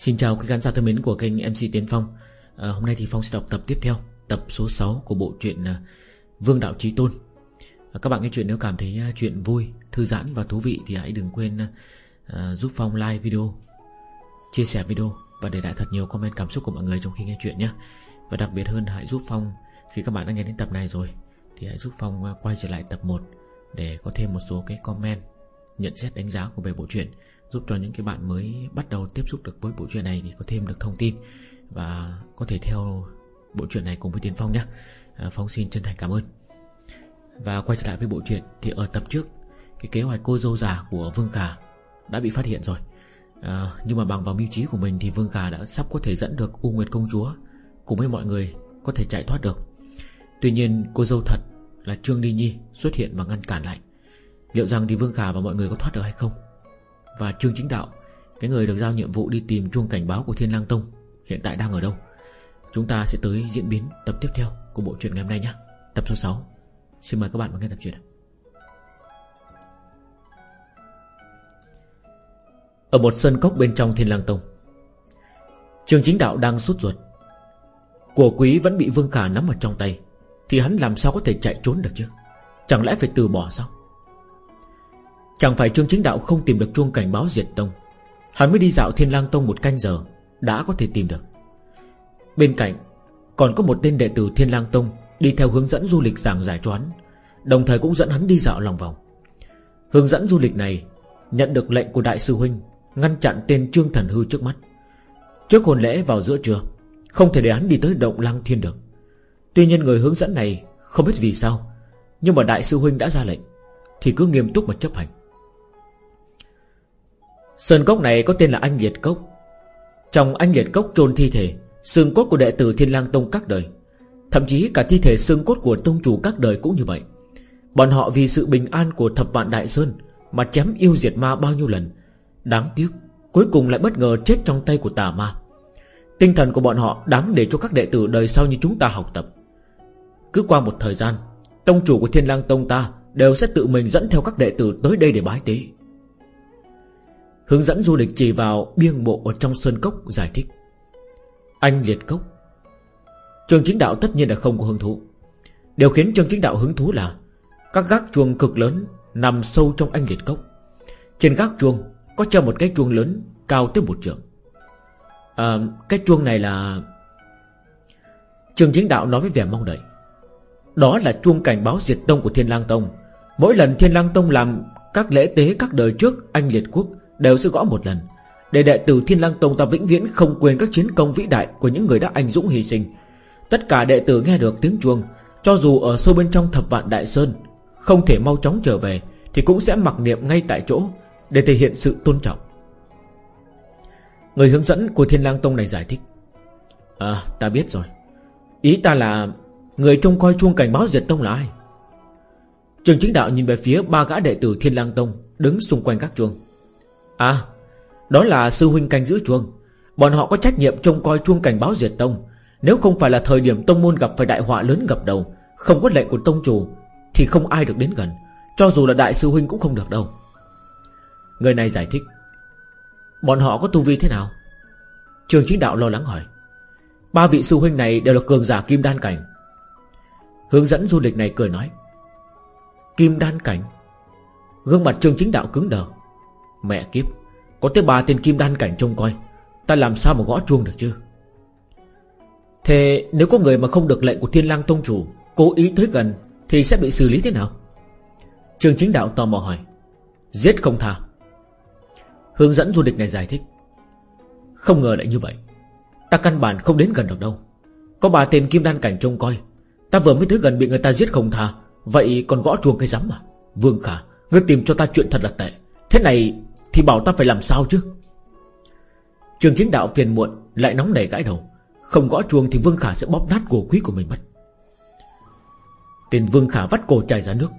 Xin chào quý khán giả thân mến của kênh MC Tiến Phong. À, Hôm nay thì Phong sẽ đọc tập tiếp theo Tập số 6 của bộ truyện à, Vương Đạo Trí Tôn. À, Các bạn nghe chuyện nếu cảm thấy à, chuyện vui, thư giãn và thú vị Thì hãy đừng quên à, à, giúp Phong like video Chia sẻ video Và để lại thật nhiều comment cảm xúc của mọi người trong khi nghe chuyện nhé. Và đặc biệt hơn hãy giúp Phong Khi các bạn đã nghe đến tập này rồi Thì hãy giúp Phong à, quay trở lại tập 1 Để có thêm một số cái comment Nhận xét đánh giá của về bộ truyện. Giúp cho những cái bạn mới bắt đầu tiếp xúc được với bộ truyện này Thì có thêm được thông tin. Và có thể theo bộ truyện này cùng với Tiến Phong nhé. À, Phong xin chân thành cảm ơn. Và quay trở lại với bộ truyện Thì ở tập trước Cái kế hoạch cô dâu già của Vương Khả Đã bị phát hiện rồi. À, Nhưng mà bằng vào mưu trí của mình Thì Vương Khả đã sắp có thể dẫn được U Nguyệt Công Chúa Cùng với mọi người có thể chạy thoát được. Tuy nhiên cô dâu thật là Trương Ly Nhi xuất hiện và ngăn cản lại. Liệu rằng thì Vương Khả và mọi người có thoát được hay không? Và Trương Chính Đạo. Cái người được giao nhiệm vụ đi tìm chuông cảnh báo của Thiên Lang Tông Hiện tại đang ở đâu? Chúng ta sẽ tới diễn biến tập tiếp theo Của bộ truyện ngày hôm nay nhé. Tập số 6 Xin mời các bạn vào nghe tập truyện Ở một sân cốc bên trong Thiên Lang Tông, Trương Chính Đạo đang sút ruột. Của quý vẫn bị Vương Khả nắm ở trong tay, Thì hắn làm sao có thể chạy trốn được chứ? Chẳng lẽ phải từ bỏ sao? Chẳng phải Trương Chính Đạo không tìm được chuông cảnh báo diệt tông. Hắn mới đi dạo Thiên Lang Tông một canh giờ, Đã có thể tìm được. Bên cạnh, Còn có một tên đệ tử Thiên Lang Tông Đi theo hướng dẫn du lịch giảng giải cho hắn, Đồng thời cũng dẫn hắn đi dạo lòng vòng. Hướng dẫn du lịch này Nhận được lệnh của Đại sư Huynh Ngăn chặn tên Trương Thần Hư trước mắt. Trước hồn lễ vào giữa trưa, Không thể để hắn đi tới động Lang Thiên được Tuy nhiên người hướng dẫn này Không biết vì sao, Nhưng mà Đại sư Huynh đã ra lệnh, Thì cứ nghiêm túc mà chấp hành. Sơn cốc này có tên là Anh Liệt Cốc. Trong Anh Liệt Cốc chôn thi thể, Xương cốt của đệ tử Thiên lang Tông các đời. Thậm chí cả thi thể xương cốt của tông chủ các đời cũng như vậy. Bọn họ vì sự bình an của thập vạn Đại Sơn Mà chém yêu diệt ma bao nhiêu lần. Đáng tiếc, Cuối cùng lại bất ngờ chết trong tay của tà ma. Tinh thần của bọn họ đáng để cho các đệ tử đời sau như chúng ta học tập. Cứ qua một thời gian, Tông chủ của Thiên lang Tông ta Đều sẽ tự mình dẫn theo các đệ tử tới đây để bái tế. Hướng dẫn du lịch chỉ vào biên bộ ở trong sơn cốc giải thích. Anh liệt cốc. Trường chính đạo tất nhiên là không có hứng thú. Điều khiến trường chính đạo hứng thú là Các gác chuông cực lớn Nằm sâu trong anh liệt cốc. Trên gác chuông có treo một cái chuông lớn Cao tới một trượng. À, Cái chuông này là Trường chính đạo nói với vẻ mong đợi. Đó là chuông cảnh báo diệt tông của Thiên lang Tông. Mỗi lần Thiên lang Tông làm Các lễ tế các đời trước Anh liệt quốc Đều sẽ gõ một lần. Để đệ tử Thiên lang Tông ta vĩnh viễn không quên các chiến công vĩ đại Của những người đã anh dũng hy sinh. Tất cả đệ tử nghe được tiếng chuông, Cho dù ở sâu bên trong thập vạn đại sơn, Không thể mau chóng trở về, Thì cũng sẽ mặc niệm ngay tại chỗ, Để thể hiện sự tôn trọng. Người hướng dẫn của Thiên lang Tông này giải thích. À ta biết rồi. Ý ta là, Người trông coi chuông cảnh báo diệt tông là ai? Trường chính đạo nhìn về phía ba gã đệ tử Thiên lang Tông Đứng xung quanh các chuông. À Đó là sư huynh canh giữ chuông. Bọn họ có trách nhiệm trông coi chuông cảnh báo diệt tông. Nếu không phải là thời điểm tông môn gặp phải đại họa lớn gặp đầu, Không có lệnh của tông chủ, Thì không ai được đến gần. Cho dù là đại sư huynh cũng không được đâu. Người này giải thích. Bọn họ có tu vi thế nào? Trường chính đạo lo lắng hỏi. Ba vị sư huynh này đều là cường giả kim đan cảnh. Hướng dẫn du lịch này cười nói. Kim đan cảnh? Gương mặt trường chính đạo cứng đờ. Mẹ kiếp, Có tới ba tên kim đan cảnh trông coi, Ta làm sao mà gõ chuông được chứ? Thế nếu có người mà không được lệnh của thiên lang tông chủ Cố ý tới gần Thì sẽ bị xử lý thế nào? Trường chính đạo tò mò hỏi. Giết không tha. Hướng dẫn du lịch này giải thích. Không ngờ lại như vậy. Ta căn bản không đến gần được đâu. Có ba tên kim đan cảnh trông coi. Ta vừa mới tới gần bị người ta giết không tha. Vậy còn gõ chuông cái rắm mà Vương Khả, Ngươi tìm cho ta chuyện thật là tệ. Thế này thì bảo ta phải làm sao chứ? Trường chiến đạo phiền muộn, Lại nóng nảy gãi đầu. Không gõ chuông thì Vương Khả sẽ bóp nát cổ quý của mình mất. Tên Vương Khả vắt cổ chảy ra nước.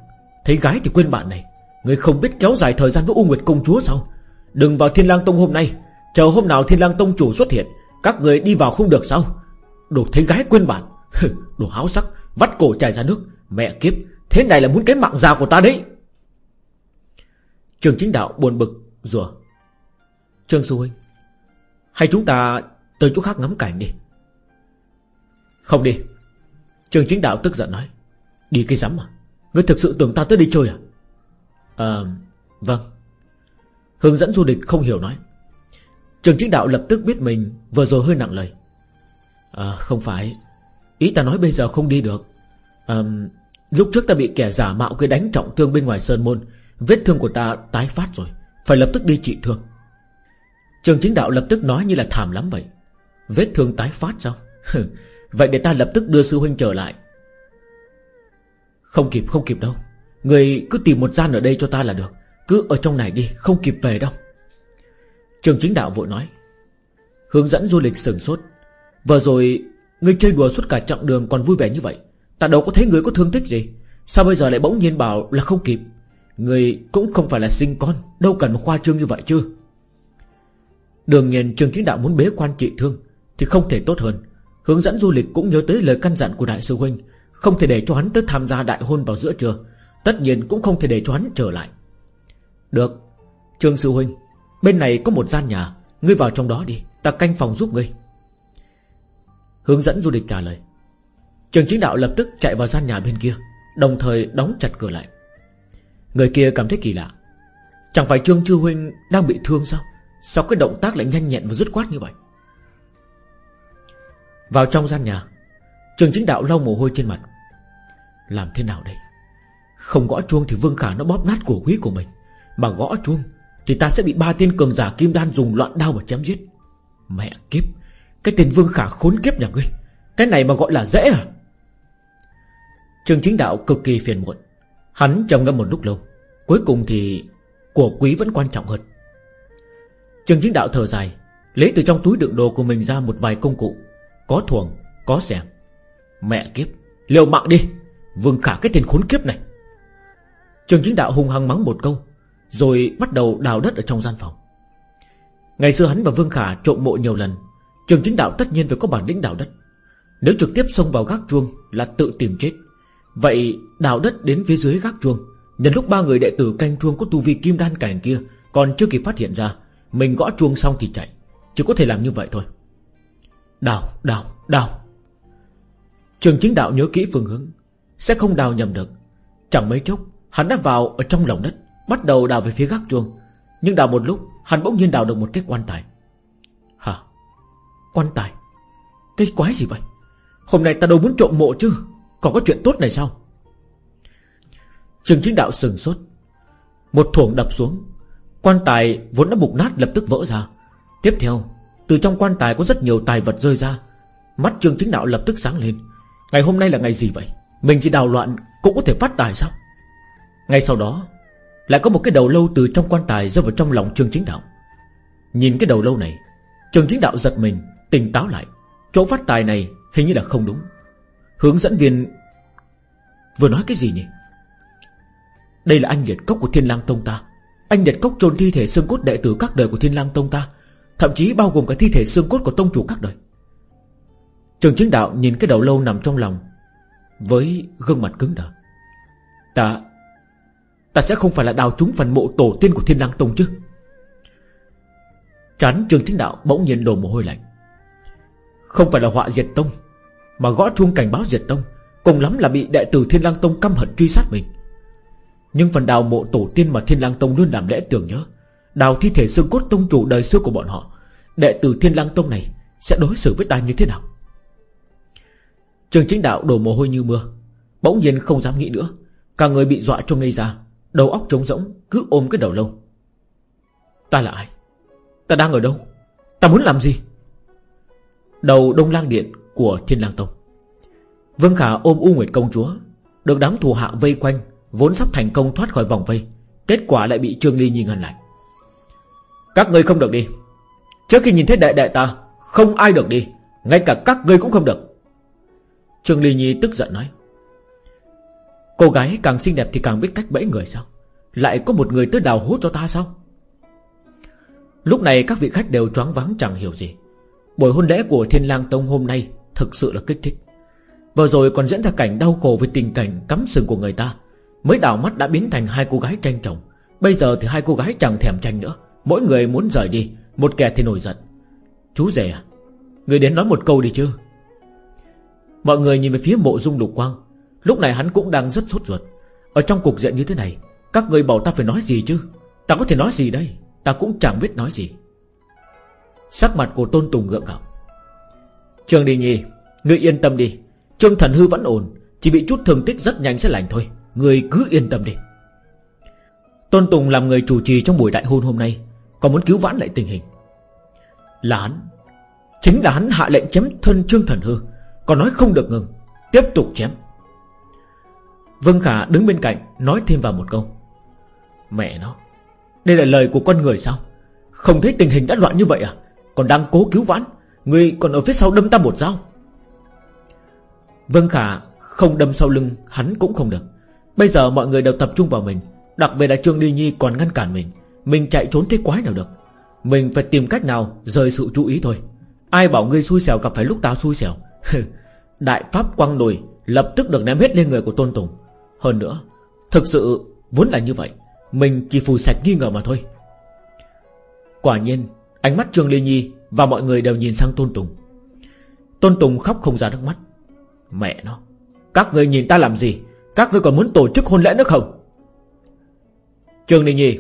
Thấy gái thì quên bạn này. Người không biết kéo dài thời gian với U Nguyệt Công Chúa sao? Đừng vào Thiên lang Tông hôm nay. Chờ hôm nào Thiên lang Tông chủ xuất hiện, Các người đi vào không được sao? Đồ thấy gái quên bạn. Đồ háo sắc, Vắt cổ chảy ra nước. Mẹ kiếp, Thế này là muốn cái mạng già của ta đấy. Trường chính đạo buồn bực Rùa. Trương Sư Huynh Hay chúng ta tới chỗ khác ngắm cảnh đi. Không đi. Trương chính đạo tức giận nói Đi cái rắm mà Ngươi thực sự tưởng ta tới đi chơi à? À vâng. Hướng dẫn du lịch không hiểu nói. Trường chính đạo lập tức biết mình Vừa rồi hơi nặng lời. À không phải. Ý ta nói bây giờ không đi được. À, Lúc trước ta bị kẻ giả mạo kia đánh trọng thương bên ngoài sơn môn Vết thương của ta tái phát rồi. Phải lập tức đi trị thương. Trường chính đạo lập tức nói như là thảm lắm vậy. Vết thương tái phát sao? Vậy để ta lập tức đưa sư huynh trở lại. Không kịp không kịp đâu. Người cứ tìm một gian ở đây cho ta là được. Cứ ở trong này đi, Không kịp về đâu. Trường chính đạo vội nói. Hướng dẫn du lịch sừng sốt. Vừa rồi, Người chơi đùa suốt cả chặng đường còn vui vẻ như vậy. Ta đâu có thấy người có thương tích gì. Sao bây giờ lại bỗng nhiên bảo là không kịp? Người cũng không phải là sinh con, Đâu cần khoa trương như vậy chứ. Đương nhiên, trường chính đạo muốn bế quan trị thương Thì không thể tốt hơn. Hướng dẫn du lịch cũng nhớ tới lời căn dặn của đại sư huynh, Không thể để cho hắn tới tham gia đại hôn vào giữa trưa, Tất nhiên cũng không thể để cho hắn trở lại. Được, Trương sư huynh, Bên này có một gian nhà, Ngươi vào trong đó đi, Ta canh phòng giúp ngươi. Hướng dẫn du lịch trả lời. Trường chính đạo lập tức chạy vào gian nhà bên kia, Đồng thời đóng chặt cửa lại. Người kia cảm thấy kỳ lạ. Chẳng phải Trương Chư Huynh đang bị thương sao? Sao cái động tác lại nhanh nhẹn và dứt khoát như vậy? Vào trong gian nhà, Trường chính đạo lau mồ hôi trên mặt. Làm thế nào đây? Không gõ chuông thì Vương Khả nó bóp nát cổ quý của mình. Mà gõ chuông Thì ta sẽ bị ba tên cường giả kim đan dùng loạn đao mà chém giết. Mẹ kiếp, Cái tên Vương Khả khốn kiếp nhà ngươi. Cái này mà gọi là dễ à? Trường chính đạo cực kỳ phiền muộn. Hắn trầm ngâm một lúc lâu Cuối cùng thì Của quý vẫn quan trọng hơn. Trường chính đạo thở dài Lấy từ trong túi đựng đồ của mình ra một vài công cụ Có thuồng, có xẻng Mẹ kiếp, liều mạng đi Vương khả cái tên khốn kiếp này. Trường chính đạo hung hăng mắng một câu Rồi bắt đầu đào đất ở trong gian phòng. Ngày xưa hắn và Vương Khả trộm mộ nhiều lần Trường chính đạo tất nhiên phải có bản lĩnh đào đất. Nếu trực tiếp xông vào gác chuông Là tự tìm chết. Vậy đào đất đến phía dưới gác chuông. Nhân lúc ba người đệ tử canh chuông có tu vi kim đan cảnh kia Còn chưa kịp phát hiện ra Mình gõ chuông xong thì chạy. Chỉ có thể làm như vậy thôi. Đào, đào, đào. Trường chính đạo nhớ kỹ phương hướng. Sẽ không đào nhầm được. Chẳng mấy chốc Hắn đã vào ở trong lòng đất Bắt đầu đào về phía gác chuông. Nhưng đào một lúc Hắn bỗng nhiên đào được một cái quan tài. Hả? Quan tài? Cái quái gì vậy? Hôm nay ta đâu muốn trộm mộ chứ? Còn có chuyện tốt này sao? Trường chính đạo sừng sốt. Một thuồng đập xuống. Quan tài vốn đã mục nát lập tức vỡ ra. Tiếp theo, Từ trong quan tài có rất nhiều tài vật rơi ra. Mắt trường chính đạo lập tức sáng lên. Ngày hôm nay là ngày gì vậy? Mình chỉ đào loạn cũng có thể phát tài sao? Ngay sau đó, Lại có một cái đầu lâu từ trong quan tài rơi vào trong lòng trường chính đạo. Nhìn cái đầu lâu này, Trường chính đạo giật mình, Tỉnh táo lại. Chỗ phát tài này hình như là không đúng. Hướng dẫn viên Vừa nói cái gì nhỉ? Đây là anh liệt cốc của Thiên lang Tông ta. Anh liệt cốc trôn thi thể xương cốt đệ tử các đời của Thiên lang Tông ta, Thậm chí bao gồm cả thi thể xương cốt của Tông chủ các đời. Trường chính đạo nhìn cái đầu lâu nằm trong lòng Với gương mặt cứng đờ. Ta Ta sẽ không phải là đào trúng phần mộ tổ tiên của Thiên lang Tông chứ? Chán trường chính đạo bỗng nhiên đổ mồ hôi lạnh. Không phải là họa diệt tông mà gõ chuông cảnh báo diệt tông, Cùng lắm là bị đệ tử Thiên lang Tông căm hận truy sát mình. Nhưng phần đào mộ tổ tiên mà Thiên lang Tông luôn làm lễ tưởng nhớ, Đào thi thể xương cốt tông chủ đời xưa của bọn họ, Đệ tử Thiên lang Tông này Sẽ đối xử với ta như thế nào? Trường chính đạo đổ mồ hôi như mưa, Bỗng nhiên không dám nghĩ nữa, Cả người bị dọa cho ngây ra, Đầu óc trống rỗng, Cứ ôm cái đầu lâu. Ta là ai? Ta đang ở đâu? Ta muốn làm gì? Đầu đông lang điện của thiên lang tông. Vương Khả ôm U Nguyệt công chúa, Được đám thù hạ vây quanh, Vốn sắp thành công thoát khỏi vòng vây, Kết quả lại bị Trương Ly Nhi ngăn lại. Các ngươi không được đi. Trước khi nhìn thấy đại đại ta, Không ai được đi, Ngay cả các ngươi cũng không được. Trương Ly Nhi tức giận nói. Cô gái càng xinh đẹp thì càng biết cách bẫy người sao? Lại có một người tới đào hố cho ta sao? Lúc này các vị khách đều choáng váng chẳng hiểu gì. Buổi hôn lễ của Thiên lang Tông hôm nay Thực sự là kích thích. Vừa rồi còn diễn ra cảnh đau khổ với tình cảnh cắm sừng của người ta. Mới đảo mắt đã biến thành hai cô gái tranh chồng. Bây giờ thì hai cô gái chẳng thèm tranh nữa. Mỗi người muốn rời đi, Một kẻ thì nổi giận. Chú rể à Người đến nói một câu đi chứ. Mọi người nhìn về phía mộ dung lục quang. Lúc này hắn cũng đang rất sốt ruột. Ở trong cục diện như thế này, Các người bảo ta phải nói gì chứ? Ta có thể nói gì đây? Ta cũng chẳng biết nói gì. Sắc mặt của Tôn Tùng gượng gạo Trường Đình Nhi, Ngươi yên tâm đi. Trương Thần Hư vẫn ổn, Chỉ bị chút thương tích rất nhanh sẽ lành thôi. Ngươi cứ yên tâm đi. Tôn Tùng làm người chủ trì trong buổi đại hôn hôm nay Còn muốn cứu vãn lại tình hình? Là hắn. Chính là hắn hạ lệnh chém thân Trương Thần Hư, Còn nói không được ngừng, Tiếp tục chém. Vương Khả đứng bên cạnh, Nói thêm vào một câu. Mẹ nó, Đây là lời của con người sao? Không thấy tình hình đã loạn như vậy à? Còn đang cố cứu vãn Người còn ở phía sau đâm ta một dao. Vân Khả, không đâm sau lưng, Hắn cũng không được. Bây giờ mọi người đều tập trung vào mình, Đặc biệt là Trương Đi Nhi còn ngăn cản mình. Mình chạy trốn thế quái nào được. Mình phải tìm cách nào rời sự chú ý thôi. Ai bảo ngươi xui xẻo gặp phải lúc ta xui xẻo? Đại Pháp quăng nồi, Lập tức được ném hết lên người của Tôn Tùng. Hơn nữa, Thực sự vốn là như vậy, Mình chỉ phủi sạch nghi ngờ mà thôi. Quả nhiên, Ánh mắt Trương Ly Nhi và mọi người đều nhìn sang Tôn Tùng. Tôn Tùng khóc không ra nước mắt. Mẹ nó, Các người nhìn ta làm gì? Các người còn muốn tổ chức hôn lễ nữa không? Trương Ly Nhi,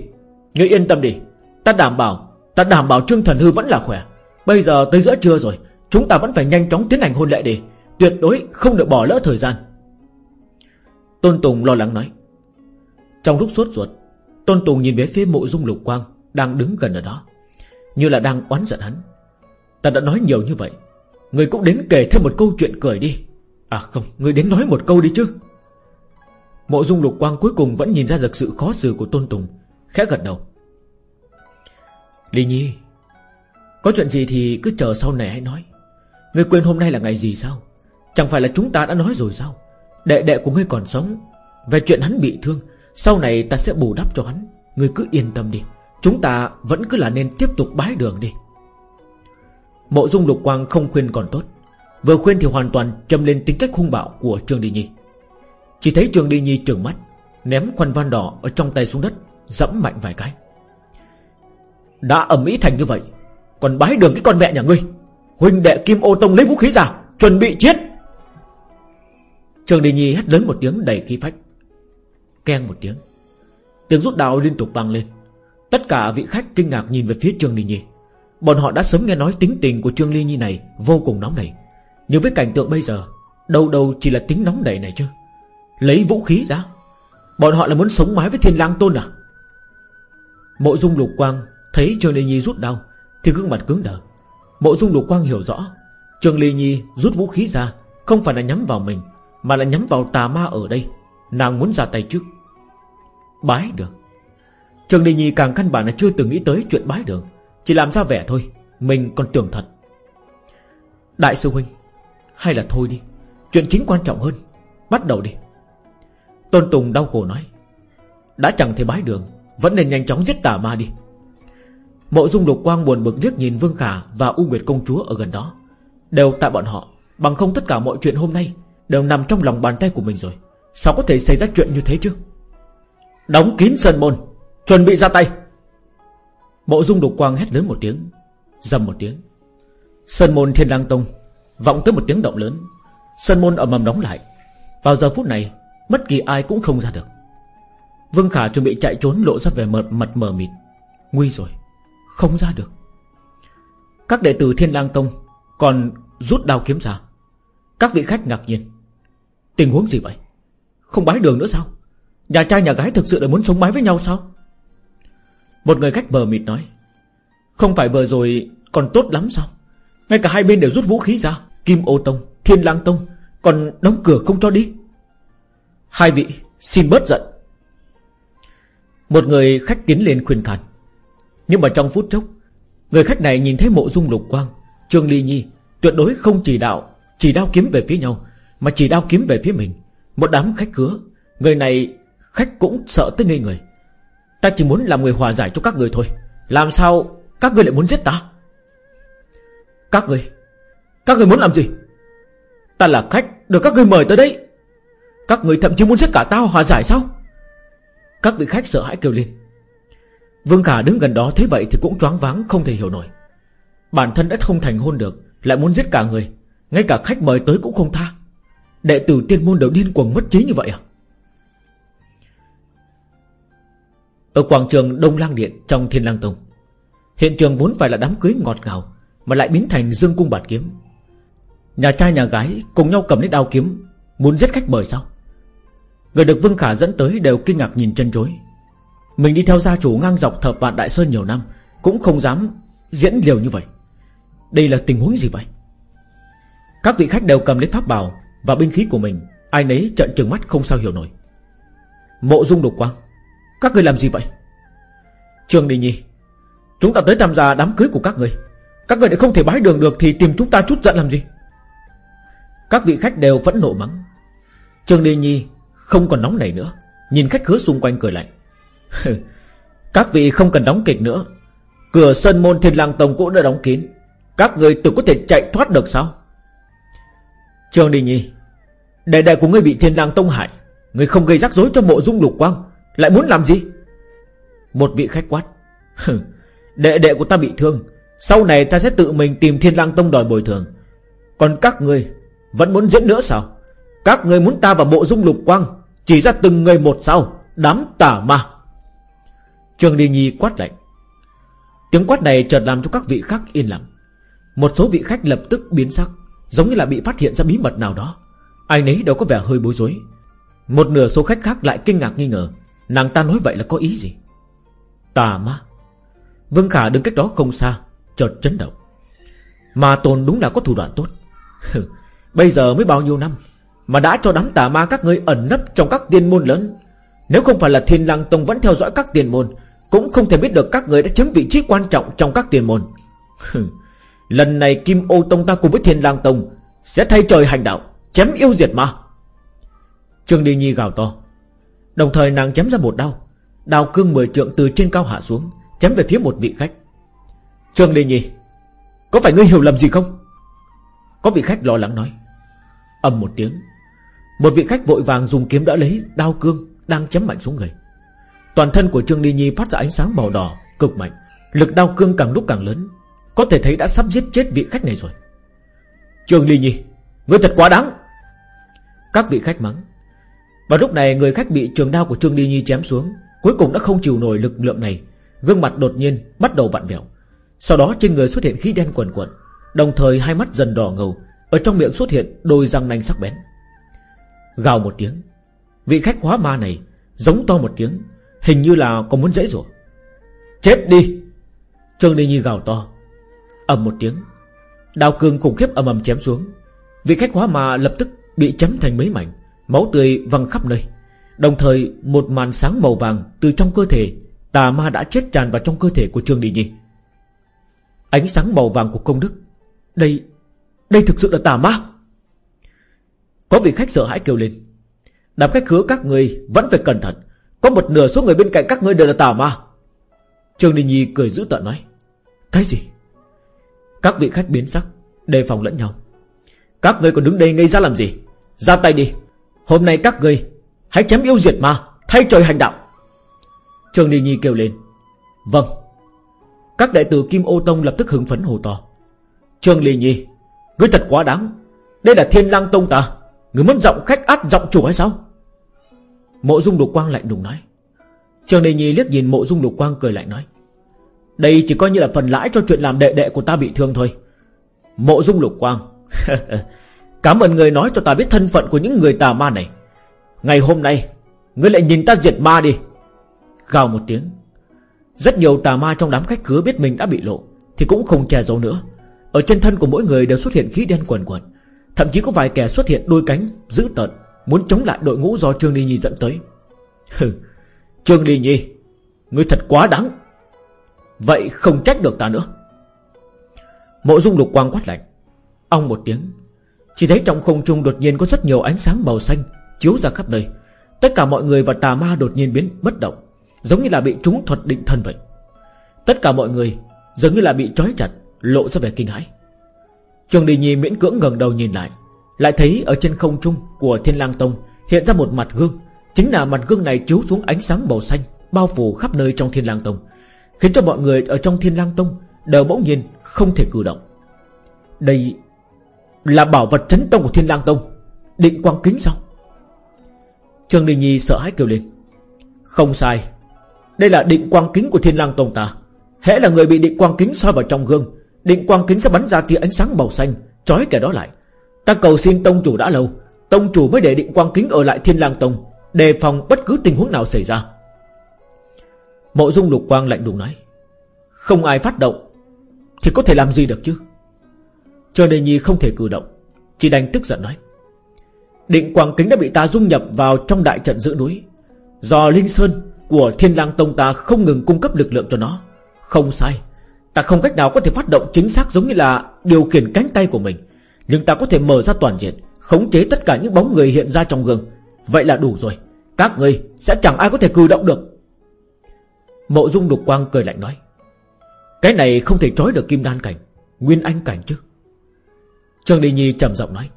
Ngươi yên tâm đi. Ta đảm bảo, Ta đảm bảo Trương Thần Hư vẫn là khỏe. Bây giờ tới giữa trưa rồi, Chúng ta vẫn phải nhanh chóng tiến hành hôn lễ đi. Tuyệt đối không được bỏ lỡ thời gian. Tôn Tùng lo lắng nói. Trong lúc sốt ruột, Tôn Tùng nhìn về phía mộ dung lục quang Đang đứng gần ở đó, Như là đang oán giận hắn. Ta đã nói nhiều như vậy. Người cũng đến kể thêm một câu chuyện cười đi. À không, người đến nói một câu đi chứ. Mộ dung lục quang cuối cùng vẫn nhìn ra được sự khó xử của Tôn Tùng Khẽ gật đầu. Ly Nhi Có chuyện gì thì cứ chờ sau này hãy nói. Ngươi quên hôm nay là ngày gì sao? Chẳng phải là chúng ta đã nói rồi sao? Đệ đệ của ngươi còn sống. Về chuyện hắn bị thương Sau này ta sẽ bù đắp cho hắn. Ngươi cứ yên tâm đi Chúng ta vẫn cứ là nên tiếp tục bái đường đi. Mộ dung lục quang không khuyên còn tốt. Vừa khuyên thì hoàn toàn châm lên tính cách hung bạo của Trương Đi Nhi. Chỉ thấy Trương Đi Nhi trừng mắt, Ném khoăn van đỏ ở trong tay xuống đất Dẫm mạnh vài cái. Đã ẩm ý thành như vậy, Còn bái đường cái con mẹ nhà ngươi. Huynh đệ Kim Ô Tông lấy vũ khí ra, Chuẩn bị chết. Trương Đi Nhi hét lớn một tiếng đầy khí phách. Keng một tiếng Tiếng rút đào liên tục vang lên. Tất cả vị khách kinh ngạc nhìn về phía Trương Đi Nhi. Bọn họ đã sớm nghe nói tính tình của Trương Ly Nhi này Vô cùng nóng nảy. Nhưng với cảnh tượng bây giờ, Đâu đâu chỉ là tính nóng nảy này chứ. Lấy vũ khí ra. Bọn họ là muốn sống mái với thiên lang tôn à? Mộ dung lục quang Thấy Trương Ly Nhi rút đau Thì gương mặt cứng đờ. Mộ dung lục quang hiểu rõ, Trương Ly Nhi rút vũ khí ra Không phải là nhắm vào mình, Mà là nhắm vào tà ma ở đây. Nàng muốn ra tay trước. Bái được Trương Ly Nhi càng căn bản là chưa từng nghĩ tới chuyện bái đường. Chỉ làm ra vẻ thôi, Mình còn tưởng thật. Đại sư Huynh, Hay là thôi đi, Chuyện chính quan trọng hơn, Bắt đầu đi. Tôn Tùng đau khổ nói, Đã chẳng thể bái đường, Vẫn nên nhanh chóng giết tà ma đi. Mộ dung lục quang buồn bực liếc nhìn Vương Khả Và U Nguyệt Công Chúa ở gần đó. Đều tại bọn họ, Bằng không tất cả mọi chuyện hôm nay Đều nằm trong lòng bàn tay của mình rồi. Sao có thể xảy ra chuyện như thế chứ? Đóng kín sân môn, Chuẩn bị ra tay. Mộ dung đục quang hét lớn một tiếng, Dầm một tiếng. Sơn môn thiên lang tông Vọng tới một tiếng động lớn. Sơn môn ầm ầm đóng lại. Vào giờ phút này, Bất kỳ ai cũng không ra được. Vương Khả chuẩn bị chạy trốn lộ ra về mật mật mờ mịt. Nguy rồi, Không ra được. Các đệ tử Thiên lang Tông Còn rút đao kiếm ra. Các vị khách ngạc nhiên. Tình huống gì vậy? Không bái đường nữa sao? Nhà trai nhà gái thực sự đã muốn sống mái với nhau sao? Một người khách bờ mịt nói Không phải vừa rồi còn tốt lắm sao? Ngay cả hai bên đều rút vũ khí ra Kim ô tông, thiên lang tông Còn đóng cửa không cho đi. Hai vị xin bớt giận. Một người khách tiến lên khuyên can Nhưng mà trong phút chốc Người khách này nhìn thấy mộ dung lục quang Trương Ly Nhi Tuyệt đối không chỉ đạo Chỉ đao kiếm về phía nhau Mà chỉ đao kiếm về phía mình. Một đám khách cứa Người này khách cũng sợ tới ngây người. Ta chỉ muốn làm người hòa giải cho các người thôi. Làm sao các người lại muốn giết ta? Các người? Các người muốn làm gì? Ta là khách, được các người mời tới đây. Các người thậm chí muốn giết cả tao hòa giải sao? Các vị khách sợ hãi kêu lên. Vương Khả đứng gần đó thấy vậy thì cũng choáng váng, không thể hiểu nổi. Bản thân đã không thành hôn được, Lại muốn giết cả người. Ngay cả khách mời tới cũng không tha. Đệ tử tiên môn đều điên cuồng mất trí như vậy à? Ở quảng trường Đông Lang Điện Trong Thiên Lang Tông. Hiện trường vốn phải là đám cưới ngọt ngào, Mà lại biến thành dương cung bạt kiếm. Nhà trai nhà gái cùng nhau cầm lấy đao kiếm, Muốn giết khách mời sao? Người được Vương Khả dẫn tới đều kinh ngạc nhìn chân chối. Mình đi theo gia chủ ngang dọc thập vạn Đại Sơn nhiều năm, Cũng không dám diễn liều như vậy. Đây là tình huống gì vậy? Các vị khách đều cầm lấy pháp bào Và binh khí của mình, Ai nấy trận trừng mắt không sao hiểu nổi. Mộ dung đục quang các người làm gì vậy? Trường Đình Nhi, Chúng ta tới tham gia đám cưới của các người. Các người lại không thể bái đường được Thì tìm chúng ta chút giận làm gì? Các vị khách đều vẫn nộ mắng. Trường Đình Nhi không còn nóng nảy nữa, Nhìn khách khứa xung quanh cười lạnh. Các vị không cần đóng kịch nữa. Cửa sân môn thiên lang tông cũng đã đóng kín. Các người tự có thể chạy thoát được sao? Trường Đình Nhi, Đệ đệ của ngươi bị thiên lang tông hại. Ngươi không gây rắc rối cho mộ dung lục quang. Lại muốn làm gì? Một vị khách quát. Đệ đệ của ta bị thương. Sau này ta sẽ tự mình tìm thiên lang tông đòi bồi thường. Còn các ngươi Vẫn muốn diễn nữa sao? Các ngươi muốn ta vào bộ dung lục quang Chỉ ra từng người một sao? Đám tà ma. Trường Đi Nhi quát lạnh. Tiếng quát này chợt làm cho các vị khác yên lặng. Một số vị khách lập tức biến sắc, Giống như là bị phát hiện ra bí mật nào đó. Ai nấy đều có vẻ hơi bối rối. Một nửa số khách khác lại kinh ngạc nghi ngờ. Nàng ta nói vậy là có ý gì? Tà ma. Vương Khả đứng cách đó không xa, Chợt chấn động. Mà tồn đúng là có thủ đoạn tốt. Bây giờ mới bao nhiêu năm Mà đã cho đám tà ma các ngươi ẩn nấp Trong các tiên môn lớn. Nếu không phải là thiên lang tông vẫn theo dõi các tiên môn, Cũng không thể biết được các người đã chiếm vị trí quan trọng Trong các tiên môn. Lần này Kim ô tông ta cùng với thiên lang tông Sẽ thay trời hành đạo, Chém yêu diệt ma. Trương Đi Nhi gào to. Đồng thời nàng chém ra một đao. Đao cương mười trượng từ trên cao hạ xuống, Chém về phía một vị khách. Trương Đi Nhi Có phải ngươi hiểu lầm gì không? Có vị khách lo lắng nói. Âm một tiếng, Một vị khách vội vàng dùng kiếm đã lấy đao cương Đang chém mạnh xuống người. Toàn thân của Trương Ly Nhi phát ra ánh sáng màu đỏ, Cực mạnh. Lực đao cương càng lúc càng lớn, Có thể thấy đã sắp giết chết vị khách này rồi. Trương Ly Nhi Ngươi thật quá đáng. Các vị khách mắng. Và lúc này người khách bị trường đao của Trương Ly Nhi chém xuống, Cuối cùng đã không chịu nổi lực lượng này. Gương mặt đột nhiên bắt đầu vặn vẹo. Sau đó trên người xuất hiện khí đen quần quần Đồng thời hai mắt dần đỏ ngầu, Ở trong miệng xuất hiện đôi răng nanh sắc bén. Gào một tiếng, Vị khách hóa ma này Giống to một tiếng, Hình như là có muốn dễ rồi Chết đi! Trương Ly Nhi gào to. Ầm một tiếng Đào cường khủng khiếp ầm ầm chém xuống. Vị khách hóa ma lập tức bị chém thành mấy mảnh. Máu tươi văng khắp nơi. Đồng thời, một màn sáng màu vàng Từ trong cơ thể, Tà ma đã chết tràn vào trong cơ thể của Trương Đi Nhi. Ánh sáng màu vàng của công đức. Đây Đây thực sự là tà ma. Có vị khách sợ hãi kêu lên. Đám khách khứa các người vẫn phải cẩn thận. Có một nửa số người bên cạnh các ngươi đều là tà ma. Trương Đi Nhi cười giữ tợn nói. Cái gì? Các vị khách biến sắc, Đề phòng lẫn nhau. Các ngươi còn đứng đây ngây ra làm gì? Ra tay đi. Hôm nay các ngươi Hãy chém yêu diệt ma, Thay trời hành đạo. Trường Ly Nhi kêu lên. Vâng. Các đệ tử Kim Ô Tông lập tức hứng phấn hồ to. Trường Ly Nhi, Ngươi thật quá đáng. Đây là thiên lang tông ta. Ngươi muốn giọng khách át giọng chủ hay sao? Mộ dung lục quang lạnh đùng nói. Trường Ly Nhi liếc nhìn mộ dung lục quang cười lạnh nói. Đây chỉ coi như là phần lãi cho chuyện làm đệ đệ của ta bị thương thôi. Mộ dung lục quang. Cảm ơn người nói cho ta biết thân phận của những người tà ma này. Ngày hôm nay, Ngươi lại nhìn ta diệt ma đi. Gào một tiếng. Rất nhiều tà ma trong đám khách khứa biết mình đã bị lộ, Thì cũng không che giấu nữa. Ở trên thân của mỗi người đều xuất hiện khí đen quần quần Thậm chí có vài kẻ xuất hiện đôi cánh dữ tợn, Muốn chống lại đội ngũ do Trương Ly Nhi dẫn tới. Hừ, Trương Ly Nhi, Ngươi thật quá đáng. Vậy không trách được ta nữa. Mộ dung lục quang quát lạnh. Ông một tiếng. Chỉ thấy trong không trung đột nhiên có rất nhiều ánh sáng màu xanh Chiếu ra khắp nơi. Tất cả mọi người và tà ma đột nhiên biến bất động, Giống như là bị trúng thuật định thân vậy. Tất cả mọi người Giống như là bị trói chặt, Lộ ra vẻ kinh hãi. Trường Đi Nhi miễn cưỡng ngẩng đầu nhìn lại Lại thấy ở trên không trung của Thiên Lang Tông Hiện ra một mặt gương. Chính là mặt gương này chiếu xuống ánh sáng màu xanh Bao phủ khắp nơi trong Thiên Lang Tông, Khiến cho mọi người ở trong Thiên Lang Tông Đều bỗng nhiên không thể cử động. Đây là bảo vật chấn tông của Thiên lang Tông. Định quang kính sao? Trương Đình Nhi sợ hãi kêu lên. Không sai. Đây là định quang kính của Thiên lang Tông ta. Hễ là người bị định quang kính soi vào trong gương, Định quang kính sẽ bắn ra tia ánh sáng màu xanh Chói kẻ đó lại. Ta cầu xin Tông chủ đã lâu, Tông chủ mới để định quang kính ở lại Thiên lang Tông, Đề phòng bất cứ tình huống nào xảy ra. Mộ dung lục quang lạnh lùng nói, Không ai phát động Thì có thể làm gì được chứ? Cho nên Nhi không thể cử động. Chỉ đành tức giận nói, Định quang kính đã bị ta dung nhập vào trong đại trận giữ núi. Do Linh Sơn của Thiên lang Tông ta không ngừng cung cấp lực lượng cho nó. Không sai, Ta không cách nào có thể phát động chính xác giống như là Điều khiển cánh tay của mình. Nhưng ta có thể mở ra toàn diện, Khống chế tất cả những bóng người hiện ra trong gương. Vậy là đủ rồi. Các người sẽ chẳng ai có thể cử động được. Mộ dung đục quang cười lạnh nói, Cái này không thể trói được kim đan cảnh, Nguyên anh cảnh chứ. Trương Đi Nhi trầm giọng nói.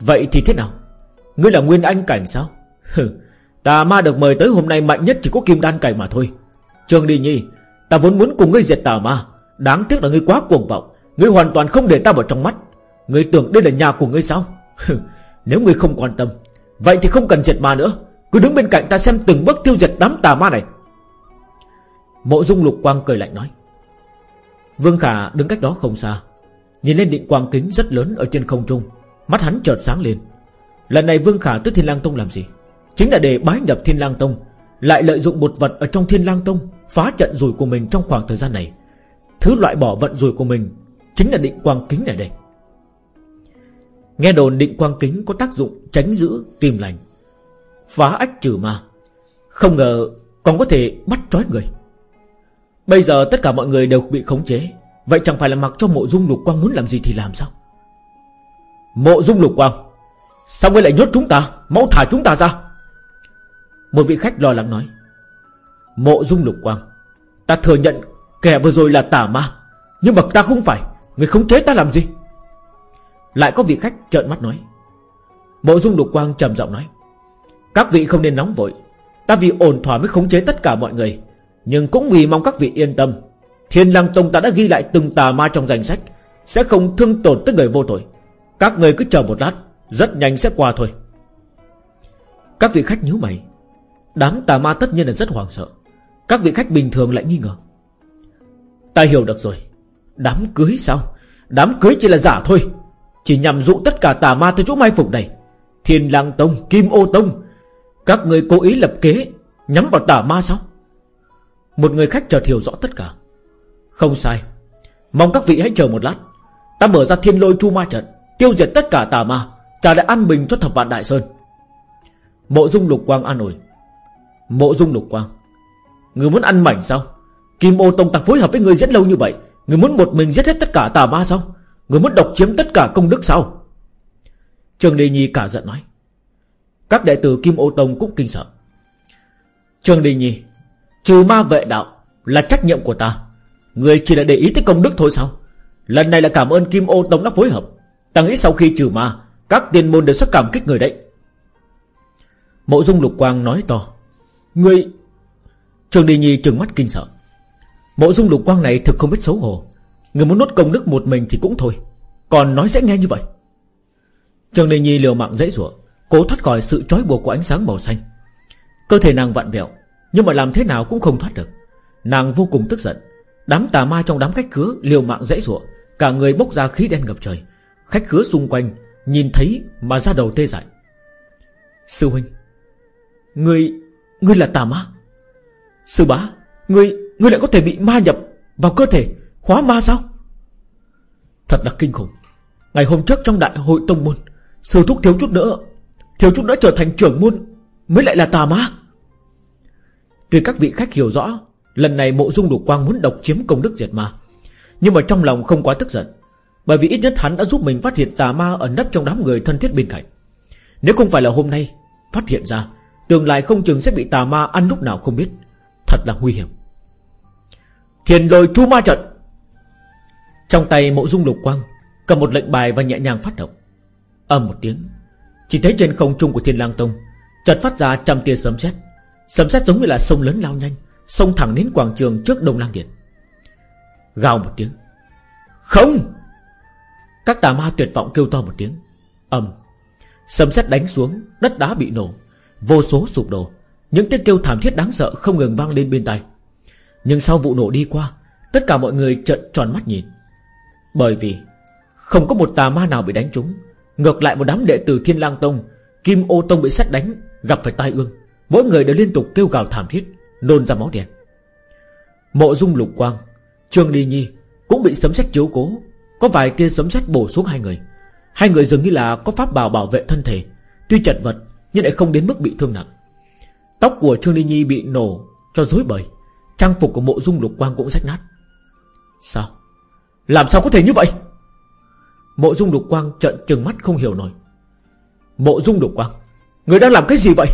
Vậy thì thế nào? Ngươi là nguyên anh cảnh sao? Hừ Tà ma được mời tới hôm nay mạnh nhất chỉ có kim đan cảnh mà thôi. Trương Đi Nhi, Ta vốn muốn cùng ngươi diệt tà ma. Đáng tiếc là ngươi quá cuồng vọng. Ngươi hoàn toàn không để ta vào trong mắt. Ngươi tưởng đây là nhà của ngươi sao? Nếu ngươi không quan tâm, Vậy thì không cần diệt ma nữa. Cứ đứng bên cạnh ta xem từng bước tiêu diệt đám tà ma này. Mộ dung lục quang cười lạnh nói. Vương Khả đứng cách đó không xa. Nhìn lên định quang kính rất lớn ở trên không trung, Mắt hắn chợt sáng lên. Lần này Vương Khả tới Thiên lang Tông làm gì? Chính là để bái nhập Thiên lang Tông, Lại lợi dụng một vật ở trong Thiên lang Tông Phá trận rủi của mình trong khoảng thời gian này. Thứ loại bỏ vận rủi của mình Chính là định quang kính này đây. Nghe đồn định quang kính có tác dụng Tránh giữ tìm lành, Phá ách trừ ma. Không ngờ còn có thể bắt trói người. Bây giờ tất cả mọi người đều bị khống chế Vậy chẳng phải là mặc cho mộ dung lục quang muốn làm gì thì làm sao? Mộ dung lục quang, Sao ngươi lại nhốt chúng ta, Mau thả chúng ta ra? Một vị khách lo lắng nói. Mộ dung lục quang, Ta thừa nhận kẻ vừa rồi là tà ma, Nhưng mà ta không phải, Người khống chế ta làm gì? Lại có vị khách trợn mắt nói. Mộ dung lục quang trầm giọng nói. Các vị không nên nóng vội, Ta vì ổn thỏa mới khống chế tất cả mọi người, Nhưng cũng vì mong các vị yên tâm Thiên lang tông ta đã ghi lại từng tà ma trong danh sách. Sẽ không thương tổn tới người vô tội. Các người cứ chờ một lát Rất nhanh sẽ qua thôi. Các vị khách nhíu mày. Đám tà ma tất nhiên là rất hoảng sợ. Các vị khách bình thường lại nghi ngờ. Ta hiểu được rồi. Đám cưới sao? Đám cưới chỉ là giả thôi. Chỉ nhằm dụ tất cả tà ma tới chỗ mai phục này. Thiên lang tông, kim ô tông Các người cố ý lập kế Nhắm vào tà ma sao? Một người khách chợt hiểu rõ tất cả. Không sai. Mong các vị hãy chờ một lát. Ta mở ra thiên lôi chu ma trận, Tiêu diệt tất cả tà ma. Trả lại an bình cho thập vạn đại sơn. Mộ dung lục quang an ủi. Mộ dung lục quang, Người muốn ăn mảnh sao? Kim ô tông tặc phối hợp với người rất lâu như vậy, Người muốn một mình giết hết tất cả tà ma sao? Người muốn độc chiếm tất cả công đức sao? Trường Đề Nhi cả giận nói. Các đệ tử Kim ô tông cũng kinh sợ. Trường Đề Nhi, Trừ ma vệ đạo Là trách nhiệm của ta. Người chỉ là để ý tới công đức thôi sao? Lần này là cảm ơn Kim ô tông đã phối hợp. Ta nghĩ sau khi trừ ma, Các tiền môn đều sẽ cảm kích người đấy. Mộ dung lục quang nói to. Người, Trường Đi Nhi trừng mắt kinh sợ. Mộ dung lục quang này thực không biết xấu hổ. Người muốn nốt công đức một mình thì cũng thôi. Còn nói sẽ nghe như vậy. Trường Đi Nhi liều mạng dễ dụa Cố thoát khỏi sự trói buộc của ánh sáng màu xanh. Cơ thể nàng vặn vẹo, Nhưng mà làm thế nào cũng không thoát được. Nàng vô cùng tức giận. Đám tà ma trong đám khách khứa liều mạng dễ dụa Cả người bốc ra khí đen ngập trời. Khách khứa xung quanh Nhìn thấy mà ra đầu tê dại. Sư huynh Người Ngươi là tà ma? Sư bá, Ngươi Ngươi lại có thể bị ma nhập Vào cơ thể, Hóa ma sao? Thật là kinh khủng. Ngày hôm trước trong đại hội tông môn, Sư thúc thiếu chút nữa, Thiếu chút nữa trở thành trưởng môn Mới lại là tà ma. Tuy các vị khách hiểu rõ Lần này mộ dung lục quang muốn độc chiếm công đức diệt ma. Nhưng mà trong lòng không quá tức giận, Bởi vì ít nhất hắn đã giúp mình phát hiện tà ma Ẩn nấp trong đám người thân thiết bên cạnh. Nếu không phải là hôm nay Phát hiện ra, Tương lai không chừng sẽ bị tà ma ăn lúc nào không biết. Thật là nguy hiểm. Thiền lôi chu ma trận. Trong tay mộ dung lục quang, Cầm một lệnh bài và nhẹ nhàng phát động. Âm một tiếng, Chỉ thấy trên không trung của thiên lang tông, Chợt phát ra trăm tia sấm sét. Sấm sét giống như là sông lớn lao nhanh. Xông thẳng đến quảng trường trước đông lang điện. Gào một tiếng. Không! Các tà ma tuyệt vọng kêu to một tiếng. Âm Sấm sét đánh xuống, Đất đá bị nổ, Vô số sụp đổ. Những tiếng kêu thảm thiết đáng sợ không ngừng vang lên bên tai. Nhưng sau vụ nổ đi qua, Tất cả mọi người trợn tròn mắt nhìn. Bởi vì Không có một tà ma nào bị đánh trúng. Ngược lại một đám đệ tử Thiên lang Tông, Kim ô Tông bị sét đánh, Gặp phải tai ương. Mỗi người đều liên tục kêu gào thảm thiết. Nôn ra máu đen. Mộ dung lục quang, Trương Ly Nhi Cũng bị sấm sét chiếu cố, Có vài tia sấm sét bổ xuống hai người. Hai người dường như là có pháp bảo bảo vệ thân thể, Tuy chật vật Nhưng lại không đến mức bị thương nặng. Tóc của Trương Ly Nhi bị nổ cho rối bời, Trang phục của mộ dung lục quang cũng rách nát. Sao? Làm sao có thể như vậy? Mộ dung lục quang trợn trừng mắt không hiểu nổi. Mộ dung lục quang, Người đang làm cái gì vậy?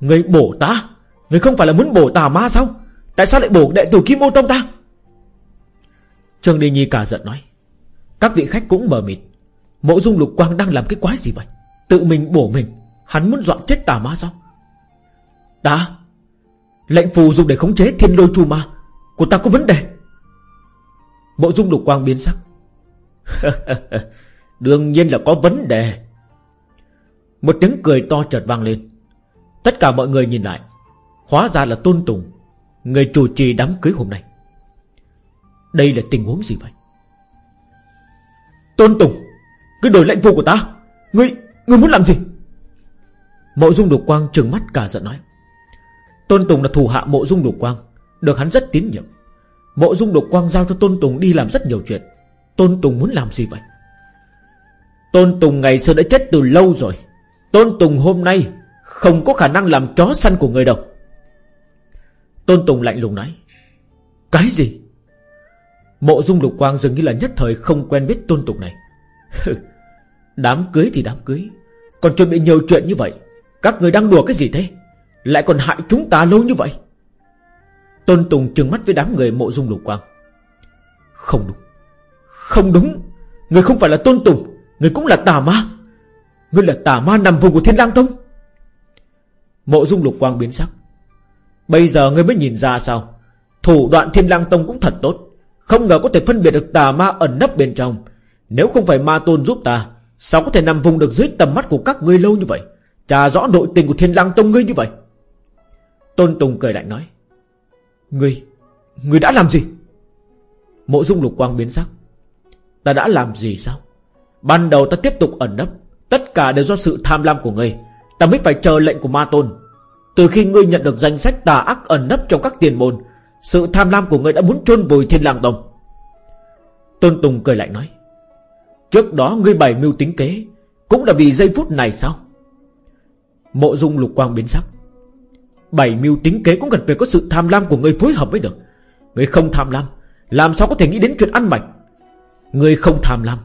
Người bổ ta Người không phải là muốn bổ tà ma sao? Tại sao lại bổ đệ tử Kim Ô Tông ta? Trương Đi Nhi cả giận nói. Các vị khách cũng mờ mịt. Mộ dung lục quang đang làm cái quái gì vậy? Tự mình bổ mình, Hắn muốn dọa chết tà ma sao? Ta, Lệnh phù dùng để khống chế thiên lôi chu ma, Của ta có vấn đề. Mộ dung lục quang biến sắc. Đương nhiên là có vấn đề. Một tiếng cười to chợt vang lên. Tất cả mọi người nhìn lại. Hóa ra là Tôn Tùng. Người chủ trì đám cưới hôm nay. Đây là tình huống gì vậy? Tôn Tùng Cứ đổi lệnh vụ của ta. Ngươi, ngươi muốn làm gì? Mộ dung đục quang trừng mắt cả giận nói. Tôn Tùng là thủ hạ mộ dung đục quang Được hắn rất tín nhiệm. Mộ dung đục quang giao cho Tôn Tùng đi làm rất nhiều chuyện. Tôn Tùng muốn làm gì vậy? Tôn Tùng ngày xưa đã chết từ lâu rồi. Tôn Tùng hôm nay Không có khả năng làm chó săn của người đâu. Tôn Tùng lạnh lùng nói, Cái gì? Mộ dung lục quang dường như là nhất thời không quen biết Tôn Tùng này. Đám cưới thì đám cưới, Còn chuẩn bị nhiều chuyện như vậy, Các người đang đùa cái gì thế? Lại còn hại chúng ta lâu như vậy? Tôn Tùng trừng mắt với đám người mộ dung lục quang. Không đúng Không đúng, Người không phải là Tôn Tùng, Người cũng là tà ma. Người là tà ma nằm vùng của thiên lang tông. Mộ dung lục quang biến sắc. Bây giờ ngươi mới nhìn ra sao? Thủ đoạn thiên lang tông cũng thật tốt. Không ngờ có thể phân biệt được tà ma ẩn nấp bên trong. Nếu không phải ma tôn giúp ta, Sao có thể nằm vùng được dưới tầm mắt của các ngươi lâu như vậy? Trả rõ nội tình của thiên lang tông ngươi như vậy. Tôn Tùng cười lạnh nói, Ngươi Ngươi đã làm gì? Mộ dung lục quang biến sắc, Ta đã làm gì sao? Ban đầu ta tiếp tục ẩn nấp, Tất cả đều do sự tham lam của ngươi. Ta mới phải chờ lệnh của ma tôn từ khi ngươi nhận được danh sách tà ác ẩn nấp trong các tiền môn, Sự tham lam của ngươi đã muốn chôn vùi thiên lang tông. Tôn Tùng cười lạnh nói, Trước đó ngươi bày mưu tính kế, Cũng là vì giây phút này sao? Mộ dung lục quang biến sắc Bảy mưu tính kế cũng cần phải có sự tham lam của ngươi phối hợp mới được. Ngươi không tham lam, Làm sao có thể nghĩ đến chuyện ăn mạch? Ngươi không tham lam,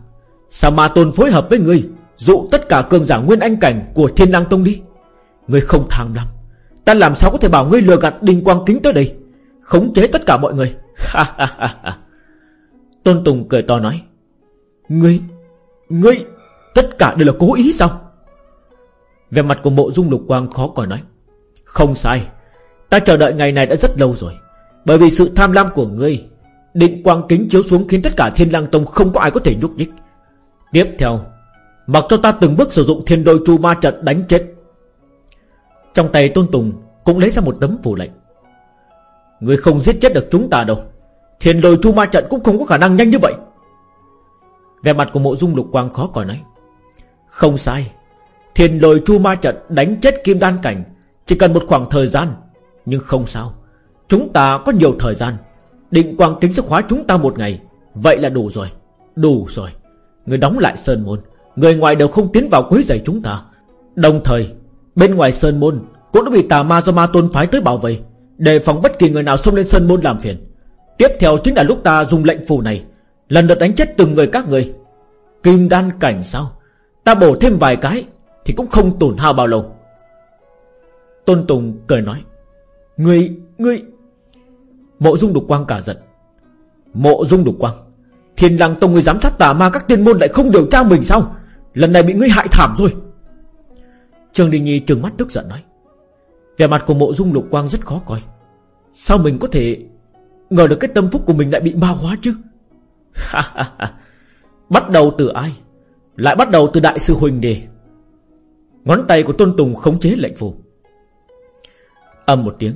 Sao mà tôn phối hợp với ngươi, Dụ tất cả cường giả nguyên anh cảnh của thiên lang tông đi? Ngươi không tham lam Ta làm sao có thể bảo ngươi lừa gạt Đinh Quang Kính tới đây? Khống chế tất cả mọi người. Tôn Tùng cười to nói, Ngươi Ngươi, Tất cả đều là cố ý sao? Về mặt của mộ dung lục quang khó coi nói, Không sai. Ta chờ đợi ngày này đã rất lâu rồi. Bởi vì sự tham lam của ngươi Định quang kính chiếu xuống khiến tất cả thiên lang tông Không có ai có thể nhúc nhích. Tiếp theo, Mặc cho ta từng bước sử dụng thiên đôi chu ma trận đánh chết trong tay Tôn Tùng Cũng lấy ra một tấm phù lệnh. Người không giết chết được chúng ta đâu. Thiền lôi chu ma trận cũng không có khả năng nhanh như vậy. Về mặt của mộ dung lục quang khó coi nói. Không sai. Thiền lôi chu ma trận đánh chết kim đan cảnh Chỉ cần một khoảng thời gian. Nhưng không sao. Chúng ta có nhiều thời gian. Định quang kính sức hóa chúng ta một ngày. Vậy là đủ rồi. Đủ rồi. Người đóng lại sơn môn. Người ngoài đều không tiến vào quấy giày chúng ta. Đồng thời Bên ngoài Sơn Môn Cũng đã bị tà ma do ma tôn phái tới bảo vệ. Đề phòng bất kỳ người nào xông lên Sơn Môn làm phiền. Tiếp theo chính là lúc ta dùng lệnh phù này Lần lượt đánh chết từng người các người. Kim đan cảnh sao? Ta bổ thêm vài cái Thì cũng không tổn hao bao lâu. Tôn Tùng cười nói Ngươi, ngươi Mộ dung đục quang cả giận. Mộ dung đục quang Thiên lăng tông người giám sát tà ma các tiên môn lại không điều tra mình sao? Lần này bị ngươi hại thảm rồi trường Đình Nhi trừng mắt tức giận nói, Vẻ mặt của mộ dung lục quang rất khó coi. Sao mình có thể ngờ được cái tâm phúc của mình lại bị ma hóa chứ? Bắt đầu từ ai? Lại bắt đầu từ đại sư Huỳnh đề. Ngón tay của Tôn Tùng khống chế lệnh phù. Âm một tiếng.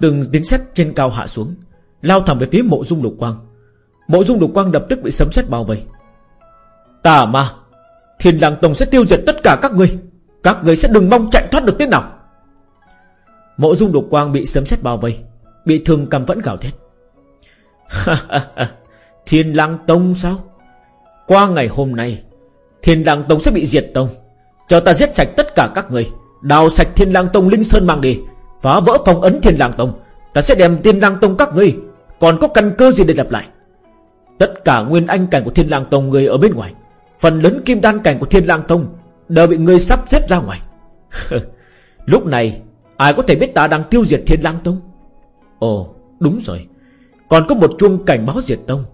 Từng tiếng sét trên cao hạ xuống, Lao thẳng về phía mộ dung lục quang. Mộ dung lục quang lập tức bị sấm sét bao vây. Tà ma, Thiên lang tông sẽ tiêu diệt tất cả các ngươi. Các người sẽ đừng mong chạy thoát được thế nào. Mộ dung đục quang bị sấm sét bao vây, Bị thương cầm vẫn gào thét. Thiên lang tông sao? Qua ngày hôm nay, Thiên lang tông sẽ bị diệt tông. Cho ta giết sạch tất cả các người, Đào sạch thiên lang tông linh sơn mang đi, Phá vỡ phong ấn thiên lang tông, Ta sẽ đem thiên lang tông các ngươi, Còn có căn cơ gì để lập lại? Tất cả nguyên anh cảnh của thiên lang tông người ở bên ngoài, Phần lớn kim đan cảnh của thiên lang tông Đều bị ngươi sắp xếp ra ngoài. Lúc này, Ai có thể biết ta đang tiêu diệt thiên lang tông? Ồ, đúng rồi. Còn có một chuông cảnh báo diệt tông.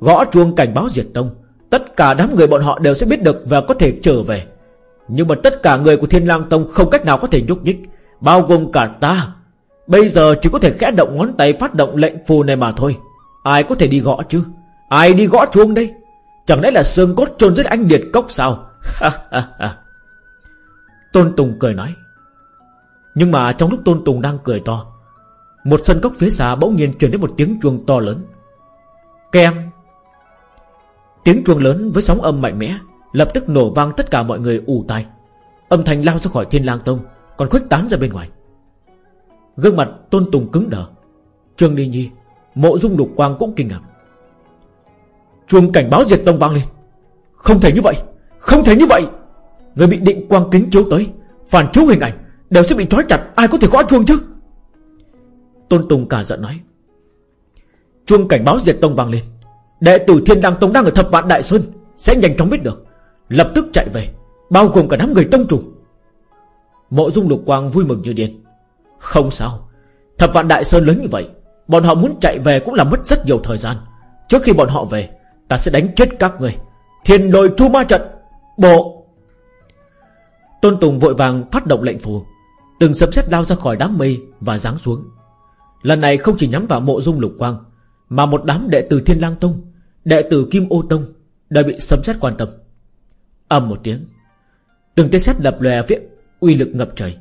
Gõ chuông cảnh báo diệt tông, Tất cả đám người bọn họ đều sẽ biết được Và có thể trở về. Nhưng mà tất cả người của thiên lang tông Không cách nào có thể nhúc nhích, Bao gồm cả ta. Bây giờ chỉ có thể khẽ động ngón tay phát động lệnh phù này mà thôi. Ai có thể đi gõ chứ? Ai đi gõ chuông đây? Chẳng lẽ là xương cốt trôn dưới anh liệt cốc sao? Tôn Tùng cười nói. Nhưng mà trong lúc Tôn Tùng đang cười to, Một sân cốc phía xa bỗng nhiên truyền đến một tiếng chuông to lớn. Kem! Tiếng chuông lớn với sóng âm mạnh mẽ Lập tức nổ vang tất cả mọi người ù tai. Âm thanh lao ra khỏi thiên lang tông, Còn khuếch tán ra bên ngoài. Gương mặt Tôn Tùng cứng đờ. Trương Ly Nhi, Mộ dung lục quang cũng kinh ngạc. Chuông cảnh báo diệt tông vang lên. Không thể như vậy. Không thể như vậy. Người bị định quang kính chiếu tới, Phản chiếu hình ảnh, Đều sẽ bị trói chặt, Ai có thể gõ chuông chứ? Tôn Tùng cả giận nói. Chuông cảnh báo diệt tông vang lên. Đệ tử Thiên Đăng Tông đang ở thập vạn Đại Sơn, Sẽ nhanh chóng biết được. Lập tức chạy về, Bao gồm cả đám người tông chủ. Mộ dung lục quang vui mừng như điên. Không sao, Thập vạn Đại Sơn lớn như vậy, Bọn họ muốn chạy về cũng là mất rất nhiều thời gian. Trước khi bọn họ về, Ta sẽ đánh chết các người. Thiên lôi chu ma trận. Bộ. Tôn Tùng vội vàng phát động lệnh phù Từng sấm sét lao ra khỏi đám mây Và giáng xuống. Lần này không chỉ nhắm vào mộ dung lục quang, Mà một đám đệ tử Thiên lang Tông, Đệ tử Kim Ô Tông Đều bị sấm sét quan tâm. Ầm một tiếng, Từng tiếng sét lập lòe phía uy lực ngập trời,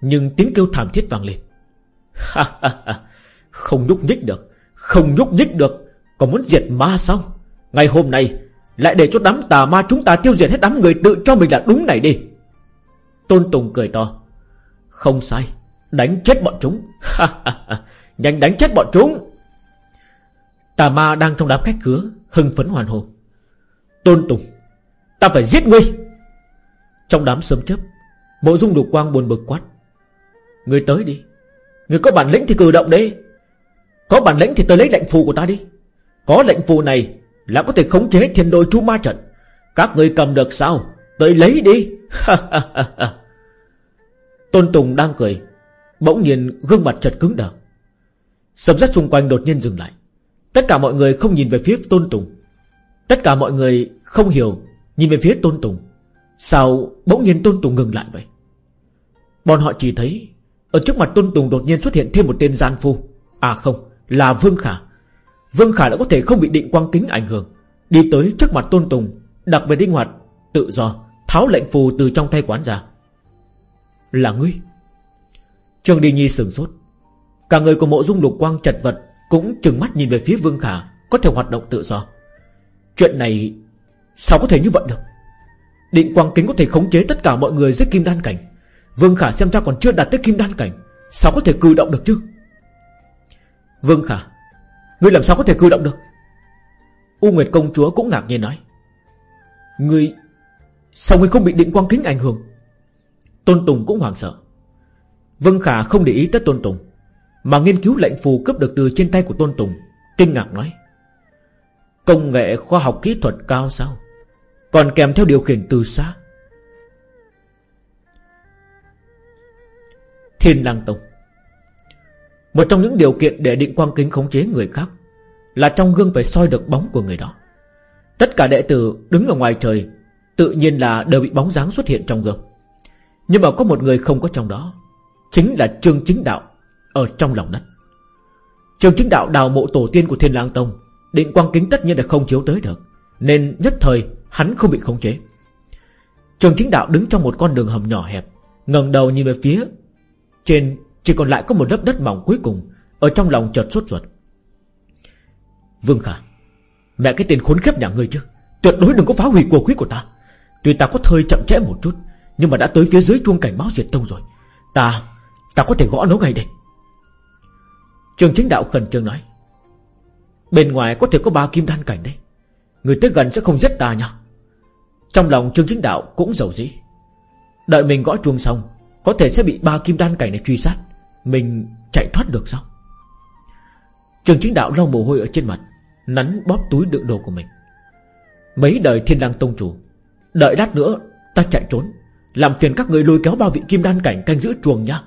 Nhưng tiếng kêu thảm thiết vang lên. Không nhúc nhích được, Không nhúc nhích được, Còn muốn diệt ma sao? Ngày hôm nay lại để cho đám tà ma chúng ta tiêu diệt hết đám người tự cho mình là đúng này đi. Tôn Tùng cười to. Không sai, Đánh chết bọn chúng. Nhanh đánh chết bọn chúng. Tà ma đang trong đám khách cửa Hưng phấn hoàn hồ Tôn Tùng, Ta phải giết ngươi. Trong đám sớm chấp Bộ dung lục quang buồn bực quát. Ngươi tới đi. Ngươi có bản lĩnh thì cử động đi. Có bản lĩnh thì tới lấy lệnh phù của ta đi. Có lệnh phù này là có thể khống chế thiên đôi chú ma trận. Các ngươi cầm được sao? Tới lấy đi. Tôn Tùng đang cười, Bỗng nhiên gương mặt chợt cứng đờ. Sầm rất xung quanh đột nhiên dừng lại. Tất cả mọi người không nhìn về phía Tôn Tùng. Tất cả mọi người không hiểu, Nhìn về phía Tôn Tùng. Sao bỗng nhiên Tôn Tùng ngừng lại vậy? Bọn họ chỉ thấy, Ở trước mặt Tôn Tùng đột nhiên xuất hiện thêm một tên gian phu. À không, Là Vương Khả. Vương Khả đã có thể không bị định quang kính ảnh hưởng. Đi tới trước mặt Tôn Tùng, Đặc biệt linh hoạt, Tự do, Tháo lệnh phù từ trong tay quán ra. Là ngươi. Trương Đi Nhi sừng sốt. Cả người của mộ dung lục quang chật vật Cũng chừng mắt nhìn về phía Vương Khả, Có thể hoạt động tự do. Chuyện này, Sao có thể như vậy được? Định quang kính có thể khống chế tất cả mọi người dưới kim đan cảnh. Vương Khả xem ra còn chưa đạt tới kim đan cảnh, Sao có thể cử động được chứ? Vương Khả Ngươi làm sao có thể cử động được? U Nguyệt công chúa cũng ngạc nhiên nói. Ngươi Sao ngươi không bị định quang kính ảnh hưởng? Tôn Tùng cũng hoảng sợ. Vân Khả không để ý tới Tôn Tùng, Mà nghiên cứu lệnh phù cướp được từ trên tay của Tôn Tùng, Kinh ngạc nói. Công nghệ khoa học kỹ thuật cao sao? Còn kèm theo điều khiển từ xa. Thiên Lang Tông. Một trong những điều kiện để định quang kính khống chế người khác Là trong gương phải soi được bóng của người đó. Tất cả đệ tử đứng ở ngoài trời Tự nhiên là đều bị bóng dáng xuất hiện trong gương. Nhưng mà có một người không có trong đó, Chính là Trương Chính Đạo Ở trong lòng đất. Trương chính đạo đào mộ tổ tiên của Thiên lang Tông, Định quang kính tất nhiên là không chiếu tới được, Nên nhất thời hắn không bị khống chế. Trường chính đạo đứng trong một con đường hầm nhỏ hẹp, ngẩng đầu nhìn về phía Trên chỉ còn lại có một lớp đất mỏng cuối cùng, Ở trong lòng chợt sốt ruột. Vương Khả, Mẹ cái tên khốn khiếp nhà ngươi chứ? Tuyệt đối đừng có phá hủy cuộc quý của ta. Tuy ta có thời chậm trễ một chút, Nhưng mà đã tới phía dưới chuông cảnh báo diệt tông rồi. Ta Ta có thể gõ nó ngay đây. Trường chính đạo khẩn trương nói, Bên ngoài có thể có ba kim đan cảnh đấy. Người tới gần sẽ không giết ta nha. Trong lòng Trương Chính Đạo cũng giàu dĩ. Đợi mình gõ chuông xong, Có thể sẽ bị ba kim đan cảnh này truy sát. Mình chạy thoát được sao? Trường Chính Đạo lau mồ hôi ở trên mặt, Nắn bóp túi đựng đồ của mình. Mấy đời thiên lang tông chủ, Đợi lát nữa ta chạy trốn. Làm phiền các người lôi kéo bao vị kim đan cảnh canh giữ chuồng nha.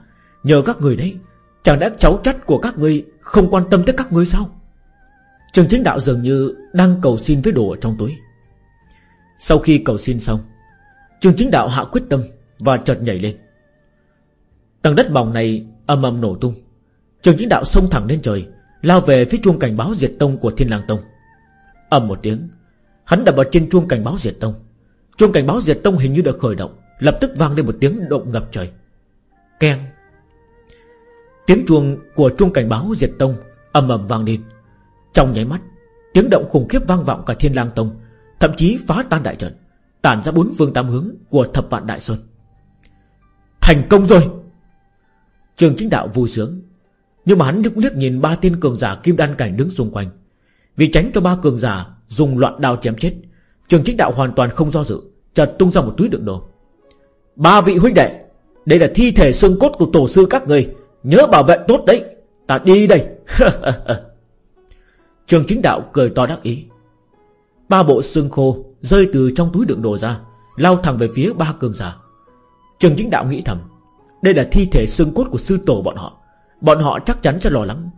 Nhờ các người đấy, Chẳng lẽ cháu chắt của các ngươi Không quan tâm tới các ngươi sao? Trường chính đạo dường như Đang cầu xin với đồ ở trong túi. Sau khi cầu xin xong, Trường chính đạo hạ quyết tâm Và chợt nhảy lên. Tầng đất mỏng này âm ầm nổ tung. Trường chính đạo xông thẳng lên trời, Lao về phía chuông cảnh báo diệt tông của thiên lang tông. Ầm một tiếng, Hắn đập vào trên chuông cảnh báo diệt tông. Chuông cảnh báo diệt tông hình như được khởi động, Lập tức vang lên một tiếng động ngập trời. Keng. Tiếng chuông của chuông cảnh báo diệt tông ầm ầm vang lên. Trong nháy mắt, Tiếng động khủng khiếp vang vọng cả thiên lang tông, Thậm chí phá tan đại trận, Tản ra bốn phương tám hướng của thập vạn đại sơn. Thành công rồi! Trường chính đạo vui sướng. Nhưng mà hắn liếc liếc nhìn ba tên cường giả kim đan cảnh đứng xung quanh. Vì tránh cho ba cường giả Dùng loạn đao chém chết, Trường chính đạo hoàn toàn không do dự, Chợt tung ra một túi đựng đồ. Ba vị huynh đệ, Đây là thi thể xương cốt của tổ sư các người. Nhớ bảo vệ tốt đấy, Ta đi đây. Trường chính đạo cười to đắc ý. Ba bộ xương khô Rơi từ trong túi đựng đồ ra, Lao thẳng về phía ba cường giả. Trường chính đạo nghĩ thầm đây là thi thể xương cốt của sư tổ bọn họ. Bọn họ chắc chắn sẽ lo lắng.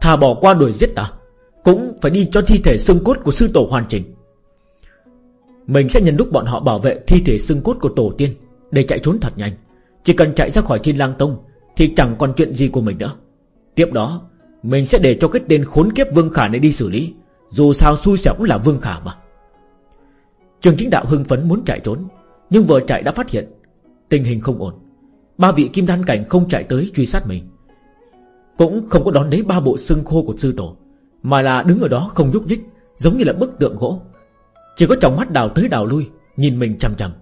Thà bỏ qua đuổi giết ta, Cũng phải đi cho thi thể xương cốt của sư tổ hoàn chỉnh. Mình sẽ nhân lúc bọn họ bảo vệ thi thể xương cốt của tổ tiên Để chạy trốn thật nhanh. Chỉ cần chạy ra khỏi thiên lang tông Thì chẳng còn chuyện gì của mình nữa. Tiếp đó, Mình sẽ để cho cái tên khốn kiếp Vương Khả này đi xử lý. Dù sao xui xẻo cũng là Vương Khả mà. Trường chính đạo hưng phấn muốn chạy trốn, Nhưng vừa chạy đã phát hiện Tình hình không ổn. Ba vị kim đan cảnh không chạy tới truy sát mình. Cũng không có đón lấy ba bộ xương khô của sư tổ, Mà là đứng ở đó không nhúc nhích, Giống như là bức tượng gỗ. Chỉ có trong mắt đào tới đào lui, Nhìn mình chằm chằm.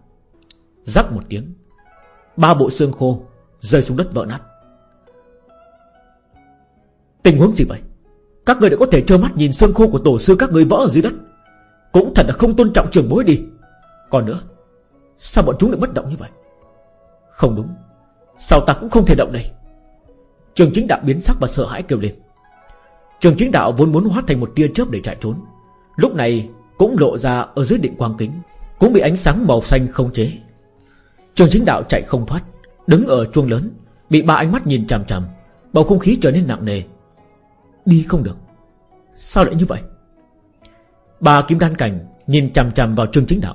Rắc một tiếng, Ba bộ xương khô Rơi xuống đất vỡ nát. Tình huống gì vậy? Các người đã có thể trơ mắt nhìn xương khô của tổ sư các người vỡ ở dưới đất. Cũng thật là không tôn trọng trường bối đi. Còn nữa, Sao bọn chúng lại bất động như vậy? Không đúng. Sao ta cũng không thể động đây Trường chính đạo biến sắc và sợ hãi kêu lên. Trường chính đạo vốn muốn hóa thành một tia chớp để chạy trốn. Lúc này cũng lộ ra ở dưới định quang kính, Cũng bị ánh sáng màu xanh không chế. Trường chính đạo chạy không thoát, Đứng ở chuông lớn, Bị ba ánh mắt nhìn chằm chằm, Bầu không khí trở nên nặng nề. Đi không được. Sao lại như vậy? Bà Kim Đan Cảnh nhìn chằm chằm vào trường Chính Đạo.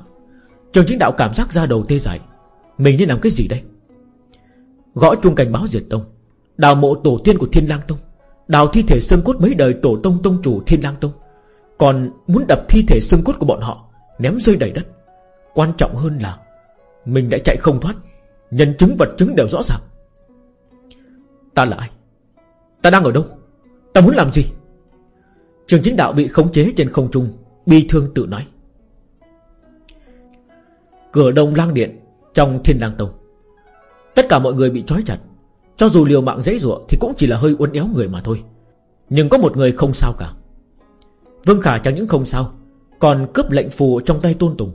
Trường Chính Đạo cảm giác ra đầu tê dại. Mình nên làm cái gì đây? Gõ chuông cảnh báo diệt tông. Đào mộ tổ tiên của Thiên Lang Tông. Đào thi thể xương cốt mấy đời tổ tông tông chủ Thiên Lang Tông. Còn muốn đập thi thể xương cốt của bọn họ, Ném rơi đầy đất. Quan trọng hơn là Mình đã chạy không thoát. Nhân chứng vật chứng đều rõ ràng. Ta là ai? Ta đang ở đâu? Ta muốn làm gì? Trường chính đạo bị khống chế trên không trung, Bi thương tự nói. Cửa đông lang điện Trong thiên lang tông. Tất cả mọi người bị trói chặt. Cho dù liều mạng dễ dụa Thì cũng chỉ là hơi uốn éo người mà thôi. Nhưng có một người không sao cả. Vương Khả chẳng những không sao, Còn cướp lệnh phù trong tay Tôn Tùng,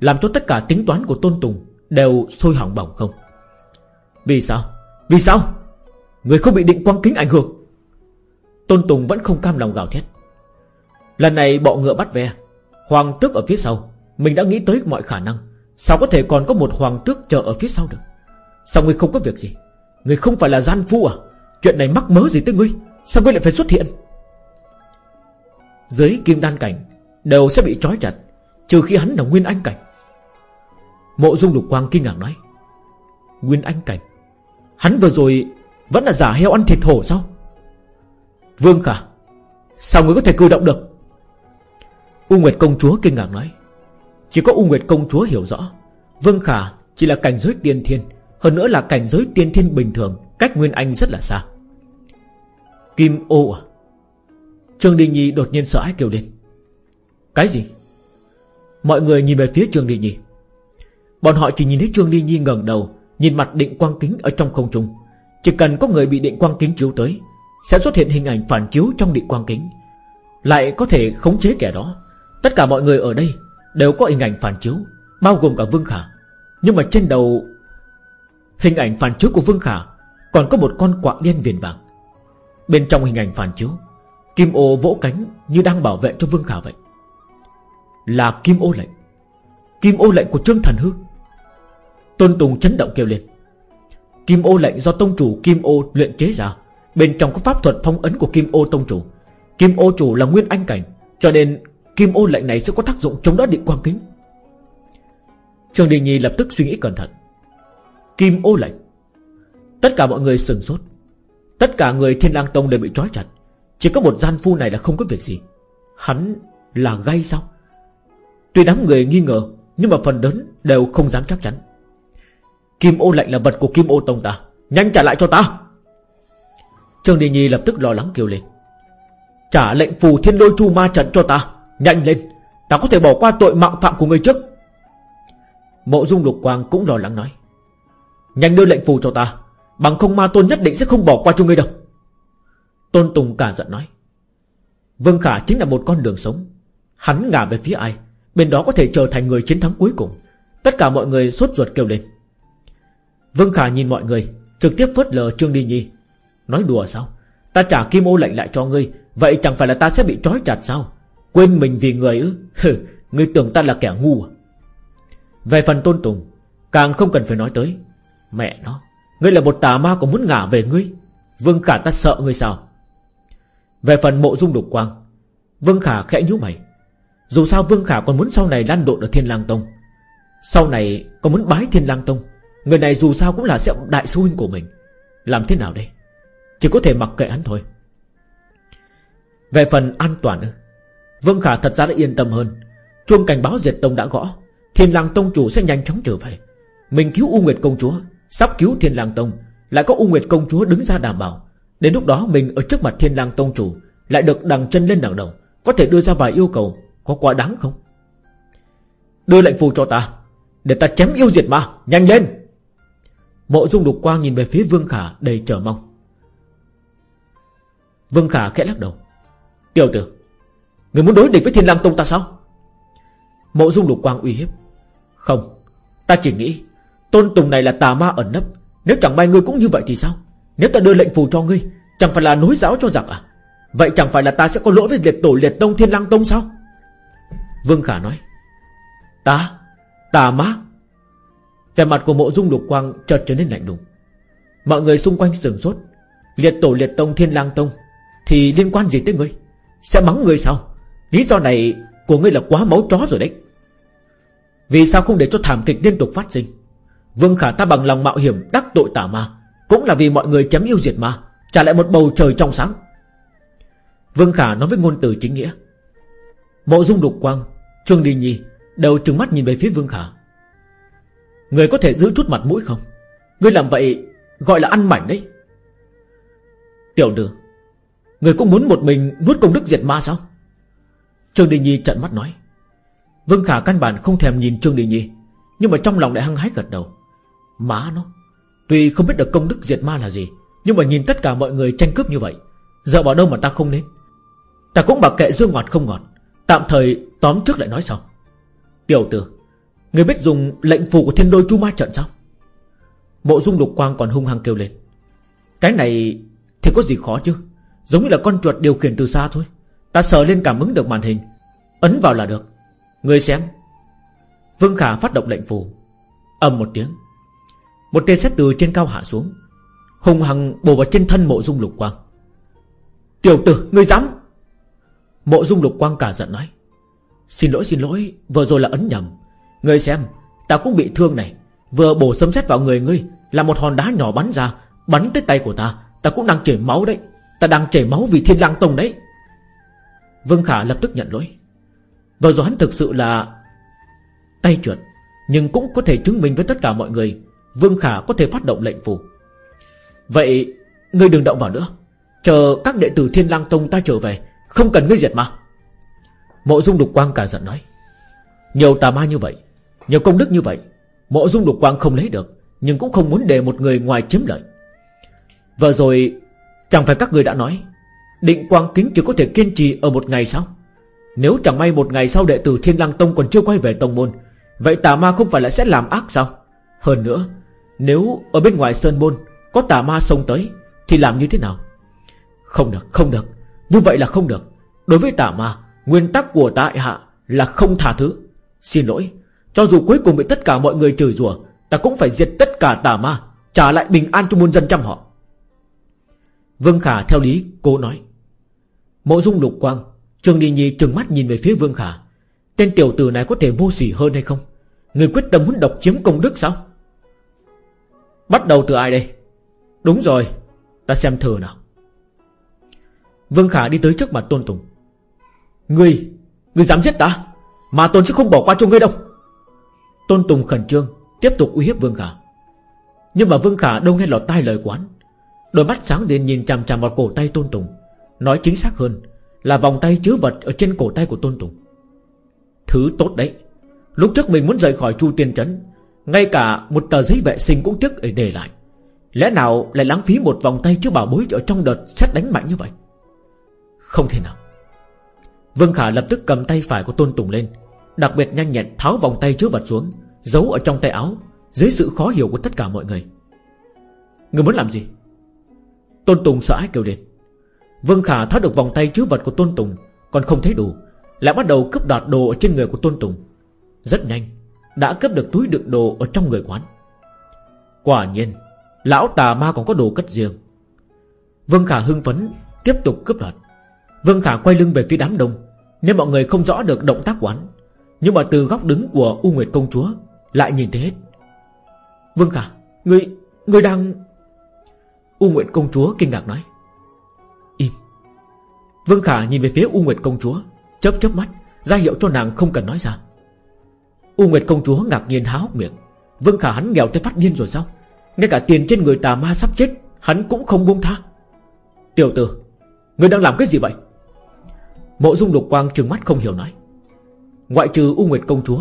Làm cho tất cả tính toán của Tôn Tùng Đều sôi hỏng bỏng không? Vì sao? Vì sao? Người không bị định quang kính ảnh hưởng. Tôn Tùng vẫn không cam lòng gào thét. Lần này bọ ngựa bắt ve, Hoàng tước ở phía sau, Mình đã nghĩ tới mọi khả năng, Sao có thể còn có một hoàng tước chờ ở phía sau được? Sao ngươi không có việc gì? Ngươi không phải là gian phu à? Chuyện này mắc mớ gì tới ngươi? Sao ngươi lại phải xuất hiện? Dưới kim đan cảnh, Đều sẽ bị trói chặt, Trừ khi hắn là nguyên anh cảnh. Mộ dung lục quang kinh ngạc nói, Nguyên anh cảnh? Hắn vừa rồi Vẫn là giả heo ăn thịt hổ sao? Vương Khả, Sao ngươi có thể cử động được? U Nguyệt công chúa kinh ngạc nói, Chỉ có U Nguyệt công chúa hiểu rõ, Vương Khả chỉ là cảnh giới tiên thiên hơn nữa là cảnh giới tiên thiên bình thường, Cách Nguyên Anh rất là xa. Kim ô à? Trương Đình Nhi đột nhiên sợ hãi kêu lên. Cái gì? Mọi người nhìn về phía Trương Đình Nhi Bọn họ chỉ nhìn thấy Trương Đình Nhi ngẩng đầu, Nhìn mặt định quang kính ở trong không trung. Chỉ cần có người bị định quang kính chiếu tới, Sẽ xuất hiện hình ảnh phản chiếu trong định quang kính. Lại có thể khống chế kẻ đó. Tất cả mọi người ở đây Đều có hình ảnh phản chiếu, Bao gồm cả Vương Khả. Nhưng mà trên đầu Hình ảnh phản chiếu của Vương Khả Còn có một con quạ đen viền vàng. Bên trong hình ảnh phản chiếu, Kim ô vỗ cánh như đang bảo vệ cho Vương Khả vậy. Là Kim ô lệnh. Kim ô lệnh của Trương Thần Hư. Tôn Tùng chấn động kêu lên. Kim ô lệnh do tông chủ Kim ô luyện chế ra, Bên trong có pháp thuật phong ấn của Kim ô tông chủ. Kim ô chủ là nguyên anh cảnh, Cho nên Kim ô lệnh này sẽ có tác dụng chống đỡ định quang kính. Trường Đình Nhi lập tức suy nghĩ cẩn thận. Kim ô lệnh Tất cả mọi người sừng sốt. Tất cả người thiên lang tông đều bị trói chặt. Chỉ có một gian phu này là không có việc gì. Hắn là gay sao? Tuy đám người nghi ngờ, Nhưng mà phần lớn đều không dám chắc chắn. Kim ô lệnh là vật của kim ô tông ta. Nhanh trả lại cho ta! Trương Đình Nhi lập tức lo lắng kêu lên. Trả lệnh phù thiên lôi chu ma trận cho ta. Nhanh lên! Ta có thể bỏ qua tội mạo phạm của người trước. Mộ dung lục quang cũng lo lắng nói. Nhanh đưa lệnh phù cho ta. Bằng không ma tôn nhất định sẽ không bỏ qua cho ngươi đâu. Tôn Tùng cả giận nói. Vương Khả chính là một con đường sống. Hắn ngả về phía ai, Bên đó có thể trở thành người chiến thắng cuối cùng. Tất cả mọi người sốt ruột kêu lên. Vương Khả nhìn mọi người, Trực tiếp phớt lờ Trương Đi Nhi. Nói đùa sao? Ta trả kim ô lệnh lại cho ngươi, Vậy chẳng phải là ta sẽ bị trói chặt sao? Quên mình vì người ư? Ngươi tưởng ta là kẻ ngu à? Về phần tôn tùng, Càng không cần phải nói tới. Mẹ nó, Ngươi là một tà ma còn muốn ngả về ngươi. Vương Khả ta sợ ngươi sao? Về phần mộ dung đục quang, Vương Khả khẽ nhíu mày. Dù sao Vương Khả còn muốn sau này lan độ ở Thiên Lang Tông. Sau này còn muốn bái Thiên Lang Tông, Người này dù sao cũng là sẽ đại sư huynh của mình. Làm thế nào đây? Chỉ có thể mặc kệ hắn thôi. Về phần an toàn Vương Khả thật ra đã yên tâm hơn. Chuông cảnh báo diệt tông đã gõ, Thiên lang tông chủ sẽ nhanh chóng trở về. Mình cứu U Nguyệt công chúa Sắp cứu Thiên lang tông, Lại có U Nguyệt công chúa đứng ra đảm bảo. Đến lúc đó mình ở trước mặt Thiên lang tông chủ Lại được đằng chân lên đằng đầu, Có thể đưa ra vài yêu cầu, Có quá đáng không? Đưa lệnh phù cho ta, Để ta chém yêu diệt ma, Nhanh lên! Mộ dung đục quang nhìn về phía Vương Khả đầy chờ mong. Vương Khả khẽ lắc đầu. Tiểu tử, Người muốn đối địch với thiên lang tông ta sao? Mộ dung đục quang uy hiếp. Không, Ta chỉ nghĩ Tôn Tùng này là tà ma ẩn nấp. Nếu chẳng may ngươi cũng như vậy thì sao? Nếu ta đưa lệnh phù cho ngươi, Chẳng phải là nối giáo cho giặc à? Vậy chẳng phải là ta sẽ có lỗi với liệt tổ liệt tông thiên lang tông sao? Vương Khả nói, Ta, Tà ma. Về mặt của mộ dung lục quang chợt trở nên lạnh lùng. Mọi người xung quanh sửng sốt. Liệt tổ liệt tông thiên lang tông Thì liên quan gì tới ngươi? Sẽ mắng ngươi sao? Lý do này của ngươi là quá máu chó rồi đấy. Vì sao không để cho thảm kịch liên tục phát sinh? Vương Khả ta bằng lòng mạo hiểm đắc tội tà ma, Cũng là vì mọi người chấm yêu diệt ma, Trả lại một bầu trời trong sáng. Vương Khả nói với ngôn từ chính nghĩa. Mộ dung đục quang, Trương Đi Nhi Đều trừng mắt nhìn về phía Vương Khả. Người có thể giữ chút mặt mũi không? Người làm vậy gọi là ăn mảnh đấy. Tiểu tử Người cũng muốn một mình nuốt công đức diệt ma sao? Trương Đi Nhi trận mắt nói. Vương Khả căn bản không thèm nhìn Trương Đi Nhi, Nhưng mà trong lòng lại hăng hái gật đầu. Má nó. Tuy không biết được công đức diệt ma là gì, Nhưng mà nhìn tất cả mọi người tranh cướp như vậy, Giờ bảo đâu mà ta không nên. Ta cũng bảo kệ dương ngọt không ngọt, Tạm thời tóm trước lại nói sau. Tiểu tử, Người biết dùng lệnh phù của thiên đôi chu ma trận sao? Mộ dung lục quang còn hung hăng kêu lên. Cái này Thì có gì khó chứ? Giống như là con chuột điều khiển từ xa thôi. Ta sờ lên cảm ứng được màn hình, Ấn vào là được. Người xem. Vương Khả phát động lệnh phù. Âm một tiếng. Một tên xét từ trên cao hạ xuống, Hùng hằng bổ vào trên thân mộ dung lục quang. Tiểu tử, ngươi dám? Mộ dung lục quang cả giận nói. Xin lỗi xin lỗi, Vừa rồi là ấn nhầm. Ngươi xem, Ta cũng bị thương này. Vừa bổ sấm xét vào người ngươi, Là một hòn đá nhỏ bắn ra, Bắn tới tay của ta. Ta cũng đang chảy máu đấy. Ta đang chảy máu vì thiên lang tông đấy. Vương Khả lập tức nhận lỗi. Vừa rồi hắn thực sự là Tay trượt, Nhưng cũng có thể chứng minh với tất cả mọi người Vương Khả có thể phát động lệnh phù. Vậy, Ngươi đừng động vào nữa. Chờ các đệ tử Thiên lang Tông ta trở về, Không cần ngươi diệt mà. Mộ dung đục quang cả giận nói. Nhiều tà ma như vậy, Nhiều công đức như vậy, Mộ dung đục quang không lấy được, Nhưng cũng không muốn để một người ngoài chiếm lợi. Vừa rồi, Chẳng phải các người đã nói, Định quang kính chỉ có thể kiên trì ở một ngày sao Nếu chẳng may một ngày sau đệ tử Thiên lang Tông còn chưa quay về Tông Môn, Vậy tà ma không phải là sẽ làm ác sao? Hơn nữa nếu ở bên ngoài Sơn Môn Có tà ma xông tới, Thì làm như thế nào? Không được không được. Như vậy là không được. Đối với tà ma, Nguyên tắc của tại hạ là không tha thứ. Xin lỗi. Cho dù cuối cùng bị tất cả mọi người chửi rủa, Ta cũng phải diệt tất cả tà ma, Trả lại bình an cho muôn dân trăm họ. Vương Khả theo lý cố nói. Mộ dung lục quang Trường Đi Nhi trừng mắt nhìn về phía Vương Khả. Tên tiểu tử này có thể vô sỉ hơn hay không? Người quyết tâm muốn độc chiếm công đức sao? Bắt đầu từ ai đây? Đúng rồi, Ta xem thử nào. Vương Khả đi tới trước mặt Tôn Tùng. Ngươi Ngươi dám giết ta? Mà Tôn sẽ không bỏ qua cho ngươi đâu. Tôn Tùng khẩn trương, Tiếp tục uy hiếp Vương Khả. Nhưng mà Vương Khả đâu nghe lọt tai lời quán. Đôi mắt sáng lên nhìn chằm chằm vào cổ tay Tôn Tùng. Nói chính xác hơn Là vòng tay chứa vật ở trên cổ tay của Tôn Tùng. Thứ tốt đấy. Lúc trước mình muốn rời khỏi Chu Tiên Trấn ngay cả một tờ giấy vệ sinh cũng tiếc để để lại. Lẽ nào lại lãng phí một vòng tay chứ bảo bối ở trong đợt xét đánh mạnh như vậy? Không thể nào. Vương Khả lập tức cầm tay phải của Tôn Tùng lên, Đặc biệt nhanh nhẹn tháo vòng tay chứa vật xuống, Giấu ở trong tay áo, Dưới sự khó hiểu của tất cả mọi người. Người muốn làm gì? Tôn Tùng sợ hãi kêu lên. Vương Khả tháo được vòng tay chứa vật của Tôn Tùng, Còn không thấy đủ, Lại bắt đầu cướp đoạt đồ ở trên người của Tôn Tùng. Rất nhanh đã cướp được túi đựng đồ ở trong người quán. Quả nhiên Lão tà ma còn có đồ cất riêng Vương Khả hưng phấn Tiếp tục cướp đoạt. Vương Khả quay lưng về phía đám đông. Nên mọi người không rõ được động tác quán Nhưng mà từ góc đứng của U Nguyệt Công Chúa Lại nhìn thấy hết. Vương Khả Người, người đang U Nguyệt Công Chúa kinh ngạc nói. Im. Vương Khả nhìn về phía U Nguyệt Công Chúa Chớp chớp mắt ra hiệu cho nàng không cần nói ra. U Nguyệt Công Chúa ngạc nhiên há hốc miệng. Vương Khả hắn nghèo tới phát điên rồi sao? Ngay cả tiền trên người tà ma sắp chết, Hắn cũng không buông tha. Tiểu tử, Người đang làm cái gì vậy? Mộ dung lục quang trừng mắt không hiểu nói. Ngoại trừ U Nguyệt Công Chúa,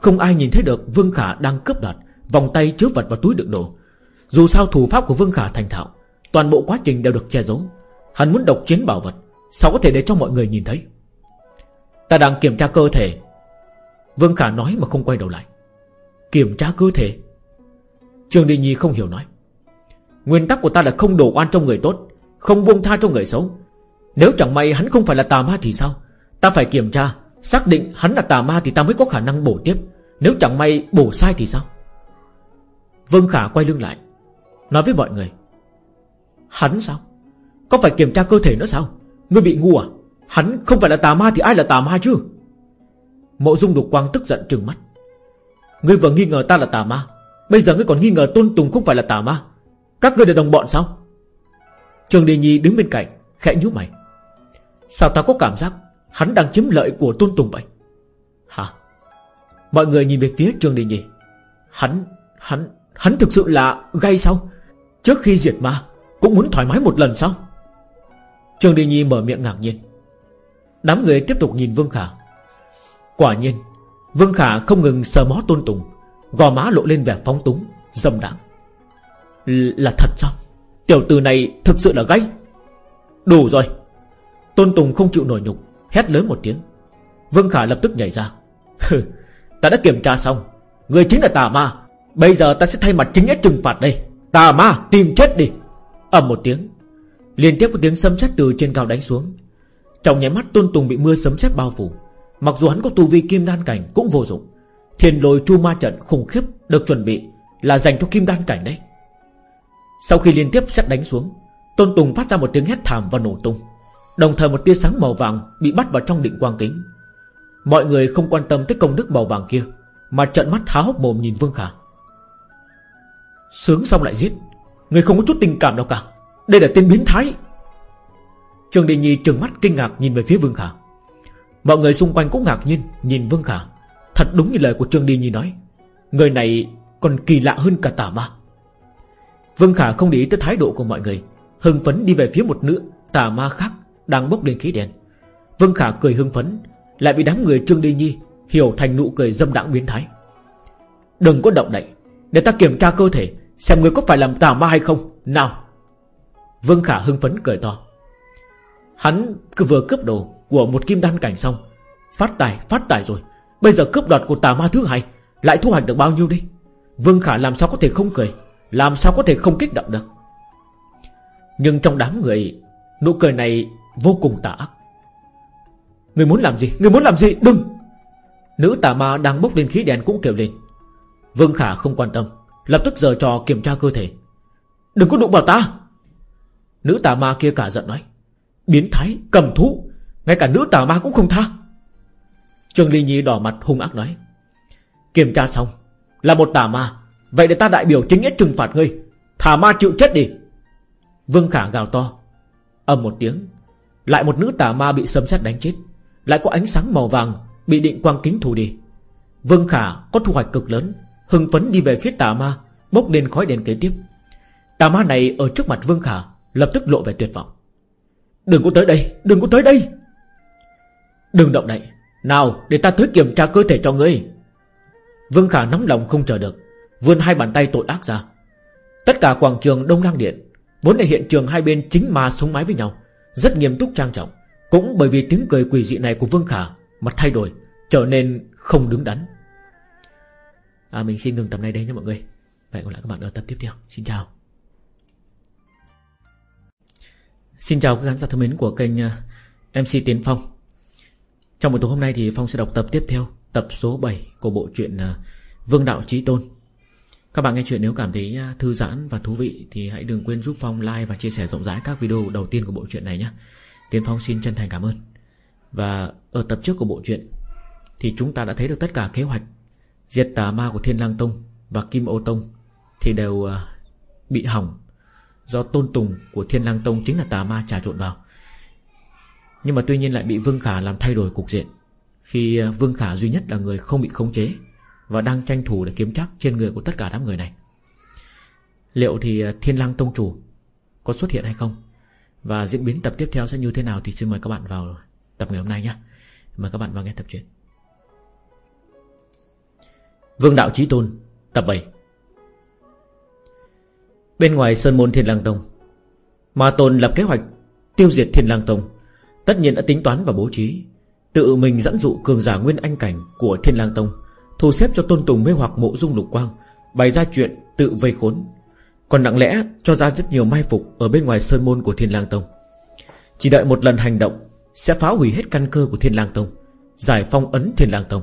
Không ai nhìn thấy được Vương Khả đang cướp đoạt, Vòng tay chứa vật vào túi đựng đồ. Dù sao thủ pháp của Vương Khả thành thạo, Toàn bộ quá trình đều được che giấu. Hắn muốn độc chiến bảo vật, Sao có thể để cho mọi người nhìn thấy? Ta đang kiểm tra cơ thể Vương Khả nói mà không quay đầu lại. Kiểm tra cơ thể. Trường Đi Nhi không hiểu nói. Nguyên tắc của ta là không đổ oan trong người tốt, Không buông tha cho người xấu. Nếu chẳng may hắn không phải là tà ma thì sao? Ta phải kiểm tra, Xác định hắn là tà ma thì ta mới có khả năng bổ tiếp. Nếu chẳng may bổ sai thì sao? Vương Khả quay lưng lại, Nói với mọi người. Hắn sao? Có phải kiểm tra cơ thể nữa sao? Ngươi bị ngu à? Hắn không phải là tà ma thì ai là tà ma chứ? Mộ dung đục quang tức giận trừng mắt. Ngươi vừa nghi ngờ ta là tà ma, Bây giờ ngươi còn nghi ngờ tôn tùng không phải là tà ma. Các ngươi là đồng bọn sao? Trường Đề Nhi đứng bên cạnh, Khẽ nhíu mày. Sao ta có cảm giác Hắn đang chiếm lợi của tôn tùng vậy? Hả? Mọi người nhìn về phía Trường Đề Nhi Hắn Hắn Hắn thực sự là gay sao? Trước khi diệt ma, Cũng muốn thoải mái một lần sao? Trường Đề Nhi mở miệng ngạc nhiên. Đám người tiếp tục nhìn Vương Khả. Quả nhiên, Vương Khả không ngừng sờ mó tôn tùng, Gò má lộ lên vẻ phóng túng, Dâm đáng Là thật sao? Tiểu tử này thực sự là gay. Đủ rồi. Tôn Tùng không chịu nổi nhục, Hét lớn một tiếng. Vương Khả lập tức nhảy ra. Ta đã kiểm tra xong. Người chính là tà ma. Bây giờ ta sẽ thay mặt chính ép trừng phạt đây. Tà ma, tìm chết đi. Ầm một tiếng. Liên tiếp có tiếng sấm sét từ trên cao đánh xuống. Trong nháy mắt, Tôn Tùng bị mưa sấm sét bao phủ. Mặc dù hắn có tu vi kim đan cảnh cũng vô dụng Thiền lôi chu ma trận khủng khiếp Được chuẩn bị là dành cho kim đan cảnh đấy. Sau khi liên tiếp xét đánh xuống, Tôn Tùng phát ra một tiếng hét thảm và nổ tung, Đồng thời một tia sáng màu vàng Bị bắt vào trong định quang kính. Mọi người không quan tâm tới công đức màu vàng kia, Mà trận mắt há hốc mồm nhìn Vương Khả. Sướng xong lại giết, Người không có chút tình cảm nào cả, Đây là tên biến thái. Trường Đình Nhi trừng mắt kinh ngạc nhìn về phía Vương Khả. Mọi người xung quanh cũng ngạc nhiên, Nhìn Vương Khả. Thật đúng như lời của Trương Đi Nhi nói. Người này còn kỳ lạ hơn cả tà ma. Vương Khả không để ý tới thái độ của mọi người, Hưng phấn đi về phía một nữ tà ma khác Đang bốc lên khí đen. Vương Khả cười hưng phấn, Lại bị đám người Trương Đi Nhi Hiểu thành nụ cười dâm đãng biến thái. Đừng có động đậy, Để ta kiểm tra cơ thể, Xem người có phải làm tà ma hay không, Nào. Vương Khả hưng phấn cười to. Hắn cứ vừa cướp đồ của một kim đan cảnh xong. Phát tài phát tài rồi. Bây giờ cướp đoạt của tà ma thứ hai Lại thu hoạch được bao nhiêu đi? Vương Khả làm sao có thể không cười? Làm sao có thể không kích động được? Nhưng trong đám người Nụ cười này vô cùng tà ác. Người muốn làm gì? Người muốn làm gì? Đừng! Nữ tà ma đang bốc lên khí đèn cũng kêu lên. Vương Khả không quan tâm Lập tức giờ trò kiểm tra cơ thể. Đừng có đụng vào ta! Nữ tà ma kia cả giận nói. Biến thái, cầm thú! Ngay cả nữ tà ma cũng không tha. Trương Ly Nhi đỏ mặt hung ác nói, Kiểm tra xong, Là một tà ma, Vậy để ta đại biểu chính nghĩa trừng phạt ngươi. Thả ma chịu chết đi. Vương Khả gào to Âm một tiếng, Lại một nữ tà ma bị sấm sét đánh chết, Lại có ánh sáng màu vàng Bị định quang kính thù đi. Vương Khả có thu hoạch cực lớn, Hưng phấn đi về phía tà ma Bốc lên khói đèn kế tiếp. Tà ma này ở trước mặt Vương Khả Lập tức lộ về tuyệt vọng. Đừng có tới đây, Đừng có tới đây! Đừng động đậy. Nào để ta tới kiểm tra cơ thể cho ngươi. Vương Khả nóng lòng không chờ được Vươn hai bàn tay tội ác ra. Tất cả quảng trường Đông Lang Điện Vốn là hiện trường hai bên chính mà súng mái với nhau Rất nghiêm túc trang trọng. Cũng bởi vì tiếng cười quỷ dị này của Vương Khả Mà thay đổi Trở nên không đứng đắn. À, Mình xin ngừng tập này đây nha mọi người. Vậy còn lại các bạn ở tập tiếp theo. Xin chào. Xin chào các khán giả thân mến của kênh à, MC Tiến Phong. Trong buổi tối hôm nay thì Phong sẽ đọc tập tiếp theo, Tập số 7 của bộ truyện à, Vương Đạo Trí Tôn. Các bạn nghe chuyện nếu cảm thấy à, thư giãn và thú vị Thì hãy đừng quên giúp Phong like và chia sẻ rộng rãi các video đầu tiên của bộ truyện này nhé. Tiến Phong xin chân thành cảm ơn. Và ở tập trước của bộ truyện Thì chúng ta đã thấy được tất cả kế hoạch. Diệt tà ma của Thiên Lang Tông Và Kim Ô Tông Thì đều à, bị hỏng Do tôn tùng của Thiên Lang Tông Chính là tà ma trà trộn vào. Nhưng mà tuy nhiên lại bị Vương Khả làm thay đổi cục diện. Khi ờ, Vương Khả duy nhất là người không bị khống chế Và đang tranh thủ để kiếm chắc Trên người của tất cả đám người này. Liệu thì ờ, Thiên Lang Tông Chủ Có xuất hiện hay không? Và diễn biến tập tiếp theo sẽ như thế nào Thì xin mời các bạn vào tập ngày hôm nay nhé. Mời các bạn vào nghe tập truyện. Vương Đạo Chí Tôn, Tập 7 Bên ngoài Sơn Môn Thiên Lang Tông, Ma Tôn lập kế hoạch Tiêu diệt Thiên Lang Tông. Tất nhiên đã tính toán và bố trí. Tự mình dẫn dụ cường giả nguyên anh cảnh Của Thiên Lang Tông, Thu xếp cho Tôn Tùng mê hoặc mộ dung lục quang, Bày ra chuyện tự vây khốn. Còn nặng lẽ, cho ra rất nhiều mai phục Ở bên ngoài Sơn Môn của Thiên Lang Tông. Chỉ đợi một lần hành động, Sẽ phá hủy hết căn cơ của Thiên Lang Tông, Giải phong ấn Thiên Lang Tông.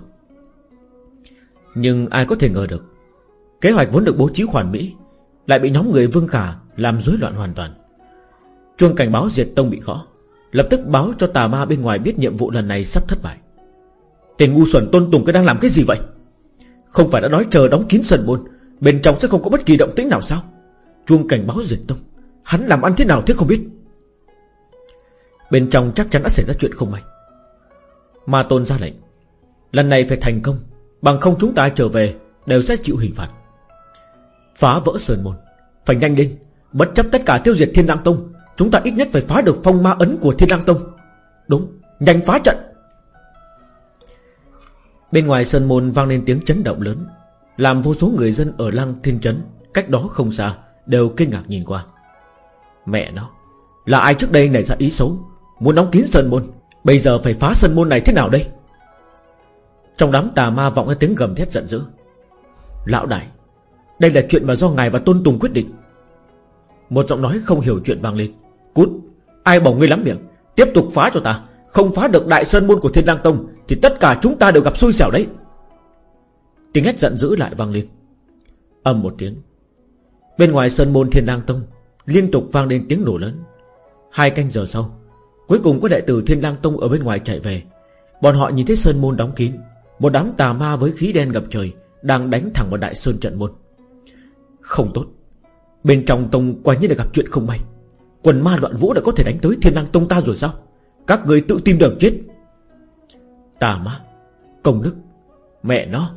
Nhưng ai có thể ngờ được, Kế hoạch vốn được bố trí hoàn mỹ, lại bị nhóm người Vương Khả Làm rối loạn hoàn toàn. Chuông cảnh báo diệt tông bị gõ. Lập tức báo cho tà ma bên ngoài biết nhiệm vụ lần này sắp thất bại. Tên ngu xuẩn tôn tùng cái đang làm cái gì vậy? Không phải đã nói chờ đóng kín sân môn, Bên trong sẽ không có bất kỳ động tĩnh nào sao? Chuông cảnh báo diệt tông, Hắn làm ăn thế nào thế không biết. Bên trong chắc chắn đã xảy ra chuyện không may. Ma tôn ra lệnh, Lần này phải thành công, Bằng không chúng ta trở về Đều sẽ chịu hình phạt. Phá vỡ sơn môn, Phải nhanh lên, Bất chấp tất cả tiêu diệt thiên đăng tông Chúng ta ít nhất phải phá được phong ma ấn của thiên lang tông. Đúng, Nhanh phá trận. Bên ngoài sơn môn vang lên tiếng chấn động lớn, Làm vô số người dân ở lăng thiên trấn Cách đó không xa, Đều kinh ngạc nhìn qua. Mẹ nó, Là ai trước đây nảy ra ý xấu, Muốn đóng kín sơn môn, Bây giờ phải phá sơn môn này thế nào đây? Trong đám tà ma vọng ra tiếng gầm thét giận dữ. Lão đại, đây là chuyện mà do ngài và Tôn Tùng quyết định. Một giọng nói không hiểu chuyện vang lên. Cút. Ai bảo ngươi lắm miệng? Tiếp tục phá cho ta. Không phá được đại sơn môn của Thiên Lang Tông, Thì tất cả chúng ta đều gặp xui xẻo đấy. Tiếng hét giận dữ lại vang lên. Âm một tiếng. Bên ngoài sơn môn Thiên Lang Tông Liên tục vang lên tiếng nổ lớn. Hai canh giờ sau, Cuối cùng có đệ tử Thiên Lang Tông ở bên ngoài chạy về. Bọn họ nhìn thấy sơn môn đóng kín, Một đám tà ma với khí đen ngập trời Đang đánh thẳng vào đại sơn trận môn. Không tốt. Bên trong tông quả nhiên là gặp chuyện không may. Quần ma loạn vũ đã có thể đánh tới thiên năng tông ta rồi sao? Các người tự tìm đường chết. Tà ma Công đức, Mẹ nó,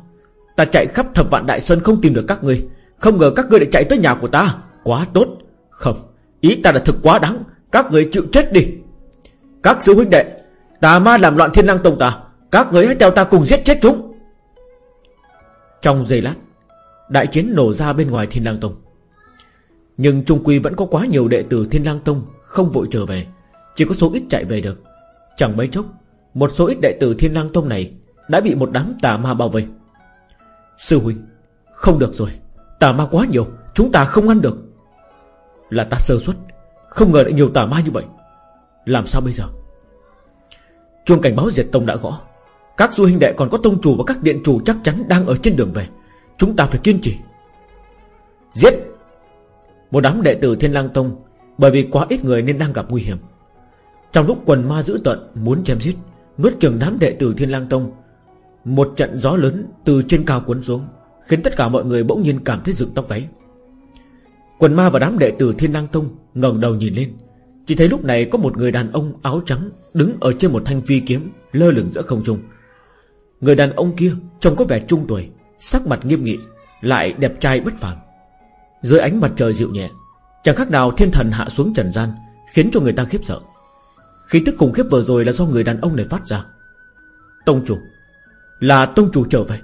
Ta chạy khắp thập vạn đại sơn không tìm được các ngươi. Không ngờ các ngươi lại chạy tới nhà của ta. Quá tốt. Không, Ý ta là thực quá đáng. Các người chịu chết đi. Các sư huynh đệ Tà ma làm loạn thiên năng tông ta. Các người hãy theo ta cùng giết chết chúng. Trong giây lát, Đại chiến nổ ra bên ngoài thiên lang tông. Nhưng Trung Quy vẫn có quá nhiều đệ tử thiên lang tông Không vội trở về. Chỉ có số ít chạy về được. Chẳng mấy chốc, Một số ít đệ tử thiên lang tông này Đã bị một đám tà ma bao vây. Sư huynh, Không được rồi. Tà ma quá nhiều, Chúng ta không ăn được. Là ta sơ suất, Không ngờ lại nhiều tà ma như vậy. Làm sao bây giờ? Chuông cảnh báo diệt tông đã gõ. Các du huynh đệ còn có tông chủ và các điện chủ chắc chắn đang ở trên đường về. Chúng ta phải kiên trì. Giết! Một đám đệ tử Thiên lang Tông, Bởi vì quá ít người nên đang gặp nguy hiểm. Trong lúc quần ma giữ tận Muốn chém giết, Nuốt chừng đám đệ tử Thiên lang Tông, Một trận gió lớn từ trên cao cuốn xuống, Khiến tất cả mọi người bỗng nhiên cảm thấy dựng tóc gáy. Quần ma và đám đệ tử Thiên lang Tông ngẩng đầu nhìn lên, Chỉ thấy lúc này có một người đàn ông áo trắng Đứng ở trên một thanh phi kiếm Lơ lửng giữa không trung. Người đàn ông kia trông có vẻ trung tuổi, Sắc mặt nghiêm nghị, Lại đẹp trai bất phàm. Dưới ánh mặt trời dịu nhẹ, Chẳng khác nào thiên thần hạ xuống trần gian, Khiến cho người ta khiếp sợ. Khí tức khủng khiếp vừa rồi là do người đàn ông này phát ra. Tông chủ, Là tông chủ trở về.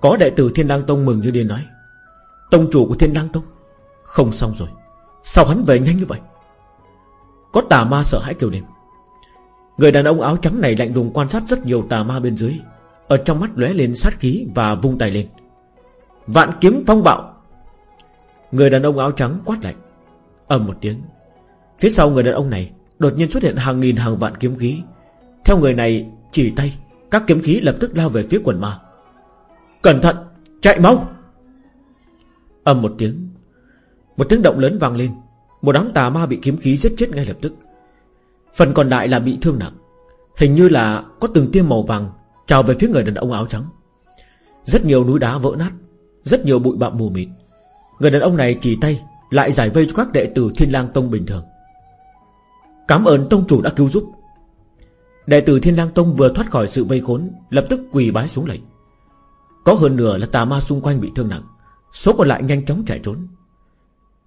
Có đệ tử Thiên lang Tông mừng như điên nói. Tông chủ của Thiên lang Tông? Không xong rồi. Sao hắn về nhanh như vậy? Có tà ma sợ hãi kêu lên. Người đàn ông áo trắng này lạnh lùng quan sát rất nhiều tà ma bên dưới, Ở trong mắt lóe lên sát khí và vung tay lên. Vạn kiếm phong bạo Người đàn ông áo trắng quát lạnh. Ầm một tiếng. Phía sau người đàn ông này Đột nhiên xuất hiện hàng nghìn hàng vạn kiếm khí. Theo người này chỉ tay, Các kiếm khí lập tức lao về phía quần ma. Cẩn thận, chạy mau! Ầm một tiếng. Một tiếng động lớn vang lên. Một đám tà ma bị kiếm khí giết chết ngay lập tức. Phần còn lại là bị thương nặng. Hình như là có từng tia màu vàng Trào về phía người đàn ông áo trắng. Rất nhiều núi đá vỡ nát, Rất nhiều bụi bặm mù mịt. Người đàn ông này chỉ tay, Lại giải vây cho các đệ tử Thiên lang Tông bình thường. Cảm ơn Tông chủ đã cứu giúp. Đệ tử Thiên lang Tông vừa thoát khỏi sự vây khốn, Lập tức quỳ bái xuống lệnh Có hơn nửa là tà ma xung quanh bị thương nặng, Số còn lại nhanh chóng chạy trốn.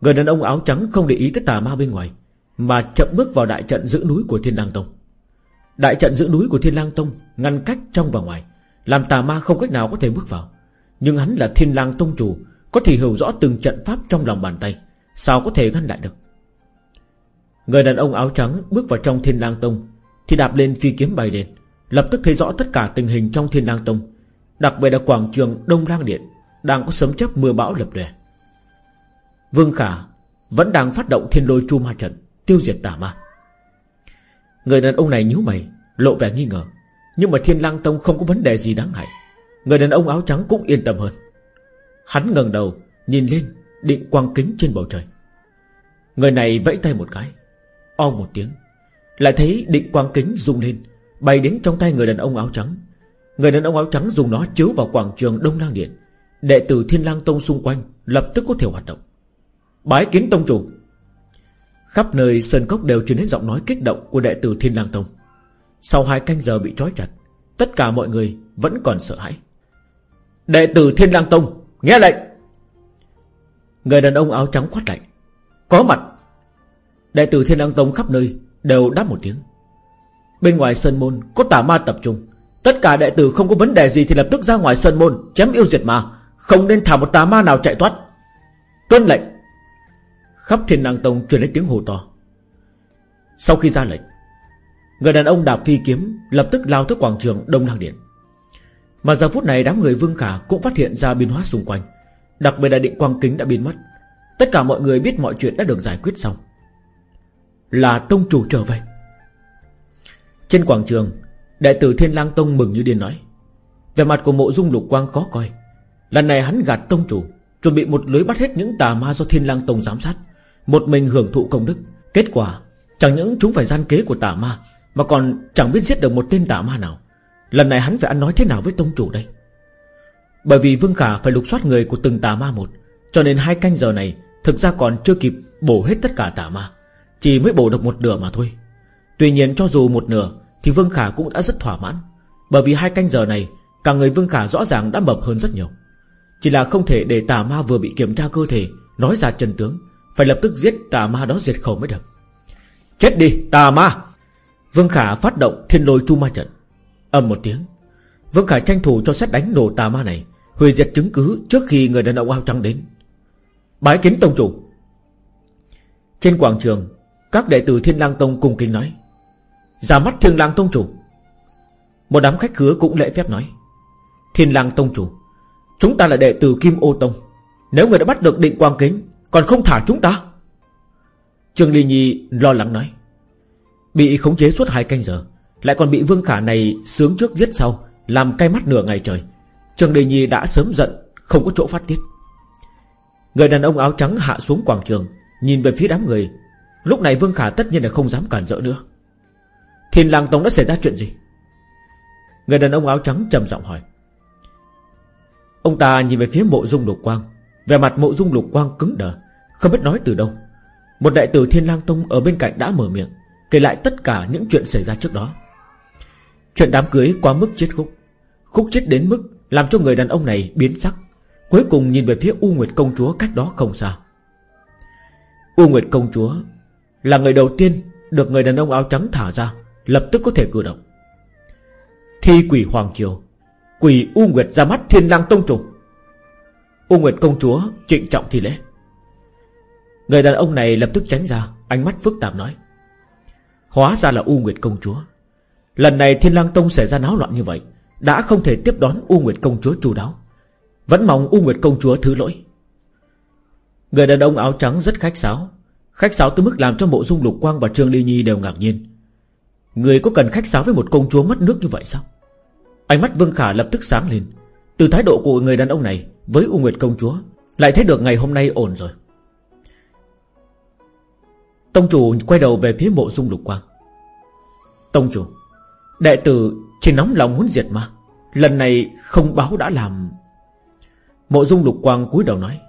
Người đàn ông áo trắng không để ý tới tà ma bên ngoài, Mà chậm bước vào đại trận giữ núi của Thiên lang Tông. Đại trận giữ núi của Thiên lang Tông Ngăn cách trong và ngoài, Làm tà ma không cách nào có thể bước vào. Nhưng hắn là Thiên lang Tông chủ có thể hiểu rõ từng trận pháp trong lòng bàn tay. Sao có thể ngăn lại được? Người đàn ông áo trắng bước vào trong Thiên lang Tông, Thì đạp lên phi kiếm bay lên. Lập tức thấy rõ tất cả tình hình trong Thiên lang Tông. Đặc biệt là quảng trường Đông Lang Điện Đang có sấm chớp mưa bão lập lè Vương Khả Vẫn đang phát động thiên lôi chu ma trận, Tiêu diệt tà ma. Người đàn ông này nhíu mày, Lộ vẻ nghi ngờ. Nhưng mà thiên lang tông không có vấn đề gì đáng ngại. Người đàn ông áo trắng cũng yên tâm hơn. Hắn ngẩng đầu, Nhìn lên định quang kính trên bầu trời. Người này vẫy tay một cái, O một tiếng, Lại thấy định quang kính rung lên, Bay đến trong tay người đàn ông áo trắng. Người đàn ông áo trắng dùng nó chiếu vào quảng trường Đông Lang Điện. Đệ tử Thiên Lang Tông xung quanh Lập tức có thể hoạt động. Bái kiến Tông Chủ. Khắp nơi Sơn Cốc đều truyền đến giọng nói kích động Của đệ tử Thiên Lang Tông. Sau hai canh giờ bị trói chặt, Tất cả mọi người vẫn còn sợ hãi. Đệ tử Thiên Lang Tông Nghe lệnh. Người đàn ông áo trắng quát lạnh. Có mặt. Đệ tử Thiên đăng Tông khắp nơi Đều đáp một tiếng. Bên ngoài Sơn Môn có tà ma tập trung. Tất cả đệ tử không có vấn đề gì Thì lập tức ra ngoài Sơn Môn Chém yêu diệt ma. Không nên thả một tà ma nào chạy thoát. Tuân lệnh. Khắp thiên đăng tông truyền lên tiếng hồ to. Sau khi ra lệnh, Người đàn ông đạp phi kiếm Lập tức lao tới quảng trường Đông Năng Điện. Mà giờ phút này đám người Vương Khả Cũng phát hiện ra biến hóa xung quanh. Đặc biệt là định quang kính đã biến mất. Tất cả mọi người biết mọi chuyện đã được giải quyết xong. Là tông chủ trở về. Trên quảng trường, Đại tử Thiên lang Tông mừng như điên nói. Về mặt của mộ dung lục quang khó coi. Lần này hắn gạt tông chủ, Chuẩn bị một lưới bắt hết những tà ma do Thiên lang Tông giám sát. Một mình hưởng thụ công đức. Kết quả, chẳng những chúng phải gian kế của tà ma, Mà còn chẳng biết giết được một tên tà ma nào. Lần này hắn phải ăn nói thế nào với tông chủ đây? Bởi vì Vương Khả phải lục soát người của từng tà ma một, Cho nên hai canh giờ này Thực ra còn chưa kịp bổ hết tất cả tà ma, Chỉ mới bổ được một nửa mà thôi. Tuy nhiên cho dù một nửa, Thì Vương Khả cũng đã rất thỏa mãn, Bởi vì hai canh giờ này, Cả người Vương Khả rõ ràng đã mập hơn rất nhiều. Chỉ là không thể để tà ma vừa bị kiểm tra cơ thể, Nói ra chân tướng, Phải lập tức giết tà ma đó diệt khẩu mới được. Chết đi, tà ma! Vương Khả phát động thiên lôi chu ma trận. Âm một tiếng. Vương Khải tranh thủ cho xét đánh nổ tà ma này. Hủy diệt chứng cứ trước khi người đàn ông áo trắng đến. Bái kính tông chủ. Trên quảng trường, Các đệ tử Thiên lang Tông cùng kính nói. Ra mắt Thiên lang Tông chủ. Một đám khách khứa cũng lễ phép nói. Thiên lang Tông chủ, Chúng ta là đệ tử Kim Ô Tông. Nếu người đã bắt được định quang kính, Còn không thả chúng ta? Trương Ly Nhi lo lắng nói. Bị khống chế suốt hai canh giờ lại còn bị Vương Khả này sướng trước giết sau, Làm cay mắt nửa ngày trời. Trương đề Nhi đã sớm giận, Không có chỗ phát tiết. Người đàn ông áo trắng hạ xuống quảng trường, Nhìn về phía đám người. Lúc này Vương Khả tất nhiên là không dám cản rỡ nữa. Thiên lang tông đã xảy ra chuyện gì? Người đàn ông áo trắng trầm giọng hỏi. Ông ta nhìn về phía mộ dung lục quang. Về mặt mộ dung lục quang cứng đờ, Không biết nói từ đâu. Một đại tử Thiên lang Tông ở bên cạnh đã mở miệng, Kể lại tất cả những chuyện xảy ra trước đó. Chuyện đám cưới quá mức chết khúc. Khúc chết đến mức Làm cho người đàn ông này biến sắc, Cuối cùng nhìn về phía U Nguyệt Công Chúa cách đó không xa. U Nguyệt Công Chúa Là người đầu tiên Được người đàn ông áo trắng thả ra, Lập tức có thể cử động. Thi quỷ Hoàng Triều, Quỷ U Nguyệt ra mắt thiên lang tông trùng. U Nguyệt Công Chúa Trịnh trọng thi lễ. Người đàn ông này lập tức tránh ra, Ánh mắt phức tạp nói, Hóa ra là U Nguyệt Công Chúa. Lần này Thiên Lang Tông xảy ra náo loạn như vậy, Đã không thể tiếp đón U Nguyệt Công Chúa chu đáo. Vẫn mong U Nguyệt Công Chúa thứ lỗi. Người đàn ông áo trắng rất khách sáo. Khách sáo tới mức làm cho mộ dung lục quang và Trương Ly Nhi đều ngạc nhiên. Người có cần khách sáo với một công chúa mất nước như vậy sao? Ánh mắt Vương Khả lập tức sáng lên. Từ thái độ của người đàn ông này Với U Nguyệt công chúa Lại thấy được ngày hôm nay ổn rồi. Tông chủ quay đầu về phía mộ dung lục quang. Tông chủ Đệ tử chỉ nóng lòng muốn diệt mà Lần này không báo đã làm. Mộ dung lục quang cúi đầu nói.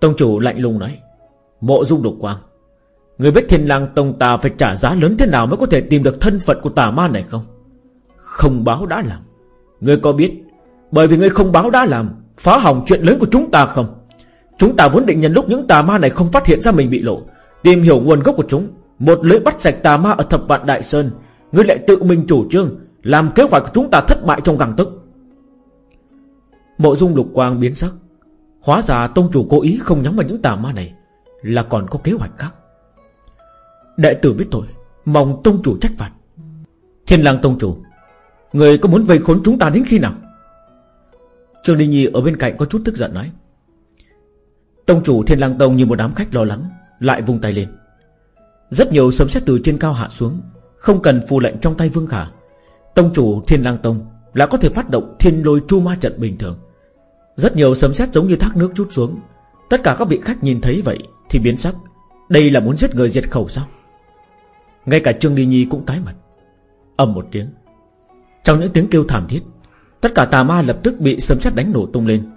Tông chủ lạnh lùng nói. Mộ dung lục quang, Người biết thiên lang tông ta phải trả giá lớn thế nào Mới có thể tìm được thân phận của tà ma này không? Không báo đã làm. Người có biết, Bởi vì người không báo đã làm, Phá hỏng chuyện lớn của chúng ta không? Chúng ta vốn định nhân lúc những tà ma này không phát hiện ra mình bị lộ, Tìm hiểu nguồn gốc của chúng, Một lưỡi bắt sạch tà ma ở thập vạn đại sơn Ngươi lại tự mình chủ trương, Làm kế hoạch của chúng ta thất bại trong găng tức Mộ dung lục quang biến sắc. Hóa ra tông chủ cố ý không nhắm vào những tà ma này, Là còn có kế hoạch khác. Đệ tử biết tội, Mong tông chủ trách phạt. Thiên lang tông chủ, Người có muốn vây khốn chúng ta đến khi nào? Trương Đình Nhi ở bên cạnh có chút tức giận nói. Tông chủ Thiên lang tông như một đám khách lo lắng, Lại vung tay lên. Rất nhiều sấm sét từ trên cao hạ xuống không cần phù lệnh trong tay Vương Khả. Tông chủ Thiên lang tông Là có thể phát động thiên lôi chu ma trận bình thường. Rất nhiều sấm sét giống như thác nước chút xuống. Tất cả các vị khách nhìn thấy vậy Thì biến sắc. Đây là muốn giết người diệt khẩu sao? Ngay cả Trương Ly Nhi cũng tái mặt. Ầm một tiếng. Trong những tiếng kêu thảm thiết, Tất cả tà ma lập tức bị sấm sét đánh nổ tung lên.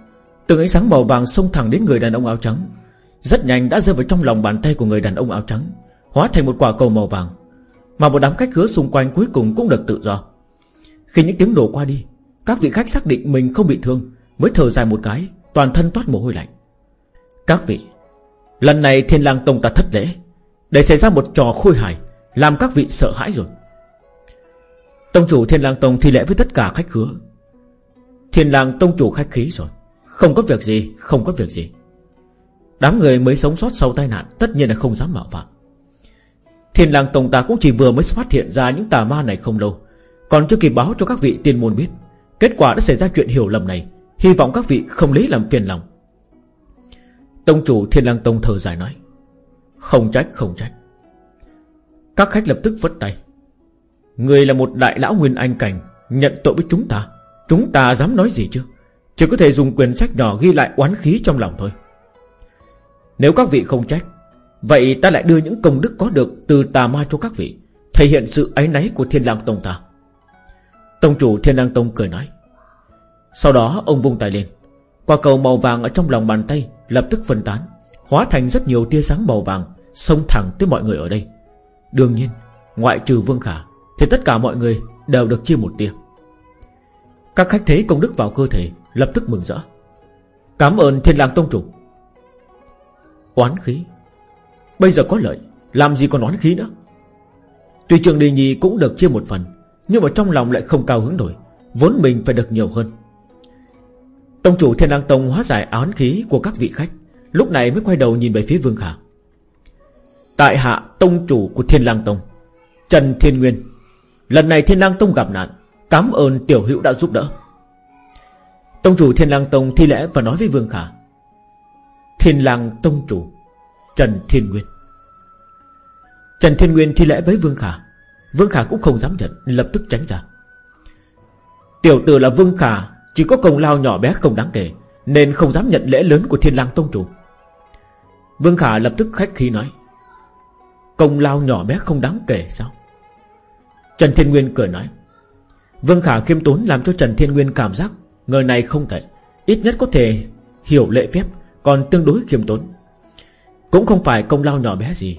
Từng ánh sáng màu vàng xông thẳng đến người đàn ông áo trắng. Rất nhanh đã rơi vào trong lòng bàn tay của người đàn ông áo trắng, Hóa thành một quả cầu màu vàng. Mà một đám khách khứa xung quanh cuối cùng cũng được tự do. Khi những tiếng nổ qua đi, Các vị khách xác định mình không bị thương, Mới thở dài một cái, Toàn thân toát mồ hôi lạnh. Các vị, Lần này thiên lang tông ta thất lễ. Để xảy ra một trò khôi hài, làm các vị sợ hãi rồi. Tông chủ Thiên lang Tông thi lễ với tất cả khách khứa Thiên lang Tông chủ khách khí rồi. Không có việc gì, Không có việc gì. Đám người mới sống sót sau tai nạn, Tất nhiên là không dám mạo phạm. Thiên lang Tông ta cũng chỉ vừa mới phát hiện ra Những tà ma này không lâu. Còn chưa kịp báo cho các vị tiên môn biết, Kết quả đã xảy ra chuyện hiểu lầm này. Hy vọng các vị không lấy làm phiền lòng. Tông chủ Thiên lang Tông thở dài nói, Không trách không trách. Các khách lập tức vất tay. Người là một đại lão nguyên anh cảnh, Nhận tội với chúng ta. Chúng ta dám nói gì chứ? Chỉ có thể dùng quyền sách nhỏ ghi lại oán khí trong lòng thôi. Nếu các vị không trách Vậy ta lại đưa những công đức có được Từ tà ma cho các vị, Thể hiện sự áy náy của thiên lang tông ta. Tông chủ thiên lang tông cười nói. Sau đó, ông vung tay lên. Quả cầu màu vàng ở trong lòng bàn tay Lập tức phân tán, Hóa thành rất nhiều tia sáng màu vàng, Xông thẳng tới mọi người ở đây. Đương nhiên, Ngoại trừ Vương Khả, Thì tất cả mọi người đều được chia một tia. Các khách thế công đức vào cơ thể Lập tức mừng rỡ. Cảm ơn thiên lang tông chủ. Oán khí. Bây giờ có lợi, Làm gì còn oán khí nữa? Tuy trường Đi nhì cũng được chia một phần, Nhưng mà trong lòng lại không cao hứng nổi, Vốn mình phải được nhiều hơn. Tông chủ Thiên Lang Tông hóa giải oán khí của các vị khách, Lúc này mới quay đầu nhìn về phía Vương Khả. Tại hạ Tông chủ của Thiên Lang Tông, Trần Thiên Nguyên, Lần này Thiên Lang Tông gặp nạn, Cảm ơn tiểu hữu đã giúp đỡ. Tông chủ Thiên Lang Tông thi lễ và nói với Vương Khả, Thiên Lang Tông chủ, Trần Thiên Nguyên. Trần Thiên Nguyên thi lễ với Vương Khả. Vương Khả cũng không dám nhận, Lập tức tránh ra. Tiểu tử là Vương Khả, Chỉ có công lao nhỏ bé không đáng kể, Nên không dám nhận lễ lớn của Thiên Lang Tông chủ. Vương Khả lập tức khách khí nói, Công lao nhỏ bé không đáng kể sao? Trần Thiên Nguyên cười nói, Vương Khả khiêm tốn làm cho Trần Thiên Nguyên cảm giác Người này không tệ, Ít nhất có thể hiểu lệ phép, Còn tương đối khiêm tốn. Cũng không phải công lao nhỏ bé gì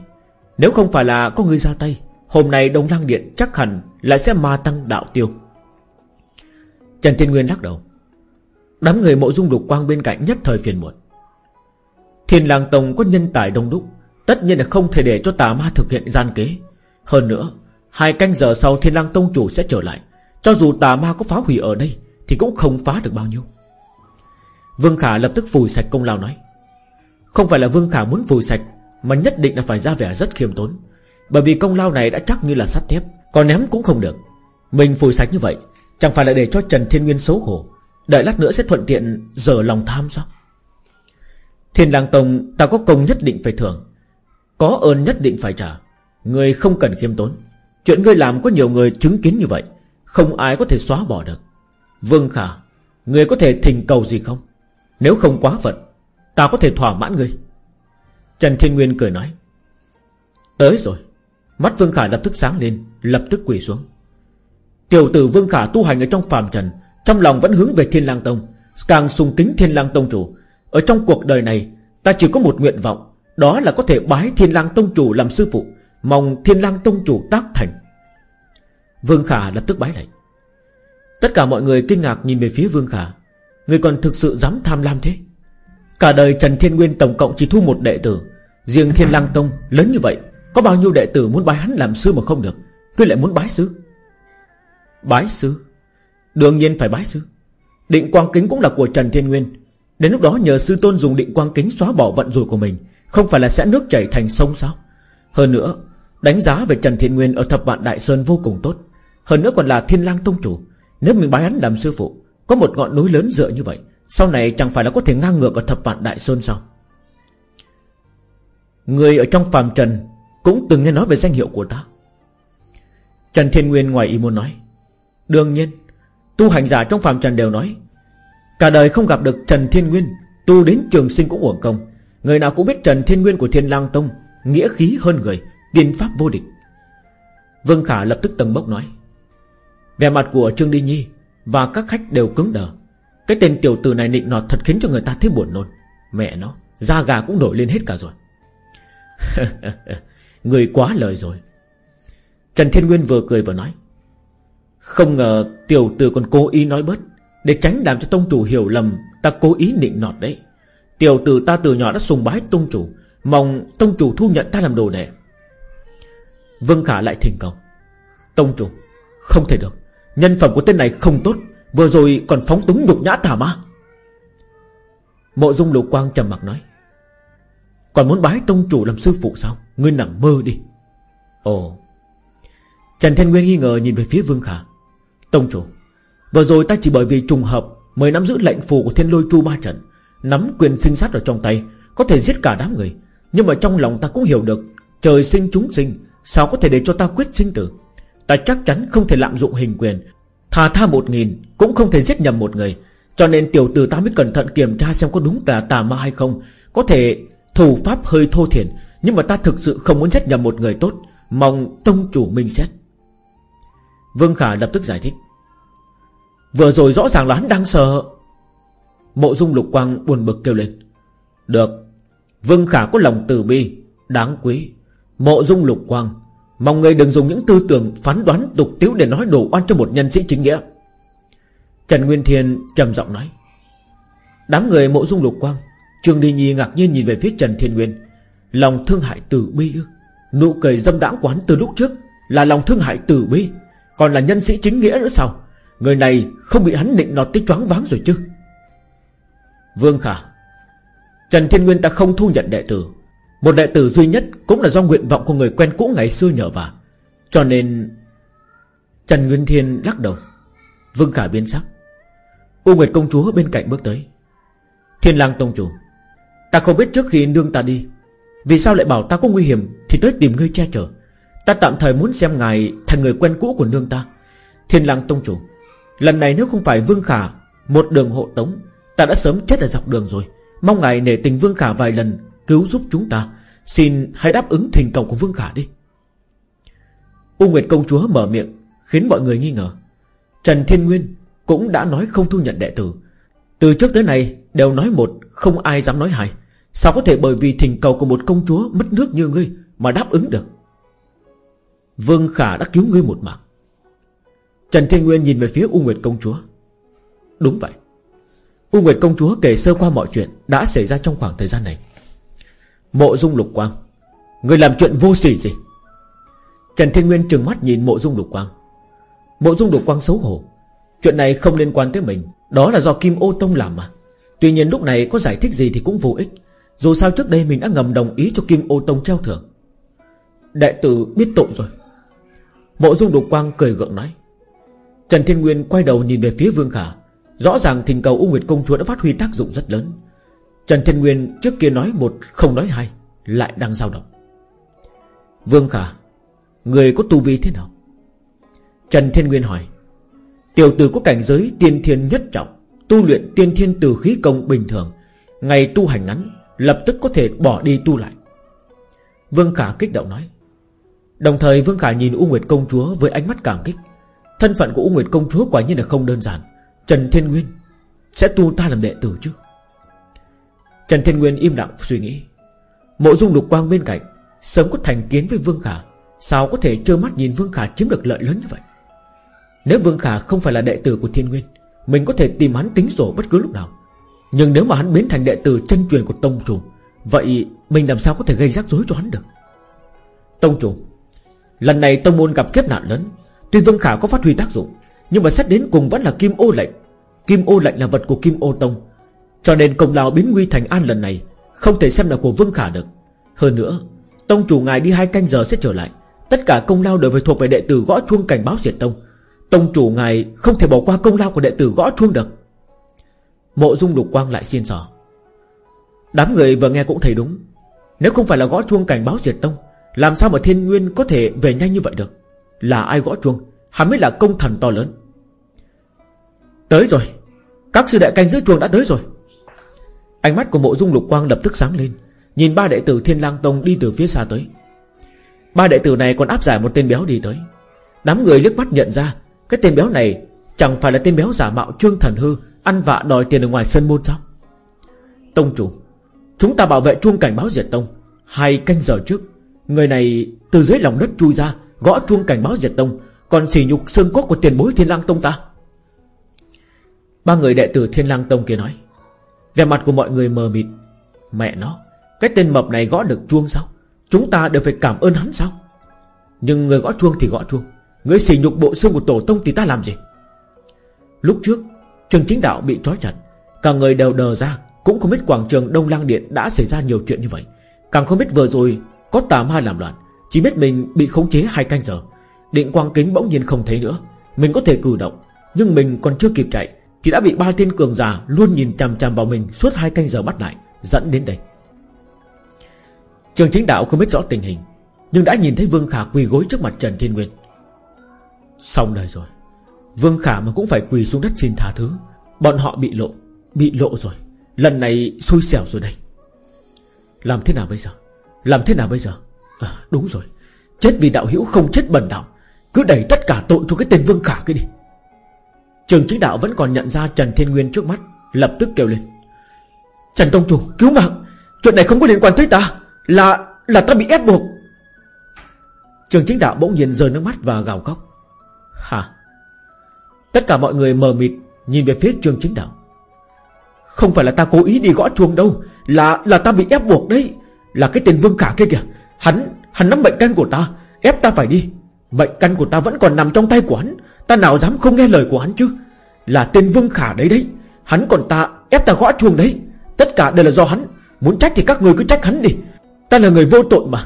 nếu không phải là có người ra tay, Hôm nay Đông Lăng Điện chắc hẳn Lại sẽ ma tăng đạo tiêu. Trần Thiên Nguyên lắc đầu. Đám người mộ dung lục quang bên cạnh nhất thời phiền muộn. Thiên lang tông có nhân tài đông đúc, Tất nhiên là không thể để cho tà ma thực hiện gian kế. Hơn nữa, Hai canh giờ sau thiên lang tông chủ sẽ trở lại. Cho dù tà ma có phá hủy ở đây, Thì cũng không phá được bao nhiêu. Vương Khả lập tức phủi sạch công lao nói. Không phải là Vương Khả muốn phủi sạch mà nhất định là phải ra vẻ rất khiêm tốn. Bởi vì công lao này đã chắc như là sắt thép, Còn ném cũng không được. Mình phủi sạch như vậy, Chẳng phải là để cho Trần Thiên Nguyên xấu hổ? Đợi lát nữa sẽ thuận tiện dở lòng tham sao? Thiên lang tông, Ta có công nhất định phải thưởng. Có ơn nhất định phải trả. Người không cần khiêm tốn. Chuyện ngươi làm có nhiều người chứng kiến như vậy, Không ai có thể xóa bỏ được. Vương Khả Ngươi có thể thỉnh cầu gì không? Nếu không quá phận, Ta có thể thỏa mãn ngươi. Trần Thiên Nguyên cười nói, Tới rồi. Mắt Vương Khả lập tức sáng lên, Lập tức quỳ xuống. Tiểu tử Vương Khả tu hành ở trong phàm trần, Trong lòng vẫn hướng về Thiên Lang Tông, Càng sùng kính Thiên Lang Tông chủ. Ở trong cuộc đời này, Ta chỉ có một nguyện vọng, Đó là có thể bái Thiên Lang Tông chủ làm sư phụ. Mong Thiên Lang Tông chủ tác thành. Vương Khả lập tức bái lạy. Tất cả mọi người kinh ngạc nhìn về phía Vương Khả. Người còn thực sự dám tham lam thế? Cả đời Trần Thiên Nguyên tổng cộng chỉ thu một đệ tử Riêng Thiên Lang Tông lớn như vậy, Có bao nhiêu đệ tử muốn bái hắn làm sư mà không được? Cứ lại muốn bái sư? Bái sư? Đương nhiên phải bái sư. Định quang kính cũng là của Trần Thiên Nguyên. Đến lúc đó nhờ sư tôn dùng định quang kính xóa bỏ vận rủi của mình, Không phải là sẽ nước chảy thành sông sao? Hơn nữa, Đánh giá về Trần Thiên Nguyên ở thập vạn Đại Sơn vô cùng tốt. Hơn nữa còn là thiên lang tông chủ. Nếu mình bái hắn làm sư phụ, Có một ngọn núi lớn dựa như vậy, Sau này chẳng phải là có thể ngang ngược ở thập vạn Đại Sơn sao? Người ở trong phàm trần Cũng từng nghe nói về danh hiệu của ta. Trần Thiên Nguyên ngoài ý muốn nói, Đương nhiên, Tu hành giả trong phàm trần đều nói, Cả đời không gặp được Trần Thiên Nguyên, Tu đến trường sinh cũng uổng công. Người nào cũng biết Trần Thiên Nguyên của Thiên Lang Tông, Nghĩa khí hơn người Điên pháp vô địch. Vương Khả lập tức tầng bốc nói, Vẻ mặt của Trương Đi Nhi Và các khách đều cứng đờ. Cái tên tiểu tử này nịnh nọt thật khiến cho người ta thấy buồn nôn. Mẹ nó, Da gà cũng nổi lên hết cả rồi. Người quá lời rồi. Trần Thiên Nguyên vừa cười vừa nói, Không ngờ tiểu tử còn cố ý nói bớt, Để tránh làm cho tông chủ hiểu lầm, Ta cố ý nịnh nọt đấy. Tiểu tử ta từ nhỏ đã sùng bái tông chủ, Mong tông chủ thu nhận ta làm đồ đệ. Vương Khả lại thỉnh cầu, Tông chủ, Không thể được. Nhân phẩm của tên này không tốt, Vừa rồi còn phóng túng nhục nhã thả ma. Mộ dung lục quang trầm mặt nói còn muốn bái tông chủ làm sư phụ sao? Ngươi nằm mơ đi. Ồ. Trần Thiên Nguyên nghi ngờ nhìn về phía Vương Khả. Tông chủ, Vừa rồi ta chỉ bởi vì trùng hợp Mới nắm giữ lệnh phù của thiên lôi tru ba trận, Nắm quyền sinh sát ở trong tay, Có thể giết cả đám người. Nhưng mà trong lòng ta cũng hiểu được, Trời sinh chúng sinh, Sao có thể để cho ta quyết sinh tử? Ta chắc chắn không thể lạm dụng hình quyền Thà tha một nghìn Cũng không thể giết nhầm một người. Cho nên tiểu tử ta mới cẩn thận kiểm tra xem có đúng là tà ma hay không, Có thể thủ pháp hơi thô thiển, Nhưng mà ta thực sự không muốn xét nhầm một người tốt. Mong tông chủ minh xét. Vương Khả lập tức giải thích. Vừa rồi rõ ràng là hắn đang sợ. Mộ dung lục quang buồn bực kêu lên. Được, Vương Khả có lòng từ bi, Đáng quý. Mộ dung lục quang, Mong người đừng dùng những tư tưởng phán đoán tục tiếu Để nói đổ oan cho một nhân sĩ chính nghĩa. Trần Nguyên Thiên trầm giọng nói. Đám người mộ dung lục quang Trương Đi Nhi ngạc nhiên nhìn về phía Trần Thiên Nguyên. Lòng thương hại tử bi ư? Nụ cười dâm đãng quán từ lúc trước Là lòng thương hại tử bi. Còn là nhân sĩ chính nghĩa nữa sao? Người này không bị hắn nịnh nọt tới choáng váng rồi chứ? Vương Khả, Trần Thiên Nguyên ta không thu nhận đệ tử. Một đệ tử duy nhất Cũng là do nguyện vọng của người quen cũ ngày xưa nhờ vào Cho nên, Trần Nguyên Thiên lắc đầu. Vương Khả biến sắc. U Nguyệt công chúa bên cạnh bước tới. Thiên lang tông chủ Ta không biết trước khi nương ta đi. Vì sao lại bảo ta có nguy hiểm Thì tới tìm ngươi che chở. Ta tạm thời muốn xem ngài thành người quen cũ của nương ta. Thiên lang tông chủ, Lần này nếu không phải Vương Khả, Một đường hộ tống, Ta đã sớm chết ở dọc đường rồi. Mong ngài nể tình Vương Khả vài lần, Cứu giúp chúng ta. Xin hãy đáp ứng thỉnh cầu của Vương Khả đi. U Nguyệt công chúa mở miệng, Khiến mọi người nghi ngờ. Trần Thiên Nguyên cũng đã nói không thu nhận đệ tử. Từ trước tới nay Đều nói một, không ai dám nói hai. Sao có thể bởi vì thỉnh cầu của một công chúa Mất nước như ngươi mà đáp ứng được? Vương Khả đã cứu ngươi một mạng. Trần Thiên Nguyên nhìn về phía U Nguyệt công chúa. Đúng vậy. U Nguyệt công chúa kể sơ qua mọi chuyện Đã xảy ra trong khoảng thời gian này. Mộ dung lục quang, Người làm chuyện vô sỉ gì? Trần Thiên Nguyên trừng mắt nhìn mộ dung lục quang. Mộ dung lục quang xấu hổ. Chuyện này không liên quan tới mình, Đó là do Kim Ô Tông làm mà. Tuy nhiên lúc này có giải thích gì thì cũng vô ích. Dù sao trước đây mình đã ngầm đồng ý cho Kim Ô Tông treo thưởng. Đệ tử biết tội rồi. Mộ dung Độc quang cười gượng nói. Trần Thiên Nguyên quay đầu nhìn về phía Vương Khả. Rõ ràng thỉnh cầu U Nguyệt Công Chúa đã phát huy tác dụng rất lớn. Trần Thiên Nguyên trước kia nói một không nói hai, Lại đang dao động. Vương Khả, Người có tu vi thế nào? Trần Thiên Nguyên hỏi. Tiểu tử có cảnh giới tiên thiên nhất trọng, Tu luyện tiên thiên từ khí công bình thường, Ngày tu hành ngắn Lập tức có thể bỏ đi tu lại. Vương Khả kích động nói. Đồng thời Vương Khả nhìn U Nguyệt Công Chúa Với ánh mắt cảm kích. Thân phận của U Nguyệt Công Chúa quả nhiên là không đơn giản. Trần Thiên Nguyên Sẽ tu ta làm đệ tử chứ? Trần Thiên Nguyên im lặng suy nghĩ. Mộ dung lục quang bên cạnh Sớm có thành kiến với Vương Khả. Sao có thể trơ mắt nhìn Vương Khả chiếm được lợi lớn như vậy? Nếu Vương Khả không phải là đệ tử của Thiên Nguyên, Mình có thể tìm hắn tính sổ bất cứ lúc nào. Nhưng nếu mà hắn biến thành đệ tử chân truyền của Tông Chủ, Vậy mình làm sao có thể gây rắc rối cho hắn được? Tông Chủ, Lần này Tông Môn gặp kiếp nạn lớn, Tuy Vương Khả có phát huy tác dụng, Nhưng mà xét đến cùng vẫn là Kim Ô Lệnh. Kim Ô Lệnh là vật của Kim Ô Tông, Cho nên công lao biến nguy thành an lần này Không thể xem là của Vương Khả được. Hơn nữa, Tông chủ ngài đi hai canh giờ sẽ trở lại. Tất cả công lao đều phải thuộc về đệ tử gõ chuông cảnh báo diệt tông. Tông chủ ngài không thể bỏ qua công lao của đệ tử gõ chuông được. Mộ dung lục quang lại xin sỏ. Đám người vừa nghe cũng thấy đúng. Nếu không phải là gõ chuông cảnh báo diệt tông, Làm sao mà thiên nguyên có thể về nhanh như vậy được? Là ai gõ chuông? Hắn mới là công thần to lớn. Tới rồi. Các sư đệ canh giữ chuông đã tới rồi. Ánh mắt của mộ dung lục quang lập tức sáng lên, Nhìn ba đệ tử thiên lang tông đi từ phía xa tới. Ba đệ tử này còn áp giải một tên béo đi tới. Đám người liếc mắt nhận ra, Cái tên béo này Chẳng phải là tên béo giả mạo Trương Thần Hư Ăn vạ đòi tiền ở ngoài sân môn sao? Tông chủ, Chúng ta bảo vệ chuông cảnh báo diệt tông. Hai canh giờ trước, Người này từ dưới lòng đất chui ra, Gõ chuông cảnh báo diệt tông. Còn xỉ nhục xương cốt của tiền bối thiên lang tông ta? Ba người đệ tử thiên lang tông kia nói Về mặt của mọi người mờ mịt. Mẹ nó, Cái tên mập này gõ được chuông sao? Chúng ta đều phải cảm ơn hắn sao? Nhưng người gõ chuông thì gõ chuông, Người xỉ nhục bộ xương của tổ tông thì ta làm gì? Lúc trước Trường chính đạo bị trói chặt. Cả người đều đờ ra. Cũng không biết quảng trường Đông Lang Điện đã xảy ra nhiều chuyện như vậy. Càng không biết vừa rồi Có tà ma làm loạn. Chỉ biết mình bị khống chế hai canh giờ. Định quang kính bỗng nhiên không thấy nữa. Mình có thể cử động, Nhưng mình còn chưa kịp chạy. Thì đã bị ba tên cường già Luôn nhìn chằm chằm vào mình Suốt hai canh giờ bắt lại, Dẫn đến đây. Trường chính đạo không biết rõ tình hình, Nhưng đã nhìn thấy Vương Khả quỳ gối trước mặt Trần Thiên Nguyên. Xong đời rồi. Vương Khả mà cũng phải quỳ xuống đất xin tha thứ. Bọn họ bị lộ Bị lộ rồi. Lần này xui xẻo rồi đây. Làm thế nào bây giờ? Làm thế nào bây giờ? À, Đúng rồi. Chết vì đạo hữu không chết bẩn đạo. Cứ đẩy tất cả tội cho cái tên Vương Khả kia đi. Trường chính đạo vẫn còn nhận ra Trần Thiên Nguyên trước mắt Lập tức kêu lên. Trần Tông Chủ cứu mạng. Chuyện này không có liên quan tới ta Là là ta bị ép buộc. Trường chính đạo bỗng nhiên rơi nước mắt và gào khóc. Hả? Tất cả mọi người mờ mịt, Nhìn về phía trường chính đạo. Không phải là ta cố ý đi gõ chuông đâu, Là là ta bị ép buộc đấy. Là cái tên Vương Khả kia kìa, Hắn hắn nắm bệnh căn của ta, Ép ta phải đi. Bệnh căn của ta vẫn còn nằm trong tay của hắn, Ta nào dám không nghe lời của hắn chứ? Là tên Vương Khả đấy đấy, Hắn còn ta ép ta gõ chuông đấy. Tất cả đều là do hắn, Muốn trách thì các người cứ trách hắn đi. Ta là người vô tội mà,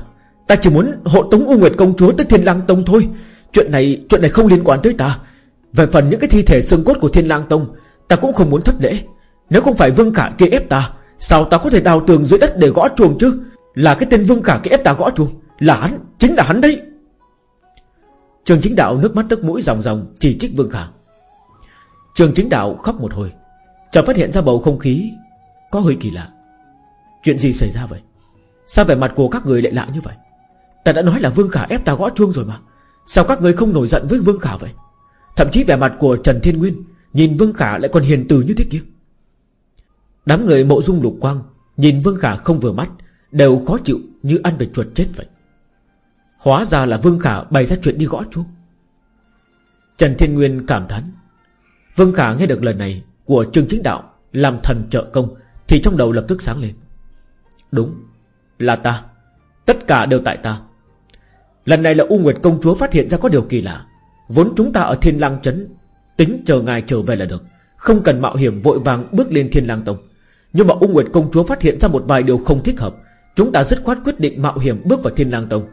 Ta chỉ muốn hộ tống U Nguyệt công chúa tới Thiên Lang Tông thôi. Chuyện này chuyện này không liên quan tới ta. Về phần những cái thi thể xương cốt của Thiên Lang Tông Ta cũng không muốn thất lễ. Nếu không phải Vương Khả kia ép ta Sao ta có thể đào tường dưới đất để gõ chuông chứ? Là cái tên Vương Khả kia ép ta gõ chuông Là hắn, chính là hắn đấy. Trường chính đạo nước mắt nước mũi ròng ròng Chỉ trích Vương Khả Trường chính đạo khóc một hồi Chợt phát hiện ra bầu không khí Có hơi kỳ lạ. Chuyện gì xảy ra vậy? Sao vẻ mặt của các người lại lạ như vậy? Ta đã nói là Vương Khả ép ta gõ chuông rồi mà. Sao các người không nổi giận với Vương Khả vậy? Thậm chí vẻ mặt của Trần Thiên Nguyên Nhìn Vương Khả lại còn hiền từ như thế kia. Đám người mộ dung lục quang Nhìn Vương Khả không vừa mắt, Đều khó chịu như ăn về chuột chết vậy. Hóa ra là Vương Khả bày ra chuyện đi gõ chuông. Trần Thiên Nguyên cảm thán, Vương Khả nghe được lời này Của Trương Chính Đạo Làm thần trợ công Thì trong đầu lập tức sáng lên. Đúng Là ta, Tất cả đều tại ta. Lần này là U Nguyệt Công Chúa phát hiện ra có điều kỳ lạ Vốn chúng ta ở Thiên Lang chấn Tính chờ ngài trở về là được. Không cần mạo hiểm vội vàng bước lên Thiên Lang Tông. Nhưng mà ung Nguyệt Công Chúa phát hiện ra một vài điều không thích hợp. Chúng ta dứt khoát quyết định mạo hiểm bước vào Thiên Lang Tông.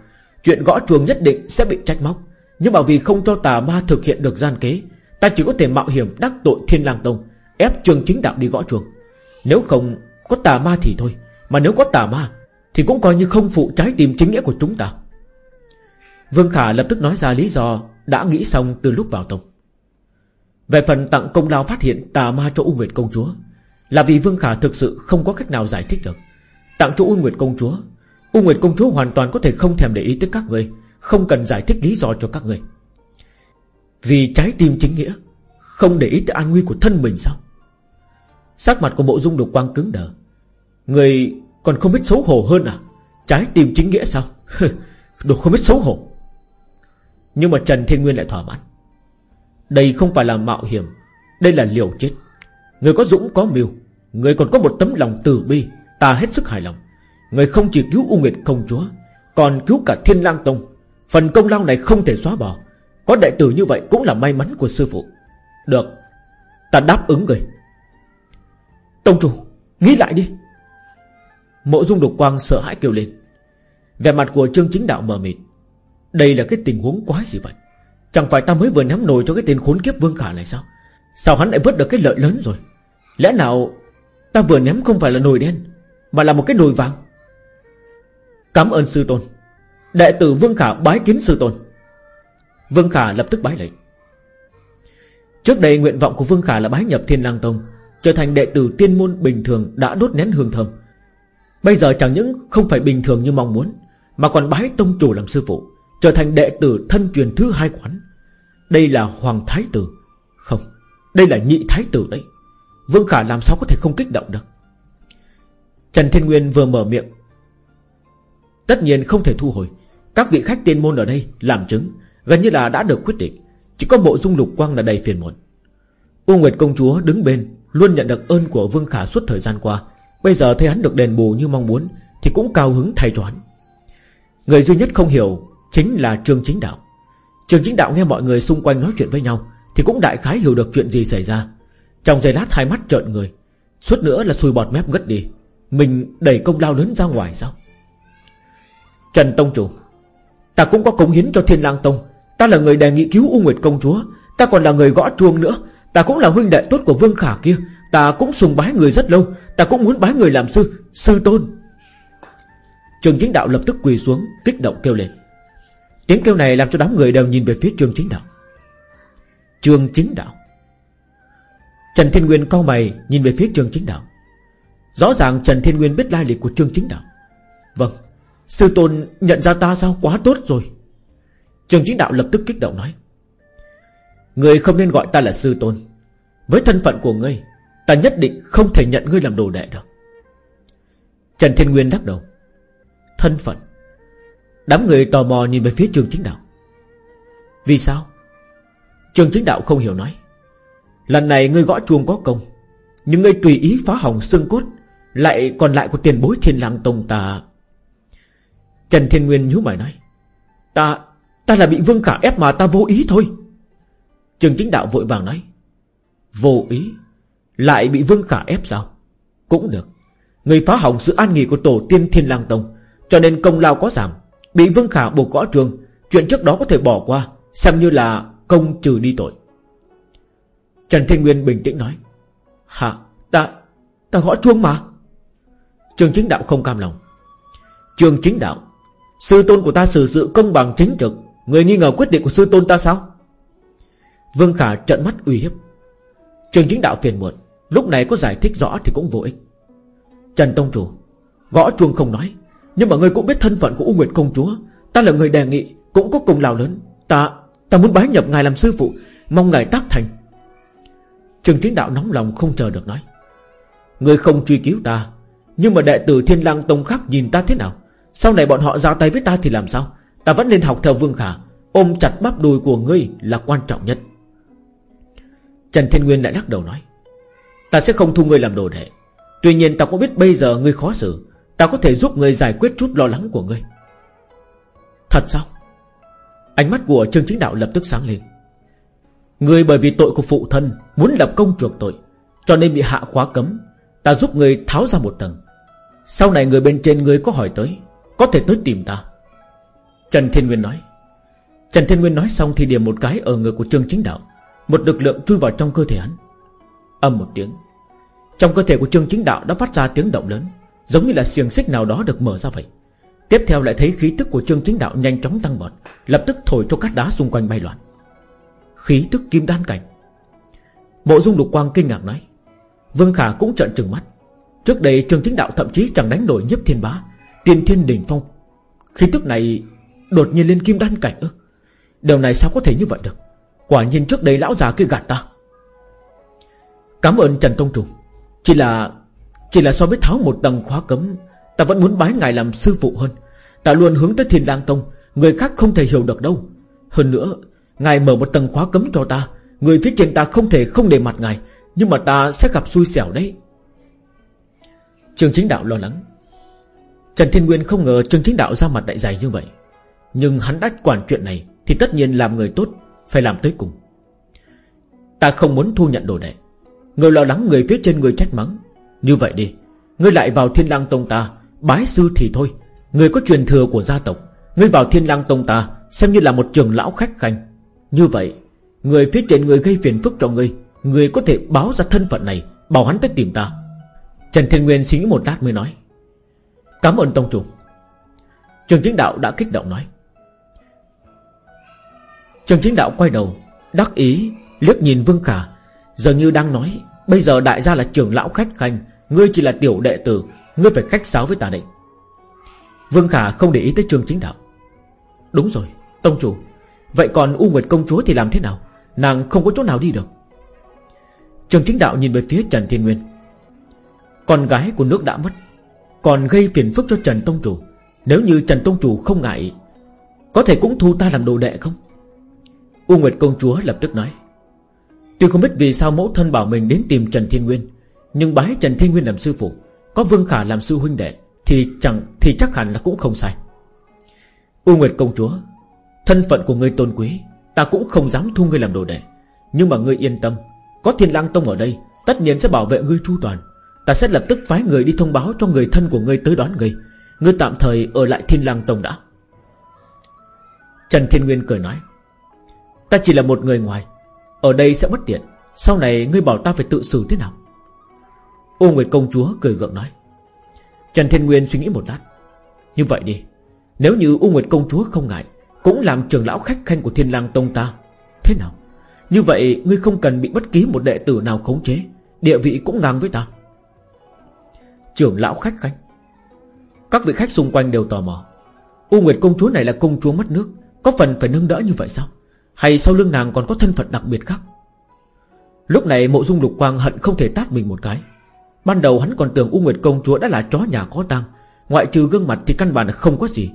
Chuyện gõ chuồng nhất định sẽ bị trách móc. Nhưng mà vì không cho tà ma thực hiện được gian kế, Ta chỉ có thể mạo hiểm đắc tội Thiên Lang Tông, Ép trường chính đạo đi gõ chuồng Nếu không, có tà ma thì thôi. Mà nếu có tà ma, Thì cũng coi như không phụ trái tim chính nghĩa của chúng ta. Vương Khả lập tức nói ra lý do đã nghĩ xong từ lúc vào tộc. Về phần tặng công lao phát hiện tà ma cho U Nguyệt Công Chúa, Là vì Vương Khả thực sự không có cách nào giải thích được. Tặng cho U Nguyệt Công Chúa, U Nguyệt Công Chúa hoàn toàn có thể không thèm để ý tới các người, Không cần giải thích lý do cho các người. Vì trái tim chính nghĩa, Không để ý tới an nguy của thân mình sao? Sắc mặt của bộ dung đục quang cứng đờ. Người còn không biết xấu hổ hơn à? Trái tim chính nghĩa sao? Đồ không biết xấu hổ. Nhưng mà Trần Thiên Nguyên lại thỏa mãn. Đây không phải là mạo hiểm, Đây là liều chết. Người có dũng có mưu, Người còn có một tấm lòng từ bi, Ta hết sức hài lòng. Người không chỉ cứu U Nguyệt công chúa, Còn cứu cả Thiên lang Tông. Phần công lao này không thể xóa bỏ. Có đại tử như vậy cũng là may mắn của sư phụ. Được, Ta đáp ứng người. Tông chủ, Nghĩ lại đi. Mộ dung đục quang sợ hãi kêu lên. Về mặt của trương chính đạo mờ mịt. Đây là cái tình huống quái gì vậy? Chẳng phải ta mới vừa nắm nồi cho cái tên khốn kiếp Vương Khả này sao? Sao hắn lại vớt được cái lợi lớn rồi? Lẽ nào Ta vừa ném không phải là nồi đen, Mà là một cái nồi vàng? Cảm ơn sư tôn. Đệ tử Vương Khả bái kiến sư tôn. Vương Khả lập tức bái lệnh Trước đây nguyện vọng của Vương Khả là bái nhập Thiên Lang Tông, Trở thành đệ tử tiên môn bình thường Đã đốt nén hương thơm. Bây giờ chẳng những không phải bình thường như mong muốn, Mà còn bái tông chủ làm sư phụ. Trở thành đệ tử thân truyền thứ hai quán. Đây là Hoàng Thái Tử. Không, Đây là nhị Thái Tử đấy. Vương Khả làm sao có thể không kích động được? Trần Thiên Nguyên vừa mở miệng. Tất nhiên không thể thu hồi. Các vị khách tiên môn ở đây làm chứng, Gần như là đã được quyết định. Chỉ có bộ dung lục quang là đầy phiền muộn. U Nguyệt công chúa đứng bên, Luôn nhận được ơn của Vương Khả suốt thời gian qua. Bây giờ thấy hắn được đền bù như mong muốn, Thì cũng cao hứng thay cho hắn. Người duy nhất không hiểu Chính là Trương Chính Đạo. Trương Chính Đạo nghe mọi người xung quanh nói chuyện với nhau, Thì cũng đại khái hiểu được chuyện gì xảy ra. Trong giây lát hai mắt trợn người, Suốt nữa là xùi bọt mép ngất đi. Mình đẩy công lao lớn ra ngoài sao? Trần Tông Chủ, Ta cũng có cống hiến cho Thiên Lang Tông. Ta là người đề nghị cứu U Nguyệt Công Chúa. Ta còn là người gõ chuông nữa. Ta cũng là huynh đệ tốt của Vương Khả kia. Ta cũng sùng bái người rất lâu. Ta cũng muốn bái người làm sư Sư tôn. Trường chính đạo lập tức quỳ xuống, Kích động kêu lên. Tiếng kêu này làm cho đám người đều nhìn về phía trường chính đạo. Trường chính đạo. Trần Thiên Nguyên cau mày Nhìn về phía trường chính đạo. Rõ ràng Trần Thiên Nguyên biết lai lịch của trường chính đạo. Vâng Sư tôn nhận ra ta sao? Quá tốt rồi. Trường chính đạo lập tức kích động nói. Người không nên gọi ta là sư tôn. Với thân phận của ngươi, Ta nhất định không thể nhận ngươi làm đồ đệ được. Trần Thiên Nguyên lắc đầu. Thân phận. Đám người tò mò nhìn về phía trường chính đạo. Vì sao? Trường chính đạo không hiểu nói. Lần này ngươi gõ chuông có công, Nhưng ngươi tùy ý phá hỏng xương cốt, Lại còn lại của tiền bối thiên lang tông ta. Trần Thiên Nguyên nhíu mày nói, Ta Ta là bị Vương Khả ép mà ta vô ý thôi. Trường chính đạo vội vàng nói, Vô ý? Lại bị Vương Khả ép sao? Cũng được. Người phá hỏng sự an nghỉ của tổ tiên Thiên Lang Tông, Cho nên công lao có giảm. Bị Vương Khả buộc gõ trường, Chuyện trước đó có thể bỏ qua, Xem như là công trừ đi tội. Trần Thiên Nguyên bình tĩnh nói, Hả, ta Ta gõ chuông mà. Trường chính đạo không cam lòng. Trường chính đạo, Sư tôn của ta xử sự công bằng chính trực, Người nghi ngờ quyết định của sư tôn ta sao? Vương Khả trận mắt uy hiếp. Trường chính đạo phiền muộn, Lúc này có giải thích rõ thì cũng vô ích. Trần Tông Chủ, Gõ chuông không nói nhưng mà ngươi cũng biết thân phận của U Nguyệt Công Chúa. Ta là người đề nghị, Cũng có cùng lào lớn. Ta ta muốn bái nhập ngài làm sư phụ, Mong ngài tác thành. Trường chính đạo nóng lòng không chờ được nói. Ngươi không truy cứu ta, Nhưng mà đệ tử Thiên lang Tông khác nhìn ta thế nào? Sau này bọn họ ra tay với ta thì làm sao? Ta vẫn nên học theo Vương Khả, Ôm chặt bắp đùi của ngươi là quan trọng nhất. Trần Thiên Nguyên lại lắc đầu nói, Ta sẽ không thu ngươi làm đồ đệ. Tuy nhiên ta cũng biết bây giờ ngươi khó xử Ta có thể giúp người giải quyết chút lo lắng của ngươi. Thật sao? Ánh mắt của Trương Chính Đạo lập tức sáng lên. Người bởi vì tội của phụ thân Muốn lập công chuộc tội, Cho nên bị hạ khóa cấm. Ta giúp người tháo ra một tầng. Sau này người bên trên người có hỏi tới, Có thể tới tìm ta. Trần Thiên Nguyên nói. Trần Thiên Nguyên nói xong thì điểm một cái ở người của Trương Chính Đạo. Một lực lượng chui vào trong cơ thể hắn. Âm một tiếng. Trong cơ thể của Trương Chính Đạo đã phát ra tiếng động lớn. Giống như là xiềng xích nào đó được mở ra vậy. Tiếp theo lại thấy khí tức của Trương Chính Đạo nhanh chóng tăng vọt, Lập tức thổi cho cát đá xung quanh bay loạn. Khí tức kim đan cảnh. Bộ dung lục quang kinh ngạc nói, Vương Khả cũng trợn trừng mắt. Trước đây Trương Chính Đạo thậm chí chẳng đánh nổi nhiếp thiên bá, Tiên thiên đỉnh phong. Khí tức này đột nhiên lên kim đan cảnh ư? Điều này sao có thể như vậy được? Quả nhiên trước đây lão già kia gạt ta. Cảm ơn Trần Tông Trùng. Chỉ là chỉ là so với tháo một tầng khóa cấm, Ta vẫn muốn bái ngài làm sư phụ hơn. Ta luôn hướng tới thiên lang tông, Người khác không thể hiểu được đâu. Hơn nữa, Ngài mở một tầng khóa cấm cho ta, Người phía trên ta không thể không để mặt ngài, Nhưng mà ta sẽ gặp xui xẻo đấy. Trường chính đạo lo lắng. Trần Thiên Nguyên không ngờ Trương Chính Đạo ra mặt đại dài như vậy. Nhưng hắn đã quản chuyện này Thì tất nhiên làm người tốt, Phải làm tới cùng. Ta không muốn thu nhận đồ đệ. Người lo lắng người phía trên người trách mắng như vậy đi, Ngươi lại vào thiên lang tông ta, Bái sư thì thôi. Người có truyền thừa của gia tộc, Ngươi vào thiên lang tông ta, Xem như là một trường lão khách khanh. Như vậy, Người phía trên người gây phiền phức cho ngươi Người có thể báo ra thân phận này, Bảo hắn tới tìm ta. Trần Thiên Nguyên suy nghĩ một lát mới nói, Cảm ơn Tông Chủ. Trường Chính Đạo đã kích động nói. Trường Chính Đạo quay đầu, Đắc ý liếc nhìn Vương Khả, Giờ như đang nói, Bây giờ đại gia là trưởng lão khách khanh Ngươi chỉ là tiểu đệ tử, Ngươi phải khách sáo với ta đấy. Vương Khả không để ý tới trường chính đạo. Đúng rồi, Tông chủ. Vậy còn U Nguyệt công chúa thì làm thế nào? Nàng không có chỗ nào đi được. Trường chính đạo nhìn về phía Trần Thiên Nguyên. Con gái của nước đã mất, Còn gây phiền phức cho Trần Tông Chủ. Nếu như Trần Tông Chủ không ngại, Có thể cũng thu ta làm đồ đệ không? U Nguyệt công chúa lập tức nói. Tuy không biết vì sao mẫu thân bảo mình đến tìm Trần Thiên Nguyên nhưng bái Trần Thiên Nguyên làm sư phụ, Có Vương Khả làm sư huynh đệ, Thì chẳng, thì chắc hẳn là cũng không sai. U Nguyệt công chúa, Thân phận của ngươi tôn quý, Ta cũng không dám thu ngươi làm đồ đệ. Nhưng mà ngươi yên tâm, Có thiên lang tông ở đây, Tất nhiên sẽ bảo vệ ngươi chu toàn. Ta sẽ lập tức phái người đi thông báo cho người thân của ngươi tới đón ngươi. Ngươi tạm thời ở lại thiên lang tông đã. Trần Thiên Nguyên cười nói, Ta chỉ là một người ngoài, Ở đây sẽ bất tiện, Sau này ngươi bảo ta phải tự xử thế nào? Ô Nguyệt công chúa cười gượng nói. Trần Thiên Nguyên suy nghĩ một lát. Như vậy đi, Nếu như U Nguyệt công chúa không ngại, Cũng làm trường lão khách khanh của Thiên lang Tông ta, Thế nào? Như vậy, ngươi không cần bị bất kỳ một đệ tử nào khống chế, Địa vị cũng ngang với ta. Trưởng lão khách khanh. Các vị khách xung quanh đều tò mò. U Nguyệt công chúa này là công chúa mất nước, Có phần phải nâng đỡ như vậy sao? Hay sau lưng nàng còn có thân phận đặc biệt khác? Lúc này mộ dung lục quang hận không thể tát mình một cái. Ban đầu hắn còn tưởng U Nguyệt công chúa đã là chó nhà có tang, Ngoại trừ gương mặt thì căn bản không có gì.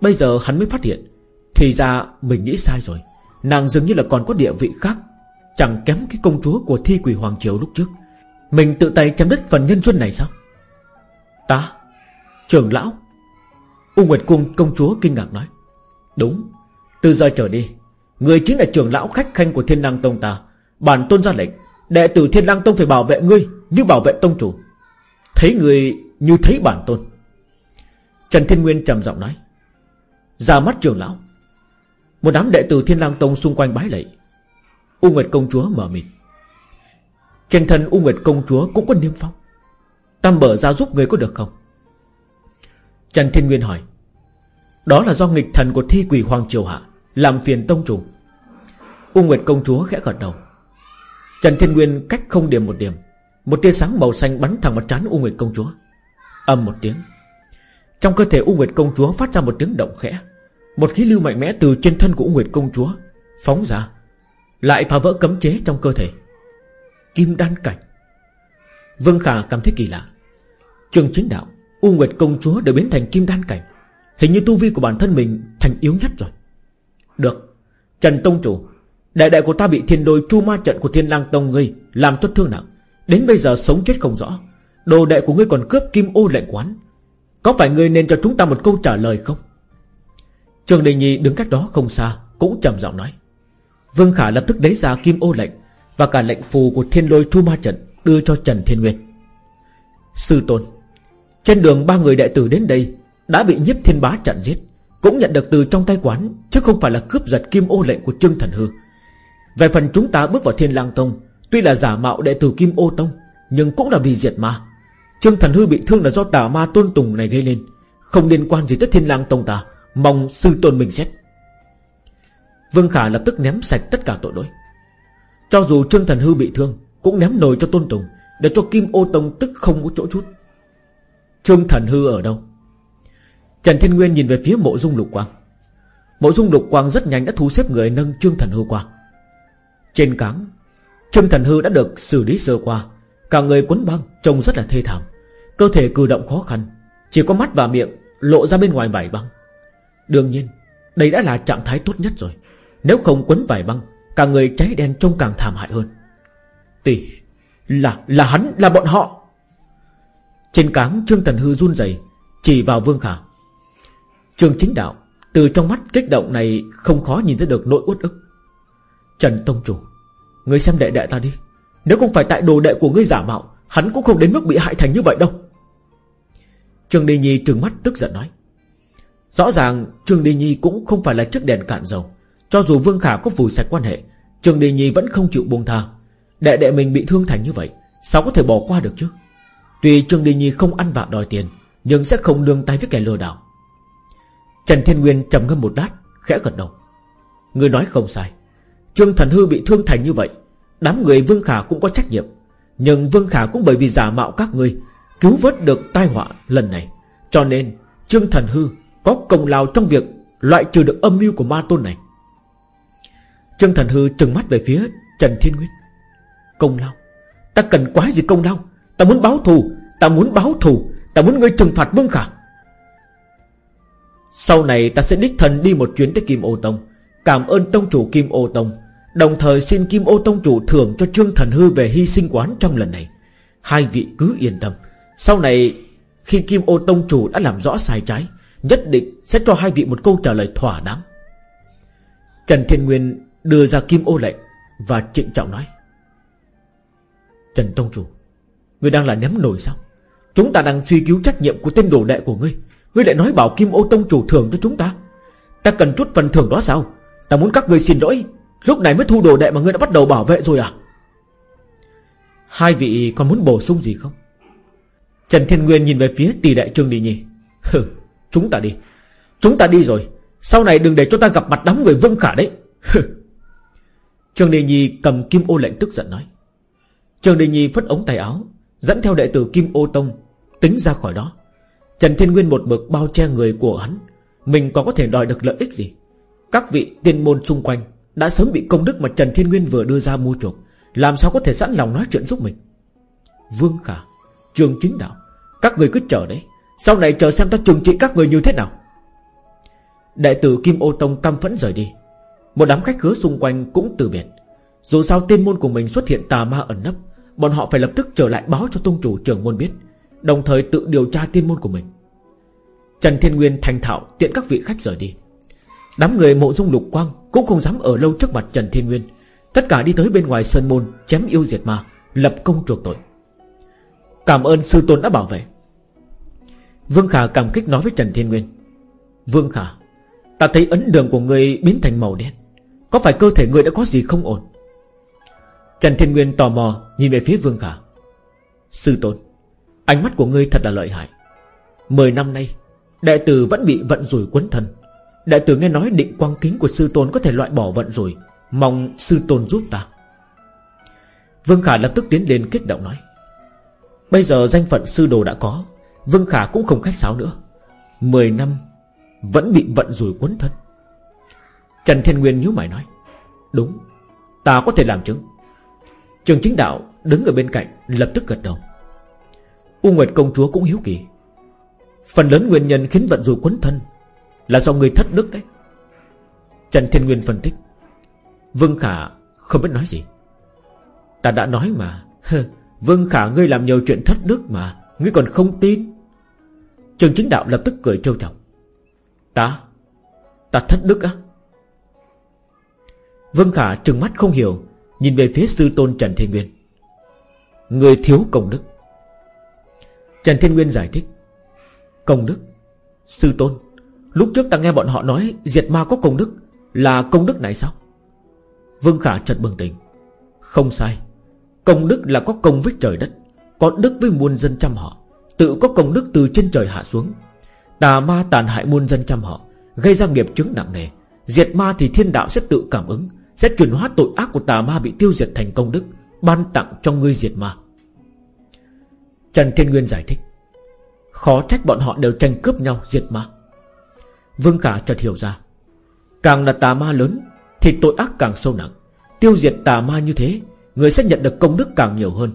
Bây giờ hắn mới phát hiện, Thì ra mình nghĩ sai rồi. Nàng dường như là còn có địa vị khác, Chẳng kém cái công chúa của thi quỷ Hoàng Triều lúc trước. Mình tự tay chấm đứt phần nhân duyên này sao? Ta, Trưởng lão. U Nguyệt Cung công chúa kinh ngạc nói. Đúng, Từ giờ trở đi, Người chính là trưởng lão khách khanh của Thiên Năng Tông ta, Bản tôn ra lệnh Đệ tử Thiên Lang Tông phải bảo vệ ngươi, Như bảo vệ tông chủ. Thấy người như thấy bản tôn. Trần Thiên Nguyên trầm giọng nói. Ra mắt trưởng lão. Một đám đệ tử Thiên Lang Tông xung quanh bái lạy. U Nguyệt công chúa mở mịt. Trên thân U Nguyệt công chúa cũng có niêm phong. Tam bở ra giúp người có được không? Trần Thiên Nguyên hỏi. Đó là do nghịch thần của thi quỷ Hoàng Triều Hạ, Làm phiền tông chủ. U Nguyệt công chúa khẽ gật đầu. Trần Thiên Nguyên cách không điểm một điểm. Một tia sáng màu xanh bắn thẳng vào trán U Nguyệt công chúa. Âm một tiếng. Trong cơ thể U Nguyệt công chúa phát ra một tiếng động khẽ. Một khí lưu mạnh mẽ từ trên thân của U Nguyệt công chúa Phóng ra. Lại phá vỡ cấm chế trong cơ thể. Kim đan cảnh. Vương Khả cảm thấy kỳ lạ. Trường chính đạo, U Nguyệt công chúa đều biến thành kim đan cảnh. Hình như tu vi của bản thân mình thành yếu nhất rồi. Được. Trần Tông Chủ Đại đại của ta bị thiên đôi chu ma trận của thiên lang tông ngươi Làm cho thương nặng. Đến bây giờ sống chết không rõ. Đồ đệ của ngươi còn cướp kim ô lệnh quán. Có phải ngươi nên cho chúng ta một câu trả lời không? Trường Đình Nhi đứng cách đó không xa, Cũng trầm giọng nói. Vương Khả lập tức lấy ra kim ô lệnh Và cả lệnh phù của thiên lôi chu ma trận Đưa cho Trần Thiên Nguyên. Sư Tôn, Trên đường ba người đệ tử đến đây Đã bị nhiếp thiên bá chặn giết, Cũng nhận được từ trong tay quán, Chứ không phải là cướp giật kim ô lệnh của Trương Thần Hư. Về phần chúng ta bước vào Thiên lang Tông, Tuy là giả mạo đệ tử Kim Ô Tông, Nhưng cũng là vì diệt ma. Trương Thần Hư bị thương là do tà ma tôn tùng này gây lên. Không liên quan gì tới Thiên lang Tông ta, Mong sư tôn mình xét. Vương Khả lập tức ném sạch tất cả tội lỗi. Cho dù Trương Thần Hư bị thương, Cũng ném nồi cho tôn tùng, Để cho Kim Ô Tông tức không có chỗ chút. Trương Thần Hư ở đâu? Trần Thiên Nguyên nhìn về phía mộ dung lục quang. Mộ dung lục quang rất nhanh đã thu xếp người nâng Trương Thần Hư qua. Trên cáng, Trương Thần Hư đã được xử lý sơ qua. Cả người quấn băng, trông rất là thê thảm. Cơ thể cử động khó khăn, Chỉ có mắt và miệng lộ ra bên ngoài vải băng. Đương nhiên, Đây đã là trạng thái tốt nhất rồi. Nếu không quấn vải băng, Cả người cháy đen trông càng thảm hại hơn. Tỷ Là là hắn, là bọn họ. Trên cáng, Trương Thần Hư run rẩy, Chỉ vào Vương Khả. Trương Chính Đạo, Từ trong mắt kích động này Không khó nhìn thấy được nỗi uất ức. Trần Tông Chủ. Ngươi xem đệ đệ ta đi. Nếu không phải tại đồ đệ của ngươi giả mạo, Hắn cũng không đến mức bị hại thành như vậy đâu. Trương Đi Nhi trừng mắt tức giận nói. Rõ ràng, Trương Đi Nhi cũng không phải là chiếc đèn cạn dầu. Cho dù Vương Khả có vùi sạch quan hệ, Trương Đi Nhi vẫn không chịu buông tha. Đệ đệ mình bị thương thành như vậy, Sao có thể bỏ qua được chứ? Tuy Trương Đi Nhi không ăn vạ đòi tiền, Nhưng sẽ không nương tay với kẻ lừa đảo. Trần Thiên Nguyên trầm ngâm một lát, Khẽ gật đầu. Người nói không sai. Trương Thần Hư bị thương thành như vậy, Đám người Vương Khả cũng có trách nhiệm. Nhưng Vương Khả cũng bởi vì giả mạo các ngươi, Cứu vớt được tai họa lần này. Cho nên, Trương Thần Hư Có công lao trong việc Loại trừ được âm mưu của ma tôn này. Trương Thần Hư trừng mắt về phía Trần Thiên Nguyên. Công lao? Ta cần quá gì công lao? Ta muốn báo thù, Ta muốn báo thù, Ta muốn ngươi trừng phạt Vương Khả. Sau này ta sẽ đích thần đi một chuyến tới Kim Ô Tông. Cảm ơn Tông chủ Kim Ô Tông. Đồng thời xin Kim Ô Tông chủ thưởng cho Trương Thần Hư về hy sinh quán trong lần này. Hai vị cứ yên tâm. Sau này, khi Kim Ô Tông chủ đã làm rõ sai trái, Nhất định sẽ cho hai vị một câu trả lời thỏa đáng. Trần Thiên Nguyên đưa ra Kim Ô lệnh Và trịnh trọng nói, Trần Tông chủ, Ngươi đang là ném nổi sao? Chúng ta đang suy cứu trách nhiệm của tên đồ đệ của ngươi. Ngươi lại nói bảo Kim Ô Tông chủ thưởng cho chúng ta. Ta cần chút phần thưởng đó sao? Ta muốn các ngươi xin lỗi. Lúc này mới thu đồ đệ mà ngươi đã bắt đầu bảo vệ rồi à? Hai vị còn muốn bổ sung gì không? Trần Thiên Nguyên nhìn về phía tỷ đại trương đi nhi. Hừ, Chúng ta đi. Chúng ta đi rồi. Sau này đừng để cho ta gặp mặt đám người vương khả đấy. Hừ. Trương Đi Nhi cầm kim ô lệnh tức giận nói. Trương Đi Nhi phất ống tay áo, Dẫn theo đệ tử Kim Ô Tông Tính ra khỏi đó. Trần Thiên Nguyên một mực bao che người của hắn. Mình còn có thể đòi được lợi ích gì? Các vị tiên môn xung quanh đã sớm bị công đức mà Trần Thiên Nguyên vừa đưa ra mua chuộc. Làm sao có thể sẵn lòng nói chuyện giúp mình? Vương Khả, Trường Chính Đạo, Các người cứ chờ đấy. Sau này chờ xem ta trừng trị các người như thế nào. Đại tử Kim Ô Tông căm phẫn rời đi. Một đám khách khứa xung quanh cũng từ biệt. Dù sao tiên môn của mình xuất hiện tà ma ẩn nấp, Bọn họ phải lập tức trở lại báo cho tông chủ trưởng môn biết, Đồng thời tự điều tra tiên môn của mình. Trần Thiên Nguyên thành thạo tiện các vị khách rời đi. Đám người mộ dung lục quang Cũng không dám ở lâu trước mặt Trần Thiên Nguyên. Tất cả đi tới bên ngoài sơn môn, Chém yêu diệt ma, Lập công chuộc tội. Cảm ơn sư tôn đã bảo vệ. Vương Khả cảm kích nói với Trần Thiên Nguyên. Vương Khả, Ta thấy ấn đường của người biến thành màu đen. Có phải cơ thể người đã có gì không ổn? Trần Thiên Nguyên tò mò Nhìn về phía Vương Khả. Sư tôn, Ánh mắt của ngươi thật là lợi hại. Mười năm nay, Đệ tử vẫn bị vận rủi quấn thân đại tử nghe nói định quang kính của sư tôn Có thể loại bỏ vận rủi Mong sư tôn giúp ta. Vương Khả lập tức tiến lên kích động nói. Bây giờ danh phận sư đồ đã có. Vương Khả cũng không khách sáo nữa. Mười năm Vẫn bị vận rủi quấn thân. Trần Thiên Nguyên nhíu mày nói. Đúng, Ta có thể làm chứng. Trường chính đạo đứng ở bên cạnh, Lập tức gật đầu. U Nguyệt công chúa cũng hiếu kỳ. Phần lớn nguyên nhân khiến vận rủi quấn thân là do người thất đức đấy Trần Thiên Nguyên phân tích. Vương Khả không biết nói gì. Ta đã nói mà. Vương Khả, ngươi làm nhiều chuyện thất đức mà. Ngươi còn không tin. Trường chính đạo lập tức cười trêu chọc. Ta? Ta thất đức á? Vương Khả trừng mắt không hiểu, Nhìn về phía sư tôn Trần Thiên Nguyên. Người thiếu công đức. Trần Thiên Nguyên giải thích. Công đức, Sư tôn. Lúc trước ta nghe bọn họ nói Diệt ma có công đức Là công đức này sao? Vương Khả chợt bừng tỉnh. Không sai. Công đức là có công với trời đất, Có đức với muôn dân trăm họ, Tự có công đức từ trên trời hạ xuống. Tà ma tàn hại muôn dân trăm họ, Gây ra nghiệp chứng nặng nề. Diệt ma thì thiên đạo sẽ tự cảm ứng, Sẽ chuyển hóa tội ác của tà ma bị tiêu diệt thành công đức, Ban tặng cho ngươi diệt ma. Trần Thiên Nguyên giải thích. Khó trách bọn họ đều tranh cướp nhau diệt ma. Vương Khả chợt hiểu ra. Càng là tà ma lớn, Thì tội ác càng sâu nặng. Tiêu diệt tà ma như thế, Người sẽ nhận được công đức càng nhiều hơn.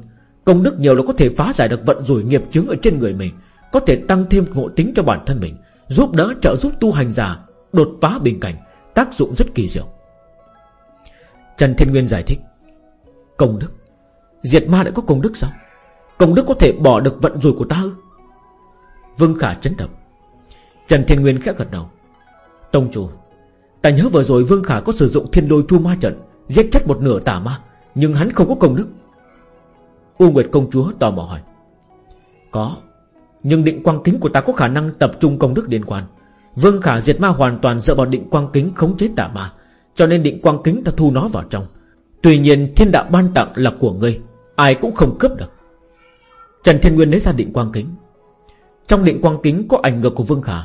Công đức nhiều là có thể phá giải được vận rủi nghiệp chứng ở trên người mình, Có thể tăng thêm ngộ tính cho bản thân mình, Giúp đỡ trợ giúp tu hành giả, Đột phá bình cảnh, Tác dụng rất kỳ diệu. Trần Thiên Nguyên giải thích, Công đức? Diệt ma đã có công đức sao? Công đức có thể bỏ được vận rủi của ta ư? Vương Khả chấn động. Trần Thiên Nguyên khẽ gật đầu. Tông chủ, Ta nhớ vừa rồi Vương Khả có sử dụng thiên lôi chu ma trận, Giết chết một nửa tà ma, Nhưng hắn không có công đức. U Nguyệt công chúa tò mò hỏi. Có, Nhưng định quang kính của ta có khả năng tập trung công đức liên quan. Vương Khả diệt ma hoàn toàn dựa vào định quang kính khống chế tà ma, Cho nên định quang kính ta thu nó vào trong. Tuy nhiên, thiên đạo ban tặng là của ngươi, Ai cũng không cướp được. Trần Thiên Nguyên lấy ra định quang kính. Trong định quang kính có ảnh ngược của Vương Khả.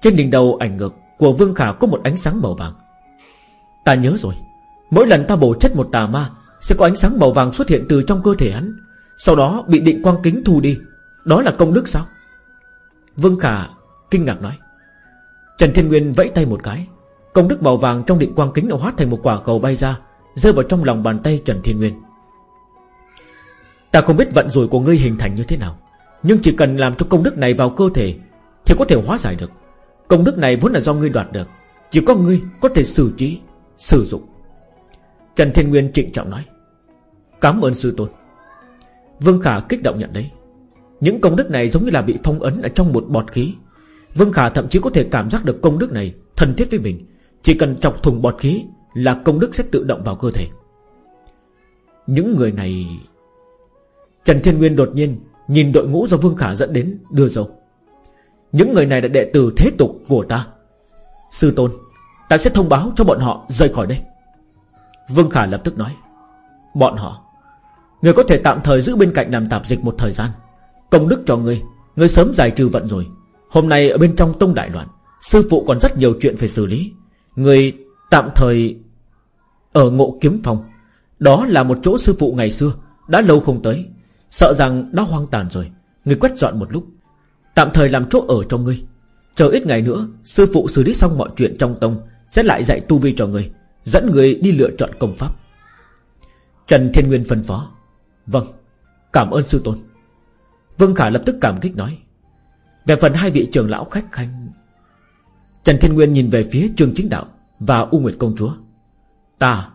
Trên đỉnh đầu ảnh ngược của Vương Khả có một ánh sáng màu vàng. Ta nhớ rồi. Mỗi lần ta bổ chất một tà ma, Sẽ có ánh sáng màu vàng xuất hiện từ trong cơ thể hắn. Sau đó bị định quang kính thu đi. Đó là công đức sao? Vương Khả kinh ngạc nói. Trần Thiên Nguyên vẫy tay một cái. Công đức màu vàng trong định quang kính đã hóa thành một quả cầu bay ra, Rơi vào trong lòng bàn tay Trần Thiên Nguyên. Ta không biết vận rủi của ngươi hình thành như thế nào. Nhưng chỉ cần làm cho công đức này vào cơ thể Thì có thể hóa giải được. Công đức này vốn là do ngươi đoạt được. Chỉ có ngươi có thể xử trí, Sử dụng. Trần Thiên Nguyên trịnh trọng nói, Cảm ơn sư tôn. Vương Khả kích động nhận đấy. Những công đức này giống như là bị phong ấn ở trong một bọt khí. Vương Khả thậm chí có thể cảm giác được công đức này Thân thiết với mình. Chỉ cần chọc thùng bọt khí Là công đức sẽ tự động vào cơ thể. Những người này Trần Thiên Nguyên đột nhiên Nhìn đội ngũ do Vương Khả dẫn đến đưa dâu Những người này là đệ tử thế tục của ta. Sư Tôn, Ta sẽ thông báo cho bọn họ rời khỏi đây. Vương Khả lập tức nói. Bọn họ, Người có thể tạm thời giữ bên cạnh làm tạp dịch một thời gian. Công đức cho người Người sớm giải trừ vận rồi. Hôm nay ở bên trong tông đại loạn, Sư phụ còn rất nhiều chuyện phải xử lý. Người tạm thời Ở ngộ kiếm phòng, Đó là một chỗ sư phụ ngày xưa, Đã lâu không tới. Sợ rằng đã hoang tàn rồi. Người quét dọn một lúc. Tạm thời làm chỗ ở cho ngươi. Chờ ít ngày nữa Sư phụ xử lý xong mọi chuyện trong tông Sẽ lại dạy tu vi cho ngươi Dẫn người đi lựa chọn công pháp. Trần Thiên Nguyên phân phó. Vâng Cảm ơn sư tôn. Vương Khả lập tức cảm kích nói. Về phần hai vị trưởng lão khách khanh Trần Thiên Nguyên nhìn về phía trường chính đạo Và U Nguyệt Công Chúa. Ta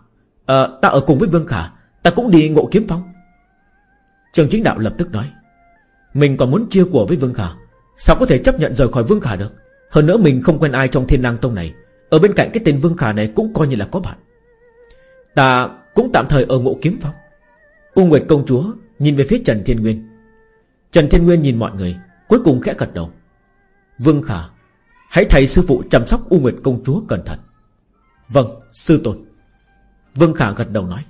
à, Ta ở cùng với Vương Khả Ta cũng đi ngộ kiếm phong. Trường chính đạo lập tức nói, Mình còn muốn chia của với Vương Khả, Sao có thể chấp nhận rời khỏi Vương Khả được? Hơn nữa mình không quen ai trong thiên lang tông này, Ở bên cạnh cái tên Vương Khả này cũng coi như là có bạn. Ta cũng tạm thời ở ngộ kiếm phong. U Nguyệt công chúa Nhìn về phía Trần Thiên Nguyên. Trần Thiên Nguyên nhìn mọi người, Cuối cùng khẽ gật đầu. Vương Khả, Hãy thầy sư phụ chăm sóc U Nguyệt công chúa cẩn thận. Vâng sư tôn. Vương Khả gật đầu nói.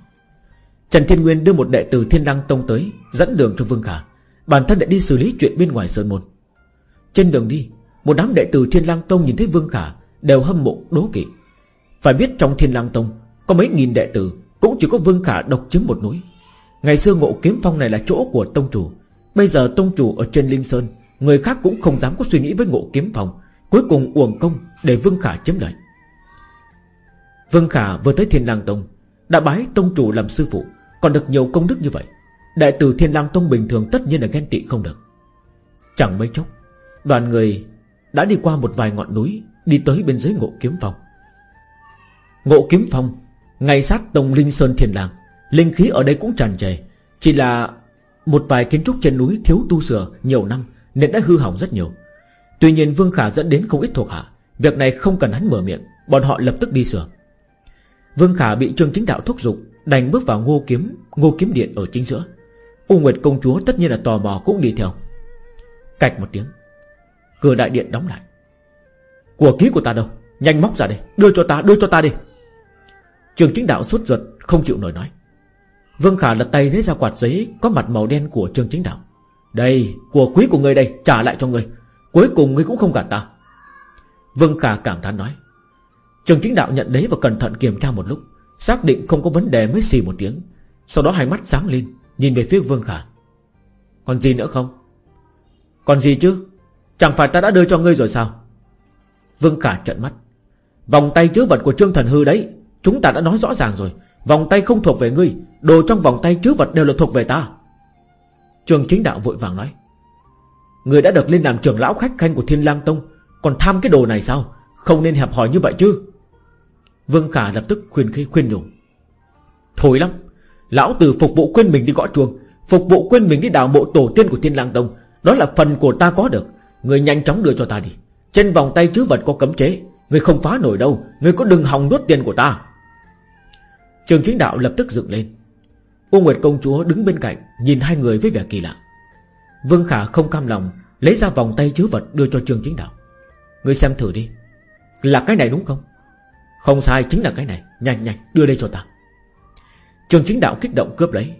Trần Thiên Nguyên đưa một đệ tử Thiên Lăng Tông tới, Dẫn đường cho Vương Khả. Bản thân đã đi xử lý chuyện bên ngoài Sơn Môn. Trên đường đi, Một đám đệ tử Thiên Lăng Tông nhìn thấy Vương Khả Đều hâm mộ, đố kỵ. Phải biết trong Thiên Lăng Tông, Có mấy nghìn đệ tử, Cũng chỉ có Vương Khả độc chiếm một núi. Ngày xưa ngộ kiếm phong này là chỗ của Tông Chủ. Bây giờ Tông Chủ ở trên Linh Sơn, Người khác cũng không dám có suy nghĩ với ngộ kiếm phong. Cuối cùng uổng công để Vương Khả chiếm lại. Vương Khả vừa tới Thiên Lang Tông đã bái Tông Chủ làm sư phụ, Còn được nhiều công đức như vậy Đại tử Thiên Lang Tông bình thường tất nhiên là ghen tị không được. Chẳng mấy chốc, Đoàn người đã đi qua một vài ngọn núi, Đi tới bên dưới ngộ kiếm phong Ngộ kiếm phong Ngay sát Tông Linh Sơn Thiên Lang, Linh khí ở đây cũng tràn trề. Chỉ là một vài kiến trúc trên núi thiếu tu sửa nhiều năm Nên đã hư hỏng rất nhiều. Tuy nhiên Vương Khả dẫn đến không ít thuộc hạ, Việc này không cần hắn mở miệng, Bọn họ lập tức đi sửa. Vương Khả bị Trương Chính Đạo thúc giục, Đành bước vào ngô kiếm Ngô kiếm điện ở chính giữa. U Nguyệt công chúa tất nhiên là tò mò cũng đi theo. Cạch một tiếng, Cửa đại điện đóng lại. Của ký của ta đâu? Nhanh móc ra đây, Đưa cho ta, đưa cho ta đi. Trường chính đạo suốt ruột, Không chịu nổi nói. Vương Khả lật tay lấy ra quạt giấy Có mặt màu đen của trường chính đạo. Đây, của quý của người đây, trả lại cho người Cuối cùng người cũng không gạt ta. Vương Khả cảm thán nói. Trường chính đạo nhận đấy và cẩn thận kiểm tra một lúc, Xác định không có vấn đề mới xì một tiếng. Sau đó hai mắt sáng lên, Nhìn về phía Vương Khả. Còn gì nữa không? Còn gì chứ? Chẳng phải ta đã đưa cho ngươi rồi sao? Vương Khả trợn mắt. Vòng tay chứa vật của Trương Thần Hư đấy, Chúng ta đã nói rõ ràng rồi. Vòng tay không thuộc về ngươi, Đồ trong vòng tay chứa vật đều là thuộc về ta. Trường chính đạo vội vàng nói. Người đã được lên làm trưởng lão khách khanh của Thiên lang Tông, Còn tham cái đồ này sao? Không nên hẹp hòi như vậy chứ. Vương Khả lập tức khuyên khi khuyên nhủ. Thôi lắm, Lão tử phục vụ quên mình đi gõ chuông, Phục vụ quên mình đi đào mộ tổ tiên của Thiên lang Tông, Đó là phần của ta có được. Người nhanh chóng đưa cho ta đi. Trên vòng tay chứa vật có cấm chế, Người không phá nổi đâu, Người có đừng hòng nuốt tiền của ta. Trường chính đạo lập tức dựng lên. U Nguyệt công chúa đứng bên cạnh, Nhìn hai người với vẻ kỳ lạ. Vương Khả không cam lòng, Lấy ra vòng tay chứa vật đưa cho Trường Chính Đạo. Người xem thử đi. Là cái này đúng không? Không sai chính là cái này. Nhanh nhanh, đưa đây cho ta. Trương Chính Đạo kích động cướp lấy.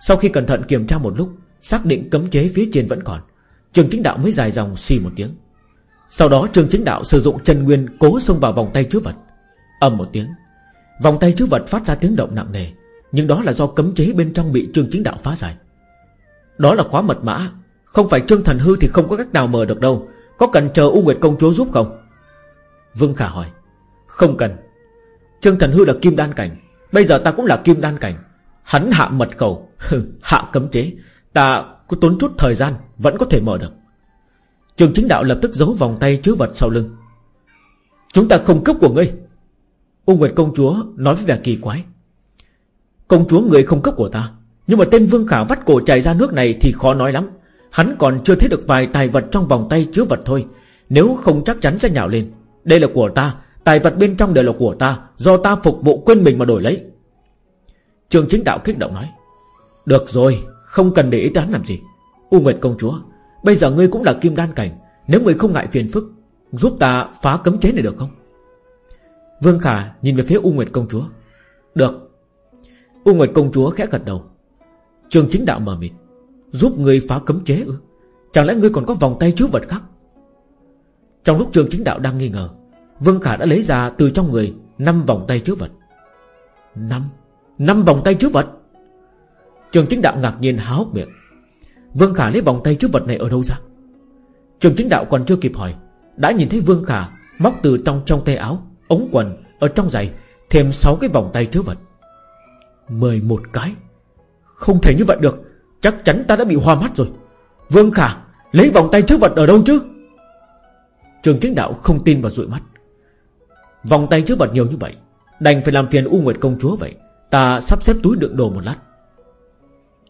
Sau khi cẩn thận kiểm tra một lúc, Xác định cấm chế phía trên vẫn còn Trương Chính Đạo mới dài dòng xì một tiếng. Sau đó Trương Chính Đạo sử dụng chân nguyên Cố xông vào vòng tay chứa vật. Ầm một tiếng, Vòng tay chứa vật phát ra tiếng động nặng nề, Nhưng đó là do cấm chế bên trong bị Trương Chính Đạo phá giải. Đó là khóa mật mã, không phải Trương Thần Hư thì không có cách nào mở được đâu. Có cần chờ U Nguyệt Công Chúa giúp không? Vương Khả hỏi. Không cần. Trương Thần Hư là kim đan cảnh. Bây giờ ta cũng là kim đan cảnh. Hắn hạ mật khẩu. Hạ cấm chế. Ta có tốn chút thời gian, Vẫn có thể mở được. Trường chính đạo lập tức giấu vòng tay chứa vật sau lưng. Chúng ta không cướp của ngươi. U Nguyệt công chúa nói với vẻ kỳ quái. Công chúa người không cướp của ta. Nhưng mà tên Vương Khả vắt cổ chạy ra nước này Thì khó nói lắm. Hắn còn chưa thấy được vài tài vật trong vòng tay chứa vật thôi. Nếu không chắc chắn sẽ nhạo lên. Đây là của ta. Tài vật bên trong đều là của ta, Do ta phục vụ quên mình mà đổi lấy. Trường chính đạo kích động nói, Được rồi, Không cần để ý tới hắn làm gì. U Nguyệt công chúa, Bây giờ ngươi cũng là kim đan cảnh, Nếu ngươi không ngại phiền phức, Giúp ta phá cấm chế này được không? Vương Khả nhìn về phía U Nguyệt công chúa, Được. U Nguyệt công chúa khẽ gật đầu. Trường chính đạo mờ mịt, Giúp ngươi phá cấm chế ư? Chẳng lẽ ngươi còn có vòng tay chứa vật khác? Trong lúc trường chính đạo đang nghi ngờ Vương Khả đã lấy ra từ trong người năm vòng tay chứa vật. Năm? Năm vòng tay chứa vật? Trường chính đạo ngạc nhiên há hốc miệng. Vương Khả lấy vòng tay chứa vật này ở đâu ra? Trường chính đạo còn chưa kịp hỏi, Đã nhìn thấy Vương Khả Móc từ trong trong tay áo, Ống quần Ở trong giày, Thêm 6 cái vòng tay chứa vật. 11 cái? Không thể như vậy được. Chắc chắn ta đã bị hoa mắt rồi. Vương Khả, Lấy vòng tay chứa vật ở đâu chứ? Trường chính đạo không tin vào dụi mắt. Vòng tay chứa vật nhiều như vậy, Đành phải làm phiền U Nguyệt công chúa vậy. Ta sắp xếp túi đựng đồ một lát.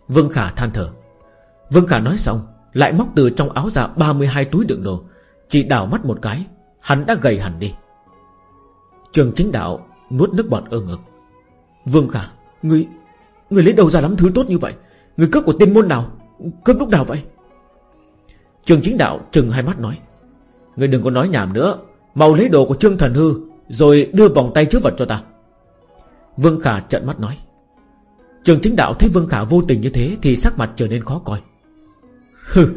Vương Khả than thở. Vương Khả nói xong, Lại móc từ trong áo ra 32 túi đựng đồ. Chỉ đảo mắt một cái, Hắn đã gầy hẳn đi. Trường chính đạo nuốt nước bọt ơ ngực. Vương Khả Người Người lấy đầu ra lắm thứ tốt như vậy? Người cướp của tiên môn nào? Cướp lúc nào vậy? Trường chính đạo trừng hai mắt nói. Người đừng có nói nhảm nữa. Mau lấy đồ của Trương Thần Hư rồi đưa vòng tay chứa vật cho ta. Vương Khả trận mắt nói. Trường chính đạo thấy Vương Khả vô tình như thế Thì sắc mặt trở nên khó coi. Hừ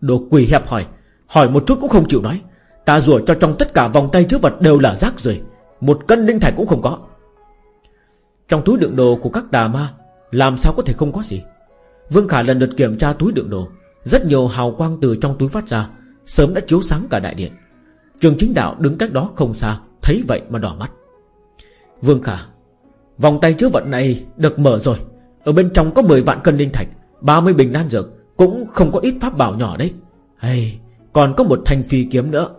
Đồ quỷ hẹp hỏi Hỏi một chút cũng không chịu nói. Ta rủa cho trong tất cả vòng tay chứa vật đều là rác rồi, Một cân linh thạch cũng không có. Trong túi đựng đồ của các tà ma Làm sao có thể không có gì? Vương Khả lần lượt kiểm tra túi đựng đồ Rất nhiều hào quang từ trong túi phát ra Sớm đã chiếu sáng cả đại điện. Trường chính đạo đứng cách đó không xa Thấy vậy mà đỏ mắt. Vương Khả Vòng tay chứa vận này được mở rồi. Ở bên trong có 10 vạn cân linh thạch 30 bình đan dược Cũng không có ít pháp bảo nhỏ đấy. Hey, Còn có một thanh phi kiếm nữa.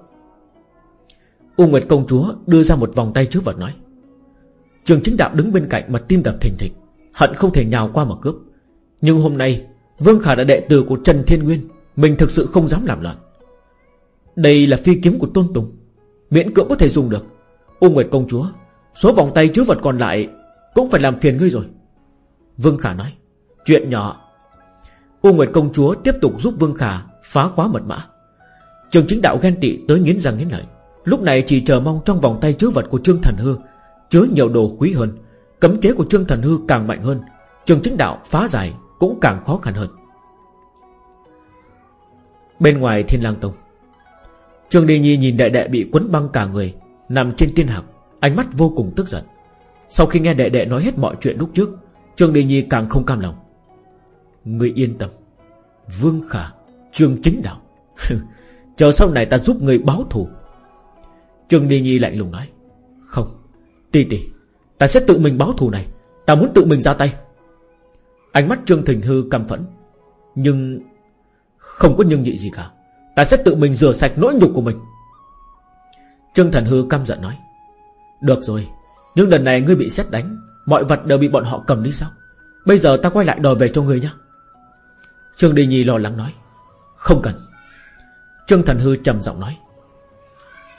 U Nguyệt công chúa đưa ra một vòng tay chứa vật nói. Trường chính đạo đứng bên cạnh mà tim đập thình thịch Hận không thể nhào qua mà cướp. Nhưng hôm nay Vương Khả đã đệ tử của Trần Thiên Nguyên Mình thực sự không dám làm loạn. Đây là phi kiếm của Tôn Tùng Miễn cưỡng có thể dùng được. U Nguyệt công chúa, Số vòng tay chứa vật còn lại Cũng phải làm phiền ngươi rồi. Vương Khả nói, Chuyện nhỏ. U Nguyệt công chúa tiếp tục giúp Vương Khả phá khóa mật mã. Trường chính đạo ghen tị tới nghiến răng nghiến lợi. Lúc này chỉ chờ mong trong vòng tay chứa vật của Trương Thần Hư Chứa nhiều đồ quý hơn, Cấm chế của Trương Thần Hư càng mạnh hơn, Trường chính đạo phá giải cũng càng khó khăn hơn. Bên ngoài Thiên Lang Tông, Trương Đi Nhi nhìn đệ đệ bị quấn băng cả người Nằm trên tiên hạc, Ánh mắt vô cùng tức giận. Sau khi nghe đệ đệ nói hết mọi chuyện lúc trước, Trương Đi Nhi càng không cam lòng. Người yên tâm, Vương Khả, Trương Chính Đạo. Chờ sau này ta giúp người báo thù. Trương Đi Nhi lạnh lùng nói, Không, Tỷ tỷ, Ta sẽ tự mình báo thù này, Ta muốn tự mình ra tay. Ánh mắt Trương Thình Hư căm phẫn, Nhưng Không có nhưng nhị gì cả. Ta sẽ tự mình rửa sạch nỗi nhục của mình. Trương Thần Hư căm giận nói, Được rồi, Nhưng lần này ngươi bị xét đánh, Mọi vật đều bị bọn họ cầm đi sao? Bây giờ ta quay lại đòi về cho ngươi nhé Trương Đi Nhi lo lắng nói, Không cần. Trương Thần Hư trầm giọng nói,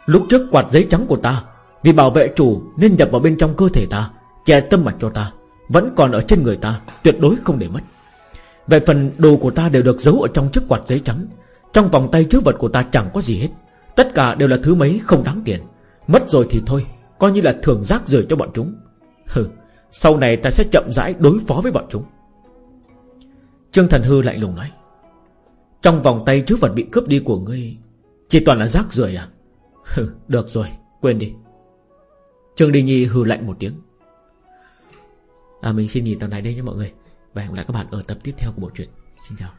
Lúc trước quạt giấy trắng của ta Vì bảo vệ chủ nên nhập vào bên trong cơ thể ta, Che tâm mạch cho ta, Vẫn còn ở trên người ta, Tuyệt đối không để mất. Về phần đồ của ta đều được giấu ở trong chiếc quạt giấy trắng, Trong vòng tay chứa vật của ta chẳng có gì hết. Tất cả đều là thứ mấy không đáng tiền. Mất rồi thì thôi Coi như là thưởng rác rời cho bọn chúng. Hừ Sau này ta sẽ chậm rãi đối phó với bọn chúng. Trương Thần Hư lạnh lùng nói Trong vòng tay chứa vật bị cướp đi của ngươi Chỉ toàn là rác rưởi à? Hừ được rồi quên đi. Trương Đình Nhi hừ lạnh một tiếng. À, Mình xin nhìn tập này đây nha mọi người. Và hẹn gặp lại các bạn ở tập tiếp theo của bộ truyện. Xin chào.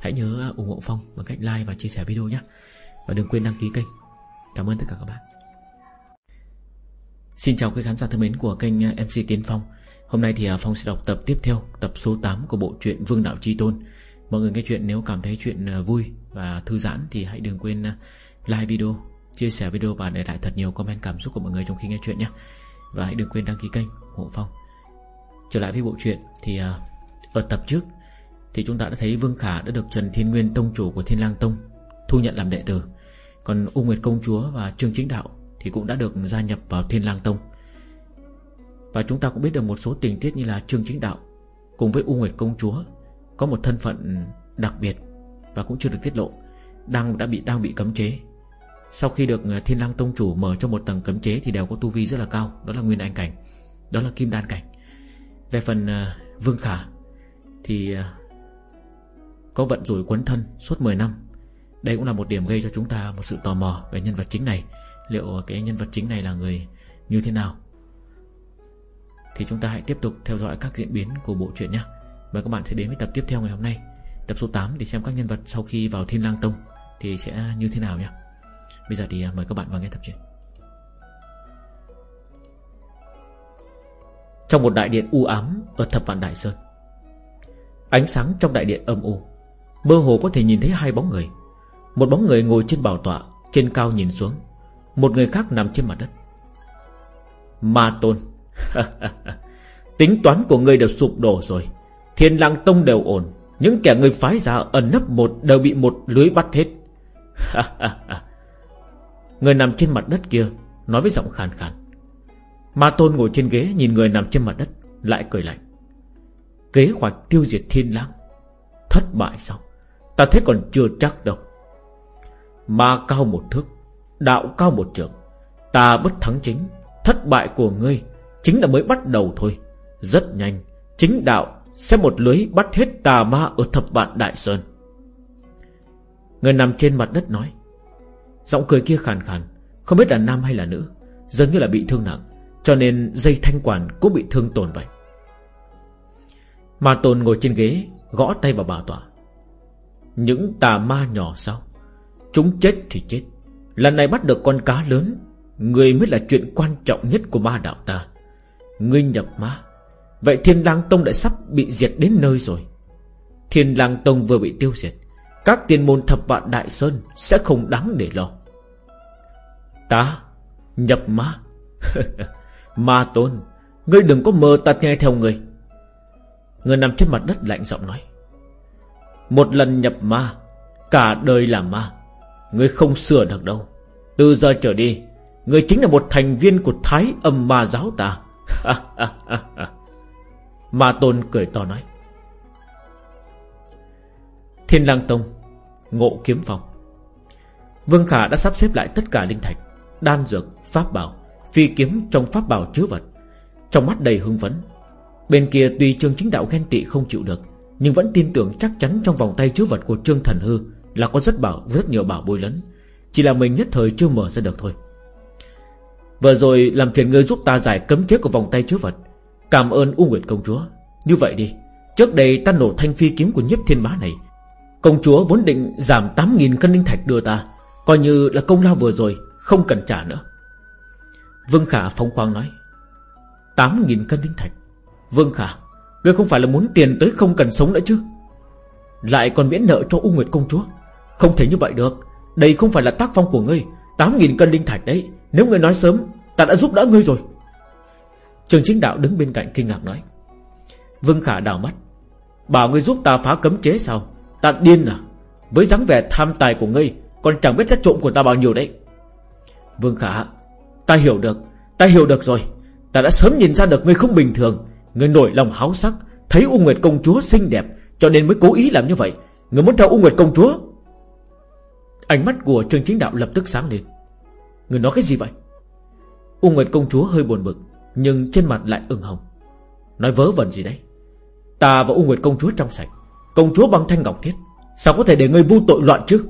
Hãy nhớ ủng hộ Phong bằng cách like và chia sẻ video nhé. Và đừng quên đăng ký kênh. Cảm ơn tất cả các bạn. Xin chào quý khán giả thân mến của kênh ờ, MC Tiến Phong. Hôm nay thì ờ, Phong sẽ đọc tập tiếp theo, Tập số 8 của bộ truyện Vương Đạo Chi Tôn. Mọi người nghe chuyện nếu cảm thấy chuyện ờ, vui Và thư giãn thì hãy đừng quên like video, Chia sẻ video và để lại thật nhiều comment cảm xúc của mọi người trong khi nghe chuyện nhé. Và hãy đừng quên đăng ký kênh hộ Phong. Trở lại với bộ truyện Thì ở tập trước Thì chúng ta đã thấy Vương Khả đã được Trần Thiên Nguyên, Tông chủ của Thiên Lang Tông Thu nhận làm đệ tử. Còn U Nguyệt Công Chúa và Trương Chính Đạo Thì cũng đã được gia nhập vào Thiên Lang Tông. Và chúng ta cũng biết được một số tình tiết như là Trương Chính Đạo Cùng với U Nguyệt Công Chúa Có một thân phận đặc biệt Và cũng chưa được tiết lộ, đang đã bị, đang bị cấm chế. Sau khi được Thiên Lang Tông Chủ mở cho một tầng cấm chế Thì đều có tu vi rất là cao, Đó là Nguyên Anh Cảnh, Đó là Kim Đan Cảnh. Về phần à, Vương Khả Thì à, Có vận rủi quấn thân suốt 10 năm. Đây cũng là một điểm gây cho chúng ta Một sự tò mò về nhân vật chính này. Liệu cái nhân vật chính này là người như thế nào? Thì chúng ta hãy tiếp tục theo dõi các diễn biến của bộ truyện nhé. Mời các bạn sẽ đến với tập tiếp theo ngày hôm nay. Tập số 8 để xem các nhân vật sau khi vào Thiên Lang Tông Thì sẽ như thế nào nhé. Bây giờ thì à, mời các bạn vào nghe tập truyện. Trong một đại điện u ám Ở thập vạn Đại Sơn, Ánh sáng trong đại điện âm u, Mơ hồ có thể nhìn thấy hai bóng người. Một bóng người ngồi trên bảo tọa, Trên cao nhìn xuống. Một người khác nằm trên mặt đất. Ma Tôn. Tính toán của ngươi đều sụp đổ rồi. Thiên lang tông đều ổn. Những kẻ người phái ra ẩn nấp một, Đều bị một lưới bắt hết. Người nằm trên mặt đất kia Nói với giọng khàn khàn. Ma tôn ngồi trên ghế nhìn người nằm trên mặt đất, Lại cười lạnh. Kế hoạch tiêu diệt thiên lang Thất bại sao? Ta thấy còn chưa chắc đâu. Ma cao một thước, Đạo cao một trường Ta bất thắng chính, Thất bại của ngươi Chính là mới bắt đầu thôi. Rất nhanh, Chính đạo sẽ một lưới bắt hết tà ma ở thập vạn Đại Sơn. Người nằm trên mặt đất nói, Giọng cười kia khàn khàn, Không biết là nam hay là nữ, Dường như là bị thương nặng, Cho nên dây thanh quản cũng bị thương tổn vậy. Ma Tôn ngồi trên ghế, Gõ tay vào bà tỏa Những tà ma nhỏ sao? Chúng chết thì chết. Lần này bắt được con cá lớn, Người mới là chuyện quan trọng nhất của ma đạo ta. Ngươi nhập ma. Vậy Thiên lang Tông đã sắp bị diệt đến nơi rồi. Thiên lang Tông vừa bị tiêu diệt, Các tiên môn thập vạn Đại Sơn Sẽ không đáng để lo. Ta Nhập ma. Ma tôn, Ngươi đừng có mơ ta nghe theo ngươi Người nằm trên mặt đất lạnh giọng nói. Một lần nhập ma, Cả đời là ma. Ngươi không sửa được đâu. Từ giờ trở đi Ngươi chính là một thành viên của Thái âm ma giáo ta. Ma Tôn cười to nói. Thiên lang Tông Ngộ kiếm phòng Vương Khả đã sắp xếp lại tất cả linh thạch Đan dược, pháp bảo Phi kiếm trong pháp bảo chứa vật. Trong mắt đầy hưng phấn. Bên kia tuy Trương Chính Đạo ghen tị không chịu được Nhưng vẫn tin tưởng chắc chắn trong vòng tay chứa vật của Trương Thần Hư. Là có rất bảo, rất nhiều bảo bối lớn. Chỉ là mình nhất thời chưa mở ra được thôi. Vừa rồi làm phiền ngươi giúp ta giải cấm chế của vòng tay chứa vật. Cảm ơn U Nguyệt Công Chúa. Như vậy đi. Trước đây ta nổ thanh phi kiếm của nhiếp thiên bá này. Công chúa vốn định giảm 8.000 cân linh thạch đưa ta. Coi như là công lao vừa rồi, Không cần trả nữa. Vương Khả phóng khoáng nói. 8.000 cân linh thạch. Vương Khả, Ngươi không phải là muốn tiền tới không cần sống nữa chứ? Lại còn miễn nợ cho U Nguyệt Công Chúa. Không thể như vậy được. Đây không phải là tác phong của ngươi. 8.000 cân linh thạch đấy, Nếu ngươi nói sớm, Ta đã giúp đỡ ngươi rồi. Trường chính đạo đứng bên cạnh kinh ngạc nói. Vương Khả đảo mắt. Bảo ngươi giúp ta phá cấm chế sao? Ta điên à? Với dáng vẻ tham tài của ngươi, Còn chẳng biết chất trộm của ta bao nhiêu đấy. Vương Khả, Ta hiểu được. Ta hiểu được rồi. Ta đã sớm nhìn ra được ngươi không bình thường. Ngươi nổi lòng háo sắc, Thấy U Nguyệt công chúa xinh đẹp, Cho nên mới cố ý làm như vậy. Ngươi muốn theo U Nguyệt công chúa? Ánh mắt của Trương Chính Đạo lập tức sáng lên. Người nói cái gì vậy? U Nguyệt công chúa hơi buồn bực, Nhưng trên mặt lại ửng hồng. Nói vớ vẩn gì đấy? Ta và U Nguyệt công chúa trong sạch, Công chúa băng thanh ngọc thiết, Sao có thể để ngươi vu tội loạn chứ?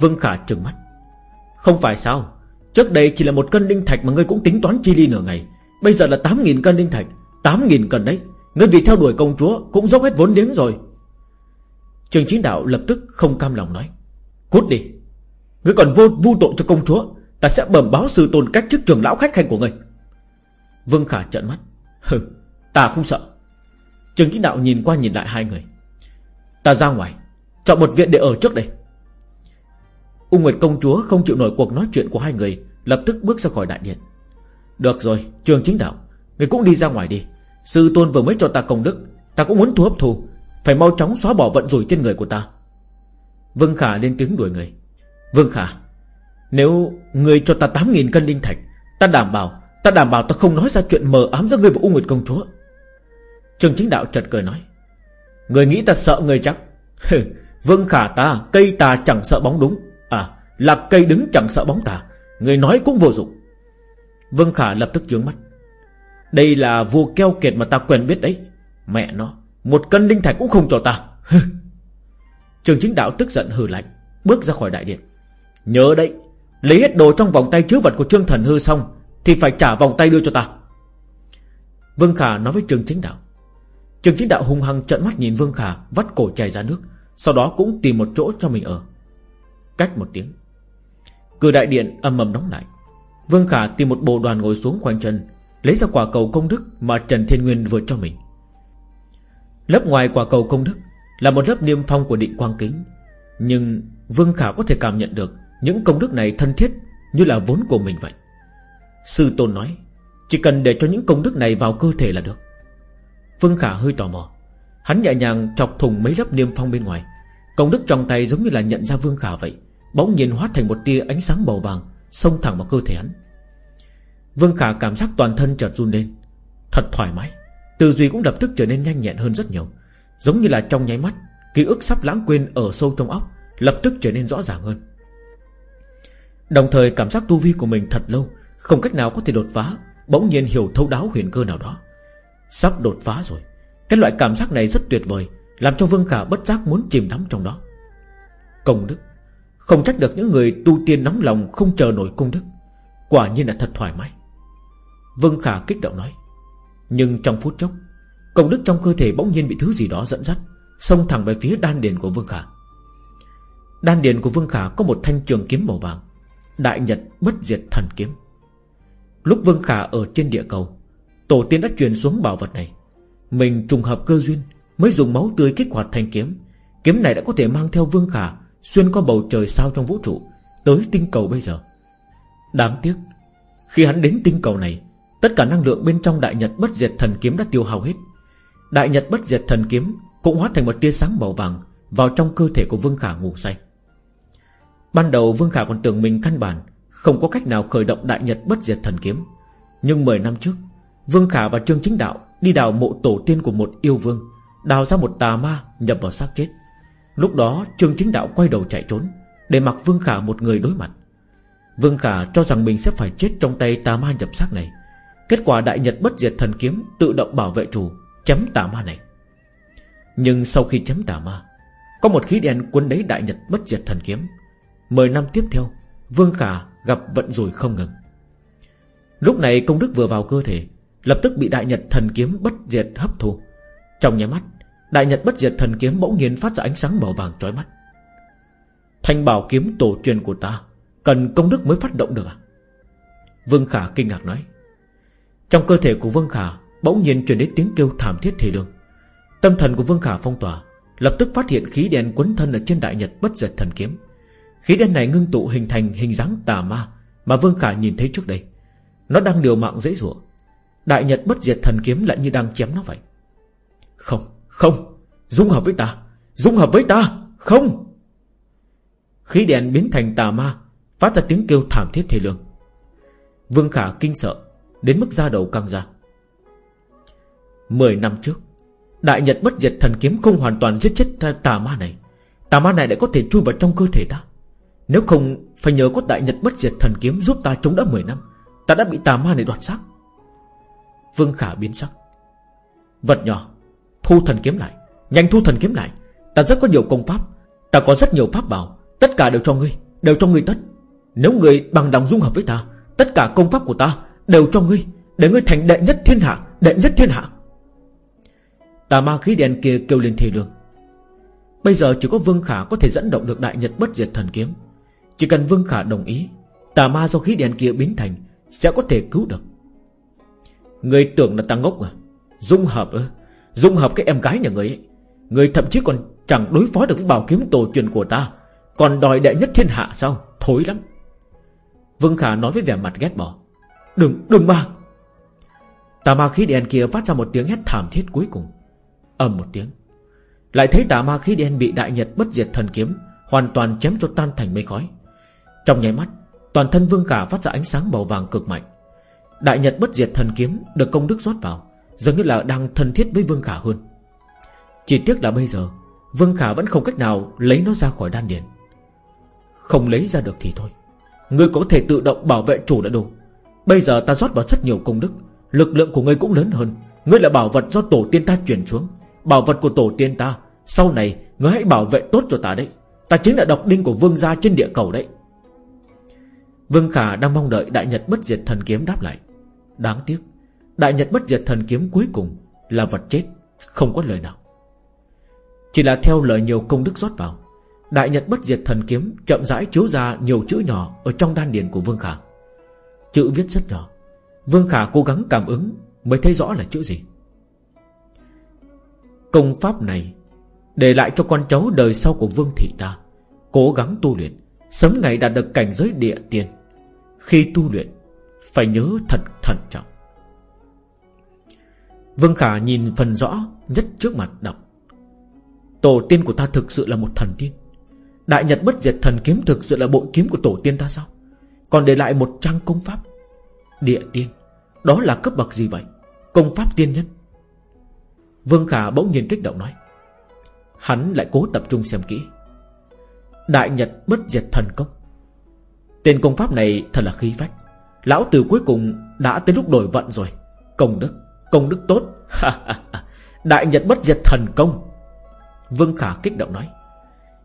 Vương Khả trừng mắt. Không phải sao? Trước đây chỉ là một cân linh thạch mà ngươi cũng tính toán chi ly nửa ngày. Bây giờ là 8.000 cân linh thạch 8.000 cân đấy. Ngươi vì theo đuổi công chúa cũng dốc hết vốn liếng rồi. Trường chính đạo lập tức không cam lòng nói. Cút đi. Ngươi còn vô vu tội cho công chúa, Ta sẽ bẩm báo sư tôn cách chức trường lão khách hành của ngươi. Vương Khả trợn mắt. Hừ, ta không sợ. Trường chính đạo nhìn qua nhìn lại hai người. Ta ra ngoài, Chọn một viện để ở trước đây. Ung Nguyệt công chúa không chịu nổi cuộc nói chuyện của hai người, Lập tức bước ra khỏi đại điện. Được rồi trường chính đạo, Người cũng đi ra ngoài đi. Sư tôn vừa mới cho ta công đức, Ta cũng muốn thu hấp thù Phải mau chóng xóa bỏ vận rủi trên người của ta. Vương Khả lên tiếng đuổi người. Vương Khả, Nếu người cho ta 8.000 cân linh thạch, Ta đảm bảo, Ta đảm bảo ta không nói ra chuyện mờ ám giữa người và U Nguyệt công chúa. Trường chính đạo chợt cười nói, Người nghĩ ta sợ người chắc Vương Khả ta, Cây ta chẳng sợ bóng đúng. À là cây đứng chẳng sợ bóng tà, Người nói cũng vô dụng. Vương Khả lập tức chướng mắt. Đây là vua keo kiệt mà ta quen biết đấy. Mẹ nó, Một cân linh thạch cũng không cho ta. Trường chính đạo tức giận hừ lạnh, Bước ra khỏi đại điện. Nhớ đấy, Lấy hết đồ trong vòng tay chứa vật của Trương Thần Hư xong Thì phải trả vòng tay đưa cho ta. Vương Khả nói với Trường chính đạo. Trường chính đạo hung hăng trợn mắt nhìn Vương Khả, Vắt cổ chảy ra nước, Sau đó cũng tìm một chỗ cho mình ở. Cách một tiếng, Cửa đại điện âm ầm đóng lại. Vương Khả tìm một bộ đoàn ngồi xuống khoanh chân, Lấy ra quả cầu công đức Mà Trần Thiên Nguyên vừa cho mình. Lớp ngoài quả cầu công đức là một lớp niêm phong của định quang kính. Nhưng Vương Khả có thể cảm nhận được Những công đức này thân thiết Như là vốn của mình vậy. Sư Tôn nói, Chỉ cần để cho những công đức này vào cơ thể là được. Vương Khả hơi tò mò. Hắn nhẹ nhàng chọc thùng mấy lớp niêm phong bên ngoài. Công đức trong tay giống như là nhận ra Vương Khả vậy, Bỗng nhiên hóa thành một tia ánh sáng màu vàng, Xông thẳng vào cơ thể hắn. Vương Khả cảm giác toàn thân chợt run lên. Thật thoải mái, Tư duy cũng lập tức trở nên nhanh nhẹn hơn rất nhiều. Giống như là trong nháy mắt, Ký ức sắp lãng quên ở sâu trong óc Lập tức trở nên rõ ràng hơn. Đồng thời cảm giác tu vi của mình thật lâu, Không cách nào có thể đột phá, Bỗng nhiên hiểu thấu đáo huyền cơ nào đó. Sắp đột phá rồi, Cái loại cảm giác này rất tuyệt vời, Làm cho Vương Khả bất giác muốn chìm đắm trong đó. Công đức. Không trách được những người tu tiên nóng lòng Không chờ nổi công đức. Quả nhiên là thật thoải mái. Vương Khả kích động nói. Nhưng trong phút chốc Công đức trong cơ thể bỗng nhiên bị thứ gì đó dẫn dắt, Xông thẳng về phía đan điền của Vương Khả. Đan điền của Vương Khả có một thanh trường kiếm màu vàng, Đại Nhật bất diệt thần kiếm. Lúc Vương Khả ở trên địa cầu, Tổ tiên đã truyền xuống bảo vật này. Mình trùng hợp cơ duyên, Mới dùng máu tươi kích hoạt thanh kiếm. Kiếm này đã có thể mang theo Vương Khả Xuyên qua bầu trời sao trong vũ trụ, Tới tinh cầu bây giờ. Đáng tiếc, Khi hắn đến tinh cầu này, Tất cả năng lượng bên trong Đại Nhật bất diệt thần kiếm đã tiêu hao hết. Đại Nhật bất diệt thần kiếm Cũng hóa thành một tia sáng màu vàng Vào trong cơ thể của Vương Khả ngủ say. Ban đầu Vương Khả còn tưởng mình căn bản, Không có cách nào khởi động Đại Nhật bất diệt thần kiếm. Nhưng 10 năm trước, Vương Khả và Trương Chính Đạo Đi đào mộ tổ tiên của một yêu vương, Đào ra một tà ma nhập vào xác chết. Lúc đó, Trương Chính Đạo quay đầu chạy trốn Để mặc Vương Khả một người đối mặt. Vương Khả cho rằng mình sẽ phải chết trong tay tà ma nhập xác này. Kết quả Đại Nhật bất diệt thần kiếm Tự động bảo vệ chủ Chém tà ma này. Nhưng sau khi chém tà ma, Có một khí đen cuốn lấy Đại Nhật bất diệt thần kiếm. Mười năm tiếp theo, Vương Khả gặp vận rủi không ngừng. Lúc này công đức vừa vào cơ thể, Lập tức bị đại nhật thần kiếm bất diệt hấp thu. Trong nhà mắt, Đại nhật bất diệt thần kiếm bỗng nhiên phát ra ánh sáng màu vàng trói mắt. Thanh bảo kiếm tổ truyền của ta, Cần công đức mới phát động được à? Vương Khả kinh ngạc nói. Trong cơ thể của Vương Khả Bỗng nhiên truyền đến tiếng kêu thảm thiết thể lương. Tâm thần của Vương Khả phong tỏa Lập tức phát hiện khí đen quấn thân ở trên đại nhật bất diệt thần kiếm. Khí đen này ngưng tụ hình thành hình dáng tà ma Mà Vương Khả nhìn thấy trước đây. Nó đang điều mạng dễ dụa Đại Nhật bất diệt thần kiếm lại như đang chém nó vậy. Không, không Dung hợp với ta Dung hợp với ta, không. Khí đèn biến thành tà ma Phát ra tiếng kêu thảm thiết thê lương. Vương Khả kinh sợ Đến mức da đầu căng ra. Mười năm trước, Đại Nhật bất diệt thần kiếm không hoàn toàn giết chết tà ma này. Tà ma này đã có thể chui vào trong cơ thể ta. Nếu không Phải nhờ có Đại Nhật bất diệt thần kiếm giúp ta chống đỡ 10 năm, Ta đã bị tà ma này đoạt xác. Vương Khả biến sắc. Vật nhỏ, Thu thần kiếm lại. Nhanh thu thần kiếm lại. Ta rất có nhiều công pháp. Ta có rất nhiều pháp bảo. Tất cả đều cho ngươi, Đều cho ngươi tất. Nếu ngươi bằng đồng dung hợp với ta, Tất cả công pháp của ta Đều cho ngươi, Để ngươi thành đệ nhất thiên hạ, Đệ nhất thiên hạ. Tà ma khí đen kia kêu lên thề lương. Bây giờ chỉ có Vương Khả có thể dẫn động được đại nhật bất diệt thần kiếm. Chỉ cần Vương Khả đồng ý Tà ma do khí đen kia biến thành Sẽ có thể cứu được. Người tưởng là ta ngốc à? Dung hợp ư? Dung hợp cái em gái nhà người ấy. Người thậm chí còn chẳng đối phó được với bảo kiếm tổ truyền của ta. Còn đòi đệ nhất thiên hạ sao? Thối lắm. Vương Khả nói với vẻ mặt ghét bỏ. Đừng, đừng mà! Tà ma khí đen kia phát ra một tiếng hét thảm thiết cuối cùng ầm một tiếng. Lại thấy tà ma khí đen bị đại nhật bất diệt thần kiếm, Hoàn toàn chém cho tan thành mây khói. Trong nháy mắt, Toàn thân Vương Khả phát ra ánh sáng màu vàng cực mạnh. Đại Nhật bất diệt thần kiếm Được công đức rót vào, Dường như là đang thân thiết với Vương Khả hơn. Chỉ tiếc là bây giờ, Vương Khả vẫn không cách nào lấy nó ra khỏi đan điền. Không lấy ra được thì thôi. Ngươi có thể tự động bảo vệ chủ đã đủ. Bây giờ ta rót vào rất nhiều công đức, Lực lượng của ngươi cũng lớn hơn. Ngươi là bảo vật do tổ tiên ta truyền xuống. Bảo vật của tổ tiên ta, Sau này ngươi hãy bảo vệ tốt cho ta đấy. Ta chính là độc đinh của vương gia trên địa cầu đấy. Vương Khả đang mong đợi Đại Nhật bất diệt thần kiếm đáp lại. Đáng tiếc, Đại Nhật bất diệt thần kiếm cuối cùng Là vật chết, Không có lời nào. Chỉ là theo lời nhiều công đức rót vào, Đại Nhật bất diệt thần kiếm Chậm rãi chiếu ra nhiều chữ nhỏ Ở trong đan điền của Vương Khả. Chữ viết rất nhỏ. Vương Khả cố gắng cảm ứng, Mới thấy rõ là chữ gì. Công pháp này, Để lại cho con cháu đời sau của Vương Thị ta Cố gắng tu luyện, Sớm ngày đạt được cảnh giới địa tiên. Khi tu luyện, Phải nhớ thật thận trọng. Vương Khả nhìn phần rõ, nhất trước mặt đọc. Tổ tiên của ta thực sự là một thần tiên. Đại Nhật bất diệt thần kiếm thực sự là bộ kiếm của tổ tiên ta sao? Còn để lại một trang công pháp. Địa tiên, Đó là cấp bậc gì vậy? Công pháp tiên nhân? Vương Khả bỗng nhiên kích động nói. Hắn lại cố tập trung xem kỹ. Đại Nhật bất diệt thần công. Tên công pháp này thật là khí phách. Lão tử cuối cùng đã tới lúc đổi vận rồi. Công đức Công đức tốt. Đại Nhật bất diệt thần công. Vương Khả kích động nói.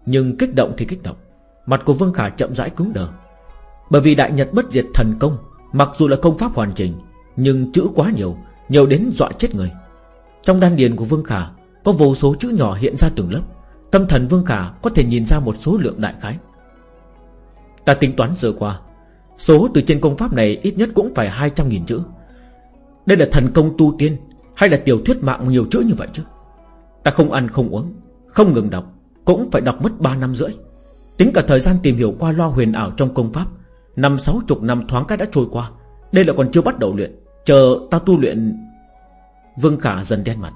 Nhưng kích động thì kích động. Mặt của Vương Khả chậm rãi cứng đờ. Bởi vì Đại Nhật bất diệt thần công, Mặc dù là công pháp hoàn chỉnh, Nhưng chữ quá nhiều Nhiều đến dọa chết người. Trong đan điền của Vương Khả, Có vô số chữ nhỏ hiện ra từng lớp. Tâm thần Vương Khả có thể nhìn ra một số lượng đại khái. Ta tính toán giờ qua, Số từ trên công pháp này ít nhất cũng phải 200.000 chữ. Đây là thần công tu tiên Hay là tiểu thuyết mạng nhiều chữ như vậy chứ? Ta không ăn không uống, Không ngừng đọc, Cũng phải đọc mất 3 năm rưỡi. Tính cả thời gian tìm hiểu qua loa huyền ảo trong công pháp, Năm sáu chục năm thoáng cái đã trôi qua. Đây là còn chưa bắt đầu luyện, Chờ ta tu luyện Vương Khả dần đen mặt.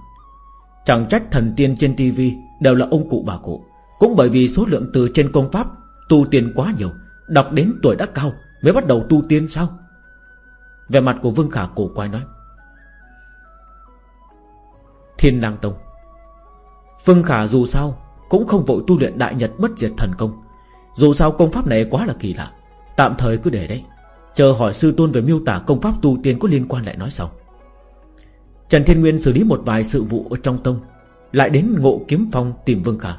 Chẳng trách thần tiên trên tivi Đều là ông cụ bà cụ. Cũng bởi vì số lượng từ trên công pháp, Tu tiên quá nhiều, Đọc đến tuổi đã cao Mới bắt đầu tu tiên sao? Về mặt của Vương Khả cổ quay nói. Thiên lang tông. Vương Khả dù sao Cũng không vội tu luyện đại nhật bất diệt thần công. Dù sao công pháp này quá là kỳ lạ, Tạm thời cứ để đấy. Chờ hỏi sư tôn về miêu tả công pháp tu tiên có liên quan lại nói sau. Trần Thiên Nguyên xử lý một vài sự vụ ở trong tông, Lại đến ngộ kiếm phong tìm Vương Khả.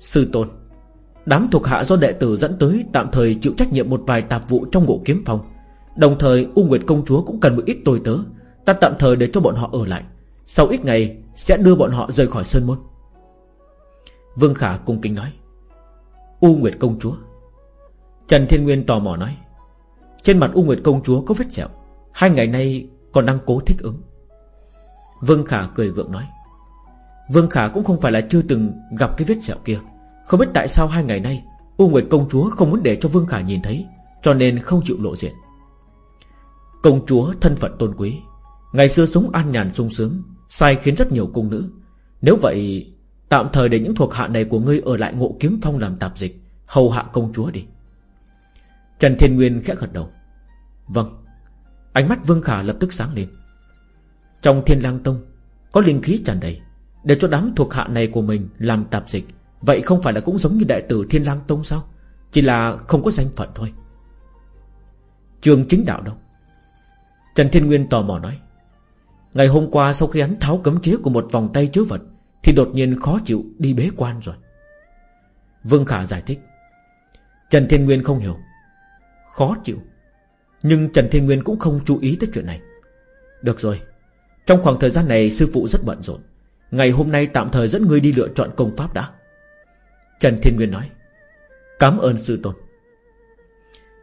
Sư tôn, Đám thuộc hạ do đệ tử dẫn tới Tạm thời chịu trách nhiệm một vài tạp vụ trong ngộ kiếm phong. Đồng thời, U Nguyệt Công Chúa cũng cần một ít tôi tớ, Ta tạm thời để cho bọn họ ở lại. Sau ít ngày, sẽ đưa bọn họ rời khỏi Sơn Môn. Vương Khả cung kính nói, U Nguyệt Công Chúa. Trần Thiên Nguyên tò mò nói, Trên mặt U Nguyệt Công Chúa có vết sẹo, Hai ngày nay còn đang cố thích ứng. Vương Khả cười vượng nói. Vương Khả cũng không phải là chưa từng gặp cái vết sẹo kia. Không biết tại sao hai ngày nay, U Nguyệt Công Chúa không muốn để cho Vương Khả nhìn thấy, Cho nên không chịu lộ diện. Công chúa thân phận tôn quý. Ngày xưa sống an nhàn sung sướng, Sai khiến rất nhiều cung nữ. Nếu vậy, Tạm thời để những thuộc hạ này của ngươi Ở lại ngộ kiếm phong làm tạp dịch, Hầu hạ công chúa đi. Trần Thiên Nguyên khẽ gật đầu. Vâng. Ánh mắt Vương Khả lập tức sáng lên. Trong Thiên lang Tông, Có linh khí tràn đầy. Để cho đám thuộc hạ này của mình làm tạp dịch, Vậy không phải là cũng giống như đại tử Thiên lang Tông sao? Chỉ là không có danh phận thôi. Trường chính đạo đâu Trần Thiên Nguyên tò mò nói, Ngày hôm qua sau khi hắn tháo cấm chế của một vòng tay chứa vật, Thì đột nhiên khó chịu đi bế quan rồi. Vương Khả giải thích, Trần Thiên Nguyên không hiểu. Khó chịu. Nhưng Trần Thiên Nguyên cũng không chú ý tới chuyện này. Được rồi trong khoảng thời gian này, sư phụ rất bận rộn. Ngày hôm nay tạm thời dẫn ngươi đi lựa chọn công pháp đã. Trần Thiên Nguyên nói, Cảm ơn sư tôn.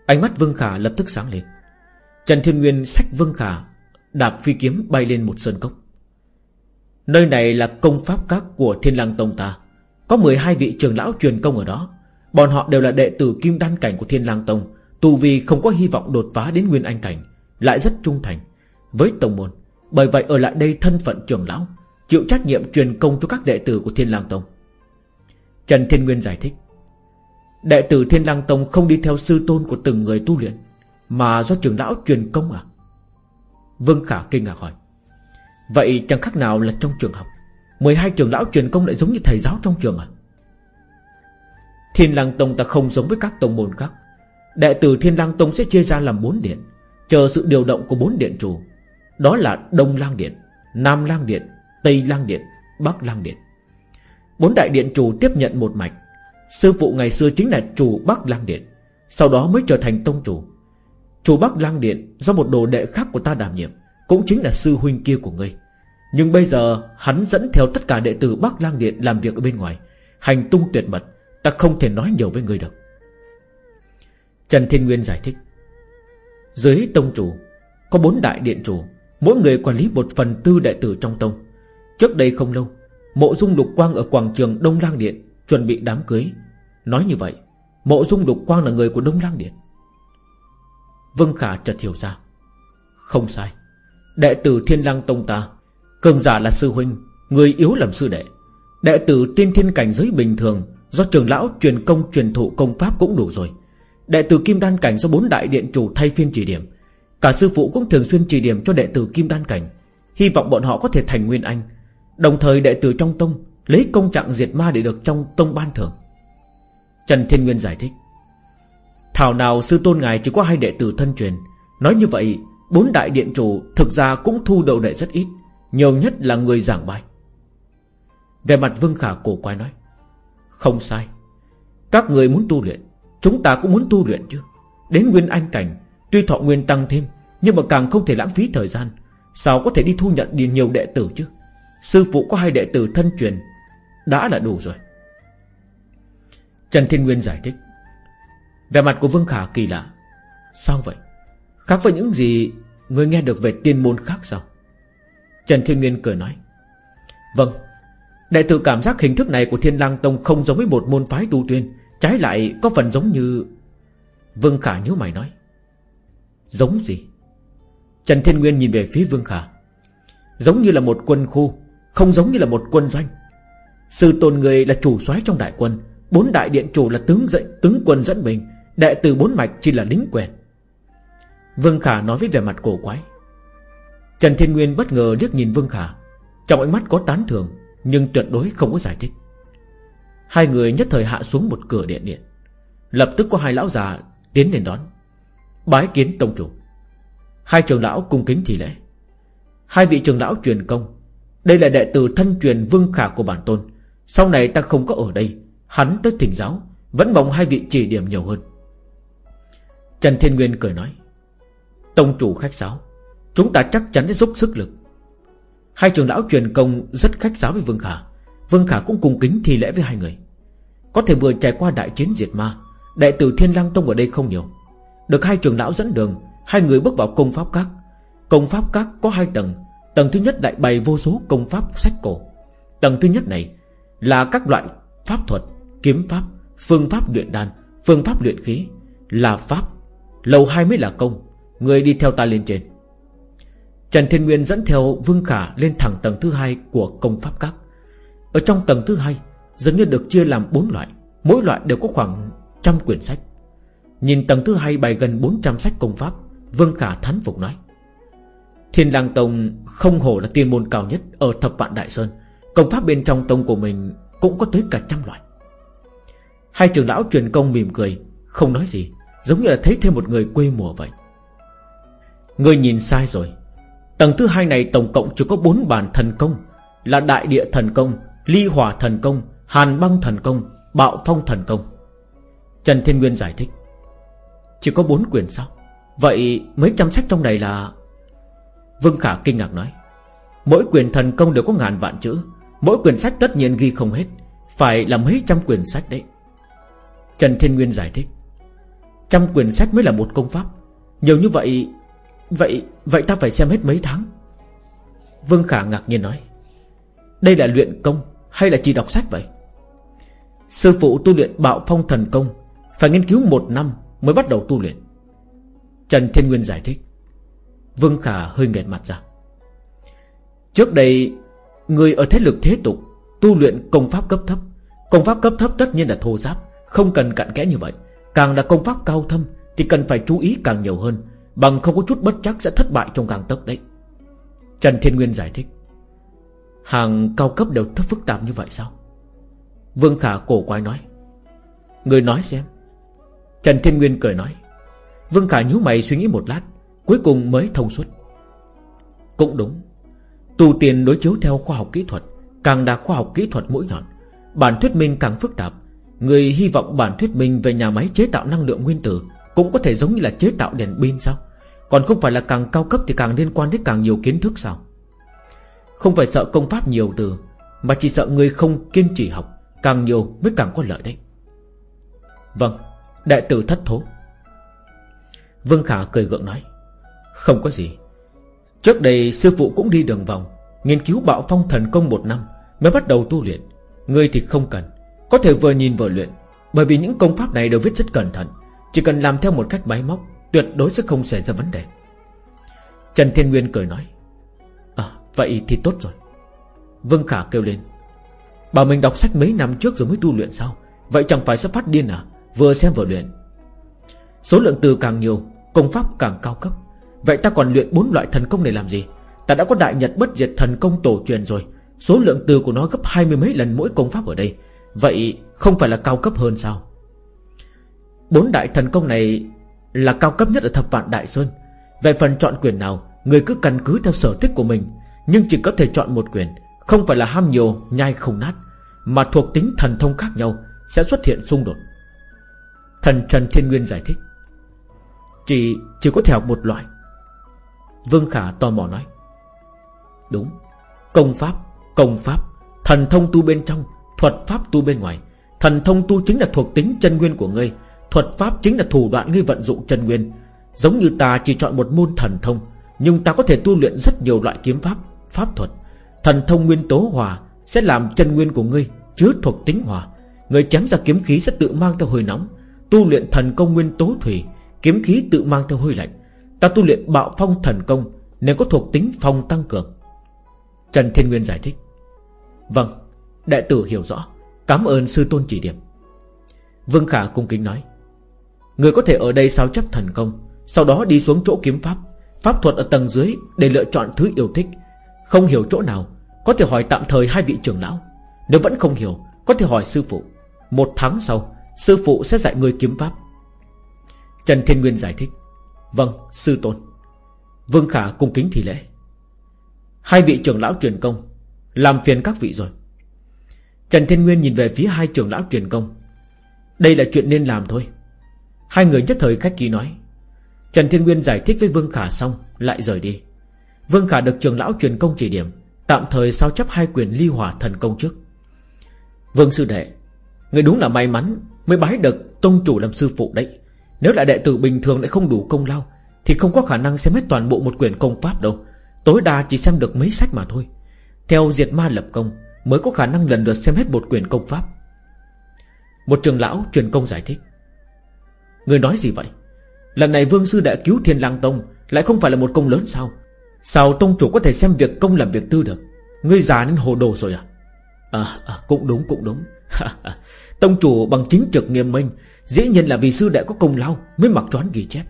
Ánh mắt Vương Khả lập tức sáng lên. Trần Thiên Nguyên sách Vương Khả Đạp phi kiếm bay lên một sơn cốc. Nơi này là công pháp các của Thiên Lang Tông ta. Có 12 vị trưởng lão truyền công ở đó. Bọn họ đều là đệ tử kim đan cảnh của Thiên Lang Tông, Tu Vi không có hy vọng đột phá đến Nguyên Anh Cảnh, Lại rất trung thành Với Tông Môn. Bởi vậy ở lại đây thân phận trưởng lão, Chịu trách nhiệm truyền công cho các đệ tử của Thiên Lang Tông. Trần Thiên Nguyên giải thích, Đệ tử Thiên Lang Tông không đi theo sư tôn của từng người tu luyện, Mà do trưởng lão truyền công à? Vương Khả kinh ngạc hỏi, Vậy chẳng khác nào là trong trường học 12 trưởng lão truyền công lại giống như thầy giáo trong trường à? Thiên Lang Tông ta không giống với các tông môn khác. Đệ tử Thiên Lang Tông sẽ chia ra làm bốn điện, Chờ sự điều động của bốn điện chủ. Đó là Đông Lang Điện, Nam Lang Điện, Tây Lang Điện, Bắc Lang Điện. Bốn đại điện chủ tiếp nhận một mạch. Sư phụ ngày xưa chính là chủ Bắc Lang Điện, Sau đó mới trở thành tông chủ. Chủ Bắc Lang Điện Do một đồ đệ khác của ta đảm nhiệm, Cũng chính là sư huynh kia của ngươi. Nhưng bây giờ, hắn dẫn theo tất cả đệ tử Bắc Lang Điện Làm việc ở bên ngoài, Hành tung tuyệt mật, Ta không thể nói nhiều với ngươi được Trần Thiên Nguyên giải thích. Dưới tông chủ, Có bốn đại điện chủ Mỗi người quản lý một phần tư đệ tử trong tông. Trước đây không lâu, Mộ dung lục quang ở quảng trường Đông Lang Điện Chuẩn bị đám cưới. Nói như vậy, Mộ dung lục quang là người của Đông Lang Điện. Vương Khả chợt hiểu ra. Không sai. Đệ tử Thiên Lang Tông ta, Cường giả là sư huynh, Người yếu làm sư đệ. Đệ tử tiên thiên cảnh giới bình thường, Do trường lão truyền công truyền thụ công pháp cũng đủ rồi. Đệ tử kim đan cảnh do bốn đại điện chủ thay phiên chỉ điểm Cả sư phụ cũng thường xuyên chỉ điểm cho đệ tử kim đan cảnh, Hy vọng bọn họ có thể thành nguyên anh, Đồng thời đệ tử trong tông Lấy công trạng diệt ma để được trong tông ban thưởng. Trần Thiên Nguyên giải thích, Thảo nào sư tôn ngài chỉ có hai đệ tử thân truyền, Nói như vậy, Bốn đại điện chủ thực ra cũng thu đầu đệ rất ít, Nhiều nhất là người giảng bài. Về mặt Vương Khả cổ quái nói, Không sai, Các người muốn tu luyện, Chúng ta cũng muốn tu luyện chứ, Đến nguyên anh cảnh Tuy thọ nguyên tăng thêm, Nhưng mà càng không thể lãng phí thời gian. Sao có thể đi thu nhận đi nhiều đệ tử chứ? Sư phụ có hai đệ tử thân truyền, Đã là đủ rồi. Trần Thiên Nguyên giải thích. Về mặt của Vương Khả kỳ lạ. Sao vậy? Khác với những gì Người nghe được về tiên môn khác sao? Trần Thiên Nguyên cười nói. Vâng Đệ tử cảm giác hình thức này của Thiên lang Tông Không giống với một môn phái tu tuyên Trái lại có phần giống như Vương Khả nhớ mày nói. Giống gì? Trần Thiên Nguyên nhìn về phía Vương Khả. Giống như là một quân khu, Không giống như là một quân doanh. Sư tôn người là chủ soái trong đại quân, Bốn đại điện chủ là tướng dậy, tướng quân dẫn mình, Đệ tử bốn mạch chỉ là lính quèn Vương Khả nói với vẻ mặt cổ quái. Trần Thiên Nguyên bất ngờ liếc nhìn Vương Khả, Trong ánh mắt có tán thường Nhưng tuyệt đối không có giải thích. Hai người nhất thời hạ xuống một cửa điện điện. Lập tức có hai lão già tiến lên đón. Bái kiến tông chủ. Hai trường lão cung kính thì lễ. Hai vị trường lão truyền công. Đây là đệ tử thân truyền vương khả của bản tôn. Sau này ta không có ở đây. Hắn tới thỉnh giáo. Vẫn mong hai vị chỉ điểm nhiều hơn. Trần Thiên Nguyên cười nói. Tông chủ khách sáo. Chúng ta chắc chắn sẽ giúp sức lực. Hai trường lão truyền công rất khách sáo với Vương Khả. Vương Khả cũng cùng kính thi lễ với hai người. Có thể vừa trải qua đại chiến diệt ma, Đệ tử Thiên Lang Tông ở đây không nhiều. Được hai trường lão dẫn đường Hai người bước vào công pháp các. Công pháp các có hai tầng. Tầng thứ nhất đại bày vô số công pháp sách cổ. Tầng thứ nhất này Là các loại pháp thuật Kiếm pháp, phương pháp luyện đan Phương pháp luyện khí Là pháp. Lầu hai mới là công. Người đi theo ta lên trên. Trần Thiên Nguyên dẫn theo Vương Khả lên thẳng tầng thứ hai của công pháp các. Ở trong tầng thứ hai Dường như được chia làm bốn loại. Mỗi loại đều có khoảng trăm quyển sách. Nhìn tầng thứ hai bày gần 400 sách công pháp, Vương Khả thán phục nói. Thiên Lang Tông không hổ là tiên môn cao nhất Ở thập vạn Đại Sơn. Công pháp bên trong tông của mình Cũng có tới cả trăm loại. Hai trưởng lão truyền công mỉm cười, Không nói gì, Giống như là thấy thêm một người quê mùa vậy. Người nhìn sai rồi. Tầng thứ hai này tổng cộng chỉ có bốn bản thần công, Là đại địa thần công, Ly hỏa thần công, Hàn băng thần công, Bạo phong thần công. Trần Thiên Nguyên giải thích. Chỉ có bốn quyền sao Vậy mấy trăm sách trong này là? Vương Khả kinh ngạc nói. Mỗi quyền thần công đều có ngàn vạn chữ. Mỗi quyển sách tất nhiên ghi không hết. Phải là mấy trăm quyển sách đấy. Trần Thiên Nguyên giải thích. Trăm quyển sách mới là một công pháp. Nhiều như vậy Vậy vậy ta phải xem hết mấy tháng. Vương Khả ngạc nhiên nói. Đây là luyện công Hay là chỉ đọc sách vậy? Sư phụ tu luyện bạo phong thần công, Phải nghiên cứu một năm mới bắt đầu tu luyện. Trần Thiên Nguyên giải thích. Vương Khả hơi nghẹt mặt ra. Trước đây, Người ở thế lực thế tục Tu luyện công pháp cấp thấp. Công pháp cấp thấp tất nhiên là thô giáp, Không cần cặn kẽ như vậy. Càng là công pháp cao thâm Thì cần phải chú ý càng nhiều hơn, Bằng không có chút bất chắc sẽ thất bại trong càng tấc đấy. Trần Thiên Nguyên giải thích. Hàng cao cấp đều thấp phức tạp như vậy sao? Vương Khả cổ quái nói. Người nói xem. Trần Thiên Nguyên cười nói. Vương Khả nhíu mày suy nghĩ một lát, Cuối cùng mới thông suốt. Cũng đúng, Tu tiền đối chiếu theo khoa học kỹ thuật, Càng đạt khoa học kỹ thuật mũi nhọn, Bản thuyết minh càng phức tạp. Người hy vọng bản thuyết minh về nhà máy chế tạo năng lượng nguyên tử Cũng có thể giống như là chế tạo đèn pin sao? Còn không phải là càng cao cấp thì càng liên quan đến càng nhiều kiến thức sao? Không phải sợ công pháp nhiều từ, Mà chỉ sợ người không kiên trì học, Càng nhiều mới càng có lợi đấy. Vâng. Đại tử thất thố. Vương Khả cười gượng nói, Không có gì. Trước đây sư phụ cũng đi đường vòng, Nghiên cứu bạo phong thần công một năm Mới bắt đầu tu luyện. Ngươi thì không cần, Có thể vừa nhìn vừa luyện, Bởi vì những công pháp này đều viết rất cẩn thận, Chỉ cần làm theo một cách máy móc, Tuyệt đối sẽ không xảy ra vấn đề. Trần Thiên Nguyên cười nói À Vậy thì tốt rồi. Vương Khả kêu lên, Bảo mình đọc sách mấy năm trước rồi mới tu luyện sao? Vậy chẳng phải sẽ phát điên à? Vừa xem vừa luyện. Số lượng từ càng nhiều, Công pháp càng cao cấp. Vậy ta còn luyện bốn loại thần công này làm gì? Ta đã có đại nhật bất diệt thần công tổ truyền rồi. Số lượng từ của nó gấp hai mươi mấy lần mỗi công pháp ở đây. Vậy không phải là cao cấp hơn sao? Bốn đại thần công này Là cao cấp nhất ở thập vạn đại sơn. Về phần chọn quyền nào, Người cứ căn cứ theo sở thích của mình. Nhưng chỉ có thể chọn một quyền, Không phải là ham nhiều, nhai không nát, Mà thuộc tính thần thông khác nhau, Sẽ xuất hiện xung đột. Thần Trần Thiên Nguyên giải thích. Chỉ chỉ có thể học một loại. Vương Khả tò mò nói. Đúng, Công pháp Công pháp. Thần thông tu bên trong, Thuật pháp tu bên ngoài. Thần thông tu chính là thuộc tính chân nguyên của ngươi. Thuật pháp chính là thủ đoạn ngươi vận dụng chân nguyên. Giống như ta chỉ chọn một môn thần thông, Nhưng ta có thể tu luyện rất nhiều loại kiếm pháp Pháp thuật. Thần thông nguyên tố hòa Sẽ làm chân nguyên của ngươi chứa thuộc tính hòa. Người chém ra kiếm khí sẽ tự mang theo hơi nóng. Tu luyện thần công nguyên tố thủy, Kiếm khí tự mang theo hơi lạnh. Ta tu luyện bạo phong thần công, Nên có thuộc tính phong tăng cường. Trần Thiên Nguyên giải thích. Vâng đại tử hiểu rõ. Cảm ơn sư tôn chỉ điểm. Vương Khả cung kính nói. Người có thể ở đây sao chấp thần công, Sau đó đi xuống chỗ kiếm pháp. Pháp thuật ở tầng dưới để lựa chọn thứ yêu thích. Không hiểu chỗ nào, Có thể hỏi tạm thời hai vị trưởng lão. Nếu vẫn không hiểu, Có thể hỏi sư phụ. Một tháng sau Sư phụ sẽ dạy người kiếm pháp. Trần Thiên Nguyên giải thích. Vâng sư tôn. Vương Khả cung kính thì lễ. Hai vị trưởng lão truyền công, Làm phiền các vị rồi. Trần Thiên Nguyên nhìn về phía hai trưởng lão truyền công. Đây là chuyện nên làm thôi. Hai người nhất thời khách ký nói. Trần Thiên Nguyên giải thích với Vương Khả xong, Lại rời đi. Vương Khả được trưởng lão truyền công chỉ điểm, Tạm thời sao chấp hai quyền ly hỏa thần công trước. Vương sư đệ, Người đúng là may mắn Mới bái được tông chủ làm sư phụ đấy. Nếu là đệ tử bình thường lại không đủ công lao Thì không có khả năng xem hết toàn bộ một quyển công pháp đâu. Tối đa chỉ xem được mấy sách mà thôi. Theo diệt ma lập công Mới có khả năng lần lượt xem hết một quyển công pháp. Một trường lão truyền công giải thích. Người nói gì vậy? Lần này vương sư đã cứu thiên lang tông Lại không phải là một công lớn sao? Sao tông chủ có thể xem việc công làm việc tư được? Ngươi già nên hồ đồ rồi à? À, à cũng đúng cũng đúng. Tông chủ bằng chính trực nghiêm minh Dĩ nhiên là vì sư đệ có công lao Mới mặc choán ghi chép.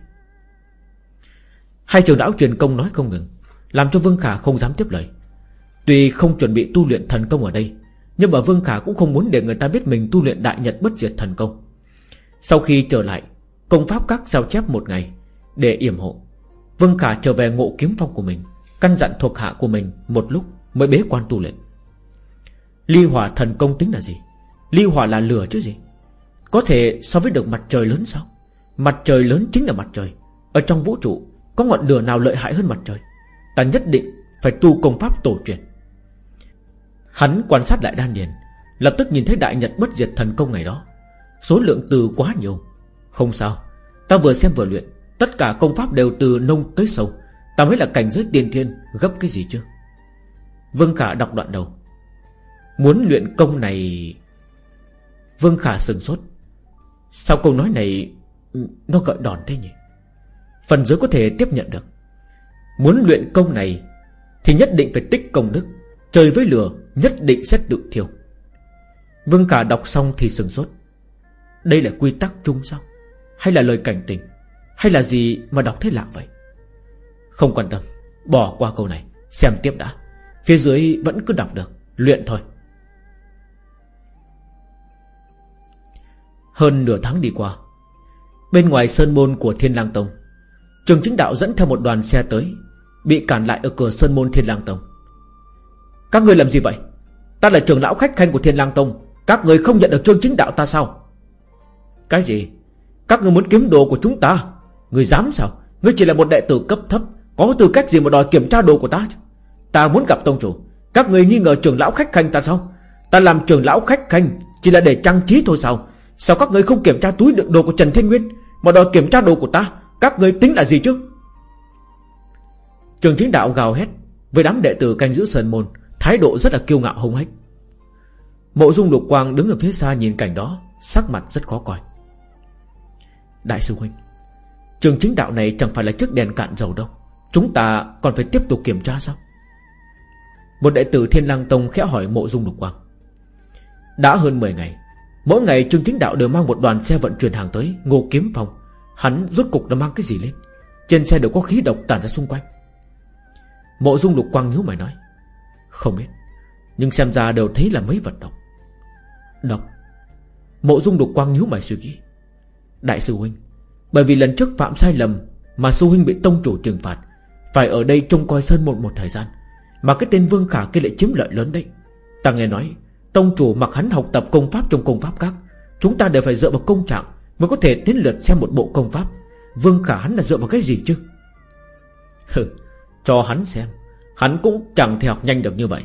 Hai trường lão truyền công nói không ngừng, Làm cho Vương Khả không dám tiếp lời. Tuy không chuẩn bị tu luyện thần công ở đây, Nhưng mà Vương Khả cũng không muốn để người ta biết mình tu luyện đại nhật bất diệt thần công. Sau khi trở lại, Công pháp các sao chép một ngày, Để yểm hộ, Vương Khả trở về ngộ kiếm phong của mình, Căn dặn thuộc hạ của mình một lúc Mới bế quan tu luyện. Ly hỏa thần công tính là gì? Ly hỏa là lửa chứ gì? Có thể so với được mặt trời lớn sao? Mặt trời lớn chính là mặt trời. Ở trong vũ trụ, Có ngọn lửa nào lợi hại hơn mặt trời? Ta nhất định phải tu công pháp tổ truyền. Hắn quan sát lại đan điền, Lập tức nhìn thấy đại nhật bất diệt thần công ngày đó. Số lượng từ quá nhiều. Không sao, Ta vừa xem vừa luyện, Tất cả công pháp đều từ nông tới sâu. Ta mới là cảnh giới tiên thiên, Gấp cái gì chứ? Vương Khả đọc đoạn đầu. Muốn luyện công này Vương Khả sừng sốt. Sao câu nói này ừ, Nó gợi đòn thế nhỉ? Phần dưới có thể tiếp nhận được. Muốn luyện công này Thì nhất định phải tích công đức Trời với lửa, nhất định sẽ tự thiêu. Vương Khả đọc xong thì sừng sốt. Đây là quy tắc chung sao? Hay là lời cảnh tình? Hay là gì mà đọc thế lạ vậy? Không quan tâm, Bỏ qua câu này, Xem tiếp đã. Phía dưới vẫn cứ đọc được, Luyện thôi. Hơn nửa tháng đi qua. Bên ngoài sơn môn của Thiên lang Tông, Trường chính đạo dẫn theo một đoàn xe tới, Bị cản lại ở cửa sơn môn Thiên lang Tông. Các người làm gì vậy? Ta là trưởng lão khách khanh của Thiên lang Tông, Các người không nhận được trương chính đạo ta sao? Cái gì? Các người muốn kiếm đồ của chúng ta? Người dám sao? Người chỉ là một đệ tử cấp thấp, Có tư cách gì mà đòi kiểm tra đồ của ta Ta muốn gặp tông chủ, Các người nghi ngờ trưởng lão khách khanh ta sao? Ta làm trưởng lão khách khanh Chỉ là để trang trí thôi sao? Sao các người không kiểm tra túi đựng đồ của Trần Thiên Nguyên Mà đòi kiểm tra đồ của ta? Các người tính là gì chứ? Trường chính đạo gào hét. Với đám đệ tử canh giữ sơn môn, Thái độ rất là kiêu ngạo hung hách Mộ dung lục quang đứng ở phía xa nhìn cảnh đó, Sắc mặt rất khó coi. Đại sư huynh, Trường chính đạo này chẳng phải là chiếc đèn cạn dầu đâu. Chúng ta còn phải tiếp tục kiểm tra sao? Một đệ tử Thiên lang Tông khẽ hỏi mộ dung lục quang. Đã hơn 10 ngày Mỗi ngày Trương Chính Đạo đều mang một đoàn xe vận chuyển hàng tới, Ngô Kiếm Phong Hắn rốt cục đã mang cái gì lên? Trên xe đều có khí độc tản ra xung quanh. Mộ dung lục quang nhíu mày nói, Không biết, Nhưng xem ra đều thấy là mấy vật độc. Độc? Mộ dung lục quang nhíu mày suy nghĩ, Đại sư huynh, Bởi vì lần trước phạm sai lầm Mà sư huynh bị tông chủ trừng phạt, Phải ở đây trông coi sân một một thời gian, Mà cái tên Vương Khả kia lại chiếm lợi lớn đấy. Ta nghe nói Tông chủ mặc hắn học tập công pháp trong công pháp các. Chúng ta đều phải dựa vào công trạng Mới có thể tiến lượt xem một bộ công pháp. Vương Khả hắn là dựa vào cái gì chứ? Hừ, Cho hắn xem. Hắn cũng chẳng thể học nhanh được như vậy.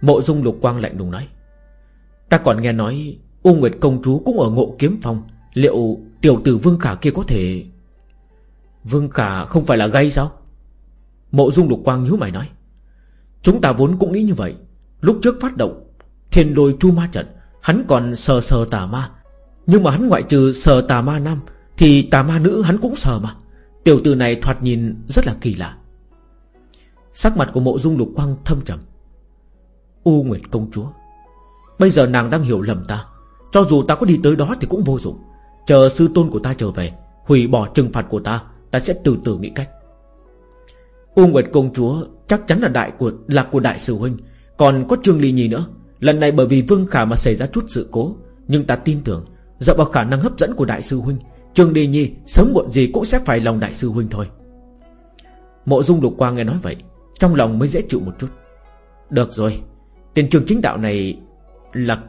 Mộ dung lục quang lạnh lùng nói. Ta còn nghe nói U Nguyệt công chúa cũng ở ngộ kiếm phong. Liệu tiểu tử Vương Khả kia có thể Vương Khả không phải là gay sao? Mộ dung lục quang nhíu mày nói. Chúng ta vốn cũng nghĩ như vậy. Lúc trước phát động Thiên lôi chu ma trận, Hắn còn sờ sờ tà ma. Nhưng mà hắn ngoại trừ sờ tà ma nam, Thì tà ma nữ hắn cũng sờ mà. Tiểu tử này thoạt nhìn rất là kỳ lạ. Sắc mặt của mộ dung lục quang thâm trầm. U Nguyệt công chúa, Bây giờ nàng đang hiểu lầm ta. Cho dù ta có đi tới đó thì cũng vô dụng. Chờ sư tôn của ta trở về, Hủy bỏ trừng phạt của ta Ta sẽ từ từ nghĩ cách. U Nguyệt công chúa chắc chắn là đại của, là của đại sư huynh. Còn có Trương Ly Nhi nữa. Lần này bởi vì Vương Khả mà xảy ra chút sự cố, Nhưng ta tin tưởng, Dựa vào khả năng hấp dẫn của đại sư huynh Trương Đi Nhi sớm muộn gì cũng sẽ phải lòng đại sư huynh thôi. Mộ dung lục quang nghe nói vậy, Trong lòng mới dễ chịu một chút. Được rồi, Tiền trường chính đạo này Là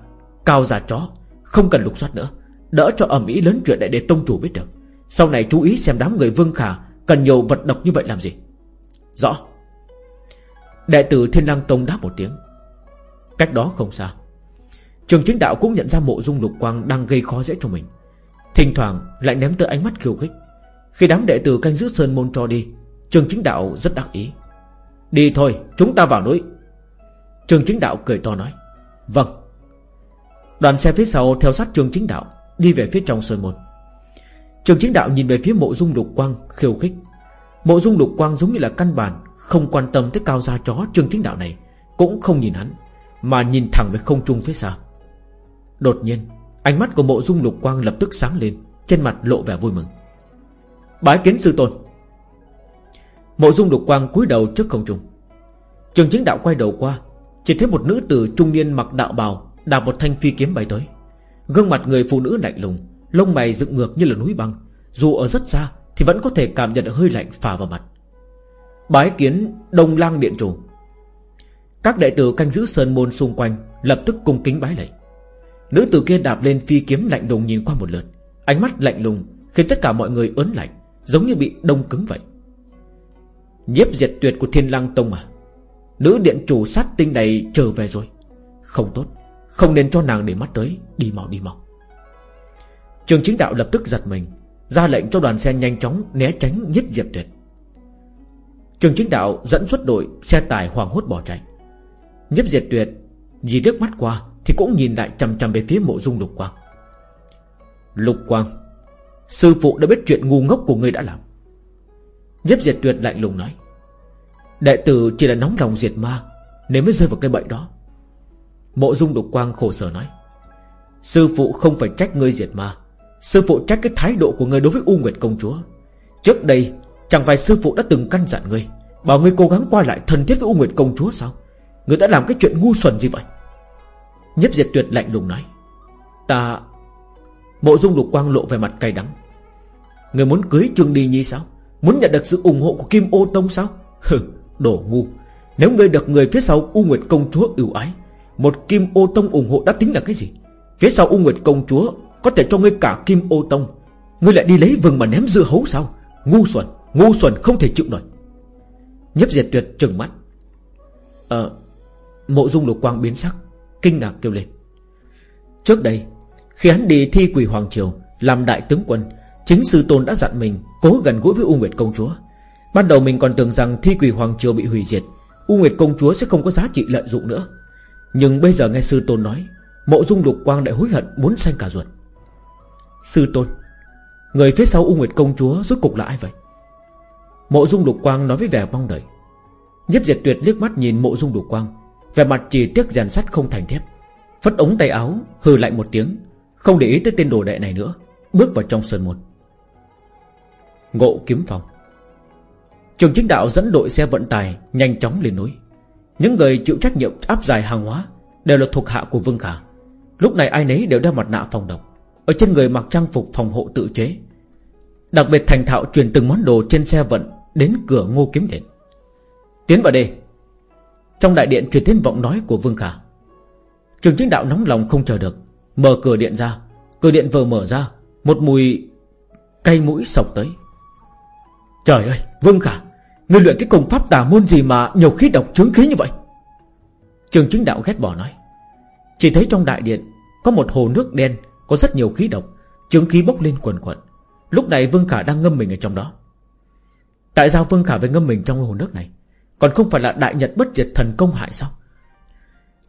cao giả chó, Không cần lục soát nữa. Đỡ cho ẩm ý lớn chuyện đại để tông chủ biết được. Sau này chú ý xem đám người Vương Khả Cần nhiều vật độc như vậy làm gì. Rõ. Đệ tử Thiên Lang Tông đáp một tiếng. Cách đó không xa. Trường chính đạo cũng nhận ra mộ dung lục quang Đang gây khó dễ cho mình. Thỉnh thoảng lại ném tới ánh mắt khiêu khích. Khi đám đệ tử canh giữ sơn môn cho đi, Trường chính đạo rất đắc ý. Đi thôi, chúng ta vào núi. Trường chính đạo cười to nói. Vâng. Đoàn xe phía sau theo sát trường chính đạo, Đi về phía trong sơn môn. Trường chính đạo nhìn về phía mộ dung lục quang, khiêu khích. Mộ dung lục quang giống như là căn bản Không quan tâm tới cao gia chó trường chính đạo này, Cũng không nhìn hắn. Mà nhìn thẳng về không trung phía xa. Đột nhiên, Ánh mắt của mộ dung lục quang lập tức sáng lên, Trên mặt lộ vẻ vui mừng. Bái kiến sư tôn. Mộ dung lục quang cúi đầu trước không trung. Trường chính đạo quay đầu qua, Chỉ thấy một nữ tử trung niên mặc đạo bào, Đạp một thanh phi kiếm bay tới. Gương mặt người phụ nữ lạnh lùng, Lông mày dựng ngược như là núi băng, Dù ở rất xa thì vẫn có thể cảm nhận được hơi lạnh phả vào mặt. Bái kiến Đông lang điện chủ. Các đệ tử canh giữ sơn môn xung quanh Lập tức cung kính bái lạy. Nữ tử kia đạp lên phi kiếm lạnh lùng nhìn qua một lượt, Ánh mắt lạnh lùng Khiến tất cả mọi người ớn lạnh, Giống như bị đông cứng vậy. Nhiếp diệt tuyệt của thiên lang tông à Nữ điện chủ sát tinh này trở về rồi. Không tốt, Không nên cho nàng để mắt tới, Đi mau đi mau. Trường chính đạo lập tức giật mình, ra lệnh cho đoàn xe nhanh chóng né tránh nhếp diệt tuyệt. Trường chính đạo dẫn xuất đội, Xe tải hoàng hốt bỏ chạy. Nhất diệt tuyệt, Dì nước mắt qua Thì cũng nhìn lại chằm chằm về phía mộ dung lục quang. Lục quang, Sư phụ đã biết chuyện ngu ngốc của ngươi đã làm. Nhất diệt tuyệt lạnh lùng nói, Đệ tử chỉ là nóng lòng diệt ma Nếu mới rơi vào cái bẫy đó. Mộ dung lục quang khổ sở nói, Sư phụ không phải trách ngươi diệt ma, Sư phụ trách cái thái độ của ngươi đối với U Nguyệt công chúa. Trước đây, Chẳng phải sư phụ đã từng căn dặn ngươi, Bảo ngươi cố gắng qua lại thân thiết với U Nguyệt công chúa sao? Người đã làm cái chuyện ngu xuẩn gì vậy? Nhếp diệt tuyệt lạnh lùng nói. Ta, Mộ dung lục quang lộ về mặt cay đắng. Người muốn cưới Trương Đi Nhi sao? Muốn nhận được sự ủng hộ của Kim Ô Tông sao? Hừ, đồ ngu. Nếu ngươi được người phía sau U Nguyệt công chúa ưu ái, Một Kim Ô Tông ủng hộ đã tính là cái gì? Phía sau U Nguyệt công chúa có thể cho ngươi cả kim ô tông. Ngươi lại đi lấy vừng mà ném dưa hấu sao? Ngu xuẩn Ngu xuẩn không thể chịu nổi. Nhếp diệt tuyệt trừng mắt. Ờ Mộ dung lục quang biến sắc, Kinh ngạc kêu lên. Trước đây, Khi hắn đi thi quỷ Hoàng Triều, Làm đại tướng quân, Chính sư tôn đã dặn mình Cố gần gũi với U Nguyệt Công Chúa. Ban đầu mình còn tưởng rằng thi quỷ Hoàng Triều bị hủy diệt, U Nguyệt Công Chúa sẽ không có giá trị lợi dụng nữa. Nhưng bây giờ nghe sư tôn nói, Mộ dung lục quang lại hối hận muốn xanh cả ruột. Sư tôn, Người phía sau U Nguyệt công chúa rốt cục là ai vậy? Mộ dung lục quang nói với vẻ mong đợi. Nhất diệt tuyệt liếc mắt nhìn mộ dung Lục quang về mặt chỉ tiếc rèn sắt không thành thép. Phất ống tay áo, hừ lạnh một tiếng, Không để ý tới tên đồ đệ này nữa, Bước vào trong sơn môn. Ngộ kiếm phòng Trường chính đạo dẫn đội xe vận tải Nhanh chóng lên núi. Những người chịu trách nhiệm áp giải hàng hóa Đều là thuộc hạ của Vương Khả. Lúc này ai nấy đều đeo mặt nạ phòng độc, Ở trên người mặc trang phục phòng hộ tự chế. Đặc biệt thành thạo truyền từng món đồ trên xe vận Đến cửa ngô kiếm điện. Tiến vào đây. Trong đại điện truyền đến vọng nói của Vương Khả. Trường chính đạo nóng lòng không chờ được, Mở cửa điện ra. Cửa điện vừa mở ra, Một mùi cay mũi sọc tới. Trời ơi, Vương Khả, Người luyện cái công pháp tà môn gì mà nhiều khí độc trướng khí như vậy? Trường chính đạo ghét bỏ nói. Chỉ thấy trong đại điện Có một hồ nước đen, Có rất nhiều khí độc Trướng khí bốc lên quần quần Lúc này Vương Khả đang ngâm mình ở trong đó. Tại sao Vương Khả phải ngâm mình trong hồ nước này? Còn không phải là đại nhật bất diệt thần công hại sao?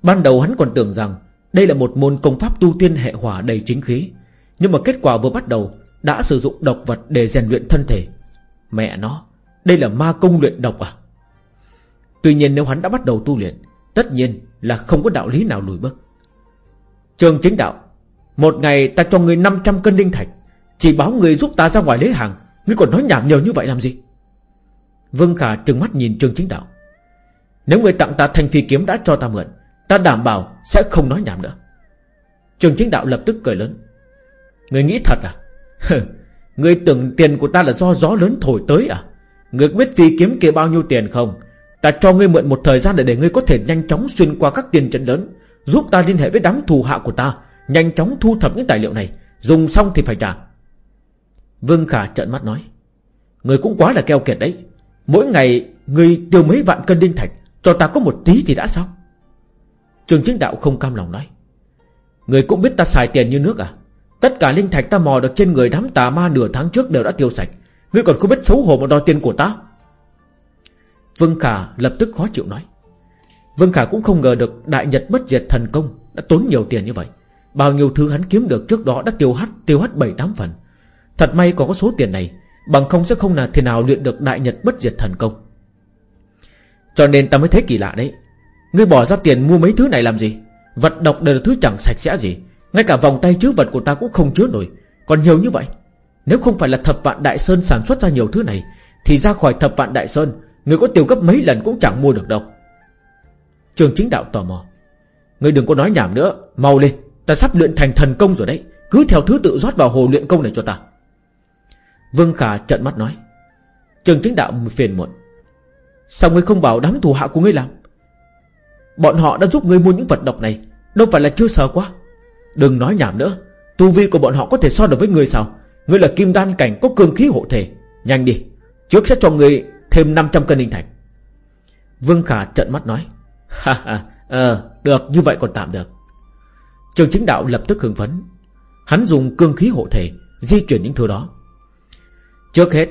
Ban đầu hắn còn tưởng rằng Đây là một môn công pháp tu tiên hệ hỏa đầy chính khí. Nhưng mà kết quả vừa bắt đầu, Đã sử dụng độc vật để rèn luyện thân thể. Mẹ nó, Đây là ma công luyện độc à? Tuy nhiên nếu hắn đã bắt đầu tu luyện, Tất nhiên là không có đạo lý nào lùi bước. Trường chính đạo, Một ngày ta cho người 500 cân đinh thạch, Chỉ báo người giúp ta ra ngoài lấy hàng, Ngươi còn nói nhảm nhiều như vậy làm gì? Vương Khả trừng mắt nhìn Trương Chính Đạo. Nếu người tặng ta thanh phi kiếm đã cho ta mượn, Ta đảm bảo sẽ không nói nhảm nữa. Trường Chính Đạo lập tức cười lớn. Người nghĩ thật à? Người tưởng tiền của ta là do gió lớn thổi tới à? Người biết phi kiếm kia bao nhiêu tiền không? Ta cho ngươi mượn một thời gian để để ngươi có thể nhanh chóng xuyên qua các tiền trận lớn, Giúp ta liên hệ với đám thù hạ của ta, Nhanh chóng thu thập những tài liệu này, Dùng xong thì phải trả. Vương Khả trợn mắt nói. Người cũng quá là keo kiệt đấy. Mỗi ngày, người tiêu mấy vạn cân đinh thạch, Cho ta có một tí thì đã sao? Trường chính đạo không cam lòng nói. Người cũng biết ta xài tiền như nước à? Tất cả linh thạch ta mò được trên người đám tà ma nửa tháng trước đều đã tiêu sạch. Ngươi còn không biết xấu hổ mà đòi tiền của ta? Vương Khả lập tức khó chịu nói. Vương Khả cũng không ngờ được Đại Nhật bất diệt thần công Đã tốn nhiều tiền như vậy. Bao nhiêu thứ hắn kiếm được trước đó đã tiêu hết Tiêu hết 7-8 phần. Thật may còn có số tiền này Bằng không sẽ không là thế nào luyện được Đại Nhật bất diệt thần công. Cho nên ta mới thấy kỳ lạ đấy. Ngươi bỏ ra tiền mua mấy thứ này làm gì? Vật độc đều là thứ chẳng sạch sẽ gì. Ngay cả vòng tay chứa vật của ta cũng không chứa nổi. Còn nhiều như vậy, Nếu không phải là thập vạn đại sơn sản xuất ra nhiều thứ này, Thì ra khỏi thập vạn đại sơn, Người có tiêu gấp mấy lần cũng chẳng mua được đâu. Trường chính đạo tò mò. Người đừng có nói nhảm nữa, Mau lên, Ta sắp luyện thành thần công rồi đấy. Cứ theo thứ tự rót vào hồ luyện công này cho ta. Vương Khả trận mắt nói, Trường chính đạo phiền muộn. Sao ngươi không bảo đám thù hạ của ngươi làm? Bọn họ đã giúp ngươi mua những vật độc này, Đâu phải là chưa sợ quá Đừng nói nhảm nữa, Tu vi của bọn họ có thể so được với ngươi sao? Ngươi là kim đan cảnh, có cường khí hộ thể. Nhanh đi, Trước sẽ cho ngươi Thêm 500 cân linh thạch. Vương Khả trận mắt nói, Ha ha Ờ được, như vậy còn tạm được. Trường chính đạo lập tức hưng phấn. Hắn dùng cương khí hộ thể, Di chuyển những thứ đó. Trước hết,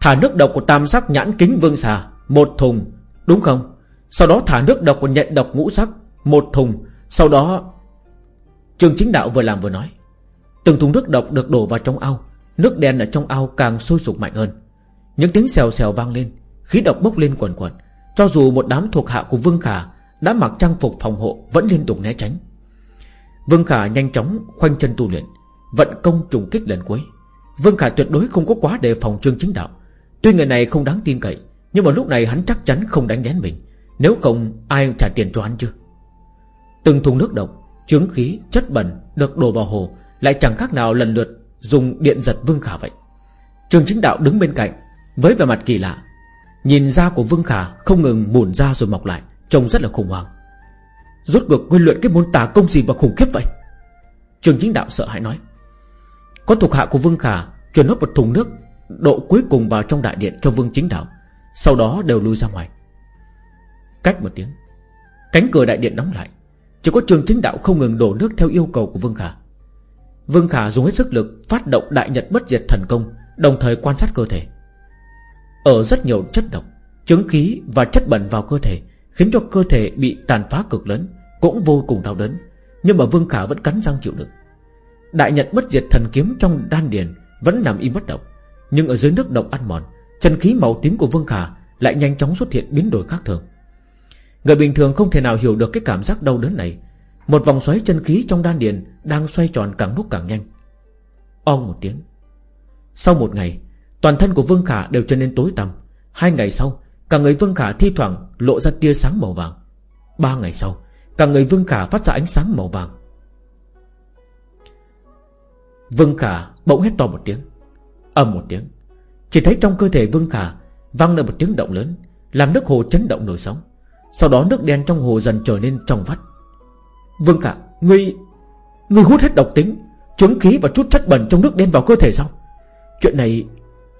Thả nước độc của tam sắc nhãn kính vương xà, Một thùng, Đúng không? Sau đó thả nước độc của nhện độc ngũ sắc, Một thùng. Sau đó Trường chính đạo vừa làm vừa nói, Từng thùng nước độc được đổ vào trong ao, Nước đen ở trong ao càng sôi sục mạnh hơn. Những tiếng xèo xèo vang lên, Khí độc bốc lên quần quần. Cho dù một đám thuộc hạ của Vương Khả Đã mặc trang phục phòng hộ Vẫn liên tục né tránh. Vương Khả nhanh chóng khoanh chân tu luyện, Vận công trùng kích lần cuối. Vương Khả tuyệt đối không có quá đề phòng trương chính đạo. Tuy người này không đáng tin cậy Nhưng mà lúc này hắn chắc chắn không đánh gián mình. Nếu không ai trả tiền cho hắn chứ? Từng thùng nước độc Trướng khí, chất bẩn được đổ vào hồ Lại chẳng khác nào lần lượt Dùng điện giật Vương Khả vậy. Trương chính đạo đứng bên cạnh Với vẻ mặt kỳ lạ. Nhìn da của Vương Khả không ngừng mùn ra rồi mọc lại Trông rất là khủng hoảng. Rốt cuộc quy luyện cái môn tà công gì mà khủng khiếp vậy? Trường chính đạo sợ hãi nói. Có thuộc hạ của Vương Khả Chuyển nốt một thùng nước Độ cuối cùng vào trong đại điện cho Vương chính đạo, Sau đó đều lui ra ngoài. Cách một tiếng, Cánh cửa đại điện đóng lại, Chỉ có trường chính đạo không ngừng đổ nước theo yêu cầu của Vương Khả. Vương Khả dùng hết sức lực Phát động đại nhật bất diệt thần công, Đồng thời quan sát cơ thể. Ở rất nhiều chất độc, Chứng khí và chất bẩn vào cơ thể Khiến cho cơ thể bị tàn phá cực lớn, Cũng vô cùng đau đớn. Nhưng mà Vương Khả vẫn cắn răng chịu đựng. Đại Nhật bất diệt thần kiếm trong đan điền Vẫn nằm im bất động. Nhưng ở dưới nước độc ăn mòn, Chân khí màu tím của Vương Khả Lại nhanh chóng xuất hiện biến đổi khác thường. Người bình thường không thể nào hiểu được cái cảm giác đau đớn này. Một vòng xoáy chân khí trong đan điền Đang xoay tròn càng lúc càng nhanh. Ong một tiếng. Sau một ngày, Toàn thân của Vương Khả đều trở nên tối tăm. Hai ngày sau, Cả người Vương Khả thi thoảng lộ ra tia sáng màu vàng. Ba ngày sau, Cả người Vương Khả phát ra ánh sáng màu vàng. Vương Khả bỗng hét to một tiếng. Ầm một tiếng. Chỉ thấy trong cơ thể Vương Khả Vang lên một tiếng động lớn, Làm nước hồ chấn động nổi sóng. Sau đó nước đen trong hồ dần trở nên trong vắt. Vương Khả, Ngươi Ngươi hút hết độc tính Chứng khí và chút chất bẩn trong nước đen vào cơ thể sao? Chuyện này,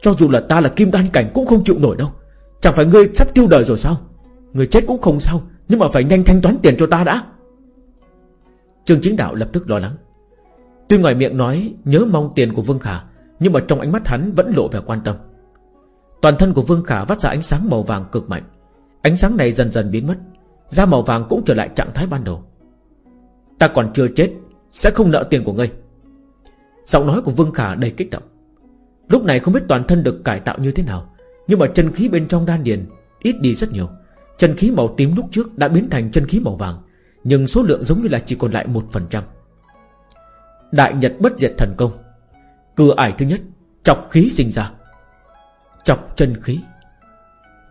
Cho dù là ta là kim đan cảnh cũng không chịu nổi đâu. Chẳng phải ngươi sắp tiêu đời rồi sao? Người chết cũng không sao, Nhưng mà phải nhanh thanh toán tiền cho ta đã. Trường chính đạo lập tức lo lắng. Tuy ngoài miệng nói, nhớ mong tiền của Vương Khả, Nhưng mà trong ánh mắt hắn vẫn lộ vẻ quan tâm. Toàn thân của Vương Khả vắt ra ánh sáng màu vàng cực mạnh. Ánh sáng này dần dần biến mất, Da màu vàng cũng trở lại trạng thái ban đầu. Ta còn chưa chết, Sẽ không nợ tiền của ngươi. Giọng nói của Vương Khả đầy kích động. Lúc này không biết toàn thân được cải tạo như thế nào, Nhưng mà chân khí bên trong đan điền Ít đi rất nhiều. Chân khí màu tím lúc trước đã biến thành chân khí màu vàng, Nhưng số lượng giống như là chỉ còn lại 1% Đại Nhật bất diệt thần công. Cửa ải thứ nhất, Chọc khí sinh ra. Chọc chân khí.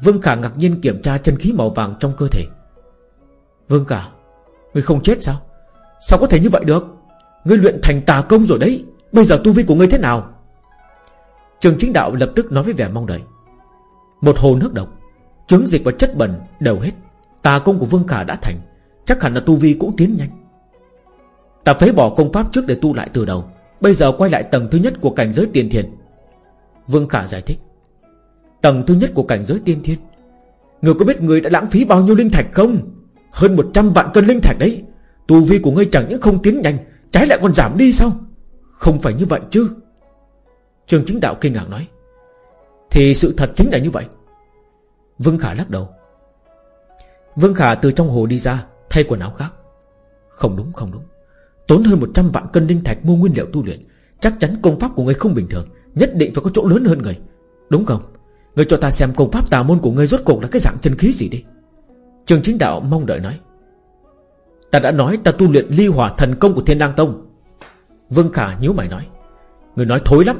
Vương Khả ngạc nhiên kiểm tra chân khí màu vàng trong cơ thể. Vương Khả, Ngươi không chết sao? Sao có thể như vậy được? Ngươi luyện thành tà công rồi đấy. Bây giờ tu vi của ngươi thế nào? Trường chính đạo lập tức nói với vẻ mong đợi. Một hồ nước độc Trứng dịch và chất bẩn đều hết. Tà công của Vương Khả đã thành. Chắc hẳn là tu vi cũng tiến nhanh. Ta phế bỏ công pháp trước để tu lại từ đầu. Bây giờ quay lại tầng thứ nhất của cảnh giới tiên thiên. Vương Khả giải thích. Tầng thứ nhất của cảnh giới tiên thiên? Người có biết người đã lãng phí bao nhiêu linh thạch không? Hơn 100 vạn cân linh thạch đấy. Tu vi của ngươi chẳng những không tiến nhanh, Trái lại còn giảm đi sao? Không phải như vậy chứ. Trường chính đạo kinh ngạc nói. Thì sự thật chính là như vậy. Vương Khả lắc đầu. Vương Khả từ trong hồ đi ra, Thay quần áo khác. Không đúng không đúng. Tốn hơn 100 vạn cân linh thạch mua nguyên liệu tu luyện. Chắc chắn công pháp của ngươi không bình thường, Nhất định phải có chỗ lớn hơn người. Đúng không? Ngươi cho ta xem công pháp tà môn của ngươi rốt cuộc là cái dạng chân khí gì đi. Trường chính đạo mong đợi nói. Ta đã nói ta tu luyện ly hỏa thần công của thiên lang tông. Vương Khả nhíu mày nói. Người nói thối lắm.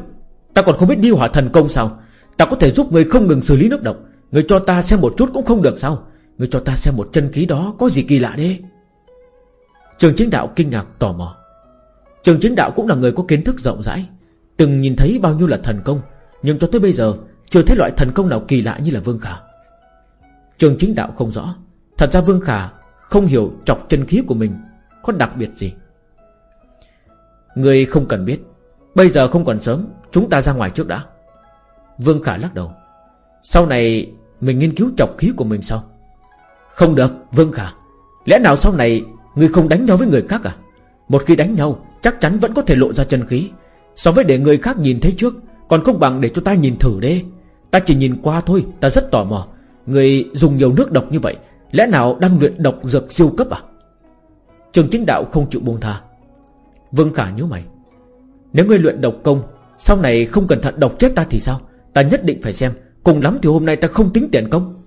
Ta còn không biết ly hỏa thần công sao? Ta có thể giúp người không ngừng xử lý nước độc. Người cho ta xem một chút cũng không được sao? Người cho ta xem một chân khí đó có gì kỳ lạ đi? Trường chính đạo kinh ngạc tò mò. Trường chính đạo cũng là người có kiến thức rộng rãi, Từng nhìn thấy bao nhiêu là thần công, Nhưng cho tới bây giờ Chưa thấy loại thần công nào kỳ lạ như là Vương Khả. Trường chính đạo không rõ, Thật ra Vương Khả không hiểu trọc chân khí của mình Có đặc biệt gì. Người không cần biết, Bây giờ không còn sớm, Chúng ta ra ngoài trước đã. Vương Khả lắc đầu. Sau này mình nghiên cứu chọc khí của mình sao? Không được, Vương Khả. Lẽ nào sau này Người không đánh nhau với người khác à? Một khi đánh nhau, Chắc chắn vẫn có thể lộ ra chân khí. So với để người khác nhìn thấy trước, Còn không bằng để cho ta nhìn thử đi. Ta chỉ nhìn qua thôi, Ta rất tò mò. Người dùng nhiều nước độc như vậy, Lẽ nào đang luyện độc dược siêu cấp à? Trường chính đạo không chịu buông tha. Vương Khả nhớ mày. Nếu ngươi luyện độc công, Sau này không cẩn thận độc chết ta thì sao? Ta nhất định phải xem, Cùng lắm thì hôm nay ta không tính tiền công.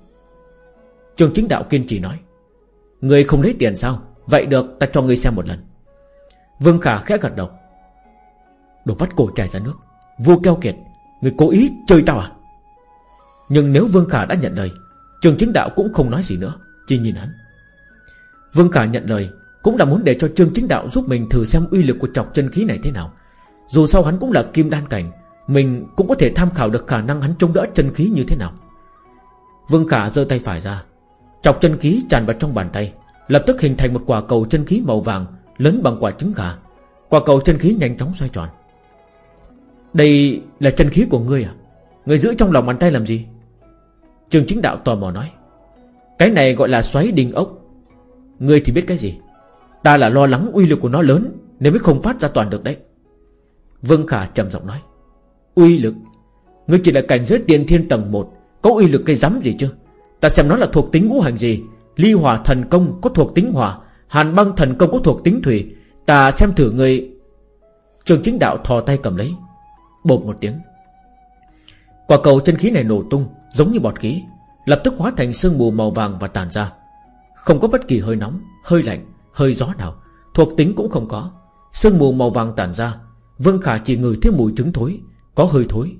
Trường chính đạo kiên trì nói. Người không lấy tiền sao? Vậy được, ta cho ngươi xem một lần. Vương Khả khẽ gật đầu. Đồ vắt cổ chảy ra nước. Vua keo kiệt Người cố ý chơi tao à? Nhưng nếu Vương Khả đã nhận lời, Trường chính đạo cũng không nói gì nữa, Chỉ nhìn hắn. Vương Khả nhận lời, Cũng là muốn để cho Trương Chính Đạo giúp mình thử xem uy lực của chọc chân khí này thế nào. Dù sao hắn cũng là kim đan cảnh, Mình cũng có thể tham khảo được khả năng hắn chống đỡ chân khí như thế nào. Vương Khả giơ tay phải ra. Chọc chân khí tràn vào trong bàn tay. Lập tức hình thành một quả cầu chân khí màu vàng, Lớn bằng quả trứng gà. Quả cầu chân khí nhanh chóng xoay tròn. Đây là chân khí của ngươi à? Ngươi giữ trong lòng bàn tay làm gì? Trường chính đạo tò mò nói. Cái này gọi là xoáy đình ốc. Ngươi thì biết cái gì? Ta là lo lắng uy lực của nó lớn, Nên mới không phát ra toàn được đấy. Vương Khả trầm giọng nói. Uy lực? Ngươi chỉ là cảnh giới tiền thiên tầng 1 Có uy lực cây rắm gì chứ? Ta xem nó là thuộc tính ngũ hành gì Ly hỏa thần công có thuộc tính hỏa, Hàn băng thần công có thuộc tính thủy. Ta xem thử người Trường chính đạo thò tay cầm lấy Bột một tiếng. Quả cầu chân khí này nổ tung, Giống như bọt khí, Lập tức hóa thành sương mù màu vàng và tàn ra. Không có bất kỳ hơi nóng, Hơi lạnh, Hơi gió nào, Thuộc tính cũng không có. Sương mù màu vàng tản ra, Vương Khả chỉ ngửi thấy mùi trứng thối, Có hơi thối.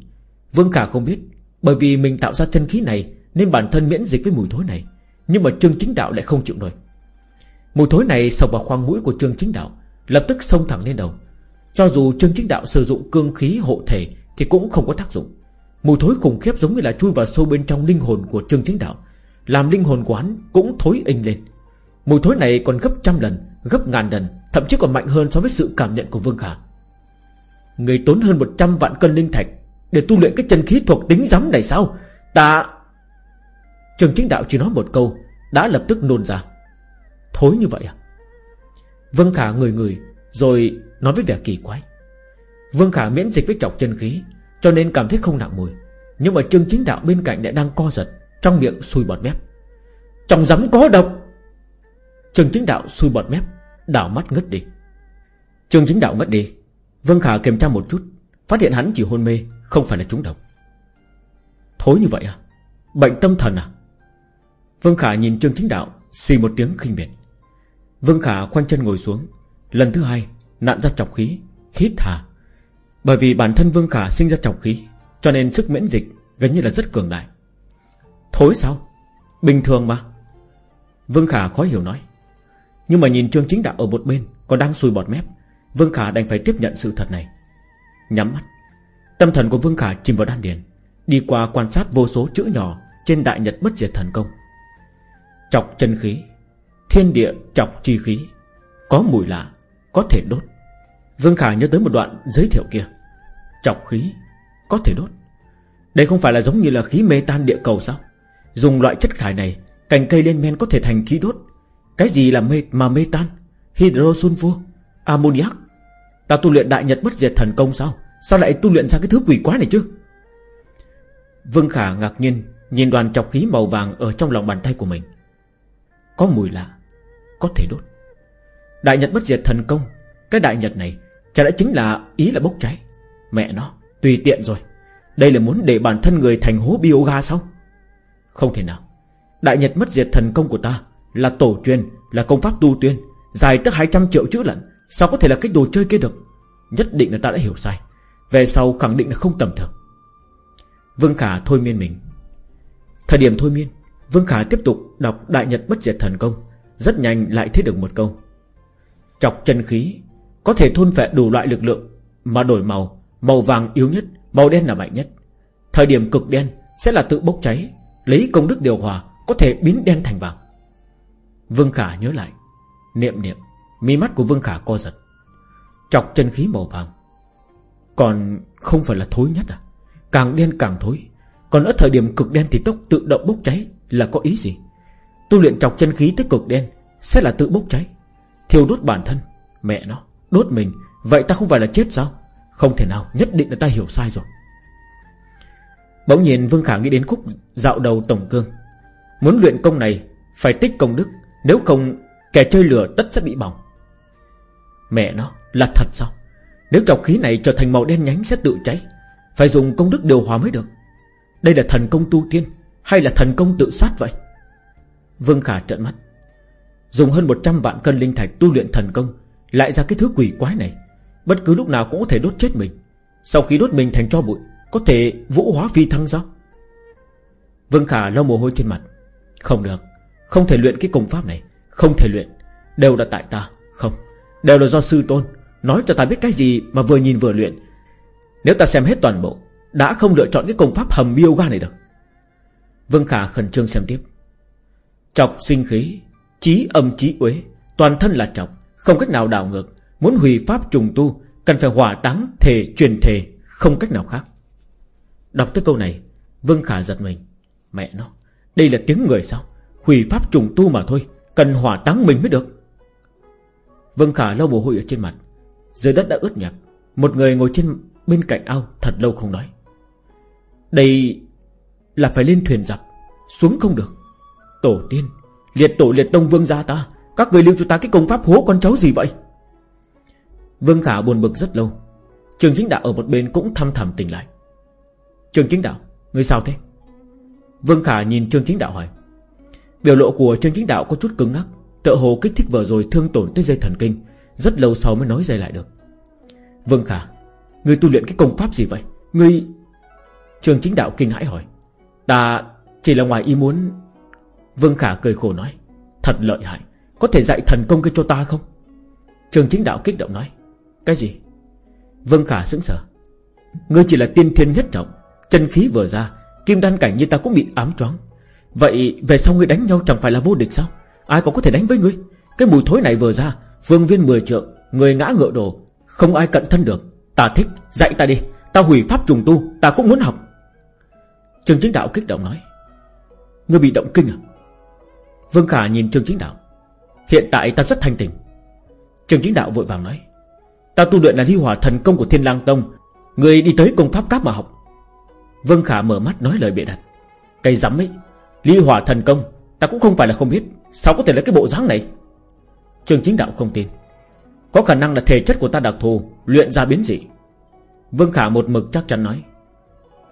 Vương Khả không biết, Bởi vì mình tạo ra chân khí này Nên bản thân miễn dịch với mùi thối này. Nhưng mà Trương Chính Đạo lại không chịu nổi. Mùi thối này sộc vào khoang mũi của Trương Chính Đạo, Lập tức xông thẳng lên đầu. Cho dù Trương Chính Đạo sử dụng cương khí hộ thể Thì cũng không có tác dụng. Mùi thối khủng khiếp giống như là chui vào sâu bên trong linh hồn của Trương Chính Đạo, Làm linh hồn quán cũng thối inh lên. Mùi thối này còn gấp trăm lần, Gấp ngàn lần, Thậm chí còn mạnh hơn so với sự cảm nhận của Vương Khả. Người tốn hơn 100 vạn cân linh thạch Để tu luyện cái chân khí thuộc tính giám này sao? Ta Trường chính đạo chỉ nói một câu, Đã lập tức nôn ra. Thối như vậy à? Vương Khả người người Rồi nói với vẻ kỳ quái. Vương Khả miễn dịch với chọc chân khí, Cho nên cảm thấy không nặng mùi. Nhưng mà trường chính đạo bên cạnh lại đang co giật, Trong miệng sùi bọt mép. Trong rắm có độc! Trường chính đạo sùi bọt mép, Đảo mắt ngất đi. Trường chính đạo ngất đi. Vương Khả kiểm tra một chút, Phát hiện hắn chỉ hôn mê, Không phải là trúng độc. Thối như vậy à? Bệnh tâm thần à? Vương Khả nhìn Trương Chính Đạo, Xì một tiếng khinh miệt. Vương Khả khoanh chân ngồi xuống, Lần thứ hai nạn ra chọc khí, Hít thả Bởi vì bản thân Vương Khả sinh ra chọc khí, Cho nên sức miễn dịch gần như là rất cường đại. Thối sao? Bình thường mà. Vương Khả khó hiểu nói. Nhưng mà nhìn Trương Chính Đạo ở một bên, Còn đang sùi bọt mép, Vương Khả đành phải tiếp nhận sự thật này. Nhắm mắt. Tâm thần của Vương Khả chìm vào đan điền, Đi qua quan sát vô số chữ nhỏ Trên đại nhật bất diệt thần công. Chọc chân khí. Thiên địa chọc chi khí. Có mùi lạ, Có thể đốt. Vương Khả nhớ tới một đoạn giới thiệu kia. Chọc khí, Có thể đốt. Đây không phải là giống như là khí mê tan địa cầu sao? Dùng loại chất khải này, Cành cây lên men có thể thành khí đốt. Cái gì là mê, mà mê tan? Hydrosulfur, Ammoniac. Ta tu luyện đại nhật bất diệt thần công sao? Sao lại tu luyện ra cái thứ quỷ quá này chứ? Vương Khả ngạc nhiên Nhìn đoàn chọc khí màu vàng Ở trong lòng bàn tay của mình. Có mùi lạ, Có thể đốt. Đại nhật bất diệt thần công, Cái đại nhật này Chả đã chính là ý là bốc cháy. Mẹ nó, Tùy tiện rồi. Đây là muốn để bản thân người thành hố bioga sao? Không thể nào. Đại nhật mất diệt thần công của ta Là tổ truyền, Là công pháp tu tuyên, Dài tới 200 triệu chữ lận. Sao có thể là cái đồ chơi kia được? Nhất định là ta đã hiểu sai. Về sau khẳng định là không tầm thường. Vương Khả thôi miên mình. Thời điểm thôi miên Vương Khả tiếp tục đọc Đại Nhật Bất Diệt Thần Công, Rất nhanh lại thấy được một câu. Chọc chân khí, Có thể thôn phệ đủ loại lực lượng, Mà đổi màu Màu vàng yếu nhất, Màu đen là mạnh nhất. Thời điểm cực đen sẽ là tự bốc cháy, Lấy công đức điều hòa, Có thể biến đen thành vàng. Vương Khả nhớ lại, Niệm niệm, Mi mắt của Vương Khả co giật. Chọc chân khí màu vàng, Còn không phải là thối nhất à? Càng đen càng thối, Còn ở thời điểm cực đen thì tốc tự động bốc cháy là có ý gì? Tu luyện chọc chân khí tới cực đen, Sẽ là tự bốc cháy. Thiêu đốt bản thân, Mẹ nó, Đốt mình, Vậy ta không phải là chết sao? Không thể nào, Nhất định là ta hiểu sai rồi. Bỗng nhiên Vương Khả nghĩ đến khúc Dạo đầu tổng cương. Muốn luyện công này, Phải tích công đức, Nếu không, Kẻ chơi lửa tất sẽ bị bỏng. Mẹ nó, là thật sao? Nếu chọc khí này trở thành màu đen nhánh sẽ tự cháy, Phải dùng công đức điều hòa mới được. Đây là thần công tu tiên hay là thần công tự sát vậy? Vương Khả trợn mắt. Dùng hơn 100 vạn cân linh thạch tu luyện thần công, Lại ra cái thứ quỷ quái này. Bất cứ lúc nào cũng có thể đốt chết mình. Sau khi đốt mình thành cho bụi, Có thể vũ hóa phi thăng sao? Vương Khả lau mồ hôi trên mặt. Không được. Không thể luyện cái công pháp này. Không thể luyện. Đều là tại ta. Không. Đều là do sư tôn. Nói cho ta biết cái gì mà vừa nhìn vừa luyện. Nếu ta xem hết toàn bộ, Đã không lựa chọn cái công pháp hầm ga này được. Vương Khả khẩn trương xem tiếp. Chọc sinh khí, Chí âm chí uế, Toàn thân là chọc, Không cách nào đảo ngược, Muốn hủy pháp trùng tu, Cần phải hỏa táng thể truyền thể Không cách nào khác. Đọc tới câu này, Vương Khả giật mình. Mẹ nó, Đây là tiếng người sao? Hủy pháp trùng tu mà thôi, Cần hỏa táng mình mới được. Vương Khả lau mồ hôi ở trên mặt. Dưới đất đã ướt nhẹp, Một người ngồi trên bên cạnh ao thật lâu không nói. Đây là phải lên thuyền giặc Xuống không được. Tổ tiên, Liệt tổ liệt tông vương gia ta, Các người lưu cho ta cái công pháp hố con cháu gì vậy? Vương Khả buồn bực rất lâu. Trường chính đạo ở một bên cũng thăm thầm tỉnh lại. Trường chính đạo, Người sao thế? Vương Khả nhìn Trương Chính Đạo hỏi. Biểu lộ của Trương Chính Đạo có chút cứng ngắc, Tựa hồ kích thích vừa rồi thương tổn tới dây thần kinh, Rất lâu sau mới nói dây lại được. Vương Khả, Người tu luyện cái công pháp gì vậy? Người Trường chính đạo kinh hãi hỏi. Ta chỉ là ngoài ý muốn. Vương Khả cười khổ nói, Thật lợi hại, Có thể dạy thần công kia cho ta không? Trường chính đạo kích động nói, Cái gì? Vương Khả sững sờ, Ngươi chỉ là tiên thiên nhất trọng, Chân khí vừa ra, Kim đan cảnh như ta cũng bị ám choáng. Vậy về sau ngươi đánh nhau chẳng phải là vô địch sao? Ai còn có thể đánh với ngươi? Cái mùi thối này vừa ra, vương viên 10 trượng, Người ngã ngựa đổ, Không ai cận thân được. Ta thích, Dạy ta đi, Ta hủy pháp trùng tu, Ta cũng muốn học trường Chính Đạo kích động nói. Ngươi bị động kinh à? Vương Khả nhìn trường Chính Đạo. Hiện tại ta rất thanh tình trường Chính Đạo vội vàng nói. Ta tu luyện là ly hỏa thần công của Thiên lang Tông. Người đi tới công pháp cáp mà học. Vương Khả mở mắt nói lời bịa đặt. Cây rắm ấy, Ly hỏa thần công, Ta cũng không phải là không biết. Sao có thể là cái bộ dáng này? Trường Chính Đạo không tin. Có khả năng là thể chất của ta đặc thù, Luyện ra biến dị. Vương Khả một mực chắc chắn nói.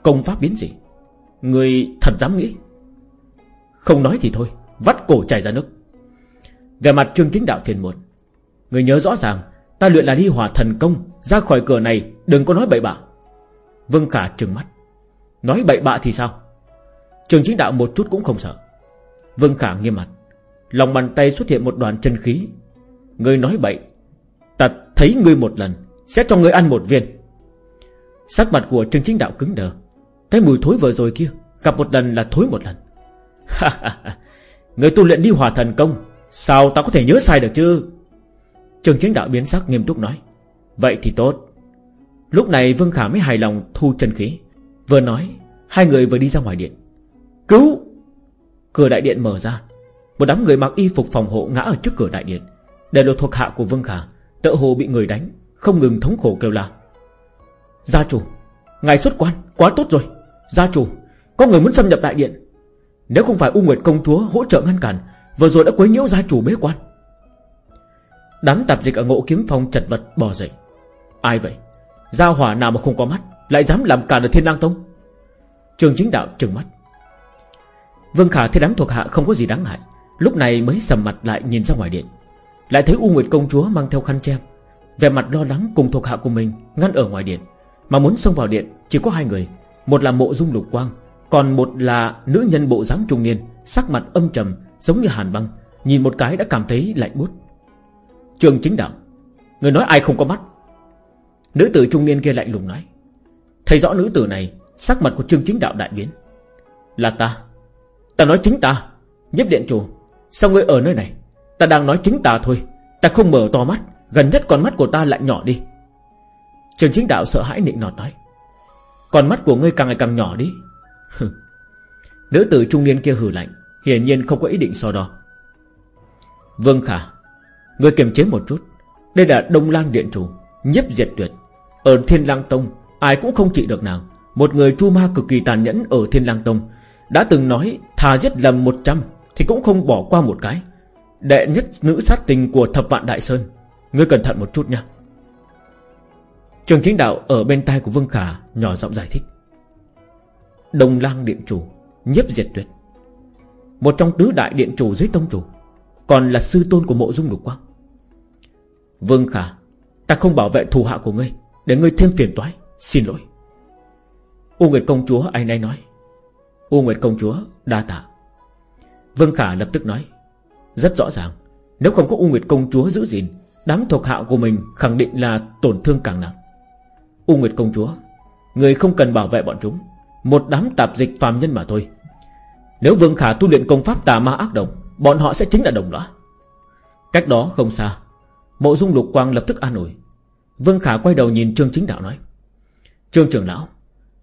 Công pháp biến dị? Người thật dám nghĩ? Không nói thì thôi, Vắt cổ chảy ra nước. Về mặt Trương Chính Đạo phiền muộn. Người nhớ rõ ràng, Ta luyện là ly hỏa thần công, Ra khỏi cửa này, đừng có nói bậy bạ. Vương Khả trừng mắt. Nói bậy bạ thì sao? Trường chính đạo một chút cũng không sợ. Vương Khả nghiêm mặt. Lòng bàn tay xuất hiện một đoàn chân khí. Ngươi nói bậy. Ta thấy ngươi một lần, Sẽ cho ngươi ăn một viên. Sắc mặt của Trương Chính Đạo cứng đờ. Cái mùi thối vừa rồi kia, Gặp một lần là thối một lần. Người tu luyện đi hòa thần công, Sao ta có thể nhớ sai được chứ? Trường Chính Đạo biến sắc nghiêm túc nói. Vậy thì tốt. Lúc này Vương Khả mới hài lòng thu chân khí, Vừa nói, Hai người vừa đi ra ngoài điện. Cứu! Cửa đại điện mở ra. Một đám người mặc y phục phòng hộ ngã ở trước cửa đại điện. Để là thuộc hạ của Vương Khả Tợ hồ bị người đánh, Không ngừng thống khổ kêu la. Gia chủ, Ngài xuất quan, Quá tốt rồi. Gia chủ, Có người muốn xâm nhập đại điện. Nếu không phải U Nguyệt công chúa hỗ trợ ngăn cản, Vừa rồi đã quấy nhiễu gia chủ bế quan. Đám tạp dịch ở ngộ kiếm phong chật vật bò dậy. Ai vậy? Gia hỏa nào mà không có mắt, Lại dám làm cản ở thiên lang tông? Trường chính đạo trừng mắt. Vương Khả thấy đám thuộc hạ không có gì đáng ngại, Lúc này mới sầm mặt lại nhìn ra ngoài điện. Lại thấy U Nguyệt công chúa mang theo khăn che Về mặt lo lắng cùng thuộc hạ của mình Ngăn ở ngoài điện. Mà muốn xông vào điện, chỉ có hai người một là mộ dung lục quang, Còn một là nữ nhân bộ dáng trung niên, Sắc mặt âm trầm, giống như hàn băng, Nhìn một cái đã cảm thấy lạnh buốt. Trường chính đạo, Người nói ai không có mắt? Nữ tử trung niên kia lạnh lùng nói, Thấy rõ nữ tử này, Sắc mặt của trương chính đạo đại biến. Là ta Ta nói chính ta Nhếp điện chủ, Sao ngươi ở nơi này? Ta đang nói chính ta thôi, Ta không mở to mắt, Gần nhất con mắt của ta lại nhỏ đi. Trường chính đạo sợ hãi nịnh nọt nói còn mắt của ngươi càng ngày càng nhỏ đi. Nữ tử trung niên kia hử lạnh, Hiển nhiên không có ý định so đo. Vương Khả, Ngươi kiềm chế một chút. Đây là Đông Lang Điện Chủ Nhếp diệt tuyệt. Ở Thiên Lang Tông, Ai cũng không trị được nàng Một người chu ma cực kỳ tàn nhẫn ở Thiên Lang Tông, Đã từng nói Thà giết lầm 100 Thì cũng không bỏ qua một cái. Đệ nhất nữ sát tình của thập vạn Đại Sơn, Ngươi cẩn thận một chút nha. Trường chính đạo ở bên tai của Vương Khả Nhỏ giọng giải thích. Đồng lang điện chủ Nhếp diệt tuyệt. Một trong tứ đại điện chủ dưới tông chủ, Còn là sư tôn của mộ dung lục quang. Vương Khả, Ta không bảo vệ thù hạ của ngươi, Để ngươi thêm phiền toái, Xin lỗi. U Nguyệt công chúa anh ấy nói. U Nguyệt công chúa đa tạ. Vương Khả lập tức nói. Rất rõ ràng, Nếu không có U Nguyệt công chúa giữ gìn Đám thuộc hạ của mình khẳng định là tổn thương càng nặng. U Nguyệt công chúa Người không cần bảo vệ bọn chúng Một đám tạp dịch phàm nhân mà thôi. Nếu Vương Khả tu luyện công pháp tà ma ác độc, Bọn họ sẽ chính là đồng lõa. Cách đó không xa Mộ dung lục quang lập tức an ủi. Vương Khả quay đầu nhìn Trương Chính Đạo nói Trương trưởng lão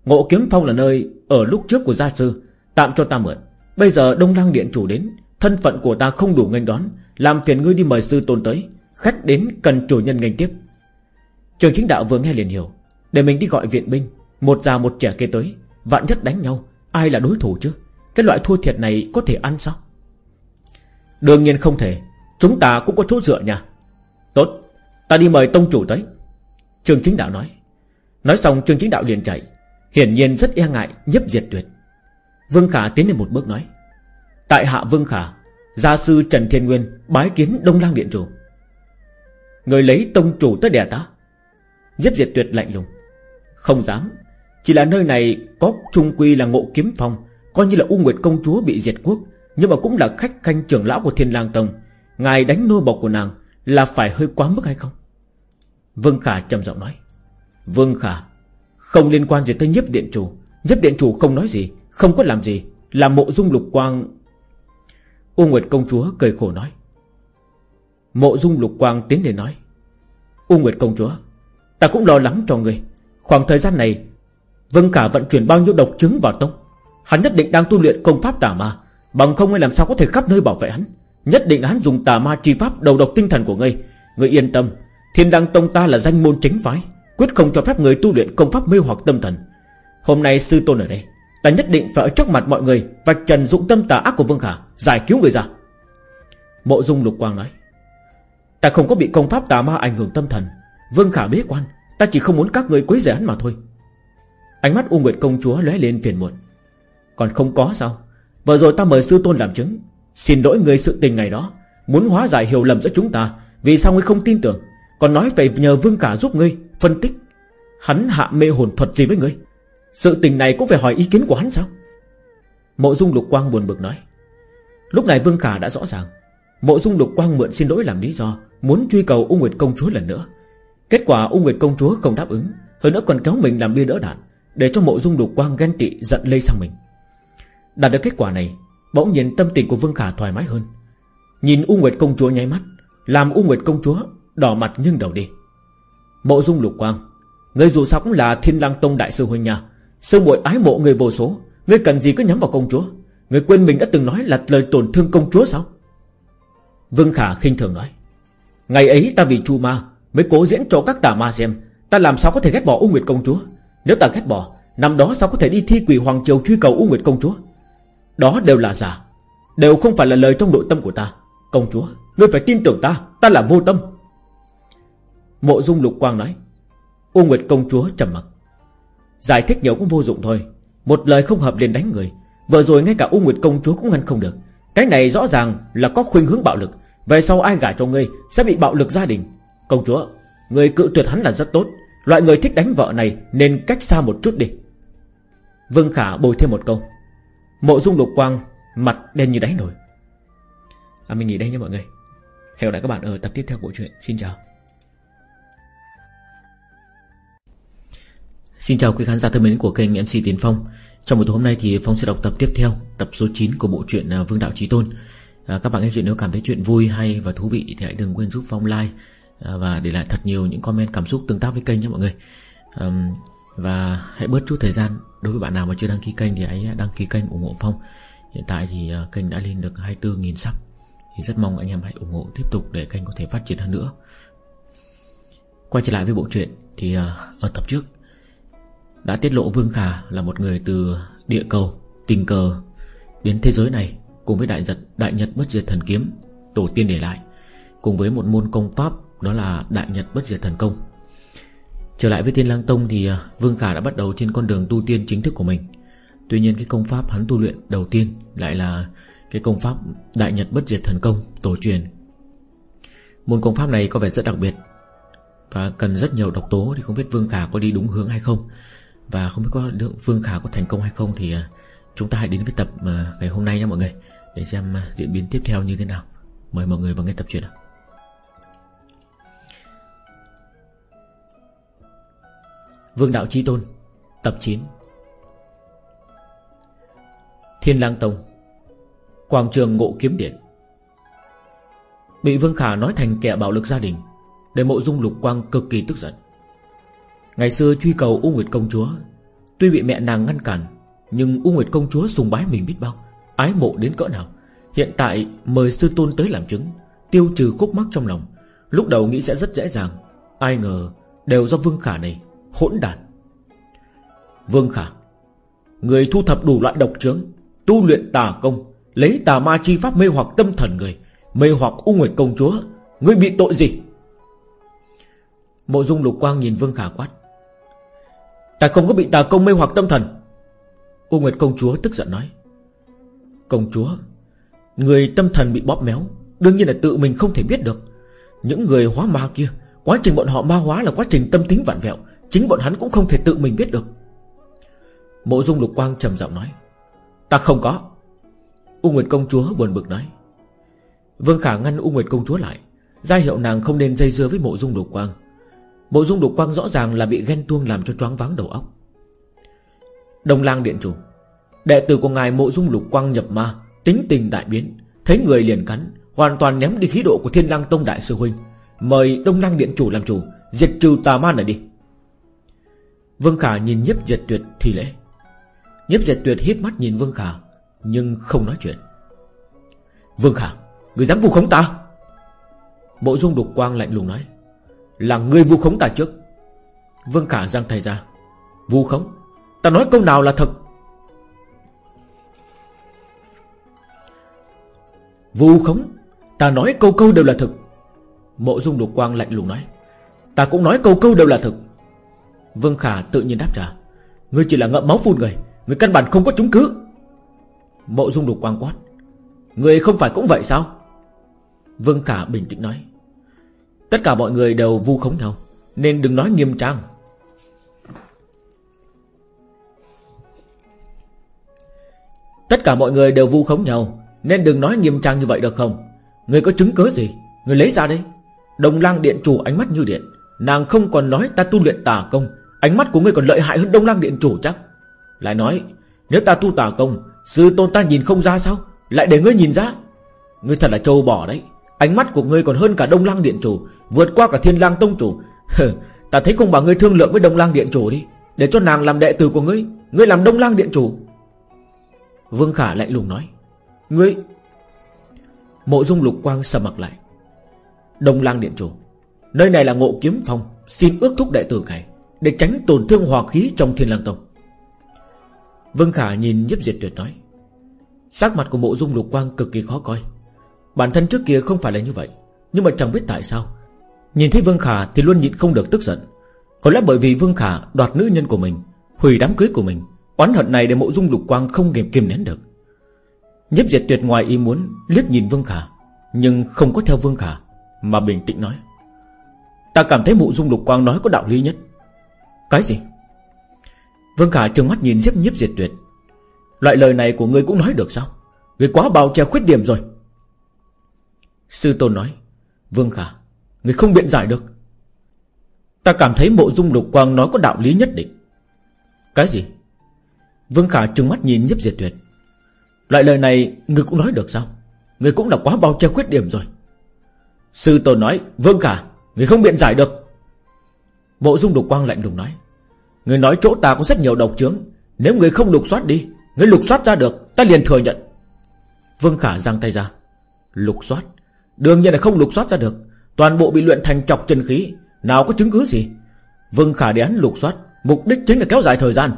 Ngộ kiếm phong là nơi ở lúc trước của gia sư Tạm cho ta mượn. Bây giờ Đông Lang Điện chủ đến Thân phận của ta không đủ nghênh đón Làm phiền ngươi đi mời sư tôn tới Khách đến cần chủ nhân nghênh tiếp. Trường chính đạo vừa nghe liền hiểu để mình đi gọi viện binh, Một già một trẻ kia tới, Vạn nhất đánh nhau, Ai là đối thủ chứ? Cái loại thua thiệt này có thể ăn sao? Đương nhiên không thể, Chúng ta cũng có chỗ dựa nha. Tốt, Ta đi mời tông chủ tới. Trường chính đạo nói. Nói xong trường chính đạo liền chạy. Hiển nhiên rất e ngại nhấp diệt tuyệt. Vương Khả tiến lên một bước nói. Tại hạ Vương Khả, Gia sư Trần Thiên Nguyên Bái kiến Đông Lang Điện Chủ. Người lấy tông chủ tới đè ta. Nhấp diệt tuyệt lạnh lùng. Không dám. Chỉ là nơi này có trung quy là ngộ kiếm phong, Coi như là U Nguyệt công chúa bị diệt quốc, Nhưng mà cũng là khách khanh trưởng lão của Thiên lang Tông. Ngài đánh nô bộc của nàng Là phải hơi quá mức hay không? Vương Khả trầm giọng nói. Vương Khả, Không liên quan gì tới nhiếp điện chủ. Nhiếp điện chủ không nói gì, Không có làm gì. Là mộ dung lục quang. U Nguyệt công chúa cười khổ nói. Mộ dung lục quang tiến đến nói. U Nguyệt công chúa, Ta cũng lo lắng cho người Khoảng thời gian này Vâng cả vận chuyển bao nhiêu độc chứng vào tông? Hắn nhất định đang tu luyện công pháp tà ma, Bằng không ai làm sao có thể khắp nơi bảo vệ hắn? Nhất định hắn dùng tà ma chi pháp đầu độc tinh thần của ngươi. Ngươi yên tâm, Thiên đăng tông ta là danh môn chính phái, Quyết không cho phép người tu luyện công pháp mê hoặc tâm thần. Hôm nay sư tôn ở đây, Ta nhất định phải ở trước mặt mọi người Và trần dụng tâm tà ác của Vương Khả Giải cứu người ra. Mộ dung lục quang nói, Ta không có bị công pháp tà ma ảnh hưởng tâm thần. Vương Khả bế quan Ta chỉ không muốn các người quấy rầy hắn mà thôi. Ánh mắt U Nguyệt công chúa lóe lên phiền muộn. Còn không có sao? Vừa rồi ta mời sư tôn làm chứng. Xin lỗi người sự tình ngày đó. Muốn hóa giải hiểu lầm giữa chúng ta, Vì sao ngươi không tin tưởng? Còn nói phải nhờ Vương cả giúp ngươi Phân tích. Hắn hạ mê hồn thuật gì với ngươi? Sự tình này cũng phải hỏi ý kiến của hắn sao? Mộ dung lục quang buồn bực nói. Lúc này Vương Khả đã rõ ràng. Mộ dung lục quang mượn xin lỗi làm lý do, Muốn truy cầu U Nguyệt công chúa lần nữa. Kết quả U Nguyệt công chúa không đáp ứng, Hơn nữa còn kéo mình làm bia đỡ đạn, Để cho mộ dung đục quang ghen tị giận lây sang mình. Đạt được kết quả này, Bỗng nhiên tâm tình của Vương Khả thoải mái hơn. Nhìn U Nguyệt công chúa nháy mắt, Làm U Nguyệt công chúa đỏ mặt nhưng đầu đi. Mộ dung lục quang, Người dù sao cũng là thiên lang tông đại sư huynh nhà Sư muội ái mộ người vô số, người cần gì cứ nhắm vào công chúa? Người quên mình đã từng nói là lời tổn thương công chúa sao? Vương Khả khinh thường nói, Ngày ấy ta vì chu ma Mới cố diễn cho các tà ma xem. Ta làm sao có thể ghét bỏ U Nguyệt công chúa? Nếu ta ghét bỏ, Năm đó sao có thể đi thi quỷ Hoàng Triều truy cầu U Nguyệt công chúa? Đó đều là giả. Đều không phải là lời trong nội tâm của ta. Công chúa, Ngươi phải tin tưởng ta. Ta là vô tâm. Mộ dung lục quang nói. U Nguyệt công chúa trầm mặc. Giải thích nhiều cũng vô dụng thôi. Một lời không hợp liền đánh người. Vừa rồi ngay cả U Nguyệt công chúa cũng ngăn không được. Cái này rõ ràng là có khuynh hướng bạo lực. Về sau ai gả cho ngươi Sẽ bị bạo lực gia đình. Công chúa Người cự tuyệt hắn là rất tốt. Loại người thích đánh vợ này Nên cách xa một chút đi. Vương Khả bồi thêm một câu. Mộ dung lục quang Mặt đen như đáy nổi. À, Mình nghỉ đây nha mọi người. Hẹn gặp lại các bạn ở tập tiếp theo của chuyện Xin chào. Xin chào quý khán giả thân mến của kênh MC Tiến Phong. Trong buổi tối hôm nay thì Phong sẽ đọc tập tiếp theo Tập số 9 của bộ truyện à, Vương Đạo Trí Tôn. À, Các bạn nghe chuyện nếu cảm thấy chuyện vui hay và thú vị Thì hãy đừng quên giúp Phong like Ờ, và để lại thật nhiều những comment cảm xúc tương tác với kênh nhé mọi người. Và hãy bớt chút thời gian. Đối với bạn nào mà chưa đăng ký kênh Thì hãy đăng ký kênh ủng hộ Phong. Hiện tại thì ờ, kênh đã lên được 24.000 sub Thì rất mong anh em hãy ủng hộ tiếp tục Để kênh có thể phát triển hơn nữa. Quay trở lại với bộ truyện Thì ờ, ở tập trước đã tiết lộ Vương Khả là một người từ địa cầu Tình cờ Đến thế giới này Cùng với đại, giật, đại nhật bất diệt thần kiếm Tổ tiên để lại Cùng với một môn công pháp đó là đại nhật bất diệt thần công. Trở lại với Thiên Lang Tông thì à, Vương Khả đã bắt đầu trên con đường tu tiên chính thức của mình. Tuy nhiên cái công pháp hắn tu luyện đầu tiên Lại là cái công pháp Đại Nhật Bất Diệt Thần Công, Tổ truyền. Môn công pháp này có vẻ rất đặc biệt Và cần rất nhiều độc tố Thì không biết Vương Khả có đi đúng hướng hay không. Và không biết có được vương Khả có thành công hay không Thì à, chúng ta hãy đến với tập à, ngày hôm nay nha mọi người, Để xem diễn biến tiếp theo như thế nào. Mời mọi người vào nghe tập truyện ạ. Vương Đạo Chi Tôn, Tập 9 Thiên Lang Tông, Quảng trường Ngộ Kiếm Điện. Bị Vương Khả nói thành kẻ bạo lực gia đình, Để mộ dung lục quang cực kỳ tức giận. Ngày xưa truy cầu U Nguyệt Công Chúa, Tuy bị mẹ nàng ngăn cản, Nhưng U Nguyệt Công Chúa sùng bái mình biết bao, Ái mộ đến cỡ nào. Hiện tại mời sư tôn tới làm chứng, Tiêu trừ khúc mắc trong lòng, Lúc đầu nghĩ sẽ rất dễ dàng, Ai ngờ đều do Vương Khả này Hỗn đản Vương Khả, Người thu thập đủ loại độc trướng, Tu luyện tà công, Lấy tà ma chi pháp mê hoặc tâm thần người, Mê hoặc U Nguyệt Công Chúa người bị tội gì? Mộ dung lục quang nhìn Vương Khả quát. Ta không có bị tà công mê hoặc tâm thần. U Nguyệt công chúa tức giận nói. Công chúa, Người tâm thần bị bóp méo, Đương nhiên là tự mình không thể biết được. Những người hóa ma kia, Quá trình bọn họ ma hóa là quá trình tâm tính vạn vẹo Chính bọn hắn cũng không thể tự mình biết được. Mộ dung lục quang trầm giọng nói, Ta không có. U Nguyệt công chúa buồn bực nói, Vương Khả ngăn U Nguyệt công chúa lại, ra hiệu nàng không nên dây dưa với mộ dung lục quang. Mộ dung lục quang rõ ràng là bị ghen tuông làm cho choáng váng đầu óc. Đồng lang điện chủ, Đệ tử của ngài mộ dung lục quang nhập ma, Tính tình đại biến, Thấy người liền cắn, Hoàn toàn ném đi khí độ của thiên lang tông đại sư huynh. Mời đông lang điện chủ làm chủ, Diệt trừ tà ma này đi. Vương Khả nhìn nhiếp diệt tuyệt thì lễ. Nhiếp diệt tuyệt hít mắt nhìn Vương Khả, Nhưng không nói chuyện. Vương Khả, Người dám vu khống ta? Bộ dung đục quang lạnh lùng nói. Là người vu khống ta trước. Vương Khả giang tay ra. Vu khống? Ta nói câu nào là thật? Vu khống? Ta nói câu câu đều là thực Mộ dung đục quang lạnh lùng nói. Ta cũng nói câu câu đều là thực Vương Khả tự nhiên đáp trả. Ngươi chỉ là ngậm máu phun người Ngươi căn bản không có chứng cứ. Mộ dung đục quang quát. Ngươi không phải cũng vậy sao? Vương Khả bình tĩnh nói. Tất cả mọi người đều vu khống nhau, Nên đừng nói nghiêm trang. Tất cả mọi người đều vu khống nhau, Nên đừng nói nghiêm trang như vậy được không? Người có chứng cứ gì? Người lấy ra đây. Đồng lang điện chủ ánh mắt như điện, Nàng không còn nói ta tu luyện tà công Ánh mắt của ngươi còn lợi hại hơn đông lang điện chủ chắc. Lại nói, Nếu ta tu tà công, Sư tôn ta nhìn không ra sao? Lại để ngươi nhìn ra? Ngươi thật là trâu bỏ đấy. Ánh mắt của ngươi còn hơn cả đông lang điện chủ, Vượt qua cả thiên lang tông chủ. Ta thấy không bảo ngươi thương lượng với đông lang điện chủ đi. Để cho nàng làm đệ tử của ngươi Ngươi làm đông lang điện chủ. Vương Khả lạnh lùng nói, Ngươi Mộ dung lục quang sầm mặt lại, Đông lang điện chủ, Nơi này là ngộ kiếm phong, Xin ước thúc đệ tử này. Để tránh tổn thương hòa khí trong thiên lang tông. Vương Khả nhìn nhiếp diệt tuyệt nói, Sắc mặt của mộ dung lục quang cực kỳ khó coi. Bản thân trước kia không phải là như vậy, Nhưng mà chẳng biết tại sao. Nhìn thấy Vương Khả thì luôn nhịn không được tức giận. Có lẽ bởi vì Vương Khả đoạt nữ nhân của mình, Hủy đám cưới của mình, Oán hận này để mộ dung lục quang không kiềm kiềm nén được. Nhếp diệt tuyệt ngoài ý muốn liếc nhìn Vương Khả, Nhưng không có theo Vương Khả Mà bình tĩnh nói, Ta cảm thấy mộ dung lục quang nói có đạo lý nhất. Cái gì? Vương Khả trừng mắt nhìn Diệp nhiếp diệt tuyệt. Loại lời này của ngươi cũng nói được sao? Ngươi quá bao che khuyết điểm rồi. Sư Tôn nói, Vương Khả, Ngươi không biện giải được. Ta cảm thấy mộ dung lục quang nói có đạo lý nhất định. Cái gì? Vương Khả trừng mắt nhìn nhiếp diệt tuyệt. Loại lời này Ngươi cũng nói được sao? Ngươi cũng là quá bao che khuyết điểm rồi. Sư Tôn nói, Vương Khả, Ngươi không biện giải được. Mộ dung đục quang lạnh lùng nói, Người nói chỗ ta có rất nhiều độc chứng Nếu người không lục soát đi, Người lục soát ra được, Ta liền thừa nhận. Vương Khả giang tay ra, Lục soát? Đương nhiên là không lục soát ra được. Toàn bộ bị luyện thành chọc chân khí, Nào có chứng cứ gì? Vương Khả để án lục soát, Mục đích chính là kéo dài thời gian.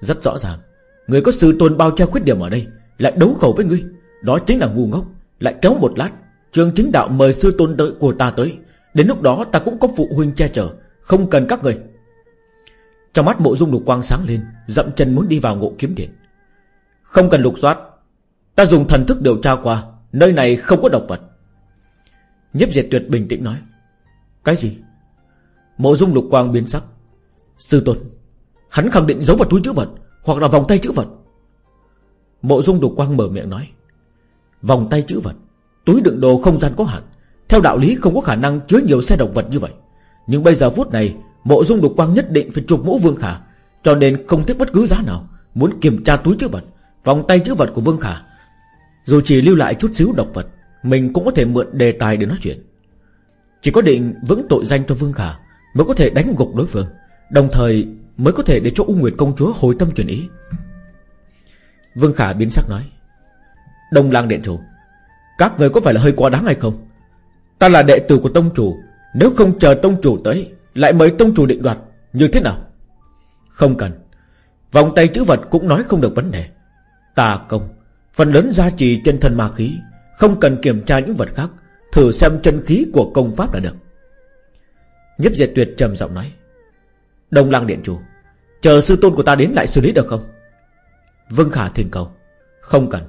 Rất rõ ràng, Người có sư tôn bao che khuyết điểm ở đây, Lại đấu khẩu với ngươi, Đó chính là ngu ngốc, Lại kéo một lát, Trường chính đạo mời sư tôn tới, của ta tới, Đến lúc đó ta cũng có phụ huynh che chở không cần các người. Trong mắt mộ dung lục quang sáng lên, Dậm chân muốn đi vào ngộ kiếm điện. Không cần lục soát, Ta dùng thần thức điều tra qua, Nơi này không có độc vật. Nhếp diệt tuyệt bình tĩnh nói, Cái gì? Mộ dung lục quang biến sắc. Sư tôn, Hắn khẳng định giấu vào túi chữ vật, Hoặc là vòng tay chữ vật. Mộ dung lục quang mở miệng nói, Vòng tay chữ vật, Túi đựng đồ không gian có hạn, Theo đạo lý không có khả năng chứa nhiều xe động vật như vậy. Nhưng bây giờ phút này, Mộ dung lục quang nhất định phải trục mũ Vương Khả, Cho nên không tiếc bất cứ giá nào, Muốn kiểm tra túi chữ vật, Vòng tay chữ vật của Vương Khả. Dù chỉ lưu lại chút xíu độc vật, Mình cũng có thể mượn đề tài để nói chuyện. Chỉ có định vững tội danh cho Vương Khả Mới có thể đánh gục đối phương, Đồng thời mới có thể để cho U Nguyệt Công Chúa hồi tâm chuyển ý. Vương Khả biến sắc nói, Đông lang điện chủ, Các người có phải là hơi quá đáng hay không? Ta là đệ tử của Tông Chủ nếu không chờ Tông Chủ tới, Lại mời Tông Chủ định đoạt, Như thế nào? Không cần. Vòng tay chữ vật cũng nói không được vấn đề. Tà công Phần lớn gia trì chân thân ma khí, Không cần kiểm tra những vật khác, Thử xem chân khí của công pháp là được. Nhếp diệt tuyệt trầm giọng nói. Đông lang điện chủ, Chờ sư tôn của ta đến lại xử lý được không? Vương Khả thuyền cầu, Không cần.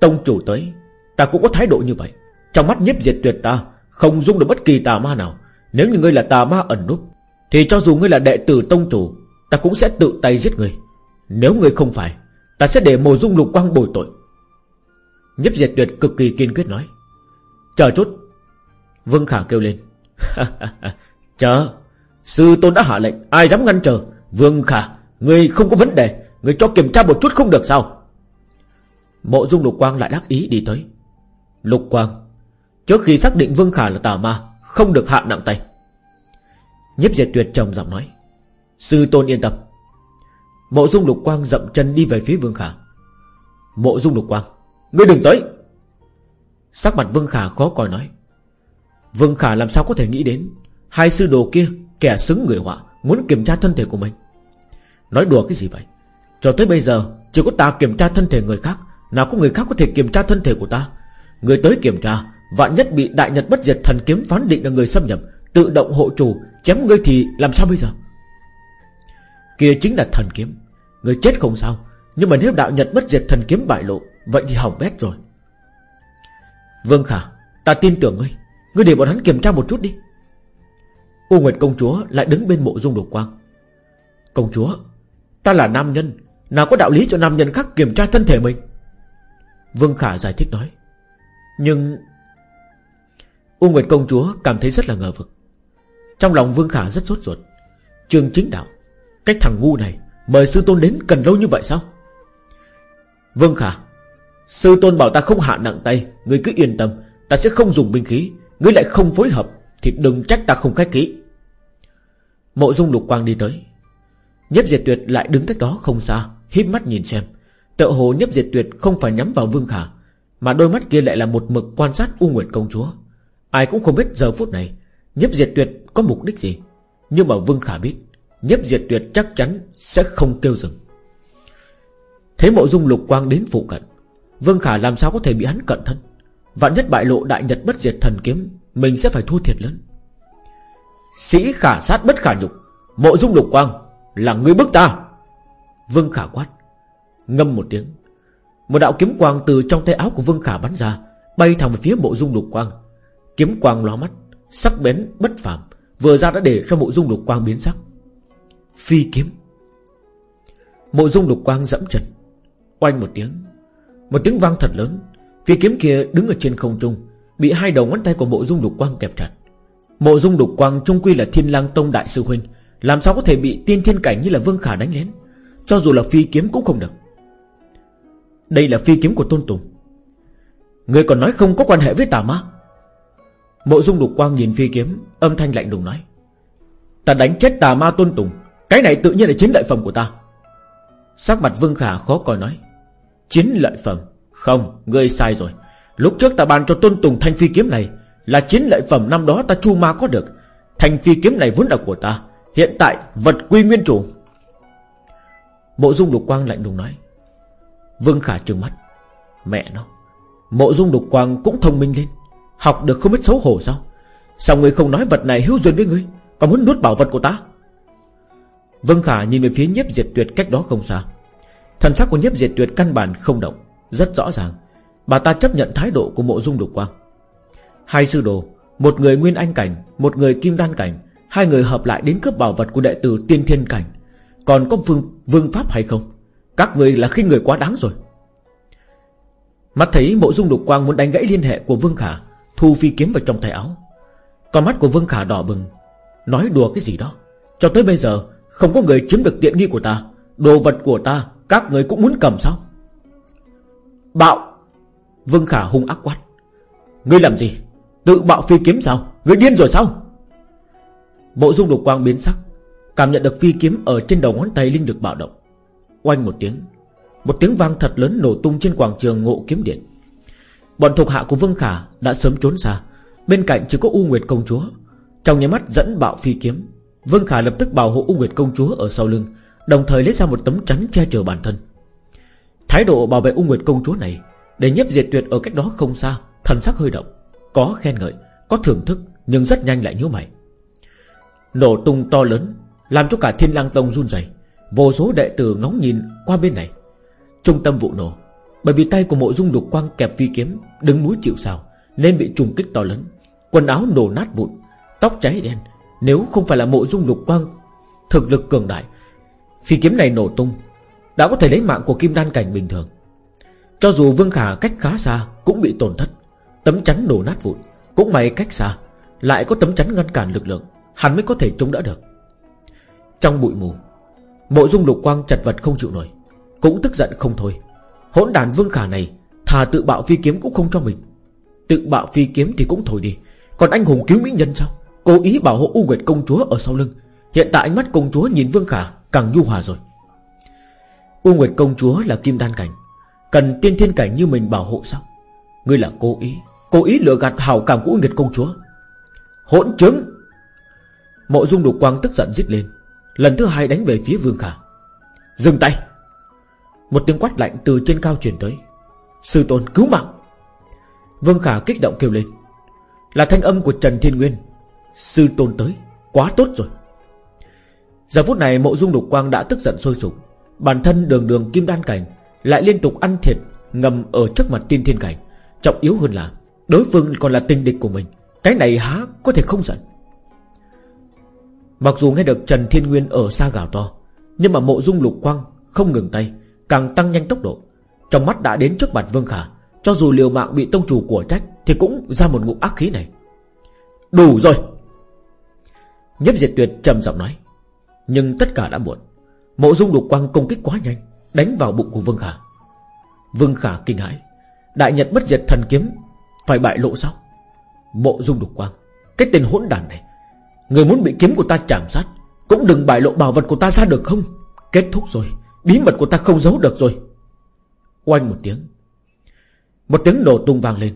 Tông chủ tới, Ta cũng có thái độ như vậy. Trong mắt nhiếp diệt tuyệt ta không dung được bất kỳ tà ma nào. Nếu như ngươi là tà ma ẩn núp, Thì cho dù ngươi là đệ tử tông chủ, Ta cũng sẽ tự tay giết ngươi. Nếu ngươi không phải, Ta sẽ để mồ dung lục quang bồi tội. Nhấp diệt tuyệt cực kỳ kiên quyết nói. Chờ chút. Vương Khả kêu lên. Chờ, Sư tôn đã hạ lệnh, Ai dám ngăn trở? Vương Khả, Ngươi không có vấn đề, Ngươi cho kiểm tra một chút không được sao? Mộ dung lục quang lại đắc ý đi tới. Lục quang Trước khi xác định Vương Khả là tà ma, Không được hạ nặng tay. Nhếp diệt tuyệt trầm giọng nói, Sư tôn yên tâm. Mộ dung lục quang dậm chân đi về phía Vương Khả. Mộ dung lục quang, Ngươi đừng tới. Sắc mặt Vương Khả khó coi nói, Vương Khả làm sao có thể nghĩ đến Hai sư đồ kia Kẻ xứng người họa Muốn kiểm tra thân thể của mình? Nói đùa cái gì vậy? Cho tới bây giờ, Chỉ có ta kiểm tra thân thể người khác, Nào có người khác có thể kiểm tra thân thể của ta? Người tới kiểm tra Vạn nhất bị đại nhật bất diệt thần kiếm phán định là người xâm nhập, Tự động hộ chủ Chém ngươi thì làm sao bây giờ? Kia chính là thần kiếm. Người chết không sao, Nhưng mà nếu đạo nhật bất diệt thần kiếm bại lộ, Vậy thì hỏng bét rồi. Vương Khả, Ta tin tưởng ngươi. Ngươi để bọn hắn kiểm tra một chút đi. U Nguyệt công chúa lại đứng bên mộ dung đột quang. Công chúa, Ta là nam nhân. Nào có đạo lý cho nam nhân khác kiểm tra thân thể mình? Vương Khả giải thích nói. Nhưng U Nguyệt công chúa cảm thấy rất là ngờ vực. Trong lòng Vương Khả rất sốt ruột. Trường chính đạo Cách thằng ngu này Mời sư tôn đến cần lâu như vậy sao? Vương Khả, Sư tôn bảo ta không hạ nặng tay Ngươi cứ yên tâm, Ta sẽ không dùng binh khí, Ngươi lại không phối hợp Thì đừng trách ta không khách khí. Mộ dung lục quang đi tới. Nhếp diệt tuyệt lại đứng cách đó không xa, híp mắt nhìn xem. Tự hồ nhếp diệt tuyệt không phải nhắm vào Vương Khả, Mà đôi mắt kia lại là một mực quan sát U Nguyệt Công Chúa. Ai cũng không biết giờ phút này Nhếp diệt tuyệt có mục đích gì. Nhưng mà Vương Khả biết Nhếp diệt tuyệt chắc chắn sẽ không kêu dừng. Thế mộ dung lục quang đến phụ cận. Vương Khả làm sao có thể bị hắn cận thân? Vạn nhất bại lộ đại nhật bất diệt thần kiếm, Mình sẽ phải thua thiệt lớn. Sĩ khả sát bất khả nhục, Mộ dung lục quang, Là người bức ta. Vương Khả quát, Ngâm một tiếng. Một đạo kiếm quang từ trong tay áo của Vương Khả bắn ra, Bay thẳng về phía mộ dung lục quang. Kiếm quang lóa mắt, Sắc bén, bất phàm, Vừa ra đã để cho mộ dung lục quang biến sắc. Phi kiếm. Mộ dung lục quang dẫm chân, Oanh một tiếng. Một tiếng vang thật lớn, Phi kiếm kia đứng ở trên không trung, Bị hai đầu ngón tay của mộ dung lục quang kẹp chặt. Mộ dung lục quang trung quy là thiên lang tông đại sư huynh, Làm sao có thể bị tiên thiên cảnh như là vương khả đánh lén? Cho dù là phi kiếm cũng không được. Đây là phi kiếm của tôn tùng. Người còn nói không có quan hệ với tà ma. Mộ dung lục quang nhìn phi kiếm Âm thanh lạnh lùng nói Ta đánh chết tà ma tôn tùng Cái này tự nhiên là chiến lợi phẩm của ta. Sắc mặt vương khả khó coi nói Chiến lợi phẩm? Không, ngươi sai rồi. Lúc trước ta ban cho tôn tùng thanh phi kiếm này Là chiến lợi phẩm năm đó ta chu ma có được. Thanh phi kiếm này vốn là của ta Hiện tại vật quy nguyên chủ. Mộ dung lục quang lạnh lùng nói Vương khả trừng mắt Mẹ nó Mộ dung lục quang cũng thông minh lên. Học được không biết xấu hổ sao? Sao ngươi không nói vật này hữu duyên với ngươi? Còn muốn nuốt bảo vật của ta? Vương Khả nhìn về phía nhiếp diệt tuyệt cách đó không xa. Thần sắc của nhiếp diệt tuyệt căn bản không động Rất rõ ràng. Bà ta chấp nhận thái độ của mộ dung lục quang. Hai sư đồ Một người nguyên anh cảnh Một người kim đan cảnh Hai người hợp lại đến cướp bảo vật của đệ tử tiên thiên cảnh. Còn có vương, vương pháp hay không? Các người là khi người quá đáng rồi. Mắt thấy mộ dung lục quang muốn đánh gãy liên hệ của Vương Khả Thu phi kiếm vào trong tay áo. Con mắt của Vương Khả đỏ bừng, Nói đùa cái gì đó. Cho tới bây giờ, Không có người chiếm được tiện nghi của ta. Đồ vật của ta, Các người cũng muốn cầm sao? Bạo! Vương Khả hung ác quát. Ngươi làm gì? Tự bạo phi kiếm sao? Ngươi điên rồi sao? Bộ dung đục quang biến sắc, Cảm nhận được phi kiếm ở trên đầu ngón tay linh lực bạo động. Oanh một tiếng Một tiếng vang thật lớn nổ tung trên quảng trường ngộ kiếm điện. Bọn thuộc hạ của Vương Khả đã sớm trốn xa. Bên cạnh chỉ có U Nguyệt công chúa. Trong nháy mắt dẫn bạo phi kiếm Vương Khả lập tức bảo hộ U Nguyệt công chúa ở sau lưng Đồng thời lấy ra một tấm chắn che chở bản thân. Thái độ bảo vệ U Nguyệt công chúa này Để nhấp diệt tuyệt ở cách đó không xa Thần sắc hơi động Có khen ngợi, có thưởng thức Nhưng rất nhanh lại nhíu mày. Nổ tung to lớn Làm cho cả thiên lang tông run rẩy Vô số đệ tử ngóng nhìn qua bên này. Trung tâm vụ nổ bởi vì tay của mộ dung lục quang kẹp phi kiếm, Đứng núi chịu sao Nên bị trùng kích to lớn. Quần áo nổ nát vụn, Tóc cháy đen. Nếu không phải là mộ dung lục quang Thực lực cường đại, Phi kiếm này nổ tung, Đã có thể lấy mạng của kim đan cảnh bình thường. Cho dù Vương Khả cách khá xa Cũng bị tổn thất. Tấm chắn nổ nát vụn Cũng may cách xa, Lại có tấm chắn ngăn cản lực lượng, Hắn mới có thể chống đỡ được. Trong bụi mù, Mộ dung lục quang chật vật không chịu nổi, Cũng tức giận không thôi. Hỗn đàn vương khả này, Thà tự bạo phi kiếm cũng không cho mình. Tự bạo phi kiếm thì cũng thôi đi. Còn anh hùng cứu mỹ nhân sao? Cố ý bảo hộ U Nguyệt công chúa ở sau lưng. Hiện tại ánh mắt công chúa nhìn vương khả Càng nhu hòa rồi. U Nguyệt công chúa là kim đan cảnh. Cần tiên thiên cảnh như mình bảo hộ sao? Ngươi là cố ý. Cố ý lừa gạt hảo cảm của U Nguyệt công chúa. Hỗn chứng! Mộ dung đục quang tức giận giết lên. Lần thứ hai đánh về phía Vương Khả. Dừng tay! Một tiếng quát lạnh từ trên cao truyền tới. Sư tôn cứu mạng. Vương Khả kích động kêu lên. Là thanh âm của Trần Thiên Nguyên. Sư tôn tới, Quá tốt rồi. Giờ phút này mộ dung lục quang đã tức giận sôi sục. Bản thân đường đường kim đan cảnh Lại liên tục ăn thiệt, Ngầm ở trước mặt tiên thiên cảnh. Trọng yếu hơn là Đối phương còn là tình địch của mình. Cái này há có thể không giận. Mặc dù nghe được Trần Thiên Nguyên ở xa gào to, Nhưng mà mộ dung lục quang Không ngừng tay Càng tăng nhanh tốc độ. Trong mắt đã đến trước mặt Vương Khả, Cho dù liều mạng bị tông chủ của trách Thì cũng ra một ngụm ác khí này. Đủ rồi! Nhấp diệt tuyệt trầm giọng nói. Nhưng tất cả đã muộn. Mộ dung lục quang công kích quá nhanh, Đánh vào bụng của Vương Khả. Vương Khả kinh hãi. Đại nhật bất diệt thần kiếm, Phải bại lộ sao? Mộ dung lục quang, Cái tên hỗn đản này, Người muốn bị kiếm của ta chạm sát, Cũng đừng bại lộ bảo vật của ta ra được không? Kết thúc rồi. Bí mật của ta không giấu được rồi. Oanh một tiếng. Một tiếng nổ tung vang lên.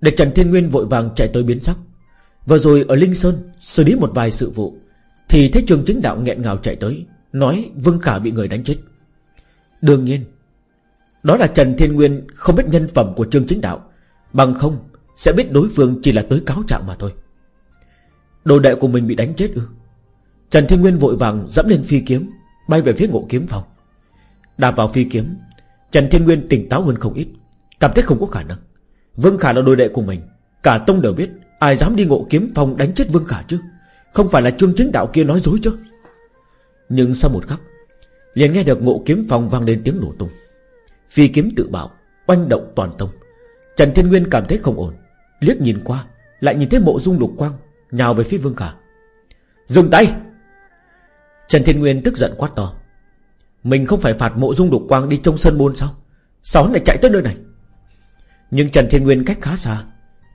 Để Trần Thiên Nguyên vội vàng chạy tới biến sắc. Vừa rồi ở Linh Sơn, Xử lý một vài sự vụ, Thì thấy trường chính đạo nghẹn ngào chạy tới, Nói Vương Khả bị người đánh chết. Đương nhiên, Đó là Trần Thiên Nguyên không biết nhân phẩm của trường chính đạo, Bằng không Sẽ biết đối phương chỉ là tới cáo trạng mà thôi. Đồ đệ của mình bị đánh chết ư? Trần Thiên Nguyên vội vàng dẫm lên phi kiếm, Bay về phía ngộ kiếm phòng. Đạp vào phi kiếm. Trần Thiên Nguyên tỉnh táo hơn không ít. Cảm thấy không có khả năng. Vương Khả là đồ đệ của mình. Cả tông đều biết, Ai dám đi ngộ kiếm phòng đánh chết Vương Khả chứ? Không phải là trương chính đạo kia nói dối chứ? Nhưng sau một khắc, liền nghe được ngộ kiếm phòng vang lên tiếng nổ tung. Phi kiếm tự bảo Oanh động toàn tông. Trần Thiên Nguyên cảm thấy không ổn. Liếc nhìn qua, Lại nhìn thấy mộ dung lục quang, Nhào về phía Vương Khả. Dừng tay! Trần Thiên Nguyên tức giận quát to. Mình không phải phạt mộ dung đục quang đi trong sân môn sao? Sao hắn lại chạy tới nơi này? Nhưng Trần Thiên Nguyên cách khá xa,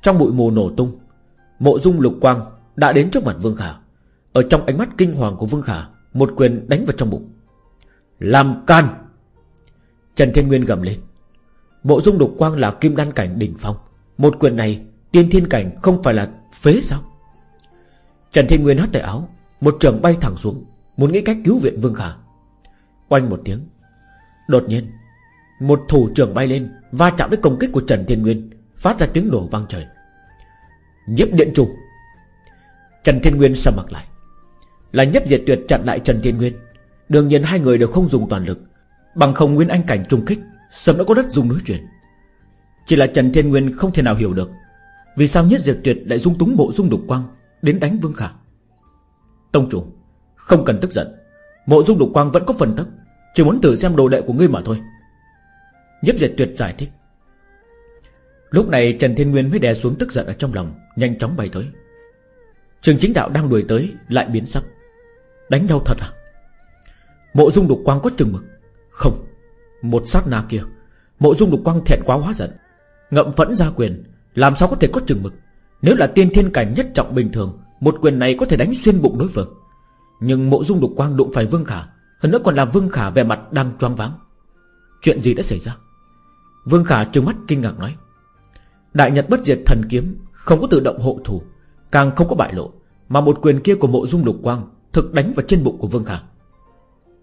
Trong bụi mù nổ tung, Mộ dung lục quang đã đến trước mặt Vương Khả. Ở trong ánh mắt kinh hoàng của Vương Khả, Một quyền đánh vào trong bụng. Làm can! Trần Thiên Nguyên gầm lên. Mộ dung đục quang là kim đan cảnh đỉnh phong. Một quyền này, tiên thiên cảnh không phải là phế sao? Trần Thiên Nguyên hất tay áo, Một trường bay thẳng xuống, Muốn nghĩ cách cứu viện Vương Khả. Oanh một tiếng. Đột nhiên, Một thủ trưởng bay lên, Va chạm với công kích của Trần Thiên Nguyên, Phát ra tiếng nổ vang trời. Nhiếp điện trùng Trần Thiên Nguyên sầm mặt lại. Là nhất diệt tuyệt chặn lại Trần Thiên Nguyên. Đương nhiên hai người đều không dùng toàn lực. Bằng không nguyên anh cảnh trung kích, Sớm đã có đất dùng núi chuyển. Chỉ là Trần Thiên Nguyên không thể nào hiểu được, Vì sao nhất diệt tuyệt lại dung túng bộ dung đục quang, Đến đánh Vương Khả. Tông chủ, Không cần tức giận. Mộ dung lục quang vẫn có phần tức Chỉ muốn thử xem đồ đệ của ngươi mà thôi. Nhếp diệt tuyệt giải thích. Lúc này Trần Thiên Nguyên mới đè xuống tức giận ở trong lòng, Nhanh chóng bay tới. Trường chính đạo đang đuổi tới, Lại biến sắc. Đánh nhau thật à? Mộ dung lục quang có chừng mực. Không, Một sát na kia. Mộ dung lục quang thẹn quá hóa giận. Ngậm phẫn ra quyền, Làm sao có thể có chừng mực? Nếu là tiên thiên cảnh nhất trọng bình thường, Một quyền này có thể đánh xuyên bụng đối phương. Nhưng mộ dung đục quang đụng phải Vương Khả, Hơn nữa còn là Vương Khả về mặt đang choáng váng. Chuyện gì đã xảy ra? Vương Khả trừng mắt kinh ngạc nói. Đại Nhật bất diệt thần kiếm, Không có tự động hộ thủ, Càng không có bại lộ, Mà một quyền kia của mộ dung lục quang Thực đánh vào trên bụng của Vương Khả.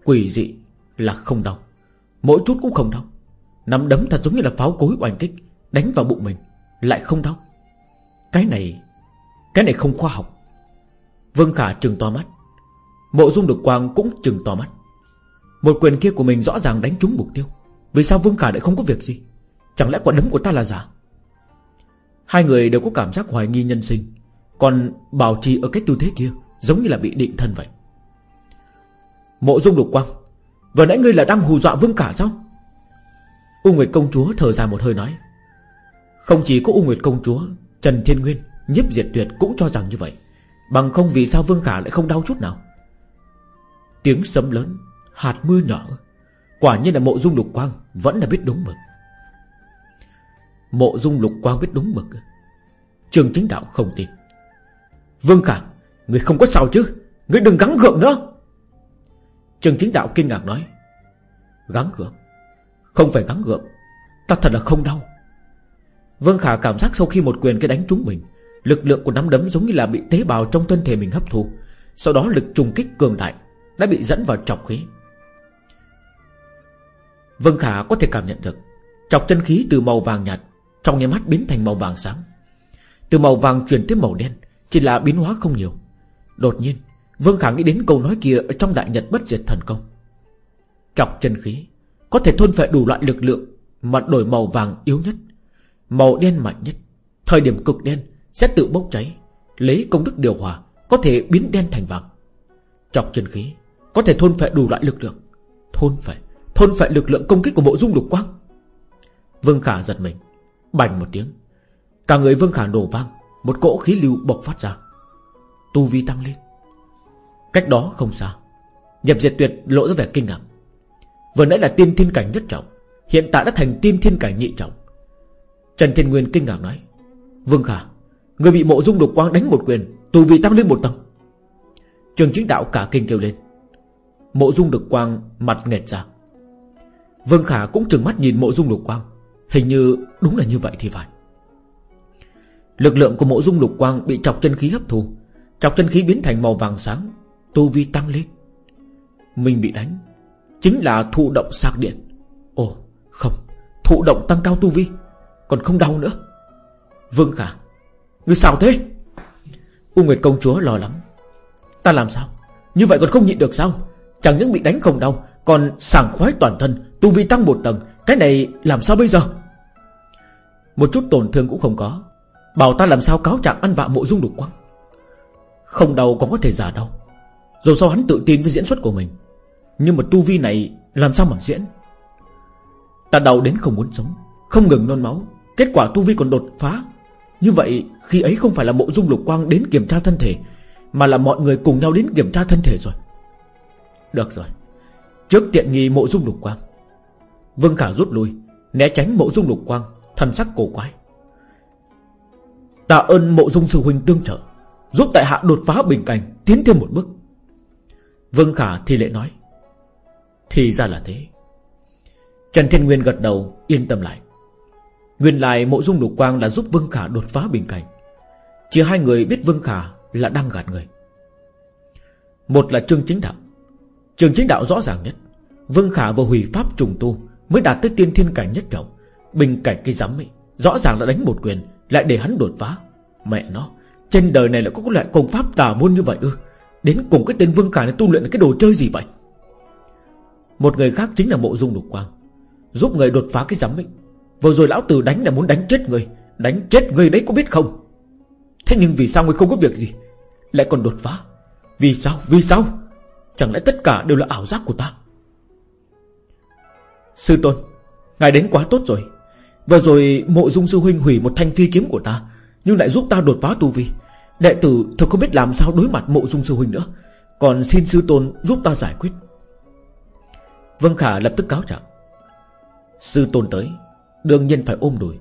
Quỷ dị là không đau, Mỗi chút cũng không đau. Nắm đấm thật giống như là pháo cối oanh kích, Đánh vào bụng mình, Lại không đau. Cái này Cái này không khoa học. Vương Khả trừng to mắt. Mộ dung được quang cũng chừng to mắt. Một quyền kia của mình rõ ràng đánh trúng mục tiêu. Vì sao Vương Khả lại không có việc gì? Chẳng lẽ quả đấm của ta là giả? Hai người đều có cảm giác hoài nghi nhân sinh. Còn bảo trì ở cái tư thế kia Giống như là bị định thân vậy. Mộ dung lục quang, Vừa nãy ngươi là đang hù dọa vương cả sao? U Nguyệt công chúa thở dài một hơi nói. Không chỉ có U Nguyệt công chúa, Trần Thiên Nguyên, Nhiếp diệt tuyệt cũng cho rằng như vậy. Bằng không vì sao vương khả lại không đau chút nào? Tiếng sấm lớn, Hạt mưa nhỏ. Quả nhiên là mộ dung lục quang Vẫn là biết đúng mực. Mộ dung lục quang biết đúng mực. Trường chính đạo không tin. Vương Khả Người không có sao chứ? Người đừng gắng gượng nữa. Trường chính đạo kinh ngạc nói. Gắng gượng? Không phải gắng gượng. Ta thật là không đau. Vương Khả cảm giác sau khi một quyền cái đánh trúng mình, Lực lượng của nắm đấm giống như là bị tế bào trong thân thể mình hấp thụ Sau đó lực trùng kích cường đại đã bị dẫn vào trọc khí. Vân Khả có thể cảm nhận được, Trọc chân khí từ màu vàng nhạt Trong nháy mắt biến thành màu vàng sáng. Từ màu vàng chuyển tới màu đen, Chỉ là biến hóa không nhiều. Đột nhiên Vân Khả nghĩ đến câu nói kia ở Trong đại nhật bất diệt thần công. Trọc chân khí Có thể thôn phệ đủ loại lực lượng Mà đổi màu vàng yếu nhất. Màu đen mạnh nhất, Thời điểm cực đen sẽ tự bốc cháy, Lấy công đức điều hòa Có thể biến đen thành vàng. Chọc chân khí có thể thôn phệ đủ loại lực lượng. Thôn phệ. Thôn phệ lực lượng công kích của bộ dung lục quang. Vương Khả giật mình. Bành một tiếng. Cả người Vương Khả nổ vang. Một cỗ khí lưu bộc phát ra. Tu vi tăng lên. Cách đó không xa. Nhập diệt tuyệt lộ ra vẻ kinh ngạc. Vừa nãy là tiên thiên cảnh nhất trọng. Hiện tại đã thành tiên thiên cảnh nhị trọng. Trần Thiên Nguyên kinh ngạc nói. Vương Khả, Người bị mộ dung đục quang đánh một quyền, Tu vi tăng lên một tầng. Trường chính đạo cả kinh kêu lên. Mộ dung đục quang mặt nghẹt ra. Vương Khả cũng trừng mắt nhìn mộ dung lục quang, Hình như đúng là như vậy thì phải. Lực lượng của mộ dung lục quang Bị chọc chân khí hấp thu, Chọc chân khí biến thành màu vàng sáng, Tu vi tăng lên. Mình bị đánh, Chính là thụ động sạc điện. Ồ, không, Thụ động tăng cao tu vi, Còn không đau nữa. Vương Khả Ngươi sao thế? U Nguyệt công chúa lo lắm. Ta làm sao? Như vậy còn không nhịn được sao? Chẳng những bị đánh không đau, Còn sảng khoái toàn thân, Tu vi tăng một tầng. Cái này làm sao bây giờ? Một chút tổn thương cũng không có. Bảo ta làm sao cáo trạng ăn vạ mộ dung đục quang? Không đau còn có thể giả đau. Dù sao hắn tự tin với diễn xuất của mình. Nhưng mà tu vi này Làm sao mà diễn? Ta đau đến không muốn sống, Không ngừng nôn máu. Kết quả tu vi còn đột phá. Như vậy, khi ấy không phải là mộ dung lục quang đến kiểm tra thân thể, Mà là mọi người cùng nhau đến kiểm tra thân thể rồi. Được rồi. Trước tiện nghi mộ dung lục quang. Vương Khả rút lui, Né tránh mộ dung lục quang, Thần sắc cổ quái. Tạ ơn mộ dung sư huynh tương trợ, Giúp tại hạ đột phá bình cảnh, Tiến thêm một bước. Vương Khả thì lệ nói. Thì ra là thế. Trần Thiên Nguyên gật đầu, yên tâm lại. Nguyên lại mộ dung lục quang là giúp Vương Khả đột phá bình cảnh. Chỉ hai người biết Vương Khả là đang gạt người. Một là Trương Chính Đạo trường Chính Đạo rõ ràng nhất, Vương Khả vừa hủy pháp trùng tu Mới đạt tới tiên thiên cảnh nhất trọng. Bình cảnh cái giám ấy, Rõ ràng đã đánh một quyền, Lại để hắn đột phá. Mẹ nó, Trên đời này lại có loại công pháp tà môn như vậy ư? Đến cùng cái tên Vương Khả này tu luyện là cái đồ chơi gì vậy? Một người khác chính là mộ dung lục quang, Giúp người đột phá cái giám ấy. Vừa rồi lão tử đánh là muốn đánh chết người. Đánh chết người đấy có biết không? Thế nhưng vì sao người không có việc gì, Lại còn đột phá? Vì sao? Vì sao? Chẳng lẽ tất cả đều là ảo giác của ta? Sư tôn, Ngài đến quá tốt rồi. Vừa rồi mộ dung sư huynh hủy một thanh phi kiếm của ta, Nhưng lại giúp ta đột phá tu vi. Đệ tử thật không biết làm sao đối mặt mộ dung sư huynh nữa. Còn xin sư tôn giúp ta giải quyết. Vân Khả lập tức cáo trạng. Sư tôn tới, Đương nhiên phải ôm đùi.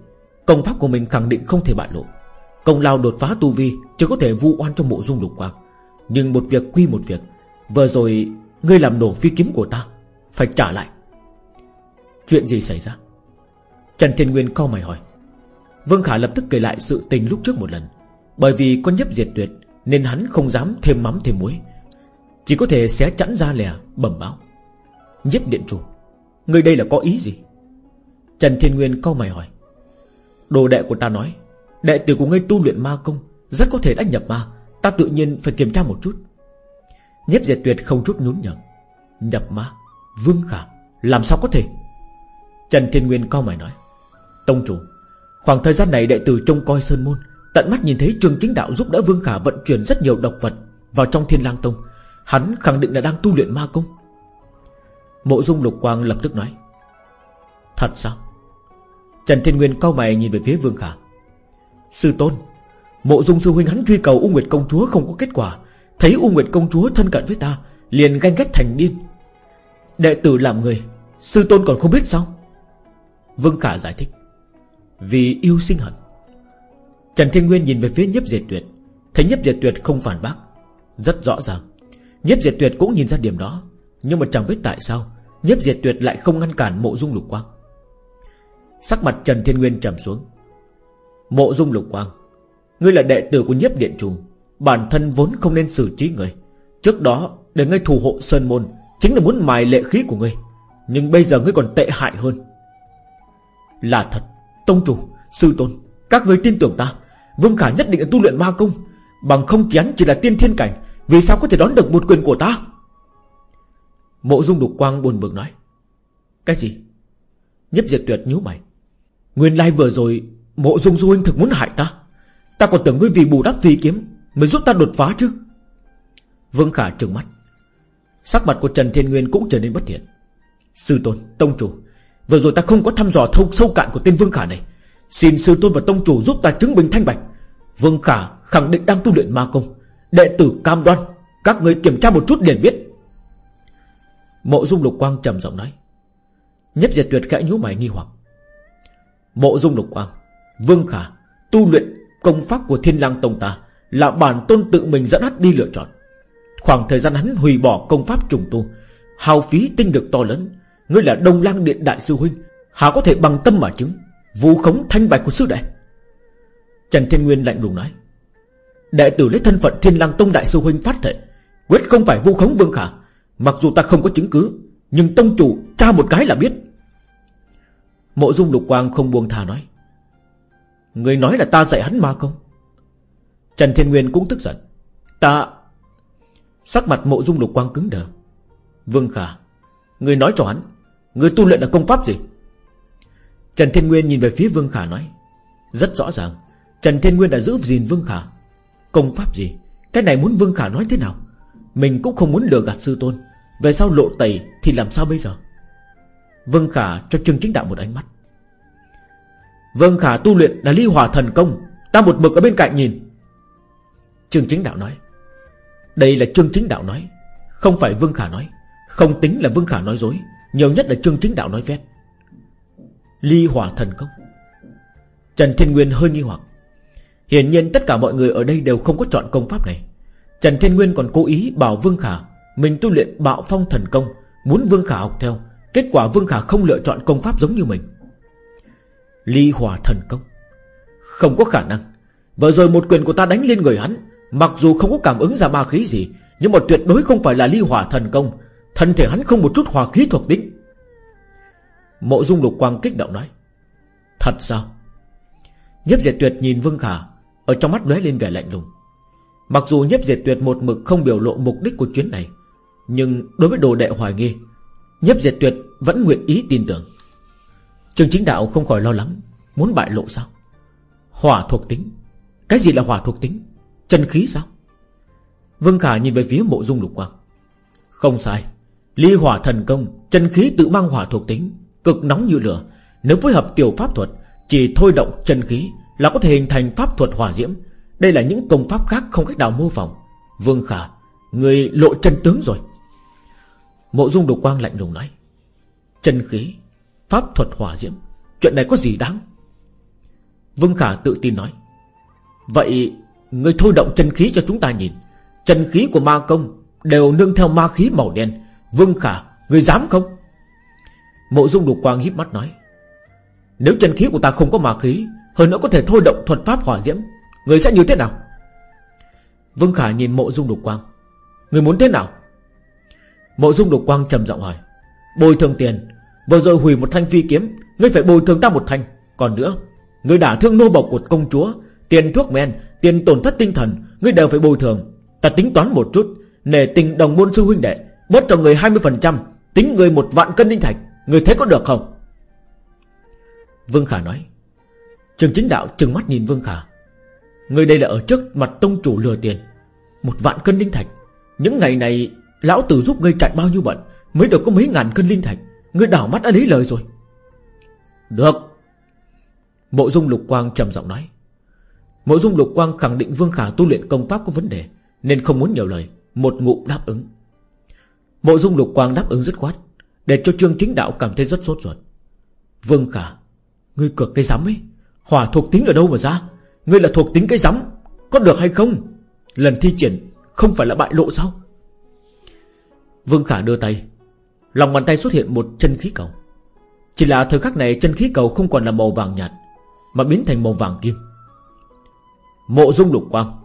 Công pháp của mình khẳng định không thể bại lộ. Công lao đột phá tu vi Chỉ có thể vu oan cho mộ dung lục quang. Nhưng một việc quy một việc Vừa rồi, ngươi làm đổ phi kiếm của ta. Phải trả lại. Chuyện gì xảy ra? Trần Thiên Nguyên cau mày hỏi. Vương Khả lập tức kể lại sự tình lúc trước một lần. Bởi vì con nhấp diệt tuyệt, Nên hắn không dám thêm mắm thêm muối. Chỉ có thể xé chẵn ra lè bẩm báo. Nhếp điện chủ, ngươi đây là có ý gì? Trần Thiên Nguyên cau mày hỏi. Đồ đệ của ta nói, Đệ tử của ngươi tu luyện ma công, Rất có thể đã nhập ma. Ta tự nhiên phải kiểm tra một chút. Nhếp diệt tuyệt không chút nhún nhở Nhập ma, Vương Khả, Làm sao có thể? Trần Thiên Nguyên cao mày nói. Tông chủ, Khoảng thời gian này đệ tử trông coi Sơn Môn, Tận mắt nhìn thấy Trương Chính Đạo giúp đỡ Vương Khả vận chuyển rất nhiều độc vật Vào trong Thiên lang Tông. Hắn khẳng định là đang tu luyện ma công. Mộ dung lục quang lập tức nói. Thật sao? Trần Thiên Nguyên cao mày nhìn về phía Vương Khả. Sư Tôn, Mộ dung sư huynh hắn truy cầu U Nguyệt Công Chúa không có kết quả. Thấy U Nguyệt Công Chúa thân cận với ta, Liền ganh ghét thành điên. Đệ tử làm người, Sư Tôn còn không biết sao? Vương Khả giải thích. Vì yêu sinh hận. Trần Thiên Nguyên nhìn về phía Nhếp Diệt Tuyệt, Thấy Nhếp Diệt Tuyệt không phản bác, Rất rõ ràng. Nhếp Diệt Tuyệt cũng nhìn ra điểm đó, Nhưng mà chẳng biết tại sao Nhếp Diệt Tuyệt lại không ngăn cản mộ dung lục quang. Sắc mặt Trần Thiên Nguyên trầm xuống. Mộ dung lục quang, Ngươi là đệ tử của Nhếp Điện trùng Bản thân vốn không nên xử trí người. Trước đó để ngươi thù hộ Sơn Môn Chính là muốn mài lệ khí của ngươi. Nhưng bây giờ ngươi còn tệ hại hơn. Là thật Tông chủ, sư tôn Các ngươi tin tưởng ta. Vương Khả nhất định là tu luyện ma công. Bằng không kiến chỉ là tiên thiên cảnh. Vì sao có thể đón được một quyền của ta? Mộ dung đục quang buồn bực nói. Cái gì? Nhấp diệt tuyệt nhíu mày. Nguyên lai vừa rồi Mộ dung du huynh thực muốn hại ta. Ta còn tưởng ngươi vì bù đắp phi kiếm. Mới giúp ta đột phá chứ? Vương Khả trừng mắt. Sắc mặt của Trần Thiên Nguyên cũng trở nên bất thiện. Sư tôn, tông chủ Vừa rồi ta không có thăm dò thâu sâu cạn của tên Vương Khả này. Xin sư tôn và tông chủ giúp ta chứng minh thanh bạch. Vương Khả khẳng định đang tu luyện ma công. Đệ tử cam đoan Các người kiểm tra một chút liền biết. Mộ dung lục quang trầm giọng nói. Nhất diệt tuyệt khẽ nhú mày nghi hoặc. Mộ dung lục quang Vương Khả Tu luyện công pháp của thiên lang tông ta là bản tôn tự mình dẫn hắn đi lựa chọn. Khoảng thời gian hắn hủy bỏ công pháp trùng tu Hào phí tinh lực to lớn, Ngươi là đông lang điện đại sư huynh Hà có thể bằng tâm mà chứng Vũ khống thanh bạch của sư đệ? Trần Thiên Nguyên lạnh lùng nói. Đệ tử lấy thân phận Thiên Lang Tông Đại Sư Huynh phát thể Quyết không phải vu khống Vương Khả, Mặc dù ta không có chứng cứ, Nhưng Tông Chủ tra một cái là biết. Mộ dung lục quang không buông thà nói. Người nói là ta dạy hắn ma công Trần Thiên Nguyên cũng tức giận. Ta, Sắc mặt mộ dung lục quang cứng đờ. Vương Khả, Người nói cho hắn, Người tu luyện là công pháp gì? Trần Thiên Nguyên nhìn về phía Vương Khả nói, Rất rõ ràng, Trần Thiên Nguyên đã giữ gìn Vương Khả. Công pháp gì? Cái này muốn Vương Khả nói thế nào? Mình cũng không muốn lừa gạt sư tôn, Về sau lộ tẩy thì làm sao bây giờ? Vương Khả cho Trương Chính Đạo một ánh mắt. Vương Khả tu luyện là ly hỏa thần công, Ta một mực ở bên cạnh nhìn. Trương Chính Đạo nói. Đây là Trương Chính Đạo nói, Không phải Vương Khả nói, Không tính là Vương Khả nói dối, Nhiều nhất là Trương Chính Đạo nói vét. Ly hỏa thần công. Trần Thiên Nguyên hơi nghi hoặc. Hiển nhiên tất cả mọi người ở đây đều không có chọn công pháp này. Trần Thiên Nguyên còn cố ý bảo Vương Khả, Mình tu luyện bạo phong thần công, Muốn Vương Khả học theo. Kết quả Vương Khả không lựa chọn công pháp giống như mình. Ly hỏa thần công. Không có khả năng. Vừa rồi một quyền của ta đánh lên người hắn Mặc dù không có cảm ứng ra ma khí gì, Nhưng mà tuyệt đối không phải là ly hỏa thần công. Thân thể hắn không một chút hỏa khí thuộc tính. Mộ dung lục quang kích động nói, Thật sao? Nhếp diệt tuyệt nhìn Vương Khả, Ở trong mắt lóe lên vẻ lạnh lùng. Mặc dù nhếp diệt tuyệt một mực không biểu lộ mục đích của chuyến này, Nhưng đối với đồ đệ hoài nghi Nhếp diệt tuyệt vẫn nguyện ý tin tưởng. Trường chính đạo không khỏi lo lắng, Muốn bại lộ sao? Hỏa thuộc tính? Cái gì là hỏa thuộc tính? Chân khí sao? Vương Khả nhìn về phía mộ dung lục quang. Không sai. Ly hỏa thần công, Chân khí tự mang hỏa thuộc tính, Cực nóng như lửa. Nếu phối hợp tiểu pháp thuật, Chỉ thôi động chân khí Là có thể hình thành pháp thuật hỏa diễm. Đây là những công pháp khác không cách nào mô phỏng. Vương Khả, Người lộ chân tướng rồi. Mộ dung đục quang lạnh lùng nói. Chân khí, Pháp thuật hỏa diễm, Chuyện này có gì đáng? Vương Khả tự tin nói. Vậy Người thôi động chân khí cho chúng ta nhìn. Chân khí của ma công Đều nương theo ma khí màu đen. Vương Khả, Người dám không? Mộ dung đục quang híp mắt nói. Nếu chân khí của ta không có ma khí, Hơn nữa có thể thôi động thuật pháp hỏa diễm, Người sẽ như thế nào? Vương Khả nhìn mộ dung đục quang. Người muốn thế nào? Mộ dung đục quang trầm giọng hỏi. Bồi thường tiền. Vừa rồi hủy một thanh phi kiếm, Ngươi phải bồi thường ta một thanh. Còn nữa, Ngươi đả thương nô bộc của công chúa, Tiền thuốc men Tiền tổn thất tinh thần, Ngươi đều phải bồi thường. Ta tính toán một chút, Nể tình đồng môn sư huynh đệ, Bớt cho người 20% Tính người một vạn cân linh thạch Người thấy có được không? Vương Khả nói. Trường chính đạo trừng mắt nhìn Vương Khả. Người đây là ở trước mặt tông chủ lừa tiền. Một vạn cân linh thạch, Những ngày này Lão tử giúp ngươi chạy bao nhiêu bận, Mới được có mấy ngàn cân linh thạch, Ngươi đảo mắt đã lấy lời rồi. Được. Mộ dung lục quang trầm giọng nói. Mộ dung lục quang khẳng định Vương Khả tu luyện công pháp có vấn đề, Nên không muốn nhiều lời, Một ngụm đáp ứng. Mộ dung lục quang đáp ứng dứt khoát, Để cho trương chính đạo cảm thấy rất sốt ruột. Vương Khả, Ngươi cược cái rắm ấy, Hỏa thuộc tính ở đâu mà ra? Ngươi là thuộc tính cái rắm Có được hay không? Lần thi triển không phải là bại lộ sao? Vương Khả đưa tay, Lòng bàn tay xuất hiện một chân khí cầu. Chỉ là thời khắc này chân khí cầu không còn là màu vàng nhạt, Mà biến thành màu vàng kim. Mộ dung lục quang.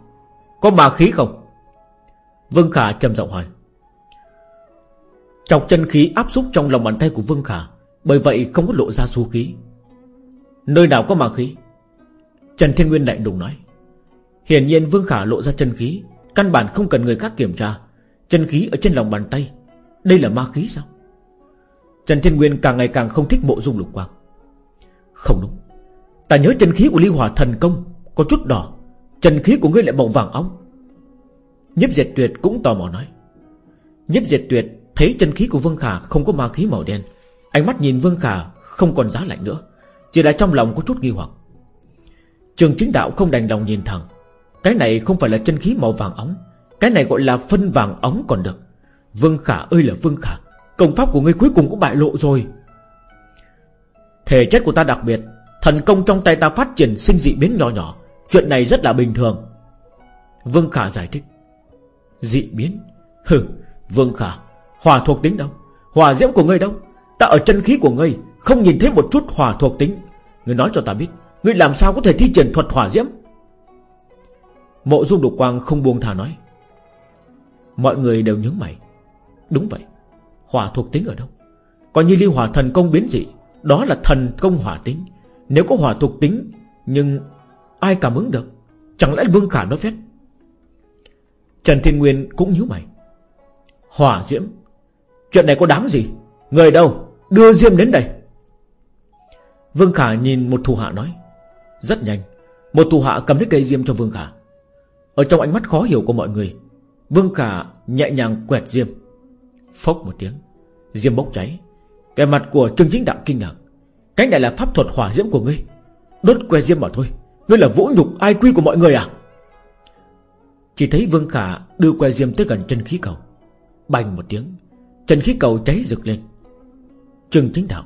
Có ma khí không? Vương Khả trầm giọng hỏi. Chọc chân khí áp xúc trong lòng bàn tay của Vương Khả, Bởi vậy không có lộ ra xu khí. Nơi nào có ma khí? Trần Thiên Nguyên lạnh đùng nói. Hiển nhiên Vương Khả lộ ra chân khí, Căn bản không cần người khác kiểm tra. Chân khí ở trên lòng bàn tay, Đây là ma khí sao? Trần Thiên Nguyên càng ngày càng không thích mộ dung lục quang. Không đúng. Ta nhớ chân khí của ly hỏa thần công Có chút đỏ. Chân khí của ngươi lại màu vàng óng. Nhếp diệt tuyệt cũng tò mò nói. Nhếp diệt tuyệt Thấy chân khí của Vương Khả không có ma khí màu đen, Ánh mắt nhìn Vương Khả không còn giá lạnh nữa, Chỉ là trong lòng có chút nghi hoặc. Trường chính đạo không đành lòng nhìn thẳng. Cái này không phải là chân khí màu vàng óng, Cái này gọi là phân vàng óng còn được. Vương Khả ơi là Vương Khả, Công pháp của ngươi cuối cùng cũng bại lộ rồi. Thể chất của ta đặc biệt, Thần công trong tay ta phát triển sinh dị biến nhỏ nhỏ. Chuyện này rất là bình thường. Vương Khả giải thích. Dị biến? Hừ, Vương Khả, Hỏa thuộc tính đâu? Hỏa diễm của ngươi đâu? Ta ở chân khí của ngươi, Không nhìn thấy một chút hỏa thuộc tính. Ngươi nói cho ta biết, Ngươi làm sao có thể thi triển thuật hỏa diễm? Mộ dung đục quang không buông thả nói. Mọi người đều nhớ mày. Đúng vậy, Hỏa thuộc tính ở đâu? Còn như ly hỏa thần công biến dị, Đó là thần công hỏa tính. Nếu có hỏa thuộc tính, Nhưng ai cảm ứng được? Chẳng lẽ Vương Khả nói phép? Trần Thiên Nguyên cũng nhíu mày. Hỏa diễm, Chuyện này có đáng gì? Người đâu? Đưa Diêm đến đây. Vương Khả nhìn một thủ hạ nói. Rất nhanh, Một thủ hạ cầm lấy cây Diêm cho Vương Khả. Ở trong ánh mắt khó hiểu của mọi người, Vương Khả nhẹ nhàng quẹt Diêm. Phốc một tiếng, Diêm bốc cháy. Về mặt của Trương Chính Đạo kinh ngạc. Cái này là pháp thuật hỏa diễm của ngươi. Đốt que Diêm bỏ thôi. Ngươi là vũ nhục ai quy của mọi người à? Chỉ thấy Vương Khả đưa que Diêm tới gần chân khí cầu. Bành một tiếng, chân khí cầu cháy rực lên. Trương Chính Đạo,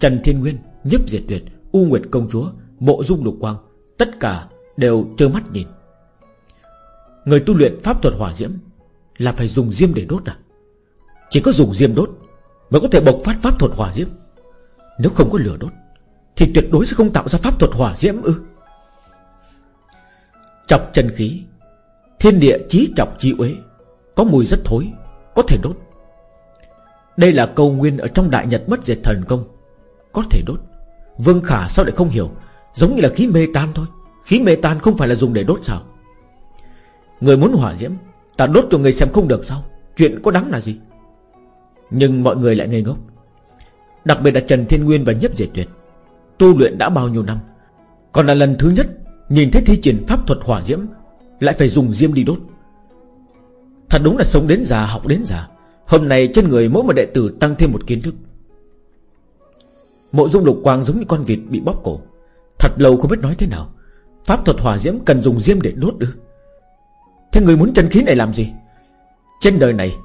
Trần Thiên Nguyên Nhấp Diệt Tuyệt, U Nguyệt Công Chúa, Mộ Dung Lục Quang, Tất cả đều trơ mắt nhìn. Người tu luyện pháp thuật hỏa diễm Là phải dùng diêm để đốt à? Chỉ có dùng diêm đốt Mới có thể bộc phát pháp thuật hỏa diễm. Nếu không có lửa đốt Thì tuyệt đối sẽ không tạo ra pháp thuật hỏa diễm ư? Chọc chân khí. Thiên địa chí chọc chi uế, Có mùi rất thối, Có thể đốt. Đây là câu nguyên ở trong đại nhật bất diệt thần công. Có thể đốt. Vương Khả sao lại không hiểu? Giống như là khí mê tan thôi. Khí mê tan không phải là dùng để đốt sao? Người muốn hỏa diễm, Ta đốt cho người xem không được sao? Chuyện có đáng là gì? Nhưng mọi người lại ngây ngốc. Đặc biệt là Trần Thiên Nguyên và Nhấp Diệt Tuyệt. Tu luyện đã bao nhiêu năm? Còn là lần thứ nhất Nhìn thấy thi triển pháp thuật hỏa diễm, Lại phải dùng diêm đi đốt. Thật đúng là sống đến già, học đến già. Hôm nay trên người mỗi một đệ tử tăng thêm một kiến thức. Mộ dung lục quang giống như con vịt bị bóp cổ. Thật lâu không biết nói thế nào. Pháp thuật hỏa diễm cần dùng diêm để đốt được Thế người muốn chân khí này làm gì? Trên đời này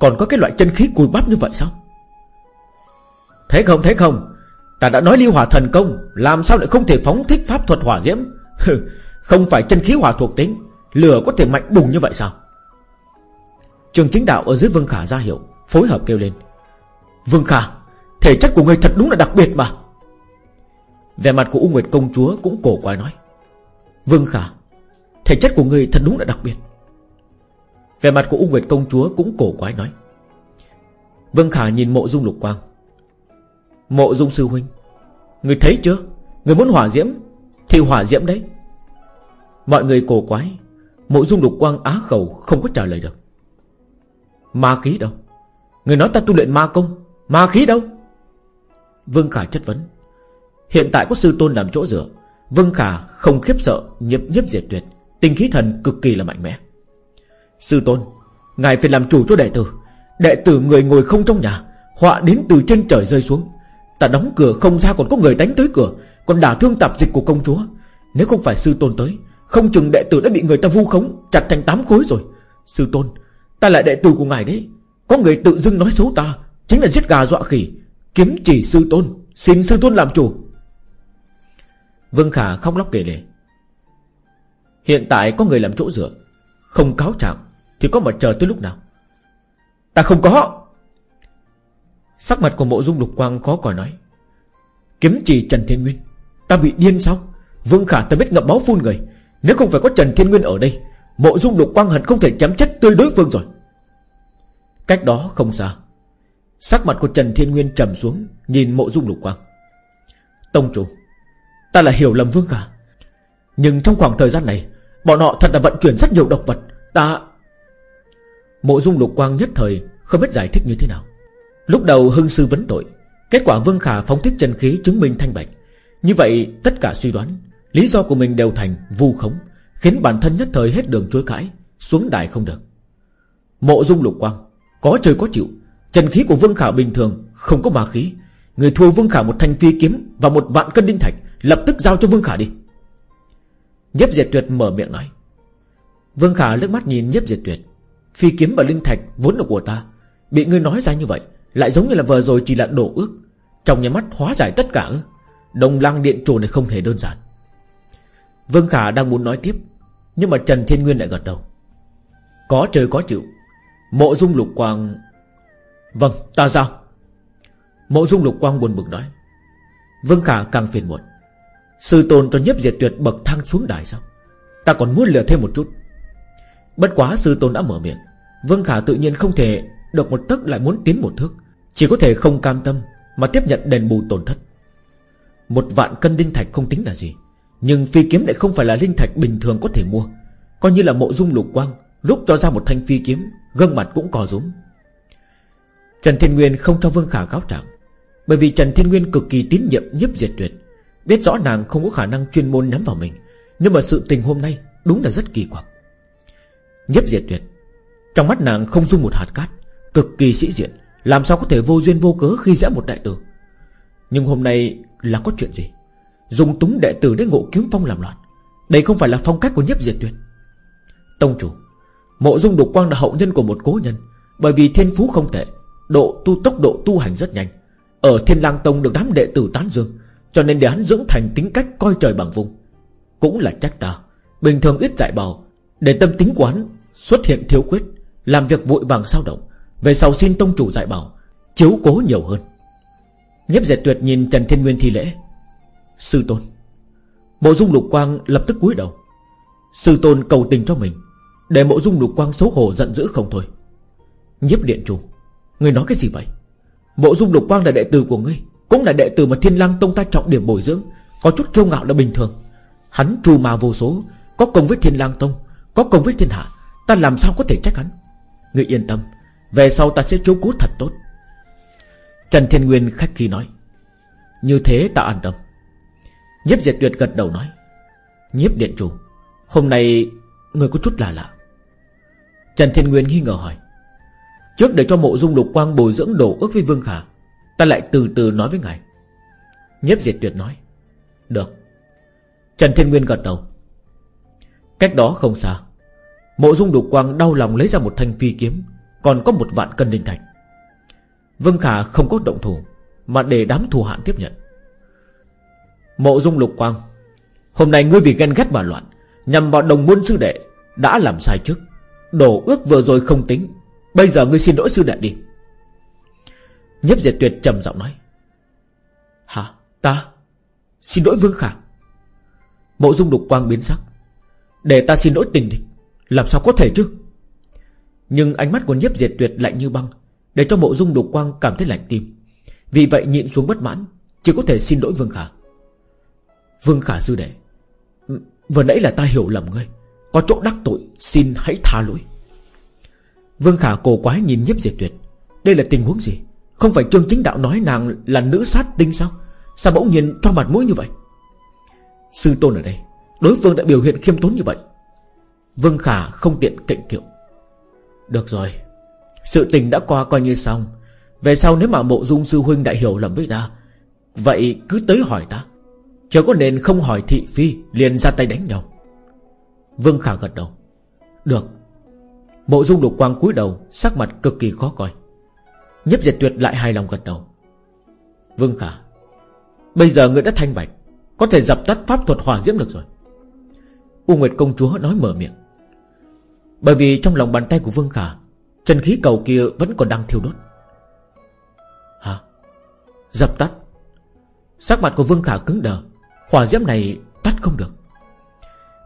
Còn có cái loại chân khí cùi bắp như vậy sao? Thấy không thấy không? Ta đã nói lưu hỏa thần công, Làm sao lại không thể phóng thích pháp thuật hỏa diễm? Không phải chân khí hỏa thuộc tính, Lửa có thể mạnh bùng như vậy sao? Trường chính đạo ở dưới Vương Khả ra hiệu, Phối hợp kêu lên. Vương Khả, Thể chất của người thật đúng là đặc biệt mà. Vẻ mặt của U Nguyệt công chúa cũng cổ quái nói. Vương Khả, Thể chất của người thật đúng là đặc biệt. Vẻ mặt của U Nguyệt công chúa cũng cổ quái nói. Vương Khả nhìn mộ dung lục quang. Mộ dung sư huynh Người thấy chưa? Người muốn hỏa diễm thì hỏa diễm đấy. Mọi người cổ quái, Mộ dung đục quang á khẩu không có trả lời được. Ma khí đâu? Người nói ta tu luyện ma công, Ma khí đâu? Vương Khả chất vấn. Hiện tại có sư tôn làm chỗ dựa, Vương Khả không khiếp sợ Nhiếp nhiếp diệt tuyệt, Tinh khí thần cực kỳ là mạnh mẽ. Sư tôn, Ngài phải làm chủ cho đệ tử. Đệ tử người ngồi không trong nhà, Họa đến từ trên trời rơi xuống. Ta đóng cửa không ra còn có người đánh tới cửa còn đả thương tạp dịch của công chúa. Nếu không phải sư tôn tới, Không chừng đệ tử đã bị người ta vu khống, Chặt thành tám khối rồi. Sư tôn, Ta là đệ tử của ngài đấy. Có người tự dưng nói xấu ta, Chính là giết gà dọa khỉ. Kiếm chỉ sư tôn, Xin sư tôn làm chủ. Vương Khả khóc lóc kể lể. Hiện tại có người làm chỗ dựa, Không cáo trạng, Thì có mà chờ tới lúc nào? Ta không có. Sắc mặt của mộ dung lục quang khó còi nói. Kiếm chỉ Trần Thiên Nguyên. Ta bị điên sao? Vương Khả ta biết ngậm máu phun người. Nếu không phải có Trần Thiên Nguyên ở đây, Mộ dung lục quang hận không thể chém chết tươi đối phương rồi. Cách đó không xa, Sắc mặt của Trần Thiên Nguyên trầm xuống, Nhìn mộ dung lục quang. Tông chủ, Ta là hiểu lầm Vương Khả. Nhưng trong khoảng thời gian này, Bọn họ thật là vận chuyển rất nhiều độc vật. Ta Mộ dung lục quang nhất thời Không biết giải thích như thế nào. Lúc đầu hưng sư vấn tội, Kết quả Vương Khả phóng thích chân khí chứng minh thanh bạch. Như vậy, tất cả suy đoán, Lý do của mình đều thành vu khống, Khiến bản thân nhất thời hết đường chối cãi, Xuống đài không được. Mộ dung lục quang, Có trời có chịu, Chân khí của Vương Khả bình thường Không có ma khí, Người thua Vương Khả một thanh phi kiếm Và một vạn cân đinh thạch, Lập tức giao cho Vương Khả đi. Nhếp diệt tuyệt mở miệng nói, Vương Khả lướt mắt nhìn nhếp diệt tuyệt, Phi kiếm và linh thạch vốn là của ta, Bị ngươi nói ra như vậy, Lại giống như là vừa rồi chỉ là đổ ước, Trong nhà mắt hóa giải tất cả ư? Đồng lăng điện chủ này không hề đơn giản. Vương Khả đang muốn nói tiếp, Nhưng mà Trần Thiên Nguyên lại gật đầu. Có trời có chịu. Mộ dung lục quang Vâng ta giao. Mộ dung lục quang buồn bực nói. Vương Khả càng phiền muộn. Sư tôn cho nhiếp diệt tuyệt bậc thang xuống đài sao? Ta còn muốn lừa thêm một chút. Bất quá sư tôn đã mở miệng. Vương Khả tự nhiên không thể Được một tấc lại muốn tiến một thước. Chỉ có thể không cam tâm Mà tiếp nhận đền bù tổn thất. Một vạn cân linh thạch không tính là gì. Nhưng phi kiếm lại không phải là linh thạch bình thường có thể mua. Coi như là mộ dung lục quang, Lúc cho ra một thanh phi kiếm, Gương mặt cũng cò rúm. Trần Thiên Nguyên không cho Vương Khả cáo trạng, Bởi vì Trần Thiên Nguyên cực kỳ tín nhiệm nhiếp diệt tuyệt. Biết rõ nàng không có khả năng chuyên môn nhắm vào mình, Nhưng mà sự tình hôm nay Đúng là rất kỳ quặc. Nhiếp diệt tuyệt, Trong mắt nàng không dung một hạt cát, Cực kỳ sĩ diện, Làm sao có thể vô duyên vô cớ khi dễ một đại tử. Nhưng hôm nay là có chuyện gì? Dùng túng đệ tử để ngộ kiếm phong làm loạn. Đây không phải là phong cách của nhiếp diệt tuyệt. Tông chủ, Mộ dung đục quang là hậu nhân của một cố nhân, Bởi vì thiên phú không tệ, Độ tu tốc độ tu hành rất nhanh. Ở thiên lang tông được đám đệ tử tán dương, Cho nên để hắn dưỡng thành tính cách coi trời bằng vùng. Cũng là trách ta, Bình thường ít dạy bào Để tâm tính quán xuất hiện thiếu khuyết, Làm việc vội vàng sao động, Về sau xin tông chủ dạy bảo, Chiếu cố nhiều hơn. Nhếp dệt tuyệt nhìn Trần Thiên Nguyên thi lễ. Sư tôn. Mộ dung lục quang lập tức cúi đầu. Sư tôn cầu tình cho mình, Để mộ dung lục quang xấu hổ giận dữ không thôi. Nhiếp điện chủ Người nói cái gì vậy? Mộ dung lục quang là đệ tử của ngươi, Cũng là đệ tử mà thiên lang tông ta trọng điểm bồi dưỡng, Có chút kiêu ngạo là bình thường. Hắn trù mà vô số, Có công với thiên lang tông, Có công với thiên hạ, Ta làm sao có thể trách hắn? Ngươi yên tâm, Về sau ta sẽ chú cố thật tốt. Trần Thiên Nguyên khách khi nói, Như thế ta an tâm. Nhiếp diệt tuyệt gật đầu nói, Nhiếp điện chủ, Hôm nay người có chút lạ lạ. Trần Thiên Nguyên nghi ngờ hỏi, Trước để cho mộ dung lục quang bồi dưỡng đổ ước với Vương Khả, Ta lại từ từ nói với ngài. Nhiếp diệt tuyệt nói, Được. Trần Thiên Nguyên gật đầu, Cách đó không xa, Mộ dung lục quang đau lòng lấy ra một thanh phi kiếm, Còn có một vạn cân linh thạch. Vương Khả không có động thủ, Mà để đám thù hạn tiếp nhận. Mộ dung lục quang, Hôm nay ngươi vì ghen ghét mà loạn, Nhằm vào đồng môn sư đệ Đã làm sai trước. Đổ ước vừa rồi không tính, Bây giờ ngươi xin lỗi sư đệ đi. Nhếp diệt tuyệt trầm giọng nói, Hả, ta? Xin lỗi vương khả. Mộ dung Lục quang biến sắc, Để ta xin lỗi tình địch, Làm sao có thể chứ? Nhưng ánh mắt của nhiếp diệt tuyệt lạnh như băng để cho mộ dung đục quang cảm thấy lạnh tim. Vì vậy nhịn xuống bất mãn, Chỉ có thể xin lỗi vương khả. Vương khả sư đệ Vừa nãy là ta hiểu lầm ngươi. Có chỗ đắc tội, Xin hãy tha lỗi. Vương Khả cổ quái nhìn nhiếp diệt tuyệt. Đây là tình huống gì? Không phải Trương Chính Đạo nói nàng là nữ sát tinh sao? Sao bỗng nhiên cho mặt mũi như vậy? Sư tôn ở đây, Đối phương đã biểu hiện khiêm tốn như vậy. Vương Khả không tiện cạnh kiệu. Được rồi sự tình đã qua coi như xong. Về sau nếu mà mộ dung sư huynh đã hiểu lầm với ta, Vậy cứ tới hỏi ta. Chớ có nên không hỏi thị phi, Liền ra tay đánh nhau. Vương Khả gật đầu. Được. Mộ dung lục quang cúi đầu, Sắc mặt cực kỳ khó coi. Nhấp diệt tuyệt lại hài lòng gật đầu. Vương Khả, Bây giờ người đã thanh bạch, Có thể dập tắt pháp thuật hỏa diễm được rồi. U Nguyệt công chúa nói mở miệng. Bởi vì trong lòng bàn tay của Vương Khả Chân khí cầu kia vẫn còn đang thiêu đốt. Hả? Dập tắt. Sắc mặt của Vương Khả cứng đờ. Hỏa diễm này tắt không được.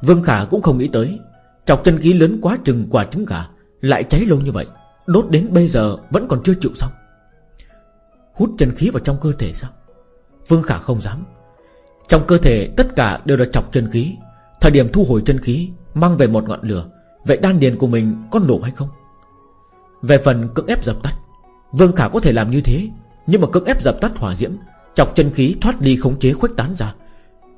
Vương Khả cũng không nghĩ tới, Chọc chân khí lớn quá chừng quả trứng gà Lại cháy lâu như vậy, Đốt đến bây giờ vẫn còn chưa chịu xong. Hút chân khí vào trong cơ thể sao? Vương Khả không dám. Trong cơ thể tất cả đều là chọc chân khí. Thời điểm thu hồi chân khí, Mang về một ngọn lửa, Vậy đan điền của mình có nổ hay không? Về phần cưỡng ép dập tắt, Vương Khả có thể làm như thế, Nhưng mà cưỡng ép dập tắt hỏa diễm, Chọc chân khí thoát ly khống chế khuếch tán ra.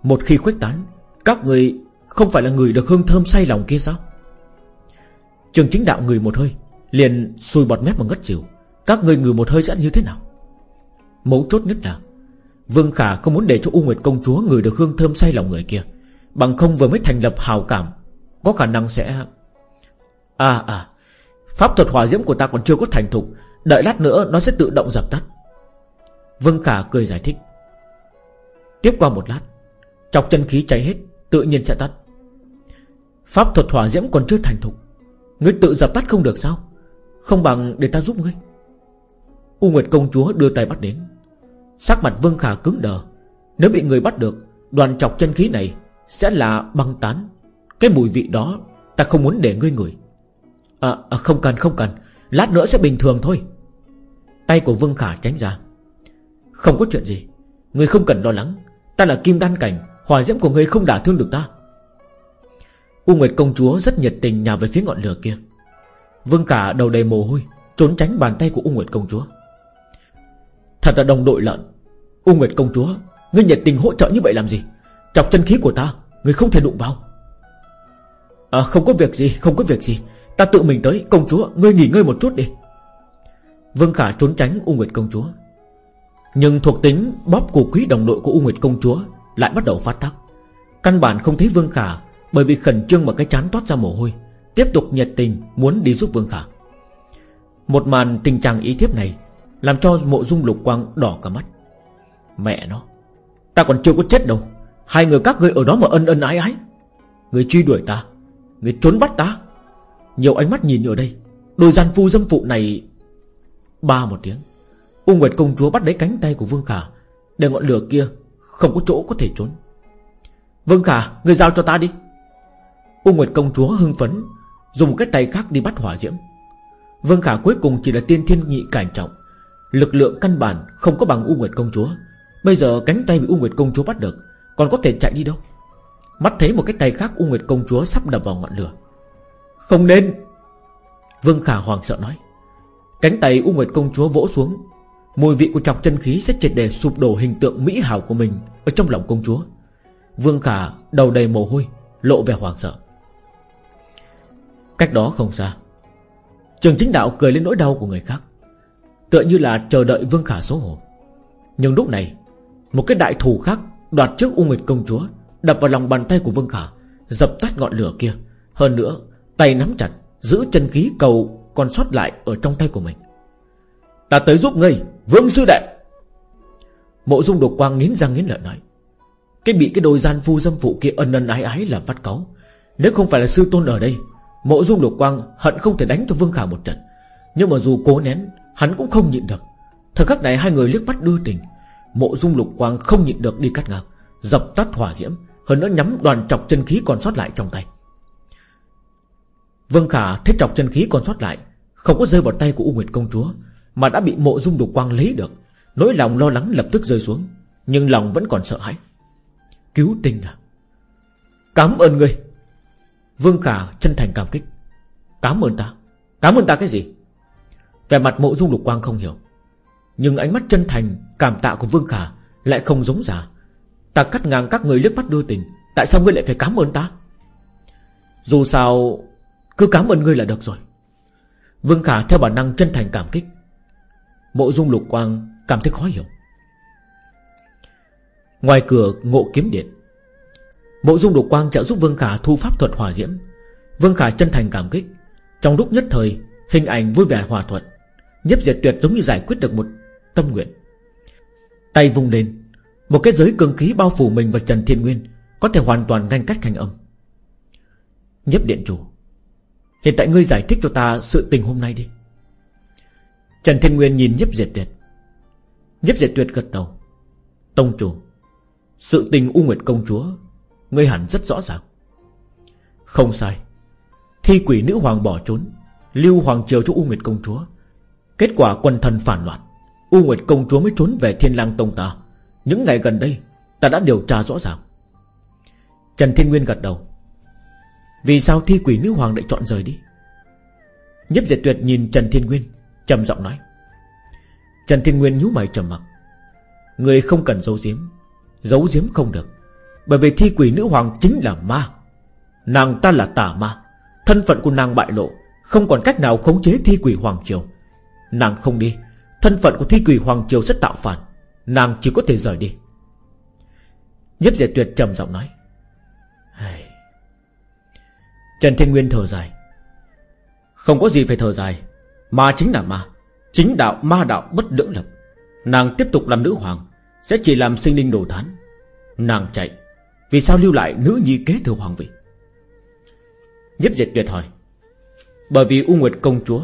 Một khi khuếch tán, Các người không phải là người được hương thơm say lòng kia sao? Trường chính đạo người một hơi, Liền xùi bọt mép mà ngất xỉu. Các người người một hơi sẽ như thế nào? Mấu chốt nhất là, Vương Khả không muốn để cho U Nguyệt công chúa Người được hương thơm say lòng người kia. Bằng không vừa mới thành lập hào cảm, Có khả năng sẽ À à Pháp thuật hỏa diễm của ta còn chưa có thành thục, Đợi lát nữa nó sẽ tự động dập tắt. Vương Khả cười giải thích. Tiếp qua một lát, Chọc chân khí cháy hết, Tự nhiên sẽ tắt. Pháp thuật hỏa diễm còn chưa thành thục, Ngươi tự dập tắt không được sao? Không bằng để ta giúp ngươi. U Nguyệt công chúa đưa tay bắt đến. Sắc mặt Vương Khả cứng đờ. Nếu bị người bắt được, Đoàn chọc chân khí này Sẽ là băng tán. Cái mùi vị đó Ta không muốn để ngươi ngửi à, à không cần không cần. Lát nữa sẽ bình thường thôi. Tay của Vương Khả tránh ra. Không có chuyện gì. Người không cần lo lắng. Ta là kim đan cảnh. Hỏa diễm của người không đả thương được ta. U Nguyệt công chúa rất nhiệt tình nhào về phía ngọn lửa kia. Vương Khả đầu đầy mồ hôi Trốn tránh bàn tay của U Nguyệt công chúa. Thật là đồng đội lợn. U Nguyệt công chúa Ngươi nhiệt tình hỗ trợ như vậy làm gì? Chọc chân khí của ta Ngươi không thể đụng vào. À không có việc gì Không có việc gì. Ta tự mình tới, Công chúa, Ngươi nghỉ ngơi một chút đi. Vương Khả trốn tránh U Nguyệt công chúa. Nhưng thuộc tính bóp của quý đồng đội của U Nguyệt công chúa Lại bắt đầu phát tác. Căn bản không thấy Vương Khả, Bởi vì khẩn trương mà cái chán toát ra mồ hôi, Tiếp tục nhiệt tình muốn đi giúp Vương Khả. Một màn tình trạng ý thiếp này làm cho mộ dung lục quang đỏ cả mắt. Mẹ nó, Ta còn chưa có chết đâu. Hai người các ngươi ở đó mà ân ân ái ái. Người truy đuổi ta, Người trốn bắt ta. Nhiều ánh mắt nhìn ở đây. Đôi gian phu dâm phụ này, Ba một tiếng. U Nguyệt công chúa bắt lấy cánh tay của Vương Khả, Để ngọn lửa kia Không có chỗ có thể trốn. Vương Khả, Người giao cho ta đi. U Nguyệt công chúa hưng phấn, Dùng một cái tay khác đi bắt hỏa diễm. Vương Khả cuối cùng chỉ là tiên thiên nhị cảnh trọng. Lực lượng căn bản không có bằng U Nguyệt Công Chúa. Bây giờ cánh tay bị U Nguyệt Công Chúa bắt được, Còn có thể chạy đi đâu? Mắt thấy một cái tay khác U Nguyệt Công Chúa sắp đập vào ngọn lửa. Không nên. Vương Khả hoàng sợ nói. Cánh tay U Nguyệt Công Chúa vỗ xuống. Mùi vị của chọc chân khí sẽ triệt để sụp đổ hình tượng mỹ hảo của mình Ở trong lòng công chúa. Vương Khả đầu đầy mồ hôi, Lộ vẻ hoàng sợ. Cách đó không xa, Trường chính đạo cười lên nỗi đau của người khác. Tựa như là chờ đợi Vương Khả xấu hổ. Nhưng lúc này, Một cái đại thù khác đoạt trước U Nguyệt Công Chúa, Đập vào lòng bàn tay của Vương Khả, Dập tắt ngọn lửa kia. Hơn nữa tay nắm chặt, Giữ chân khí cầu còn sót lại ở trong tay của mình. Ta tới giúp ngươi, Vương Sư Đệ. Mộ dung đột quang nghiến răng nghiến lợi nói. Cái bị cái đôi gian phu dâm phụ kia ân ân ái ái làm phát cáu. Nếu không phải là sư tôn ở đây, Mộ dung đột quang hận không thể đánh cho Vương Khả một trận. Nhưng mà dù cố nén, Hắn cũng không nhịn được. Thời khắc này hai người liếc mắt đưa tình. Mộ dung lục quang không nhịn được đi cắt ngang, Dập tắt hỏa diễm, Hơn nữa nhắm đoàn chọc chân khí còn sót lại trong tay. Vương Khả thấy chọc chân khí còn sót lại, Không có rơi vào tay của U Nguyệt công chúa, Mà đã bị mộ dung lục quang lấy được. Nỗi lòng lo lắng lập tức rơi xuống, Nhưng lòng vẫn còn sợ hãi. Cứu tinh à? Cảm ơn ngươi. Vương Khả chân thành cảm kích. Cảm ơn ta? Cảm ơn ta cái gì? Về mặt mộ dung lục quang không hiểu. Nhưng ánh mắt chân thành, Cảm tạ của Vương Khả Lại không giống giả Ta cắt ngang các người liếc mắt đưa tình, Tại sao ngươi lại phải cảm ơn ta? Dù sao cứ cảm ơn ngươi là được rồi. Vương Khả theo bản năng chân thành cảm kích. Mộ dung lục quang cảm thấy khó hiểu. Ngoài cửa ngộ kiếm điện, Mộ dung lục quang trợ giúp Vương Khả thu pháp thuật hòa diễm. Vương Khả chân thành cảm kích. Trong lúc nhất thời, Hình ảnh vui vẻ hòa thuận Nhếp diệt tuyệt giống như giải quyết được một tâm nguyện. Tay vung lên, Một cái giới cường khí bao phủ mình và Trần Thiên Nguyên Có thể hoàn toàn ngăn cách hành âm. Nhếp điện chủ Hiện tại ngươi giải thích cho ta sự tình hôm nay đi. Trần Thiên Nguyên nhìn Nhếp diệt tuyệt. Nhếp diệt tuyệt gật đầu. Tông chủ, Sự tình U Nguyệt công chúa, Ngươi hẳn rất rõ ràng. Không sai. Thi quỷ nữ hoàng bỏ trốn, Lưu hoàng triều cho U Nguyệt công chúa. Kết quả quân thần phản loạn, U Nguyệt công chúa mới trốn về Thiên lang Tông ta. Những ngày gần đây, Ta đã điều tra rõ ràng. Trần Thiên Nguyên gật đầu. Vì sao thi quỷ nữ hoàng lại chọn rời đi? Nhếp diệt tuyệt nhìn Trần Thiên Nguyên, trầm giọng nói. Trần Thiên Nguyên nhíu mày trầm mặc. Người không cần giấu giếm Giấu giếm không được. Bởi vì thi quỷ nữ hoàng chính là ma. Nàng ta là tà ma. Thân phận của nàng bại lộ, Không còn cách nào khống chế thi quỷ hoàng triều. Nàng không đi, Thân phận của thi quỷ Hoàng Triều sẽ tạo phản. Nàng chỉ có thể rời đi. Nhếp diệt tuyệt trầm giọng nói. Trần Thiên Nguyên thở dài. Không có gì phải thở dài. Mà chính là ma. Chính đạo, ma đạo bất lưỡng lập. Nàng tiếp tục làm nữ hoàng, Sẽ chỉ làm sinh linh đồ thán. Nàng chạy. Vì sao lưu lại nữ nhi kế thừa hoàng vị? Nhếp diệt tuyệt hỏi. Bởi vì U Nguyệt công chúa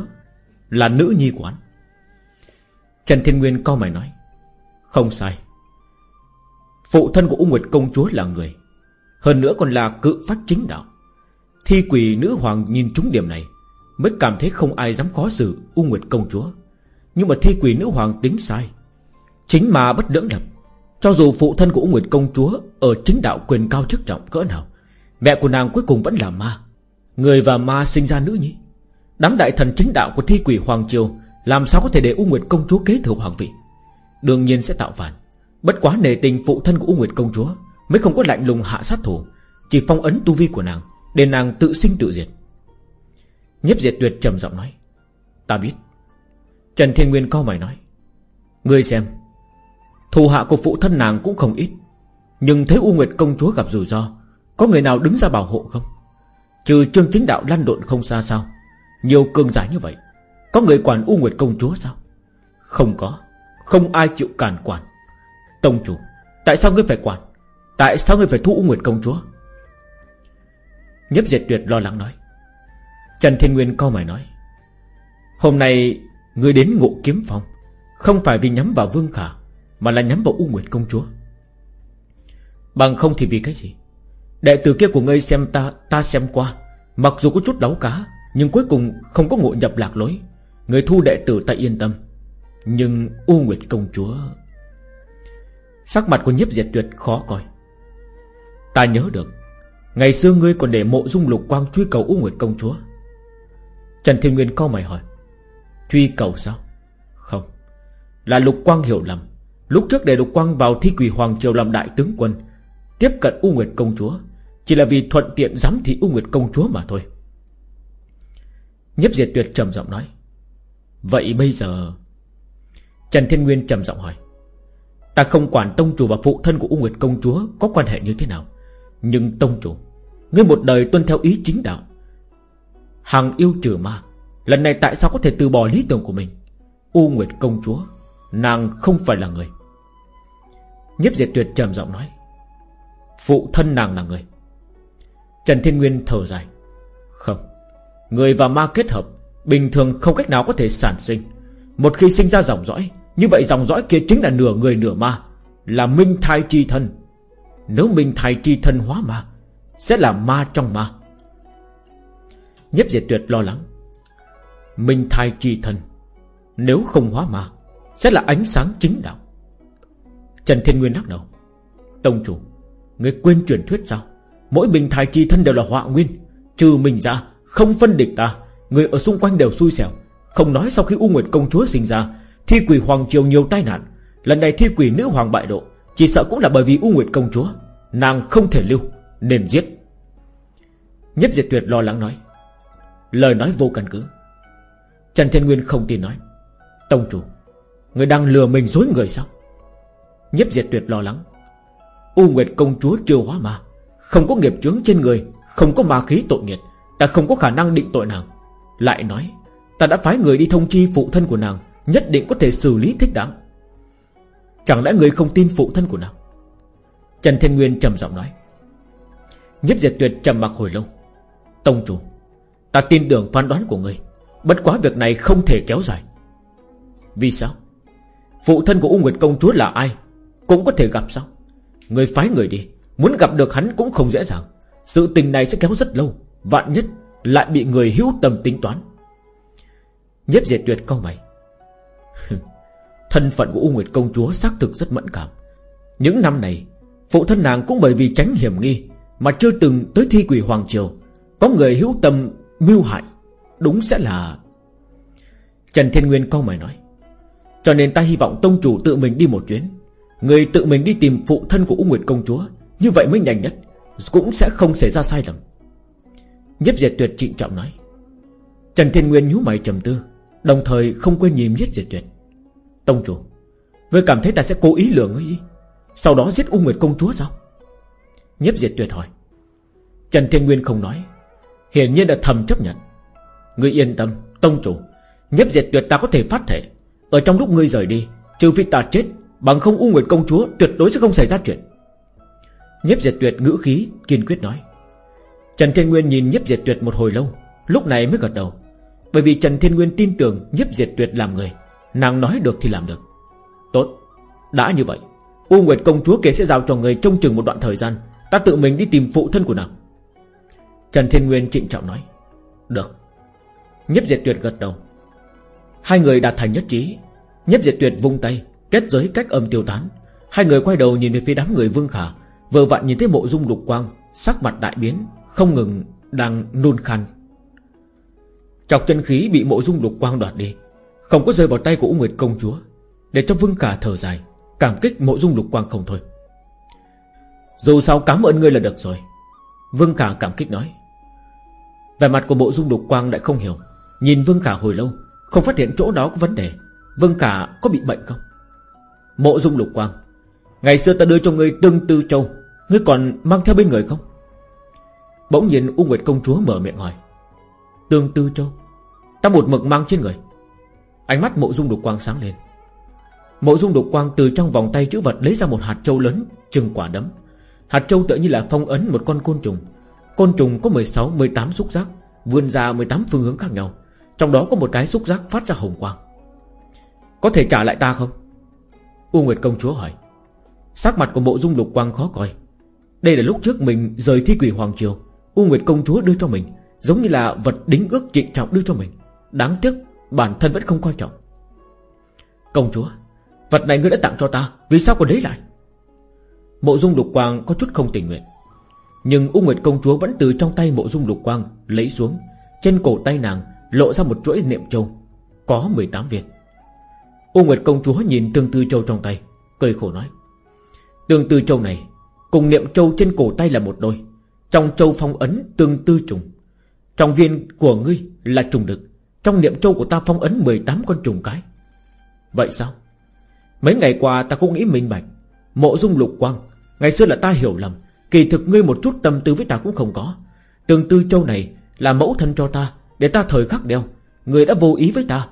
Là nữ nhi của anh Trần Thiên Nguyên co mày nói. Không sai. Phụ thân của U Nguyệt công chúa là người. Hơn nữa còn là cự phách chính đạo. Thi quỷ nữ hoàng nhìn trúng điểm này, Mới cảm thấy không ai dám khó xử U Nguyệt công chúa. Nhưng mà thi quỷ nữ hoàng tính sai. Chính mà bất lưỡng lập Cho dù phụ thân của U Nguyệt công chúa Ở chính đạo quyền cao chức trọng cỡ nào, Mẹ của nàng cuối cùng vẫn là ma. Người và ma sinh ra nữ nhi. Đám đại thần chính đạo của thi quỷ Hoàng Triều làm sao có thể để U Nguyệt công chúa kế thừa hoàng vị? Đương nhiên sẽ tạo phản. Bất quá nề tình phụ thân của U Nguyệt công chúa Mới không có lạnh lùng hạ sát thủ, Chỉ phong ấn tu vi của nàng. Để nàng tự sinh tự diệt. Nhếp diệt tuyệt trầm giọng nói, Ta biết. Trần Thiên Nguyên cao mày nói, Ngươi xem Thù hạ của phụ thân nàng cũng không ít, Nhưng thấy U Nguyệt công chúa gặp rủi ro, Có người nào đứng ra bảo hộ không? Trừ trương chính đạo lăn độn không xa sao? Nhiều cường giả như vậy, có người quản U Nguyệt công chúa sao? Không có, Không ai chịu cản quản. Tông chủ, Tại sao ngươi phải quản? Tại sao ngươi phải thu U Nguyệt công chúa? Nhấp diệt tuyệt lo lắng nói. Trần Thiên Nguyên co mày nói. Hôm nay, Ngươi đến ngộ kiếm phòng Không phải vì nhắm vào Vương Khả, Mà là nhắm vào U Nguyệt công chúa. Bằng không thì vì cái gì? Đệ tử kia của ngươi xem ta Ta xem qua. Mặc dù có chút đấu cá, Nhưng cuối cùng không có ngộ nhập lạc lối. Người thu đệ tử ta yên tâm. Nhưng U Nguyệt công chúa Sắc mặt của nhiếp diệt tuyệt khó coi. Ta nhớ được Ngày xưa ngươi còn để mộ dung lục quang truy cầu U Nguyệt công chúa. Trần Thiên Nguyên co mày hỏi, Truy cầu sao? Không, Là lục quang hiểu lầm. Lúc trước để lục quang vào thi quỷ Hoàng Triều làm đại tướng quân, Tiếp cận U Nguyệt công chúa, Chỉ là vì thuận tiện giám thị U Nguyệt công chúa mà thôi. Nhếp diệt tuyệt trầm giọng nói, Vậy bây giờ Trần Thiên Nguyên trầm giọng hỏi, Ta không quản tông chủ và phụ thân của U Nguyệt công chúa Có quan hệ như thế nào, Nhưng tông chủ Ngươi một đời tuân theo ý chính đạo. Hằng yêu trừ ma, Lần này tại sao có thể từ bỏ lý tưởng của mình? U Nguyệt công chúa, Nàng không phải là người. Nhếp diệt tuyệt trầm giọng nói, Phụ thân nàng là người. Trần Thiên Nguyên thở dài, Không, Người và ma kết hợp, Bình thường không cách nào có thể sản sinh. Một khi sinh ra dòng dõi, Như vậy dòng dõi kia chính là nửa người nửa ma, Là minh thai chi thân. Nếu minh thai chi thân hóa ma sẽ là ma trong ma. Nhất diệt tuyệt lo lắng. Minh thai chi thân Nếu không hóa ma, Sẽ là ánh sáng chính đạo. Trần Thiên Nguyên lắc đầu. Tông chủ, Người quên truyền thuyết sao? Mỗi mình thai chi thân đều là họa nguyên. Trừ mình ra, Không phân địch ta. Người ở xung quanh đều xui xẻo. Không nói sau khi U Nguyệt công chúa sinh ra, Thi quỷ Hoàng Triều nhiều tai nạn. Lần này thi quỷ nữ hoàng bại độ, Chỉ sợ cũng là bởi vì U Nguyệt công chúa, Nàng không thể lưu. Nên giết. Nhất diệt tuyệt lo lắng nói, Lời nói vô căn cứ. Trần Thiên Nguyên không tin nói, Tông chủ, Người đang lừa mình dối người sao? Nhất diệt tuyệt lo lắng, U Nguyệt công chúa chưa hóa ma, Không có nghiệp chướng trên người, Không có ma khí tội nghiệt, Ta không có khả năng định tội nàng. Lại nói, Ta đã phái người đi thông chi phụ thân của nàng, Nhất định có thể xử lý thích đáng. Chẳng lẽ người không tin phụ thân của nàng? Trần Thiên Nguyên trầm giọng nói Nhếp diệt tuyệt trầm mặc hồi lâu. Tông chủ, Ta tin tưởng phán đoán của người Bất quá việc này không thể kéo dài. Vì sao? Phụ thân của U Nguyệt Công Chúa là ai? Cũng có thể gặp sao? Người phái người đi, Muốn gặp được hắn cũng không dễ dàng. Sự tình này sẽ kéo rất lâu, Vạn nhất lại bị người hữu tâm tính toán. Nhếp diệt tuyệt câu mày. Thân phận của U Nguyệt Công Chúa xác thực rất mẫn cảm. Những năm này, Phụ thân nàng cũng bởi vì tránh hiểm nghi mà chưa từng tới thi quỷ Hoàng Triều. Có người hữu tâm mưu hại, Đúng sẽ là Trần Thiên Nguyên câu mày nói. Cho nên ta hy vọng tông chủ tự mình đi một chuyến. Người tự mình đi tìm phụ thân của U Nguyệt Công Chúa, Như vậy mới nhanh nhất, Cũng sẽ không xảy ra sai lầm. Nhất diệt tuyệt trịnh trọng nói. Trần Thiên Nguyên nhíu mày trầm tư, Đồng thời không quên nhìn Nhất diệt tuyệt. Tông chủ, Ngươi cảm thấy ta sẽ cố ý lừa ngươi Sau đó giết U Nguyệt Công Chúa sao? Nhếp diệt tuyệt hỏi. Trần Thiên Nguyên không nói. Hiển nhiên là thầm chấp nhận. Ngươi yên tâm, Tông chủ. Nhếp diệt tuyệt ta có thể phát thể. Ở trong lúc ngươi rời đi, Trừ phi ta chết, Bằng không U Nguyệt Công Chúa tuyệt đối sẽ không xảy ra chuyện. Nhếp diệt tuyệt ngữ khí, kiên quyết nói. Trần Thiên Nguyên nhìn Nhếp diệt tuyệt một hồi lâu, Lúc này mới gật đầu. Bởi vì Trần Thiên Nguyên tin tưởng Nhếp diệt tuyệt làm người, Nàng nói được thì làm được. Tốt, Đã như vậy. U Nguyệt Công Chúa kế sẽ giao cho người trông chừng một đoạn thời gian Ta tự mình đi tìm phụ thân của nàng. Trần Thiên Nguyên trịnh trọng nói, Được. Nhất diệt tuyệt gật đầu. Hai người đạt thành nhất trí. Nhất diệt tuyệt vung tay, Kết giới cách âm tiêu tán. Hai người quay đầu nhìn về phía đám người Vương Khả, Vừa vặn nhìn thấy mộ dung lục quang, Sắc mặt đại biến, Không ngừng đang nôn khăn Chọc chân khí bị mộ dung lục quang đoạt đi, Không có rơi vào tay của U Nguyệt công chúa. Để cho Vương Khả thở dài, Cảm kích mộ dung lục quang không thôi. Dù sao cảm ơn ngươi là được rồi. Vương Khả cảm kích nói. Vẻ mặt của bộ dung lục quang lại không hiểu. Nhìn Vương Khả hồi lâu, Không phát hiện chỗ đó có vấn đề. Vương Khả có bị bệnh không? Mộ dung lục quang. Ngày xưa ta đưa cho ngươi tương tư châu. Ngươi còn mang theo bên người không? Bỗng nhiên U Nguyệt công chúa mở miệng hỏi. Tương tư châu? Ta một mực mang trên người. Ánh mắt mộ dung lục quang sáng lên. Mộ dung lục quang từ trong vòng tay chữ vật Lấy ra một hạt châu lớn, chừng quả đấm. Hạt châu tự như là phong ấn một con côn trùng. Côn trùng có 16, 18 xúc giác Vươn ra 18 phương hướng khác nhau. Trong đó có một cái xúc giác phát ra hồng quang. Có thể trả lại ta không? U Nguyệt công chúa hỏi. Sắc mặt của mộ dung lục quang khó coi. Đây là lúc trước mình rời thi quỷ Hoàng Triều U Nguyệt công chúa đưa cho mình Giống như là vật đính ước trịnh trọng đưa cho mình. Đáng tiếc bản thân vẫn không coi trọng. Công chúa Vật này ngươi đã tặng cho ta Vì sao còn lấy lại? Mộ dung lục quang có chút không tình nguyện. Nhưng U Nguyệt công chúa vẫn từ trong tay mộ dung lục quang Lấy xuống. Trên cổ tay nàng lộ ra một chuỗi niệm châu, Có 18 viên. U Nguyệt công chúa nhìn tương tư châu trong tay, Cười khổ nói, Tương tư châu này, Cùng niệm châu trên cổ tay là một đôi. Trong châu phong ấn tương tư trùng, Trong viên của ngươi là trùng đực. Trong niệm châu của ta phong ấn 18 con trùng cái. Vậy sao? Mấy ngày qua ta cũng nghĩ minh bạch, Mộ dung lục quang Ngày xưa là ta hiểu lầm, Kỳ thực ngươi một chút tâm tư với ta cũng không có. Tương tư châu này là mẫu thân cho ta, Để ta thời khắc đeo, Người đã vô ý với ta.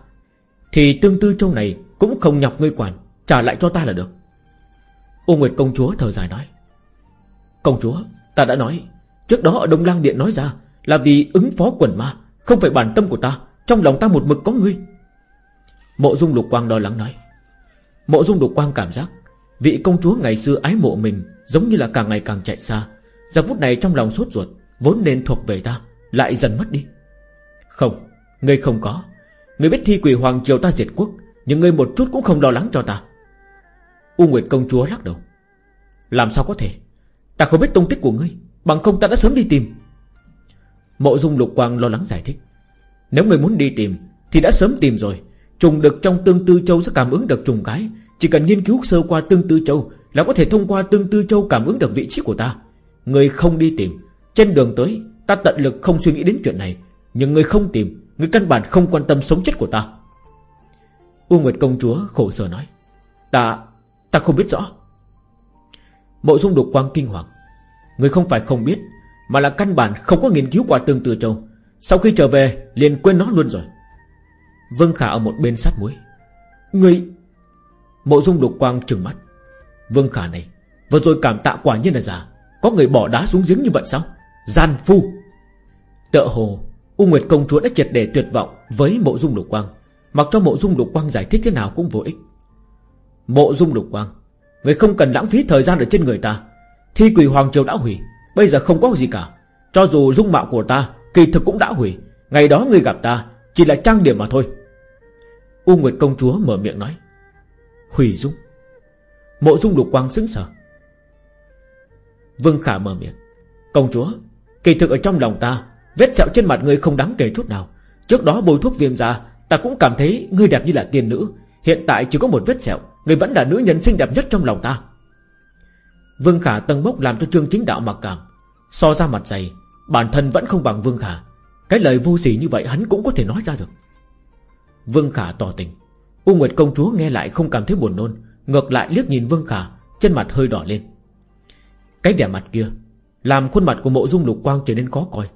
Thì tương tư châu này cũng không nhọc ngươi quản, Trả lại cho ta là được. U Nguyệt công chúa thở dài nói, Công chúa, ta đã nói, Trước đó ở Đông Lang Điện nói ra Là vì ứng phó quần ma, Không phải bản tâm của ta, Trong lòng ta một mực có ngươi. Mộ dung lục quang lo lắng nói, Mộ dung lục quang cảm giác Vị công chúa ngày xưa ái mộ mình Giống như là càng ngày càng chạy xa. Giờ phút này trong lòng sốt ruột, Vốn nên thuộc về ta, Lại dần mất đi. Không, Ngươi không có. Ngươi biết thi quỷ hoàng triều ta diệt quốc, Nhưng ngươi một chút cũng không lo lắng cho ta. U Nguyệt công chúa lắc đầu. Làm sao có thể? Ta không biết tung tích của ngươi, Bằng không ta đã sớm đi tìm. Mộ dung lục quang lo lắng giải thích. Nếu ngươi muốn đi tìm, Thì đã sớm tìm rồi. Trùng được trong tương tư châu sẽ cảm ứng được trùng cái. Chỉ cần nghiên cứu sơ qua tương tư châu là có thể thông qua tương tư châu cảm ứng được vị trí của ta. Người không đi tìm. Trên đường tới, Ta tận lực không suy nghĩ đến chuyện này. Nhưng người không tìm, Người căn bản không quan tâm sống chết của ta. U Nguyệt công chúa khổ sở nói, Ta Ta không biết rõ. Mộ dung đục quang kinh hoàng, Người không phải không biết, Mà là căn bản không có nghiên cứu qua tương tư châu. Sau khi trở về, liền quên nó luôn rồi. Vương Khả ở một bên sát muối, Người Mộ dung đục quang trừng mắt Vương Khả này, Vừa rồi cảm tạ quả nhiên là giả. Có người bỏ đá xuống giếng như vậy sao? Gian phu. Tợ hồ, U Nguyệt công chúa đã triệt để tuyệt vọng Với mộ dung lục quang. Mặc cho mộ dung lục quang giải thích thế nào cũng vô ích. Mộ dung lục quang, Người không cần lãng phí thời gian ở trên người ta. Thi quỷ Hoàng Triều đã hủy, Bây giờ không có gì cả. Cho dù dung mạo của ta, Kỳ thực cũng đã hủy. Ngày đó người gặp ta, Chỉ là trang điểm mà thôi. U Nguyệt công chúa mở miệng nói, Hủy dung. Mộ dung lục quang xứng sờ Vương Khả mở miệng. Công chúa, Kỳ thực ở trong lòng ta, Vết sẹo trên mặt ngươi không đáng kể chút nào. Trước đó bôi thuốc viêm ra Ta cũng cảm thấy ngươi đẹp như là tiên nữ. Hiện tại chỉ có một vết sẹo, ngươi vẫn là nữ nhân xinh đẹp nhất trong lòng ta. Vương Khả tầng bốc làm cho Trương Chính Đạo mặc cảm. So ra mặt dày, Bản thân vẫn không bằng Vương Khả. Cái lời vô sỉ như vậy hắn cũng có thể nói ra được. Vương Khả tỏ tình. U Nguyệt công chúa nghe lại không cảm thấy buồn nôn. Ngược lại liếc nhìn Vương Khả Chân mặt hơi đỏ lên. Cái vẻ mặt kia, Làm khuôn mặt của mộ dung lục quang trở nên khó coi.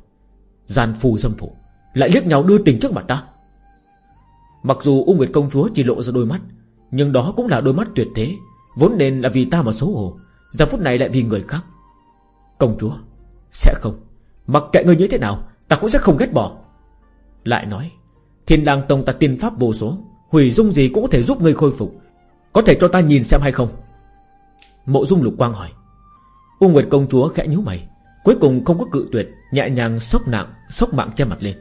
Giàn phù dâm phụ, Lại liếc nhau đưa tình trước mặt ta. Mặc dù U Nguyệt công chúa chỉ lộ ra đôi mắt, Nhưng đó cũng là đôi mắt tuyệt thế, Vốn nên là vì ta mà xấu hổ, Giờ phút này lại vì người khác. Công chúa, Sẽ không. Mặc kệ người như thế nào, Ta cũng sẽ không ghét bỏ. Lại nói, Thiên đàng tông ta tiên pháp vô số, Hủy dung gì cũng có thể giúp người khôi phục. Có thể cho ta nhìn xem hay không? Mộ dung lục quang hỏi. U Nguyệt công chúa khẽ nhíu mày, Cuối cùng không có cự tuyệt, Nhẹ nhàng sốc nặng Sốc mạng che mặt lên.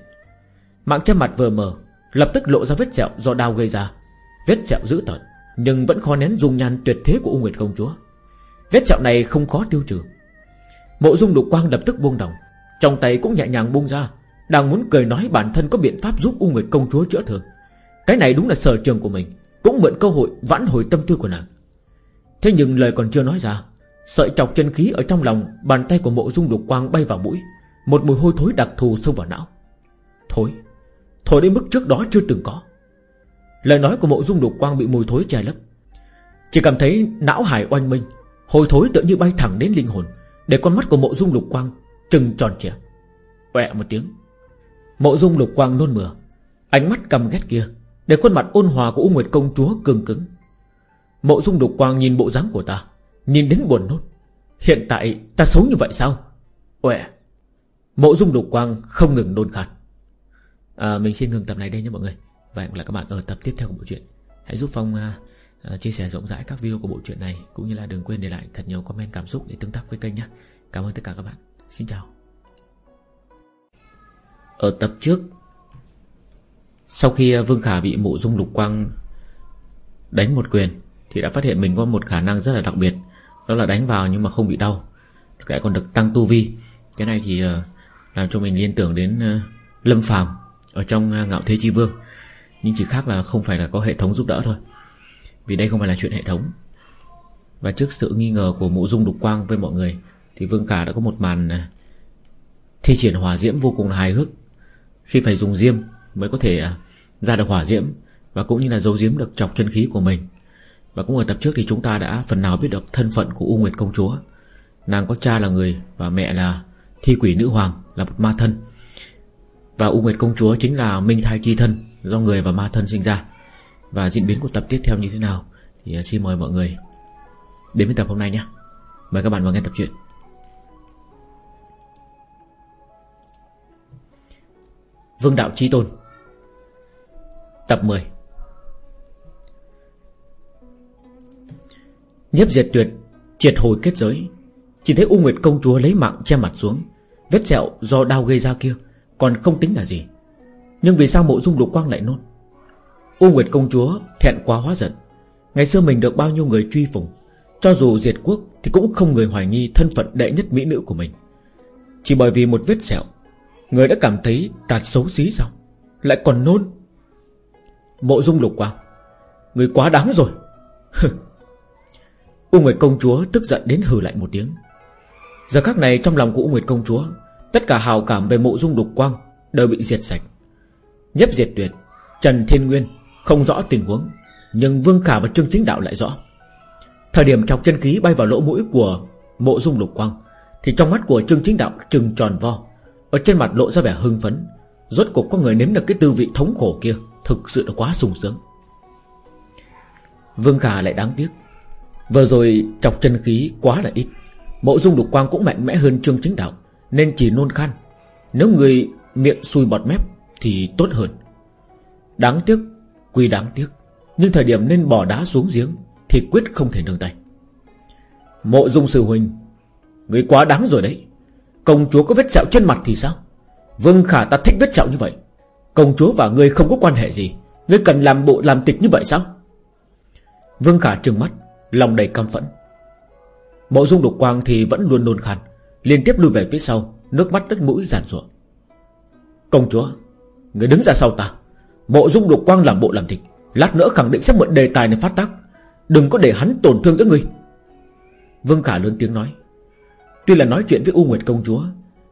Mạng che mặt vừa mở, Lập tức lộ ra vết sẹo do đau gây ra. Vết sẹo dữ tợn, Nhưng vẫn khó nén dung nhan tuyệt thế của U Nguyệt công chúa. Vết sẹo này không khó tiêu trừ. Mộ dung lục quang lập tức buông đồng, Trong tay cũng nhẹ nhàng buông ra, Đang muốn cười nói bản thân có biện pháp giúp U Nguyệt công chúa chữa thương. Cái này đúng là sở trường của mình cũng mượn cơ hội vãn hồi tâm tư của nàng. Thế nhưng lời còn chưa nói ra, Sợi chọc chân khí ở trong lòng, Bàn tay của mộ dung lục quang bay vào mũi, Một mùi hôi thối đặc thù xông vào não. Thối Thối đến mức trước đó chưa từng có. Lời nói của mộ dung lục quang bị mùi thối che lấp. Chỉ cảm thấy não hải oanh minh Hồi thối tự như bay thẳng đến linh hồn, Để con mắt của mộ dung lục quang Trừng tròn trịa. Quẹ một tiếng, Mộ dung lục quang nôn mửa, Ánh mắt cầm ghét kia để khuôn mặt ôn hòa của U Nguyệt công chúa cương cứng. Mộ dung lục quang nhìn bộ dáng của ta Nhìn đến buồn nôn. Hiện tại ta xấu như vậy sao? Uệ Mộ dung lục quang không ngừng nôn khát à, Mình xin ngừng tập này đây nha mọi người. Và hẹn gặp lại các bạn ở tập tiếp theo của bộ truyện. Hãy giúp Phong uh, chia sẻ rộng rãi các video của bộ truyện này Cũng như là đừng quên để lại thật nhiều comment cảm xúc để tương tác với kênh nhé. Cảm ơn tất cả các bạn. Xin chào. Ở tập trước sau khi ờ, Vương Khả bị mộ dung lục quang Đánh một quyền, Thì đã phát hiện mình có một khả năng rất là đặc biệt. Đó là đánh vào nhưng mà không bị đau. Lại còn được tăng tu vi. Cái này thì ờ, làm cho mình liên tưởng đến ờ, Lâm Phàm Ở trong Ngạo Thế Chi Vương. Nhưng chỉ khác là không phải là có hệ thống giúp đỡ thôi. Vì đây không phải là chuyện hệ thống. Và trước sự nghi ngờ của mộ dung đục quang với mọi người, Thì Vương Khả đã có một màn Thi triển hòa diễm vô cùng hài hước. Khi phải dùng diêm Mới có thể à, ra được hỏa diễm Và cũng như là giấu diếm được chọc chân khí của mình. Và cũng ở tập trước thì chúng ta đã phần nào biết được thân phận của U Nguyệt Công Chúa. Nàng có cha là người Và mẹ là thi quỷ nữ hoàng, Là một ma thân. Và U Nguyệt Công Chúa chính là minh thai chi thân, Do người và ma thân sinh ra. Và diễn biến của tập tiếp theo như thế nào Thì à, xin mời mọi người Đến với tập hôm nay nhé. Mời các bạn vào nghe tập truyện. Vương Đạo Chi Tôn. Tập 10 Nhếp diệt tuyệt Triệt hồi kết giới, Chỉ thấy U Nguyệt công chúa lấy mạng che mặt xuống, Vết sẹo do đau gây ra kia Còn không tính là gì. Nhưng vì sao mộ dung lục quang lại nôn? U Nguyệt công chúa thẹn quá hóa giận. Ngày xưa mình được bao nhiêu người truy phùng Cho dù diệt quốc Thì cũng không người hoài nghi thân phận đệ nhất mỹ nữ của mình. Chỉ bởi vì một vết sẹo, Người đã cảm thấy tạt xấu xí sao? Lại còn nôn Mộ dung lục quang Người quá đáng rồi. U Nguyệt công chúa tức giận đến hừ lạnh một tiếng. Giờ khắc này trong lòng của U Nguyệt Công Chúa, Tất cả hào cảm về mộ dung lục quang Đều bị diệt sạch. Nhấp diệt tuyệt, Trần Thiên Nguyên Không rõ tình huống, Nhưng Vương Khả và Trương Chính Đạo lại rõ. Thời điểm chọc chân khí bay vào lỗ mũi của Mộ dung lục quang, Thì trong mắt của Trương Chính Đạo trừng tròn vo, Ở trên mặt lộ ra vẻ hưng phấn, Rốt cuộc có người nếm được cái tư vị thống khổ kia. Thực sự là quá sung sướng. Vương Khả lại đáng tiếc. Vừa rồi chọc chân khí quá là ít. Mộ dung lục quang cũng mạnh mẽ hơn Trương Chính Đạo, Nên chỉ nôn khan. Nếu người miệng xui bọt mép Thì tốt hơn. Đáng tiếc, Quy đáng tiếc. Nhưng thời điểm nên bỏ đá xuống giếng Thì quyết không thể nương tay. Mộ dung sư huynh, Người quá đáng rồi đấy. Công chúa có vết sẹo trên mặt thì sao? Vương Khả ta thích vết sẹo như vậy. Công chúa và ngươi không có quan hệ gì. Ngươi cần làm bộ làm tịch như vậy sao? Vương Khả trừng mắt, Lòng đầy căm phẫn. Mộ dung đục quang thì vẫn luôn nôn khan, Liên tiếp lùi về phía sau, Nước mắt đất mũi giàn ruộng Công chúa Người đứng ra sau ta. Mộ dung đục quang làm bộ làm tịch, Lát nữa khẳng định sẽ mượn đề tài này phát tác. Đừng có để hắn tổn thương tới ngươi. Vương Khả lớn tiếng nói. Tuy là nói chuyện với U Nguyệt công chúa,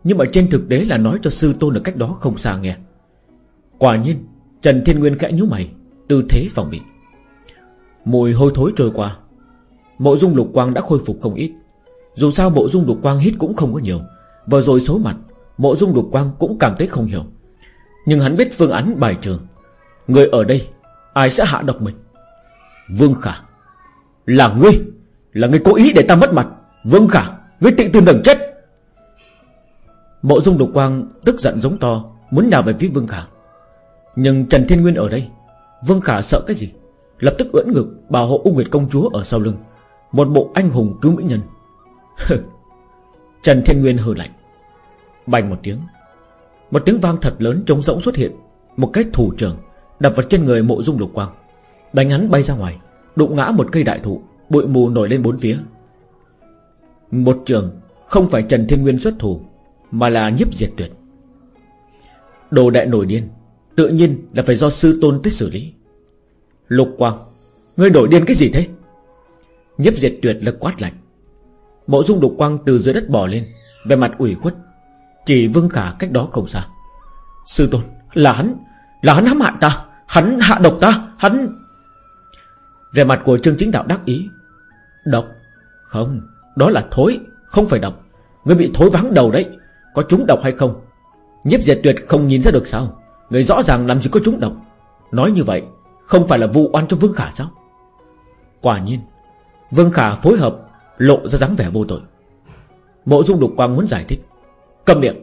Nhưng mà trên thực tế là nói cho sư tôn ở cách đó không xa nghe. Quả nhiên, Trần Thiên Nguyên khẽ nhíu mày, Tư thế phòng bị. Mùi hôi thối trôi qua. Mộ dung lục quang đã khôi phục không ít. Dù sao mộ dung lục quang hít cũng không có nhiều. Vừa rồi xấu mặt, Mộ dung lục quang cũng cảm thấy không hiểu. Nhưng hắn biết phương án bài trừ. Người ở đây, Ai sẽ hạ độc mình? Vương Khả. Là ngươi. Là ngươi cố ý để ta mất mặt. Vương Khả, Ngươi tự tìm đừng chết. Mộ dung lục quang tức giận giống to, Muốn nào về phía Vương Khả. Nhưng Trần Thiên Nguyên ở đây. Vương Khả sợ cái gì? Lập tức ưỡn ngực, bảo hộ U Nguyệt công chúa ở sau lưng. Một bộ anh hùng cứu mỹ nhân. Trần Thiên Nguyên hừ lạnh. Bành một tiếng. Một tiếng vang thật lớn trống rỗng xuất hiện. Một cái thủ trưởng Đập vào chân người mộ dung lục quang. Đánh hắn bay ra ngoài, Đụng ngã một cây đại thụ, Bụi mù nổi lên bốn phía. Một trường Không phải Trần Thiên Nguyên xuất thủ, Mà là nhiếp diệt tuyệt. Đồ đại nổi điên Tự nhiên là phải do sư tôn tới xử lý. Lục Quang, Ngươi nổi điên cái gì thế? Nhếp diệt tuyệt là quát lạnh. Mộ dung lục quang từ dưới đất bò lên Về mặt ủy khuất. Chỉ vương khả cách đó không xa. Sư tôn, là hắn Là hắn hãm hại ta, Hắn hạ độc ta, Hắn Về mặt của Trương Chính Đạo đắc ý. Độc? Không, Đó là thối, Không phải độc. Ngươi bị thối vắng đầu đấy, Có trúng độc hay không? Nhếp diệt tuyệt không nhìn ra được sao? Người rõ ràng làm gì có trúng độc. Nói như vậy, Không phải là vụ oan cho Vương Khả sao? Quả nhiên, Vương Khả phối hợp Lộ ra dáng vẻ vô tội. Mộ dung đục quang muốn giải thích. Cầm miệng.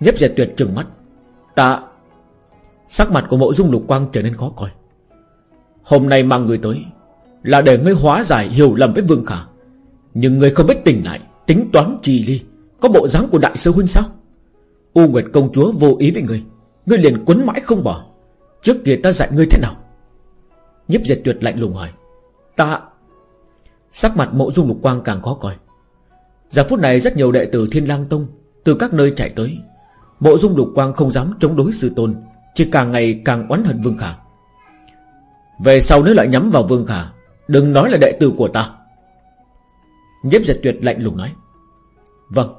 Nhếp diệt tuyệt trừng mắt. Ta, Sắc mặt của mộ dung lục quang trở nên khó coi. Hôm nay mang người tới Là để ngươi hóa giải hiểu lầm với Vương Khả. Nhưng ngươi không biết tỉnh lại, Tính toán trì ly. Có bộ dáng của đại sư huynh sao? U Nguyệt công chúa vô ý với ngươi. Ngươi liền quấn mãi không bỏ. Trước kia ta dạy ngươi thế nào? Nhếp diệt tuyệt lạnh lùng hỏi. Ta, Sắc mặt mộ dung lục quang càng khó coi. Giờ phút này rất nhiều đệ tử Thiên lang Tông Từ các nơi chạy tới. Mộ dung lục quang không dám chống đối sư tôn, Chỉ càng ngày càng oán hận Vương Khả. Về sau nếu lại nhắm vào Vương Khả, Đừng nói là đệ tử của ta. Nhếp giật tuyệt lạnh lùng nói. Vâng.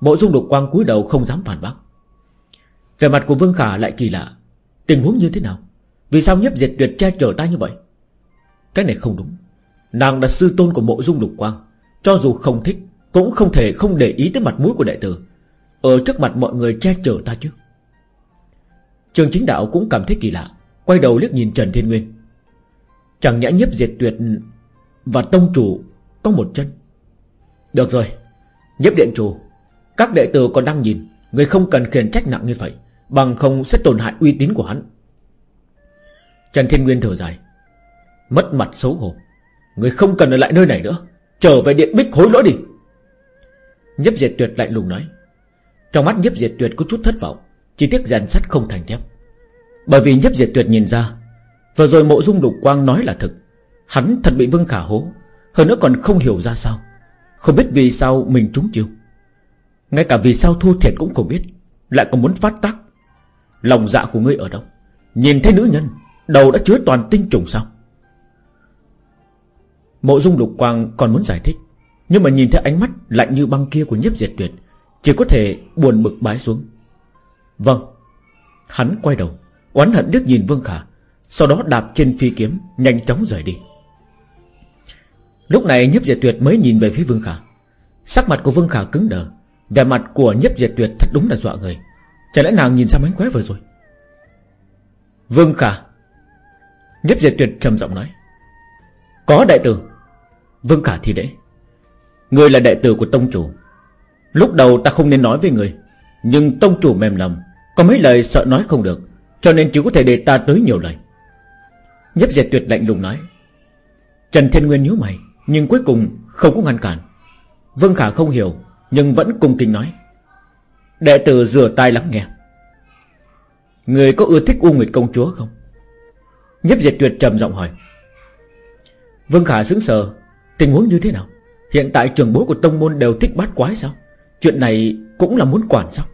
Mộ dung lục quang cúi đầu không dám phản bác. Về mặt của Vương Khả lại kỳ lạ. Tình huống như thế nào? Vì sao nhếp diệt tuyệt che chở ta như vậy? Cái này không đúng. Nàng là sư tôn của mộ dung lục quang. Cho dù không thích, Cũng không thể không để ý tới mặt mũi của đệ tử. Ở trước mặt mọi người che chở ta chứ? Trường chính đạo cũng cảm thấy kỳ lạ, Quay đầu liếc nhìn Trần Thiên Nguyên. Chẳng nhã nhiếp diệt tuyệt Và tông chủ Có một chân? Được rồi, Nhiếp điện chủ, Các đệ tử còn đang nhìn, Người không cần khiển trách nặng như vậy. Bằng không sẽ tổn hại uy tín của hắn. Trần Thiên Nguyên thở dài, Mất mặt xấu hổ. Người không cần ở lại nơi này nữa, Trở về điện bích hối lỗi đi. Nhếp diệt tuyệt lạnh lùng nói. Trong mắt nhếp diệt tuyệt có chút thất vọng Chỉ tiếc rèn sắt không thành thép. Bởi vì nhếp diệt tuyệt nhìn ra, Vừa rồi mộ dung đục quang nói là thực. Hắn thật bị Vương Khả hố, Hơn nữa còn không hiểu ra sao. Không biết vì sao mình trúng chiêu. Ngay cả vì sao thua thiệt cũng không biết, Lại còn muốn phát tác. Lòng dạ của ngươi ở đâu? Nhìn thấy nữ nhân, Đầu đã chứa toàn tinh trùng sao? Mộ dung lục quang còn muốn giải thích, Nhưng mà nhìn thấy ánh mắt lạnh như băng kia của nhiếp diệt tuyệt, Chỉ có thể buồn bực bái xuống. Vâng. Hắn quay đầu, Oán hận liếc nhìn Vương Khả, Sau đó đạp trên phi kiếm, Nhanh chóng rời đi. Lúc này nhiếp diệt tuyệt mới nhìn về phía Vương Khả. Sắc mặt của Vương Khả cứng đờ, Vẻ mặt của nhiếp diệt tuyệt thật đúng là dọa người. Chả lẽ nàng nhìn sang mánh khóe vừa rồi? Vương Khả nhếp diệt tuyệt trầm giọng nói. Có đại tử. Vương Khả thì lễ. Người là đại tử của tông chủ. Lúc đầu ta không nên nói với người, Nhưng tông chủ mềm lòng, Có mấy lời sợ nói không được, Cho nên chỉ có thể để ta tới nhiều lời. Nhếp diệt tuyệt lạnh lùng nói. Trần Thiên Nguyên nhíu mày, Nhưng cuối cùng không có ngăn cản. Vương Khả không hiểu, Nhưng vẫn cung kính nói. Đệ tử rửa tai lắng nghe. Người có ưa thích U Nguyệt Công Chúa không? Nhấp diệt tuyệt trầm giọng hỏi. Vương Khả sững sờ. Tình huống như thế nào? Hiện tại trường bối của tông môn đều thích bát quái sao? Chuyện này cũng là muốn quản sao?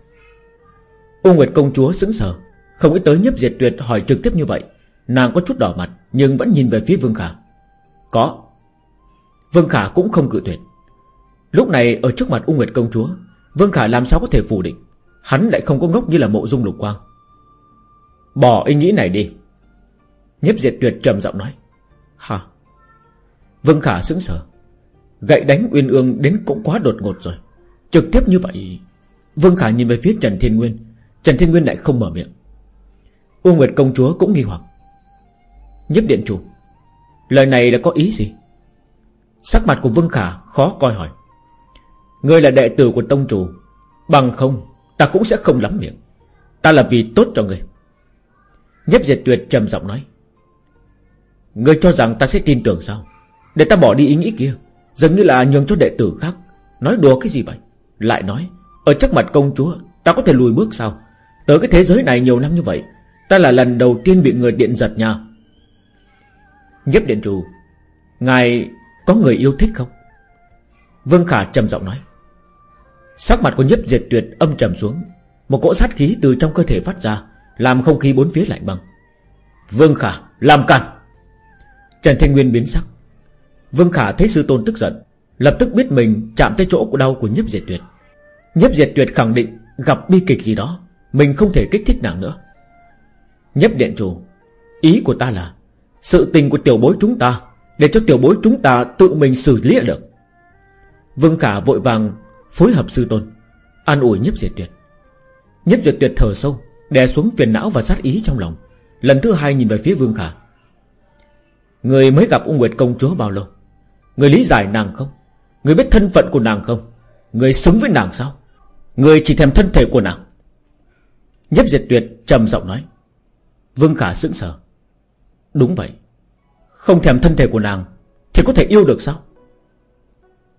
U Nguyệt công chúa sững sờ. Không nghĩ tới nhấp diệt tuyệt hỏi trực tiếp như vậy. Nàng có chút đỏ mặt, Nhưng vẫn nhìn về phía Vương Khả. Có. Vương Khả cũng không cự tuyệt. Lúc này, ở trước mặt U Nguyệt công chúa Vương Khả làm sao có thể phủ định? Hắn lại không có ngốc như là mộ dung lục quang. Bỏ ý nghĩ này đi. Nhếp diệt tuyệt trầm giọng nói. Hả? Vương Khả sững sờ. Gậy đánh Uyên Ương đến cũng quá đột ngột rồi. Trực tiếp như vậy, Vương Khả nhìn về phía Trần Thiên Nguyên. Trần Thiên Nguyên lại không mở miệng. Uông Nguyệt công chúa cũng nghi hoặc. Nhếp điện chủ, Lời này là có ý gì? Sắc mặt của Vương Khả khó coi hỏi. Ngươi là đệ tử của tông chủ. Bằng không, Ta cũng sẽ không lắm miệng. Ta là vì tốt cho ngươi Nhếp diệt tuyệt trầm giọng nói. Ngươi cho rằng ta sẽ tin tưởng sao? Để ta bỏ đi ý nghĩ kia Dường như là nhường cho đệ tử khác. Nói đùa cái gì vậy? Lại nói, Ở trước mặt công chúa, Ta có thể lùi bước sao? Tới cái thế giới này nhiều năm như vậy, Ta là lần đầu tiên bị người điện giật nha. Nhếp điện chủ, Ngài có người yêu thích không? Vương Khả trầm giọng nói. Sắc mặt của nhếp diệt tuyệt âm trầm xuống. Một cỗ sát khí từ trong cơ thể phát ra, Làm không khí bốn phía lạnh băng. Vương Khả, làm càn. Trần Thanh Nguyên biến sắc. Vương Khả thấy sư tôn tức giận, Lập tức biết mình chạm tới chỗ của đau của nhiếp diệt tuyệt. Nhiếp diệt tuyệt khẳng định Gặp bi kịch gì đó, Mình không thể kích thích nàng nữa. Nhếp điện chủ, Ý của ta là, Sự tình của tiểu bối chúng ta, Để cho tiểu bối chúng ta tự mình xử lý được. Vương Khả vội vàng Phối hợp sư tôn, An ủi nhiếp diệt tuyệt. Nhiếp diệt tuyệt thở sâu, Đè xuống phiền não và sát ý trong lòng. Lần thứ hai nhìn về phía Vương Khả. Người mới gặp ung Nguyệt công chúa bao lâu? Người lý giải nàng không? Người biết thân phận của nàng không? Người xứng với nàng sao? Người chỉ thèm thân thể của nàng. Nhếp diệt tuyệt trầm giọng nói. Vương Khả sững sờ. Đúng vậy. Không thèm thân thể của nàng Thì có thể yêu được sao?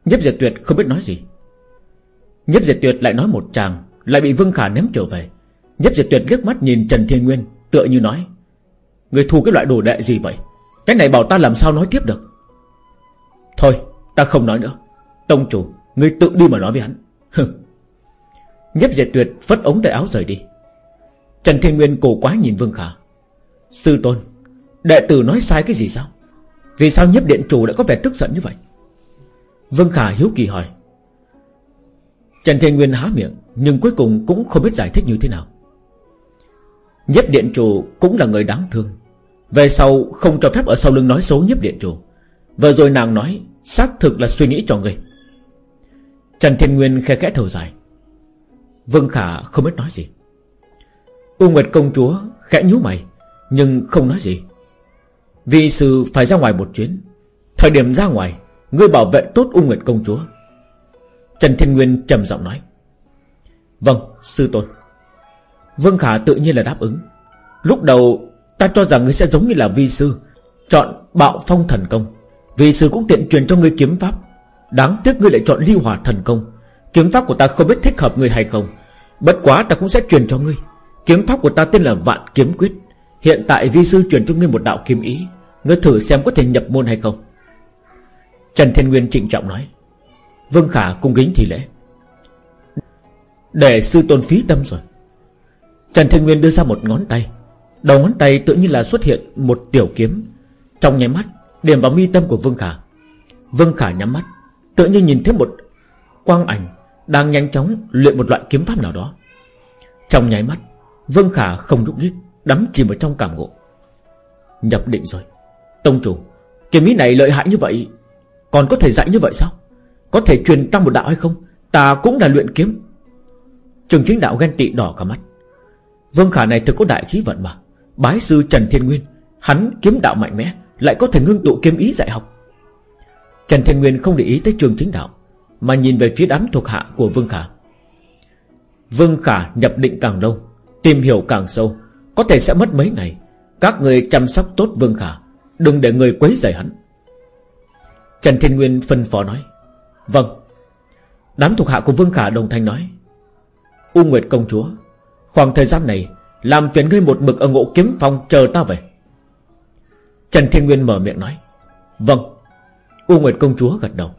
Nhếp diệt tuyệt không biết nói gì. Nhếp diệt tuyệt lại nói một tràng, Lại bị Vương Khả ném trở về. Nhếp diệt tuyệt liếc mắt nhìn Trần Thiên Nguyên, Tựa như nói, Người thu cái loại đồ đệ gì vậy? Cái này bảo ta làm sao nói tiếp được? Thôi, ta không nói nữa. Tông chủ người tự đi mà nói với hắn. Hừ. Nhếp diệt tuyệt phất ống tay áo rời đi. Trần Thiên Nguyên cổ quá nhìn Vương Khả. Sư tôn, Đệ tử nói sai cái gì sao? Vì sao nhếp điện chủ lại có vẻ tức giận như vậy? Vương Khả hiếu kỳ hỏi. Trần Thiên Nguyên há miệng, Nhưng cuối cùng cũng không biết giải thích như thế nào. Nhếp điện chủ cũng là người đáng thương. Về sau không cho phép ở sau lưng nói xấu nhếp điện chủ. Vừa rồi nàng nói, Xác thực là suy nghĩ cho người. Trần Thiên Nguyên khe khẽ thở dài. Vương Khả không biết nói gì. U Nguyệt công chúa khẽ nhíu mày, Nhưng không nói gì. Vì sư phải ra ngoài một chuyến. Thời điểm ra ngoài, Ngươi bảo vệ tốt U Nguyệt công chúa. Trần Thiên Nguyên trầm giọng nói. Vâng sư tôn. Vương Khả tự nhiên là đáp ứng. Lúc đầu, ta cho rằng ngươi sẽ giống như là vi sư, Chọn bạo phong thần công. Vi sư cũng tiện truyền cho ngươi kiếm pháp. Đáng tiếc ngươi lại chọn lưu hỏa thần công. Kiếm pháp của ta không biết thích hợp ngươi hay không. Bất quá ta cũng sẽ truyền cho ngươi. Kiếm pháp của ta tên là Vạn Kiếm Quyết. Hiện tại vi sư truyền cho ngươi một đạo kiếm ý. Ngươi thử xem có thể nhập môn hay không. Trần Thiên Nguyên trịnh trọng nói. Vương Khả cung kính thì lễ. Để sư tôn phí tâm rồi. Trần Thiên Nguyên đưa ra một ngón tay. Đầu ngón tay tự nhiên là xuất hiện Một tiểu kiếm. Trong nháy mắt, Điểm vào mi tâm của Vương Khả. Vương Khả nhắm mắt, Tự như nhìn thấy một quang ảnh Đang nhanh chóng luyện một loại kiếm pháp nào đó. Trong nháy mắt, Vương Khả không nhúc nhích, Đắm chìm vào trong cảm ngộ. Nhập định rồi. Tông chủ, Kiếm ý này lợi hại như vậy, Còn có thể dạy như vậy sao? Có thể truyền ta một đạo hay không? Ta cũng là luyện kiếm. Trường chính đạo ghen tị đỏ cả mắt. Vương Khả này thực có đại khí vận mà. Bái sư Trần Thiên Nguyên, Hắn kiếm đạo mạnh mẽ, Lại có thể ngưng tụ kiếm ý dạy học. Trần Thiên Nguyên không để ý tới trường chính đạo, Mà nhìn về phía đám thuộc hạ của Vương Khả. Vương Khả nhập định càng lâu, Tìm hiểu càng sâu, Có thể sẽ mất mấy ngày. Các người chăm sóc tốt Vương Khả, Đừng để người quấy rầy hắn. Trần Thiên Nguyên phân phó nói Vâng. Đám thuộc hạ của Vương Khả đồng thanh nói, U Nguyệt công chúa, Khoảng thời gian này, Làm phiền ngươi một mực ở ngộ kiếm phong chờ ta về. Trần Thiên Nguyên mở miệng nói Vâng. U Nguyệt công chúa gật đầu.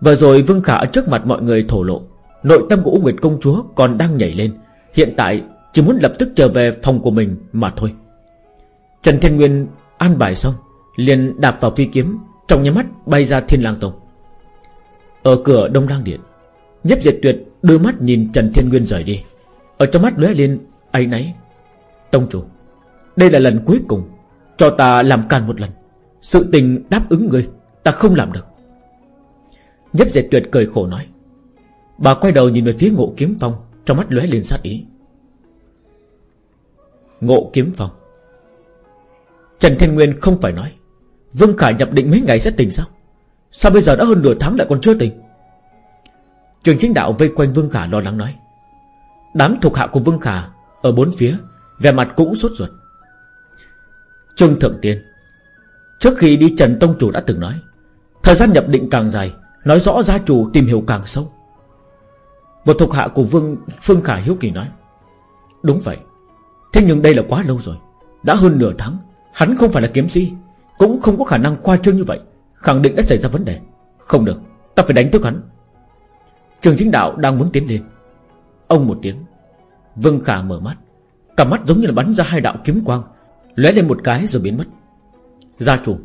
Vừa rồi Vương Khả ở trước mặt mọi người thổ lộ, Nội tâm của U Nguyệt công chúa còn đang nhảy lên, Hiện tại chỉ muốn lập tức trở về phòng của mình mà thôi. Trần Thiên Nguyên an bài xong, liền đạp vào phi kiếm, Trong nhà mắt bay ra Thiên Lang Tông. Ở cửa Đông Lang Điện Nhếp Diệt Tuyệt đưa mắt nhìn Trần Thiên Nguyên rời đi. Ở trong mắt lóe lên ấy nấy Tông chủ, Đây là lần cuối cùng Cho ta làm can một lần. Sự tình đáp ứng ngươi, Ta không làm được. Nhếp Diệt Tuyệt cười khổ nói. Bà quay đầu nhìn về phía ngộ kiếm phong, Trong mắt lóe lên sát ý. Ngộ kiếm phong? Trần Thiên Nguyên không phải nói. Vương Khải nhập định mấy ngày sẽ tỉnh sao? Sao bây giờ đã hơn nửa tháng lại còn chưa tỉnh? Trường chính đạo vây quanh Vương Khả lo lắng nói. Đám thuộc hạ của Vương Khả Ở bốn phía về mặt cũng sốt ruột. Trương Thượng Tiên, Trước khi đi Trần Tông Chủ đã từng nói, Thời gian nhập định càng dài, Nói rõ gia chủ tìm hiểu càng sâu. Một thuộc hạ của Vương, Phương Khả hiếu kỳ nói. Đúng vậy, Thế nhưng đây là quá lâu rồi, Đã hơn nửa tháng, Hắn không phải là kiếm sĩ, Cũng không có khả năng khoa trương như vậy. Khẳng định đã xảy ra vấn đề. Không được, Ta phải đánh thức hắn. Trường chính đạo đang muốn tiến lên. Ông một tiếng. Vương Khả mở mắt. Cả mắt giống như là bắn ra hai đạo kiếm quang, lóe lên một cái rồi biến mất. Gia chủ,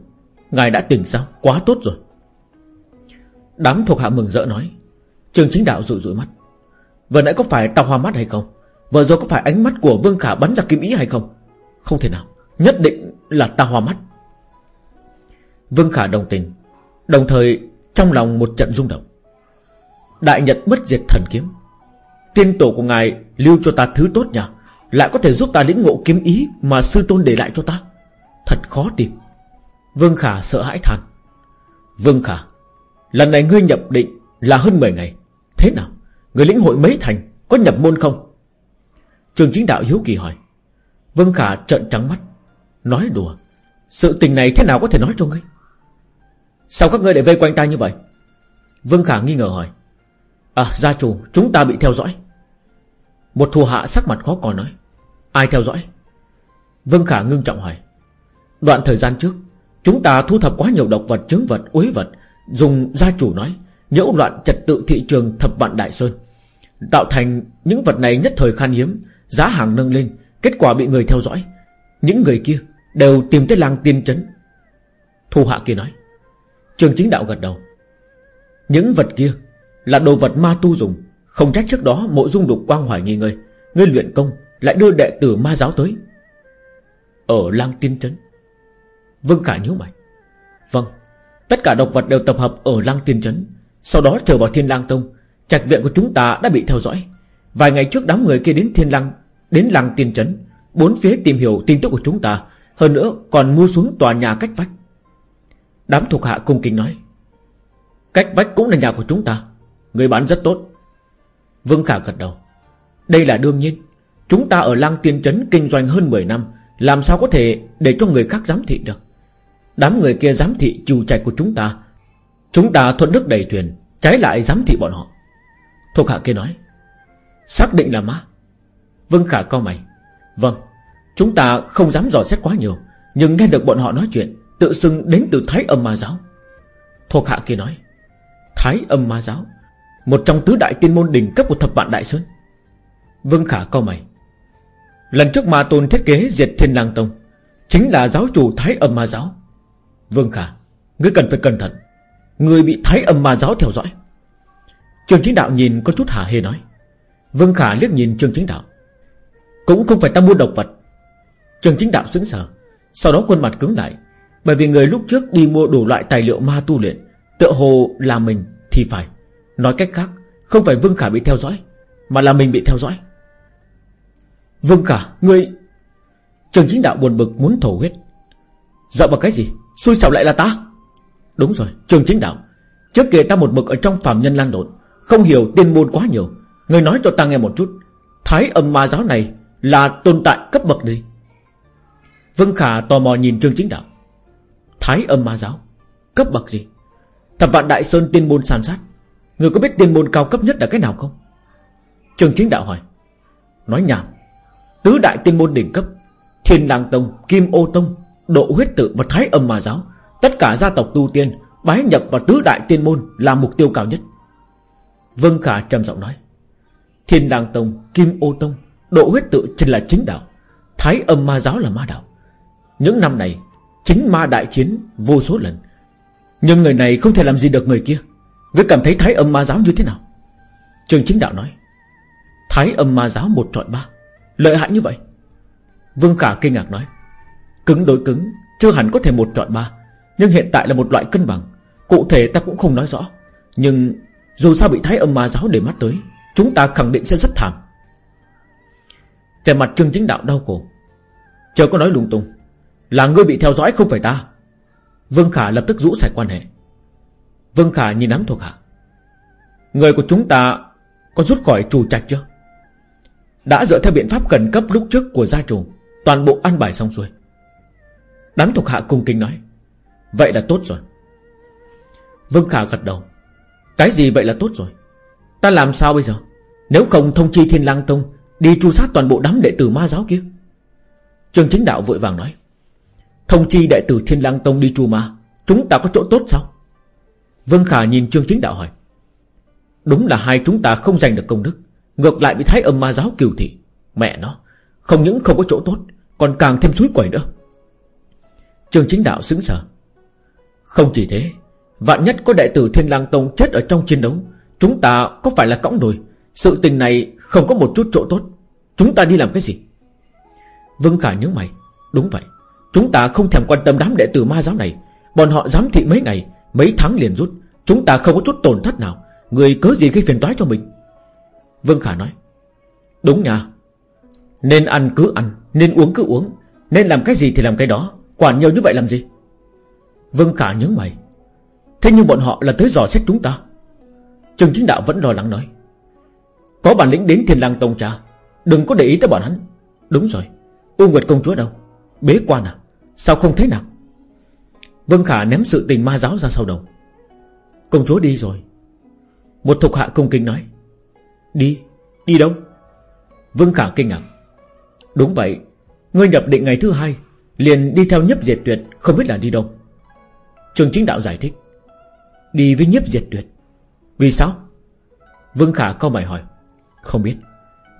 Ngài đã tỉnh sao? Quá tốt rồi. Đám thuộc hạ mừng rỡ nói. Trường chính đạo rụi rụi mắt. Vừa nãy có phải tao hoa mắt hay không? Vừa rồi có phải ánh mắt của Vương Khả bắn ra kim ý hay không? Không thể nào. Nhất định là ta hoa mắt. Vương Khả đồng tình. Đồng thời, trong lòng một trận rung động. Đại Nhật bất diệt thần kiếm. Tiên tổ của ngài lưu cho ta thứ tốt nhỉ? Lại có thể giúp ta lĩnh ngộ kiếm ý Mà sư tôn để lại cho ta? Thật khó tìm. Vương Khả sợ hãi than. Vương Khả, Lần này ngươi nhập định là hơn 10 ngày. Thế nào? Người lĩnh hội mấy thành? Có nhập môn không? Trường chính đạo hiếu kỳ hỏi. Vương Khả trợn trắng mắt. Nói đùa. Sự tình này thế nào có thể nói cho ngươi? Sao các ngươi lại vây quanh ta như vậy? Vương Khả nghi ngờ hỏi. À gia chủ, chúng ta bị theo dõi. Một thù hạ sắc mặt khó còn nói. Ai theo dõi? Vương Khả ngưng trọng hỏi. Đoạn thời gian trước, Chúng ta thu thập quá nhiều độc vật, chứng vật, uế vật, Dùng gia chủ nói, Nhiễu loạn trật tự thị trường thập vạn đại sơn. Tạo thành những vật này nhất thời khan hiếm, Giá hàng nâng lên, Kết quả bị người theo dõi. Những người kia đều tìm tới làng tiên trấn. Thu hạ kia nói. Trường chính đạo gật đầu. Những vật kia là đồ vật ma tu dùng. Không trách trước đó mộ dung đục quang hoài nghi ngơi Ngươi luyện công lại đưa đệ tử ma giáo tới. Ở lang tiên trấn. Vương Khải nhíu mày. Vâng Tất cả độc vật đều tập hợp ở lang tiên trấn. Sau đó trở vào thiên lang tông. Trạch viện của chúng ta đã bị theo dõi. Vài ngày trước đám người kia đến thiên lang, Đến lang tiên trấn. Bốn phía tìm hiểu tin tức của chúng ta. Hơn nữa còn mua xuống tòa nhà cách vách. Đám thuộc hạ cung kính nói, Cách vách cũng là nhà của chúng ta, Người bán rất tốt. Vương Khả gật đầu, Đây là đương nhiên, Chúng ta ở Lang Tiên Trấn kinh doanh hơn 10 năm, Làm sao có thể để cho người khác giám thị được? Đám người kia giám thị chiều trạch của chúng ta Chúng ta thuận nước đầy thuyền, Trái lại giám thị bọn họ. Thuộc hạ kia nói, Xác định là má Vương Khả cao mày Vâng Chúng ta không dám dò xét quá nhiều, Nhưng nghe được bọn họ nói chuyện Tự xưng đến từ Thái âm ma giáo. Thuộc hạ kia nói, Thái âm ma giáo, Một trong tứ đại tiên môn đỉnh cấp của thập vạn đại sơn. Vương Khả cao mày, Lần trước ma tôn thiết kế diệt thiên lang tông Chính là giáo chủ Thái âm ma giáo. Vương Khả, Ngươi cần phải cẩn thận Người bị thái âm ma giáo theo dõi. Trường chính đạo nhìn có chút hả hê nói, Vương Khả liếc nhìn trường chính đạo, Cũng không phải ta mua độc vật. Trường chính đạo sững sờ, Sau đó khuôn mặt cứng lại bởi vì người lúc trước đi mua đủ loại tài liệu ma tu luyện, Tựa hồ là mình thì phải. Nói cách khác, Không phải Vương Khả bị theo dõi, Mà là mình bị theo dõi. Vương Khả, Ngươi, Trường chính đạo buồn bực muốn thổ huyết. Dạo vào cái gì? Xui xẻo lại là ta. Đúng rồi, Trường chính đạo, Trước kia ta một mực ở trong phạm nhân lan đột, Không hiểu tiên môn quá nhiều. Người nói cho ta nghe một chút, Thái âm ma giáo này Là tồn tại cấp bậc gì? Vương Khả tò mò nhìn Trương Chính Đạo. Thái âm ma giáo. Cấp bậc gì? Thập vạn Đại Sơn tiên môn sàn sát. Người có biết tiên môn cao cấp nhất là cái nào không? Trường Chính Đạo hỏi. Nói nhảm. Tứ đại tiên môn đỉnh cấp Thiên Lang Tông, Kim Ô Tông Độ huyết tự và Thái âm ma giáo Tất cả gia tộc tu tiên Bái nhập vào tứ đại tiên môn là mục tiêu cao nhất. Vân Khả trầm giọng nói. Thiên Lang Tông, Kim Ô Tông Độ huyết tự chính là chính đạo. Thái âm ma giáo là ma đạo. Những năm này Chính ma đại chiến vô số lần. Nhưng người này không thể làm gì được người kia. Ngươi cảm thấy thái âm ma giáo như thế nào? Trường chính đạo nói. Thái âm ma giáo một trọi ba. Lợi hại như vậy. Vương Khả kinh ngạc nói. Cứng đối cứng, Chưa hẳn có thể một trọi ba. Nhưng hiện tại là một loại cân bằng. Cụ thể ta cũng không nói rõ. Nhưng dù sao bị thái âm ma giáo để mắt tới, Chúng ta khẳng định sẽ rất thảm. Về mặt trương chính đạo đau khổ. Chờ có nói lung tung. Là ngươi bị theo dõi không phải ta? Vương Khả lập tức rũ sạch quan hệ. Vương Khả nhìn đám thuộc hạ. Người của chúng ta Có rút khỏi trù trạch chưa? Đã dựa theo biện pháp khẩn cấp lúc trước của gia chủ, Toàn bộ ăn bài xong xuôi. Đám thuộc hạ cung kính nói, Vậy là tốt rồi. Vương Khả gật đầu, Cái gì vậy là tốt rồi? Ta làm sao bây giờ? Nếu không thông chi thiên lang tông, Đi tru sát toàn bộ đám đệ tử ma giáo kia. Trường chính đạo vội vàng nói Thông chi đệ tử thiên lang tông đi chu ma, Chúng ta có chỗ tốt sao? Vương Khả nhìn Trương Chính Đạo hỏi. Đúng là hai chúng ta không giành được công đức, Ngược lại bị thái âm ma giáo kiều thị. Mẹ nó, Không những không có chỗ tốt, Còn càng thêm suối quẩy nữa. Trương Chính Đạo xứng sở Không chỉ thế, Vạn nhất có đệ tử Thiên lang Tông chết ở trong chiến đấu, Chúng ta có phải là cõng nồi? Sự tình này không có một chút chỗ tốt. Chúng ta đi làm cái gì? Vương Khả nhớ mày. Đúng vậy. Chúng ta không thèm quan tâm đám đệ tử ma giáo này. Bọn họ giám thị mấy ngày, Mấy tháng liền rút. Chúng ta không có chút tổn thất nào. Người cớ gì gây phiền toái cho mình? Vương Khả nói, Đúng nha. Nên ăn cứ ăn, Nên uống cứ uống. Nên làm cái gì thì làm cái đó. Quản nhiều như vậy làm gì? Vương Khả nhớ mày, Thế nhưng bọn họ là tới dò xét chúng ta. Trường chính đạo vẫn lo lắng nói, Có bản lĩnh đến thiên lang tông trà Đừng có để ý tới bọn hắn. Đúng rồi. U Nguyệt công chúa đâu? Bế quan à? Sao không thấy nào? Vương Khả ném sự tình ma giáo ra sau đầu. Công chúa đi rồi. Một thuộc hạ công kính nói Đi, đi đâu? Vương Khả kinh ngạc. Đúng vậy Ngươi nhập định ngày thứ hai Liền đi theo nhấp diệt tuyệt Không biết là đi đâu. Trường chính đạo giải thích Đi với nhấp diệt tuyệt. Vì sao? Vương Khả câu mày hỏi Không biết.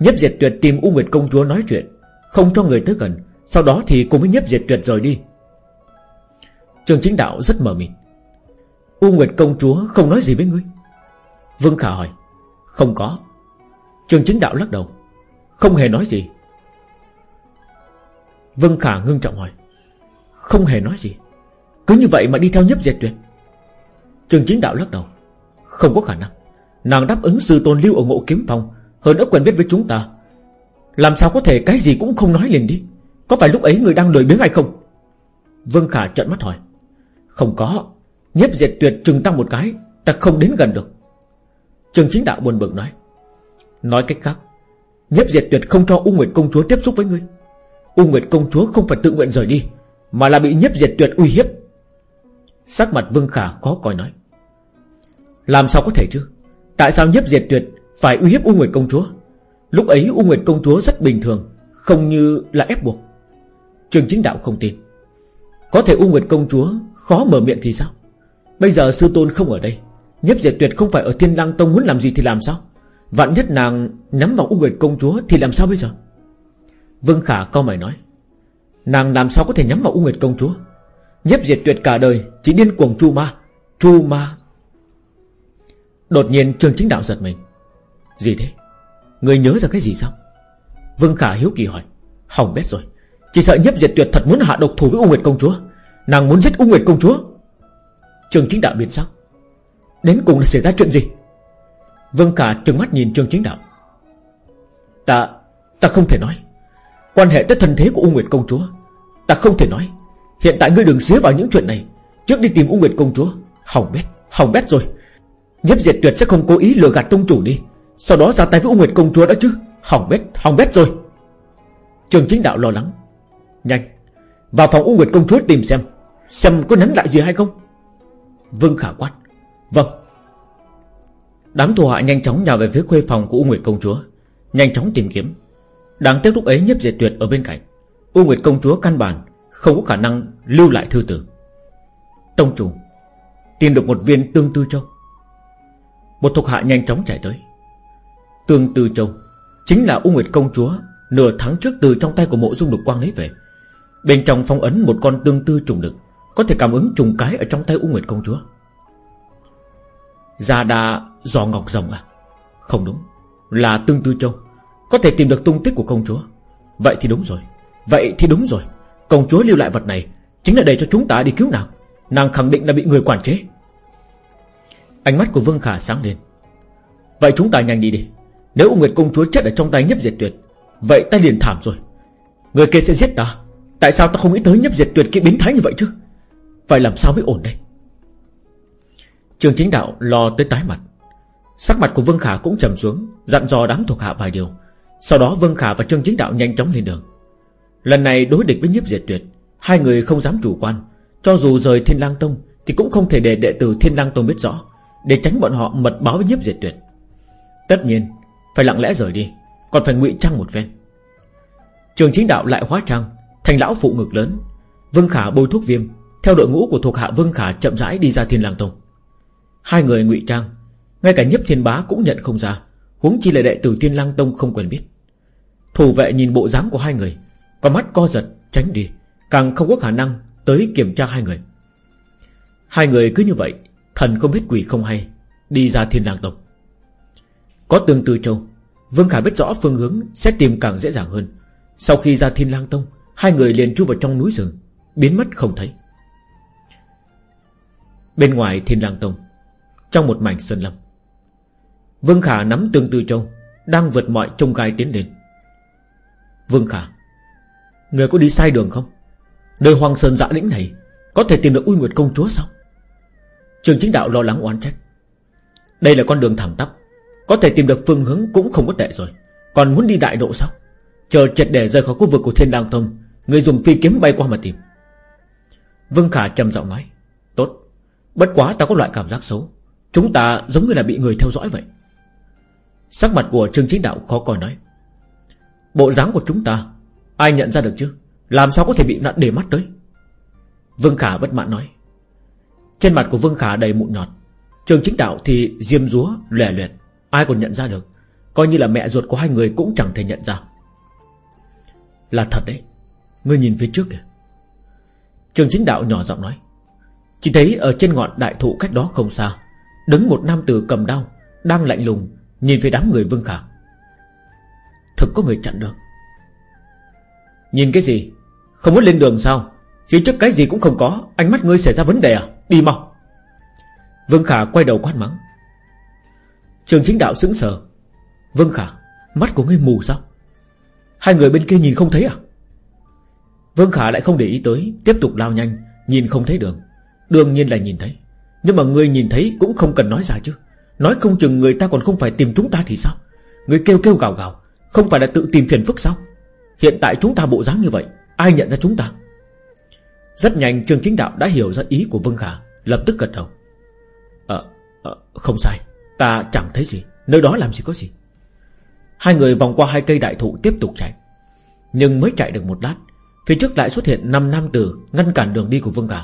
Nhấp diệt tuyệt tìm U Nguyệt công chúa nói chuyện Không cho người tới gần sau đó thì cùng với nhếp diệt tuyệt rời đi. Trường chính đạo rất mờ mịt. U Nguyệt công chúa không nói gì với ngươi. Vương Khả hỏi, Không có. Trường chính đạo lắc đầu, Không hề nói gì. Vương Khả ngưng trọng hỏi, Không hề nói gì. Cứ như vậy mà đi theo nhấp diệt tuyệt. Trường chính đạo lắc đầu, Không có khả năng. Nàng đáp ứng sư tôn lưu ở ngộ kiếm phòng Hơn nữa quen biết với chúng ta. Làm sao có thể cái gì cũng không nói liền đi. Có phải lúc ấy người đang lười biếng hay không? Vương Khả trợn mắt hỏi. Không có. Nhếp diệt tuyệt trừng tăng một cái, Ta không đến gần được. Trường chính đạo buồn bực nói. Nói cách khác Nhếp diệt tuyệt không cho U Nguyệt công chúa tiếp xúc với ngươi. U Nguyệt công chúa không phải tự nguyện rời đi, Mà là bị nhếp diệt tuyệt uy hiếp. Sắc mặt Vương Khả khó coi nói. Làm sao có thể chứ? Tại sao nhếp diệt tuyệt Phải uy hiếp U Nguyệt công chúa? Lúc ấy U Nguyệt công chúa rất bình thường, Không như là ép buộc. Trường chính đạo không tin. Có thể U Nguyệt công chúa khó mở miệng thì sao? Bây giờ sư tôn không ở đây Nhếp diệt tuyệt không phải ở thiên lang tông muốn làm gì thì làm sao? Vạn nhất nàng nắm vào U Nguyệt công chúa Thì làm sao bây giờ? Vương Khả cao mày nói, Nàng làm sao có thể nhắm vào U Nguyệt công chúa? Nhếp diệt tuyệt cả đời Chỉ điên cuồng chu ma Chu ma. Đột nhiên trường Chính Đạo giật mình. Gì thế? Người nhớ ra cái gì sao? Vương Khả hiếu kỳ hỏi, Hỏng bét rồi. Chỉ sợ nhấp diệt tuyệt thật muốn hạ độc thủ với U Nguyệt Công Chúa. Nàng muốn giết U Nguyệt Công Chúa. Trương Chính Đạo biến sắc. Đến cùng là xảy ra chuyện gì? Vương Khả trừng mắt nhìn Trương Chính Đạo. Ta Ta không thể nói. Quan hệ tới thân thế của U Nguyệt Công Chúa. Ta không thể nói. Hiện tại ngươi đừng xía vào những chuyện này. Trước đi tìm U Nguyệt Công Chúa. Hỏng bét Hỏng bét rồi. Nhếp diệt tuyệt sẽ không cố ý lừa gạt tông chủ đi. Sau đó ra tay với U Nguyệt Công Chúa đó chứ. Hỏng bét Hỏng bét rồi. Trường chính đạo lo lắng. Nhanh, Vào phòng U Nguyệt Công Chúa tìm xem Xem có nấn lại gì hay không. Vương Khả quát Vâng. Đám thủ hạ nhanh chóng nhào về phía khuê phòng của U Nguyệt Công Chúa, Nhanh chóng tìm kiếm. Đáng tiếc lúc ấy nhếp diệt tuyệt ở bên cạnh, U Nguyệt Công Chúa căn bản Không có khả năng lưu lại thư tử. Tông chủ, Tìm được một viên tương tư châu. Một thuộc hạ nhanh chóng chạy tới. Tương tư châu Chính là U Nguyệt Công Chúa Nửa tháng trước từ trong tay của mộ dung lục quang lấy về. Bên trong phong ấn một con tương tư trùng lực, Có thể cảm ứng trùng cái ở trong tay U Nguyệt Công Chúa. Gia đa giò ngọc rồng à? Không đúng, Là tương tư châu. Có thể tìm được tung tích của công chúa. Vậy thì đúng rồi, Vậy thì đúng rồi. Công chúa lưu lại vật này, Chính là để cho chúng ta đi cứu nàng. Nàng khẳng định là bị người quản chế. Ánh mắt của Vương Khả sáng lên. Vậy chúng ta nhanh đi đi. Nếu U Nguyệt công chúa chết ở trong tay nhấp diệt tuyệt, Vậy ta liền thảm rồi. Người kia sẽ giết ta. Tại sao ta không nghĩ tới nhấp diệt tuyệt kỹ biến thái như vậy chứ? Phải làm sao mới ổn đây? Trường chính đạo lo tới tái mặt. Sắc mặt của Vương Khả cũng trầm xuống, Dặn dò đám thuộc hạ vài điều. Sau đó Vương Khả và Trương Chính Đạo nhanh chóng lên đường. Lần này đối địch với nhiếp diệt tuyệt, Hai người không dám chủ quan. Cho dù rời Thiên lang Tông Thì cũng không thể để đệ tử Thiên lang Tông biết rõ, Để tránh bọn họ mật báo với nhiếp diệt tuyệt. Tất nhiên, Phải lặng lẽ rời đi, Còn phải ngụy trang một phen. Trường chính đạo lại hóa trang Thành lão phụ ngực lớn. Vương Khả bôi thuốc viêm. Theo đội ngũ của thuộc hạ Vương Khả chậm rãi đi ra Thiên lang Tông. Hai người ngụy trang. Ngay cả nhiếp thiên bá cũng nhận không ra. Huống chi là đệ tử Thiên lang Tông không quen biết. Thủ vệ nhìn bộ dáng của hai người. Có mắt co giật, tránh đi. Càng không có khả năng tới kiểm tra hai người. Hai người cứ như vậy, Thần không biết quỷ không hay, Đi ra thiên lang tông. Có tương tư châu. Vương khả biết rõ phương hướng, Sẽ tìm càng dễ dàng hơn. Sau khi ra thiên lang tông Hai người liền chui vào trong núi rừng, Biến mất không thấy. Bên ngoài thiên lang tông, Trong một mảnh sơn lâm, Vương Khả nắm tương tư châu, Đang vượt mọi trông gai tiến lên. Vương Khả, Người có đi sai đường không? Nơi hoàng sơn dã lĩnh này, Có thể tìm được uy nguyệt công chúa sao? Trường chính đạo lo lắng oán trách. Đây là con đường thẳng tắp, Có thể tìm được phương hướng cũng không có tệ rồi. Còn muốn đi đại độ sao? Chờ triệt để rời khỏi khu vực của thiên lang tông Người dùng phi kiếm bay qua mà tìm. Vương Khả trầm giọng nói, Tốt, Bất quá ta có loại cảm giác xấu. Chúng ta giống như là bị người theo dõi vậy. Sắc mặt của Trương Chính Đạo khó coi nói, Bộ dáng của chúng ta, Ai nhận ra được chứ? Làm sao có thể bị nạn để mắt tới? Vương Khả bất mãn nói, Trên mặt của Vương Khả đầy mụn nhọt. Trường Chính Đạo thì diêm rúa lẻ luyệt Ai còn nhận ra được? Coi như là mẹ ruột của hai người cũng chẳng thể nhận ra. Là thật đấy. Ngươi nhìn phía trước kìa. Trường chính đạo nhỏ giọng nói. Chỉ thấy ở trên ngọn đại thụ cách đó không xa, Đứng một nam tử cầm đao, Đang lạnh lùng, Nhìn về đám người Vương Khả. Thực có người chặn được. Nhìn cái gì? Không muốn lên đường sao? Phía trước cái gì cũng không có, Ánh mắt ngươi xảy ra vấn đề à? Đi mau. Vương Khả quay đầu quát mắng. Trường chính đạo sững sờ. Vương Khả, Mắt của ngươi mù sao? Hai người bên kia nhìn không thấy à? Vương Khả lại không để ý tới Tiếp tục lao nhanh Nhìn không thấy đường. Đương nhiên là nhìn thấy. Nhưng mà người nhìn thấy cũng không cần nói ra chứ. Nói không chừng người ta còn không phải tìm chúng ta thì sao? Người kêu kêu gào gào Không phải là tự tìm phiền phức sao? Hiện tại chúng ta bộ dáng như vậy Ai nhận ra chúng ta? Rất nhanh Trương Chính Đạo đã hiểu ra ý của Vương Khả Lập tức gật đầu. Ờ, à, không sai Ta chẳng thấy gì. Nơi đó làm gì có gì. Hai người vòng qua hai cây đại thụ tiếp tục chạy. Nhưng mới chạy được một lát Phía trước lại xuất hiện năm nam tử Ngăn cản đường đi của Vương Khả.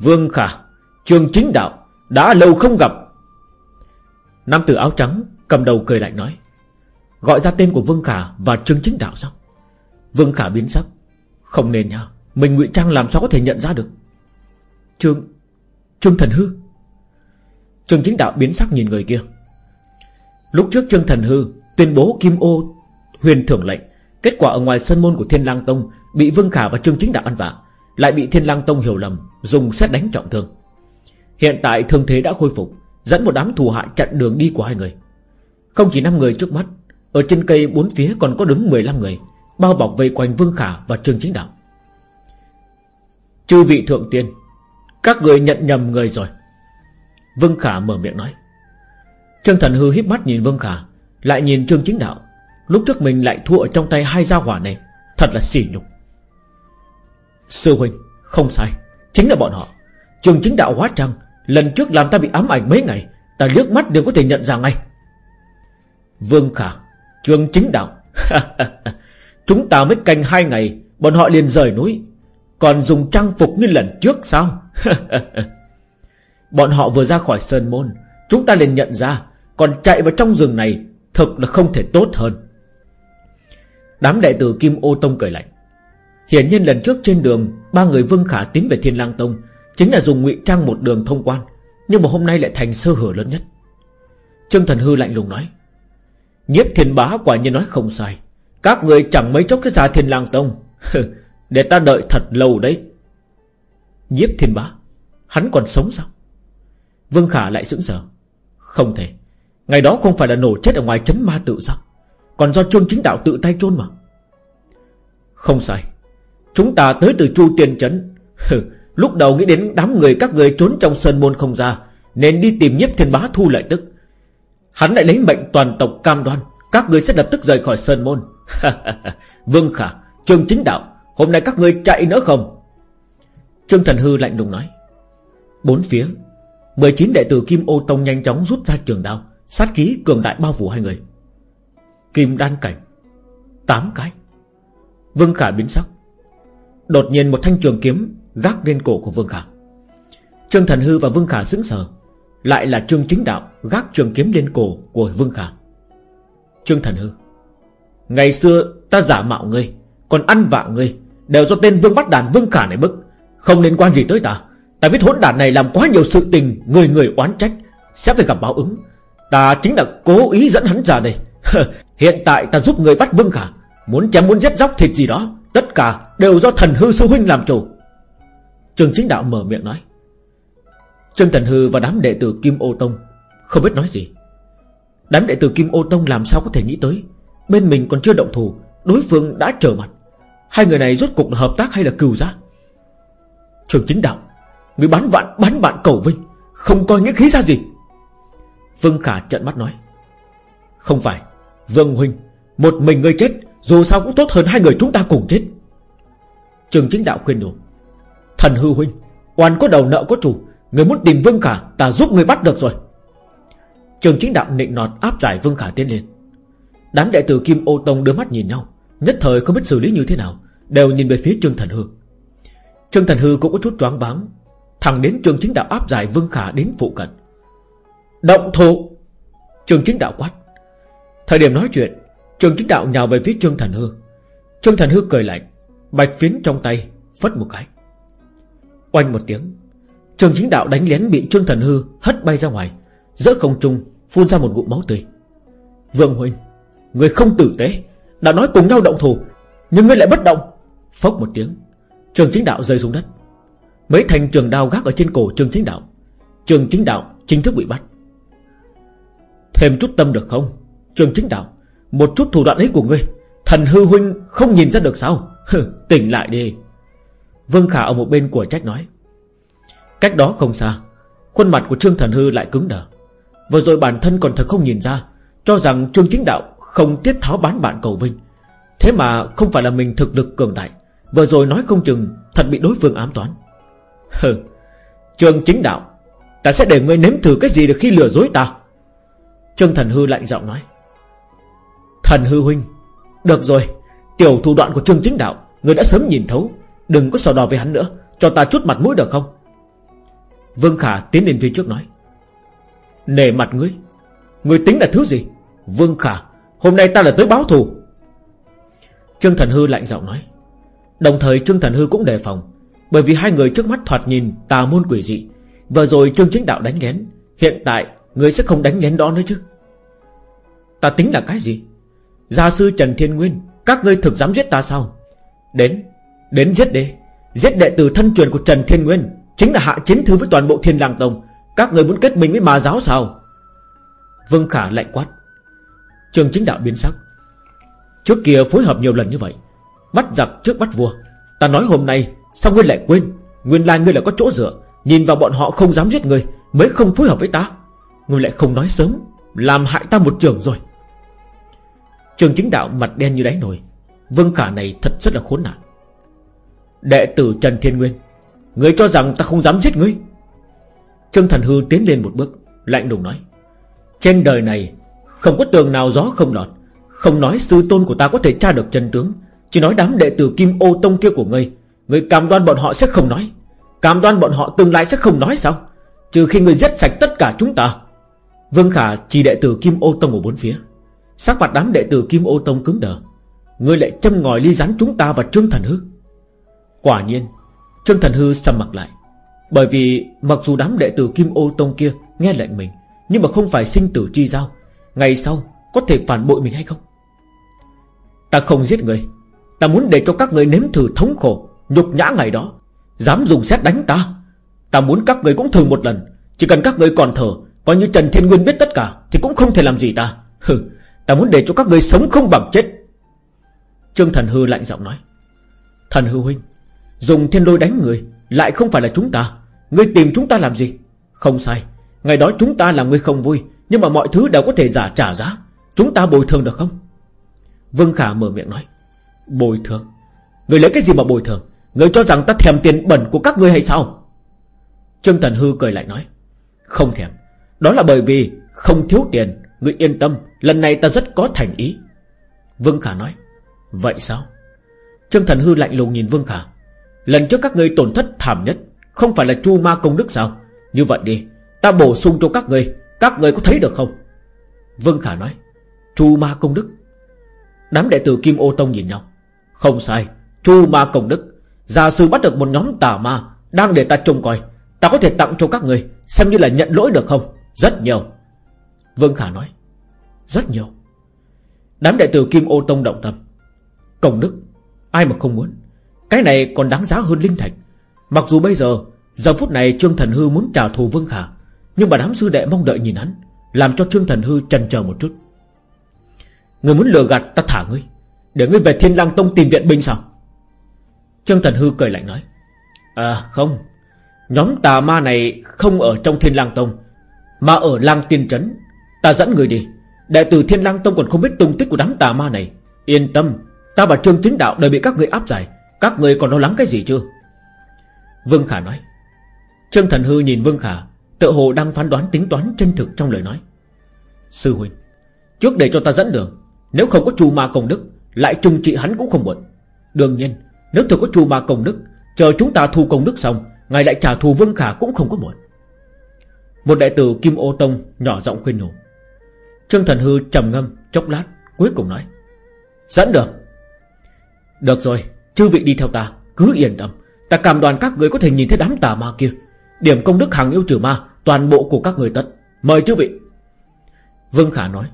Vương Khả, Trường chính đạo, Đã lâu không gặp. Nam tử áo trắng cầm đầu cười lạnh nói, Gọi ra tên của Vương Khả và Trương Chính Đạo sao? Vương Khả biến sắc, Không nên nha, Mình ngụy trang làm sao có thể nhận ra được? Trương Trương Thần Hư. Trương Chính Đạo biến sắc nhìn người kia. Lúc trước Trương Thần Hư Tuyên bố Kim Ô huyền thưởng lệnh Kết quả ở ngoài sân môn của Thiên Lang Tông Bị Vương Khả và Trương Chính Đạo ăn vạ, Lại bị Thiên Lang Tông hiểu lầm, Dùng xét đánh trọng thương. Hiện tại thương thế đã khôi phục, Dẫn một đám thù hại chặn đường đi của hai người. Không chỉ 5 người trước mắt, Ở trên cây bốn phía còn có đứng 15 người, Bao bọc vây quanh Vương Khả và Trương Chính Đạo. Chư vị thượng tiên, Các người nhận nhầm người rồi. Vương Khả mở miệng nói. Trương Thần Hư híp mắt nhìn Vương Khả, Lại nhìn Trương Chính Đạo. Lúc trước mình lại thua ở trong tay hai gia hỏa này, Thật là xỉ nhục. Sư huynh, không sai, Chính là bọn họ. Trường chính đạo hóa trăng Lần trước làm ta bị ám ảnh mấy ngày, Ta liếc mắt đều có thể nhận ra ngay. Vương Khả, Trường chính đạo. Chúng ta mới canh hai ngày, Bọn họ liền rời núi. Còn dùng trang phục như lần trước sao? Bọn họ vừa ra khỏi sơn môn, Chúng ta liền nhận ra, Còn chạy vào trong rừng này, Thực là không thể tốt hơn. Đám đệ tử Kim Ô Tông cười lạnh. Hiển nhiên lần trước trên đường, Ba người Vương Khả tiến về Thiên Lang Tông, Chính là dùng ngụy trang một đường thông quan, Nhưng mà hôm nay lại thành sơ hở lớn nhất. Trương Thần Hư lạnh lùng nói, Nhiếp thiên bá quả nhiên nói không sai. Các người chẳng mấy chốc cái ra Thiên Lang Tông. Để ta đợi thật lâu đấy. Nhiếp thiên bá, Hắn còn sống sao? Vương Khả lại sững sờ. Không thể. Ngày đó không phải là nổ chết ở ngoài chấn ma tự sao? Còn do trương chính đạo tự tay chôn mà. Không sai. Chúng ta tới từ Chu Tiên Trấn. Lúc đầu nghĩ đến đám người các người trốn trong sơn môn không ra, Nên đi tìm nhiếp thiên bá thu lợi tức. Hắn lại lấy mệnh toàn tộc cam đoan, Các người sẽ lập tức rời khỏi sơn môn. Vương Khả, Trương Chính Đạo, Hôm nay các người chạy nữa không? Trương Thần Hư lạnh lùng nói. Bốn phía 19 đệ tử Kim Ô Tông nhanh chóng rút ra trường đao, Sát khí cường đại bao phủ hai người. Kim đan cảnh. Tám cái. Vương Khả biến sắc. Đột nhiên một thanh trường kiếm Gác lên cổ của Vương Khả. Trương Thần Hư và Vương Khả sững sờ, Lại là Trương Chính Đạo Gác trường kiếm lên cổ của Vương Khả. Trương Thần Hư, Ngày xưa ta giả mạo ngươi, Còn ăn vạ ngươi, Đều do tên Vương Bắt Đàn Vương Khả này bức. Không liên quan gì tới ta. Ta biết hỗn đàn này làm quá nhiều sự tình, Người người oán trách, Sẽ phải gặp báo ứng. Ta chính là cố ý dẫn hắn ra đây. Hiện tại ta giúp người bắt Vương Khả. Muốn chém muốn giết dóc thịt gì đó, Tất cả đều do thần hư sư huynh làm chủ. Trường chính đạo mở miệng nói. Trương Thần Hư và đám đệ tử Kim Ô Tông Không biết nói gì. Đám đệ tử Kim Ô Tông làm sao có thể nghĩ tới? Bên mình còn chưa động thủ, Đối phương đã trở mặt. Hai người này rốt cục là hợp tác hay là cừu ra Trường chính đạo, Người bán vạn, bán bạn cầu vinh, Không coi nghĩa khí ra gì. Vương Khả trận mắt nói. Không phải Vương Huynh Một mình ngươi chết, Dù sao cũng tốt hơn hai người chúng ta cùng chết. Trường chính đạo khuyên nhủ, Thần hư huynh Oan có đầu nợ có chủ, Người muốn tìm Vương Khả, Ta giúp người bắt được rồi. Trường chính đạo nịnh nọt áp giải Vương Khả tiến lên. Đám đệ tử Kim Ô Tông đưa mắt nhìn nhau, Nhất thời không biết xử lý như thế nào, Đều nhìn về phía Trương Thần Hư. Trương Thần Hư cũng có chút choáng váng, Thẳng đến trường chính đạo áp giải Vương Khả đến phụ cận. Động thủ! Trường chính đạo quát. Thời điểm nói chuyện, Trường chính đạo nhào về phía Trương Thần Hư. Trương Thần Hư cười lạnh, Bạch phiến trong tay, Phất một cái. Oanh một tiếng, Trường chính đạo đánh lén bị Trương Thần Hư hất bay ra ngoài, Giữa không trung phun ra một ngụm máu tươi. Vương Huynh, Người không tử tế, Đã nói cùng nhau động thủ, Nhưng ngươi lại bất động. Phốc một tiếng, Trường chính đạo rơi xuống đất. Mấy thành trường đao gác ở trên cổ trường chính đạo, Trường chính đạo chính thức bị bắt. Thêm chút tâm được không? Trường chính đạo, Một chút thủ đoạn ấy của ngươi, Thần hư huynh không nhìn ra được sao? Tỉnh lại đi. Vương Khả ở một bên của trách nói. Cách đó không xa, Khuôn mặt của Trương Thần Hư lại cứng đờ. Vừa rồi bản thân còn thật không nhìn ra, Cho rằng Trương Chính Đạo không tiết tháo bán bạn cầu vinh. Thế mà không phải là mình thực lực cường đại, Vừa rồi nói không chừng Thật bị đối phương ám toán. Hừ Trương Chính Đạo, Ta sẽ để ngươi nếm thử cái gì được khi lừa dối ta? Trương Thần Hư lạnh giọng nói. Thần Hư huynh. Được rồi, Tiểu thủ đoạn của Trương Chính Đạo, người đã sớm nhìn thấu. Đừng có sò đò với hắn nữa, Cho ta chút mặt mũi được không? Vương Khả tiến lên phía trước nói. Nề mặt ngươi Ngươi tính là thứ gì? Vương Khả, Hôm nay ta là tới báo thù. Trương Thần Hư lạnh giọng nói. Đồng thời Trương Thần Hư cũng đề phòng, Bởi vì hai người trước mắt thoạt nhìn tà môn quỷ dị. Vừa rồi Trương Chính Đạo đánh ghén Hiện tại Người sẽ không đánh ghén đó nữa chứ. Ta tính là cái gì? Gia sư Trần Thiên Nguyên, Các ngươi thực dám giết ta sao? Đến Đến giết đi. Giết đệ tử thân truyền của Trần Thiên Nguyên, Chính là hạ chiến thư với toàn bộ Thiên Lang Tông. Các người muốn kết mình với ma giáo sao? Vương Khả lạnh quát. Trường chính đạo biến sắc. Trước kia phối hợp nhiều lần như vậy, Bắt giặc trước bắt vua. Ta nói hôm nay, Sao ngươi lại quên? Nguyên lai ngươi là có chỗ dựa, Nhìn vào bọn họ không dám giết ngươi, Mới không phối hợp với ta. Ngươi lại không nói sớm, Làm hại ta một trường rồi. Trường chính đạo mặt đen như đáy nồi. Vương Khả này thật rất là khốn nạn. Đệ tử Trần Thiên Nguyên Ngươi cho rằng ta không dám giết ngươi? Trương Thần Hư tiến lên một bước, Lạnh lùng nói. Trên đời này, Không có tường nào gió không lọt. Không nói sư tôn của ta có thể tra được chân tướng. Chỉ nói đám đệ tử Kim Ô Tông kia của ngươi Ngươi cam đoan bọn họ sẽ không nói. Cam đoan bọn họ tương lai sẽ không nói sao? Trừ khi ngươi giết sạch tất cả chúng ta. Vương Khả chỉ đệ tử Kim Ô Tông ở bốn phía. Sắc mặt đám đệ tử Kim Ô Tông cứng đờ. Ngươi lại châm ngòi ly rắn chúng ta và Trương Thần Hư. Quả nhiên, Trương Thần Hư sầm mặt lại. Bởi vì mặc dù đám đệ tử Kim Ô Tông kia Nghe lệnh mình, Nhưng mà không phải sinh tử chi giao, Ngày sau có thể phản bội mình hay không? Ta không giết người Ta muốn để cho các người nếm thử thống khổ, Nhục nhã ngày đó. Dám dùng xét đánh ta. Ta muốn các người cũng thử một lần. Chỉ cần các người còn thở, Coi như Trần Thiên Nguyên biết tất cả, Thì cũng không thể làm gì ta. Hừ. Ta muốn để cho các người sống không bằng chết. Trương Thần Hư lạnh giọng nói. Thần Hư huynh, Dùng thiên lôi đánh người Lại không phải là chúng ta. Ngươi tìm chúng ta làm gì? Không sai. Ngày đó chúng ta là người không vui, Nhưng mà mọi thứ đều có thể giả trả giá. Chúng ta bồi thường được không? Vương Khả mở miệng nói. Bồi thường? Người lấy cái gì mà bồi thường? Người cho rằng ta thèm tiền bẩn của các ngươi hay sao? Trương Thần Hư cười lại nói. Không thèm. Đó là bởi vì không thiếu tiền ngươi yên tâm, Lần này ta rất có thành ý. Vương Khả nói, Vậy sao? Trương Thần Hư lạnh lùng nhìn Vương Khả. Lần trước các ngươi tổn thất thảm nhất, Không phải là chu ma công đức sao? Như vậy đi, Ta bổ sung cho các ngươi Các ngươi có thấy được không? Vương Khả nói, Chu ma công đức. Đám đệ tử Kim Ô Tông nhìn nhau. Không sai, Chu ma công đức. Gia sư bắt được một nhóm tà ma, Đang để ta trông coi. Ta có thể tặng cho các người Xem như là nhận lỗi được không? Rất nhiều. Vương Khả nói, Rất nhiều. Đám đệ tử Kim Ô Tông động tâm. Công đức, Ai mà không muốn? Cái này còn đáng giá hơn linh thạch. Mặc dù bây giờ Giờ phút này Trương Thần Hư muốn trả thù Vương Khả, Nhưng mà đám sư đệ mong đợi nhìn hắn, Làm cho Trương Thần Hư chần chờ một chút. Người muốn lừa gạt ta thả ngươi, Để ngươi về Thiên Lang Tông tìm viện binh sao? Trương Thần Hư cười lạnh nói À không. Nhóm tà ma này không ở trong Thiên Lang Tông, Mà ở Lang Tiên Trấn Ta dẫn người đi. Đệ tử Thiên Lang Tông còn không biết tung tích của đám tà ma này. Yên tâm, Ta và Trương Chính Đạo đều bị các người áp giải. Các người còn lo lắng cái gì chưa? Vương Khả nói. Trương Thần Hư nhìn Vương Khả Tự hồ đang phán đoán tính toán chân thực trong lời nói. Sư huynh, Trước để cho ta dẫn đường, Nếu không có chù ma công đức, Lại trùng trị hắn cũng không muộn. Đương nhiên, Nếu thực có chù ma công đức, Chờ chúng ta thu công đức xong, Ngài lại trả thù Vương Khả cũng không có muộn. Một đại tử Kim Ô Tông nhỏ giọng khuyên nhủ. Trương Thần Hư trầm ngâm chốc lát, Cuối cùng nói, Dẫn được Được rồi, Chư vị đi theo ta, Cứ yên tâm. Ta cảm đoàn các người có thể nhìn thấy đám tà ma kia. Điểm công đức hàng yêu trừ ma, Toàn bộ của các người tất. Mời chư vị. Vương Khả nói,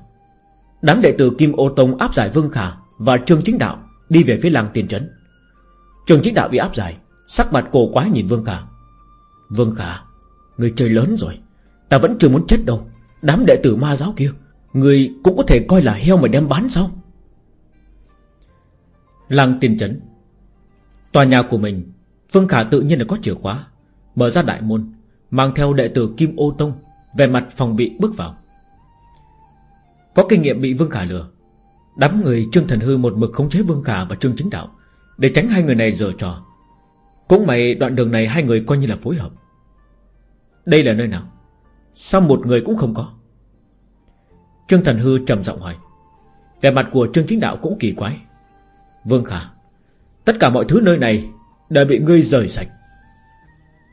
Đám đệ tử Kim Ô Tông áp giải Vương Khả Và Trương Chính Đạo Đi về phía làng tiền trấn. Trương Chính Đạo bị áp giải, Sắc mặt cổ quái nhìn Vương Khả. Vương Khả, Người chơi lớn rồi, Ta vẫn chưa muốn chết đâu. Đám đệ tử ma giáo kia Người cũng có thể coi là heo mà đem bán sao? Làng Tiên trấn. Tòa nhà của mình Vương Khả tự nhiên là có chìa khóa, Mở ra đại môn, Mang theo đệ tử Kim Ô Tông Về mặt phòng bị bước vào. Có kinh nghiệm bị Vương Khả lừa, Đám người Trương Thần Hư một mực khống chế Vương Khả và Trương Chính Đạo Để tránh hai người này dở trò. Cũng may đoạn đường này hai người coi như là phối hợp. Đây là nơi nào? Sao một người cũng không có? Trương Thần Hư trầm giọng hỏi. Về mặt của Trương Chính Đạo cũng kỳ quái. Vương Khả, Tất cả mọi thứ nơi này Đều bị ngươi rời sạch.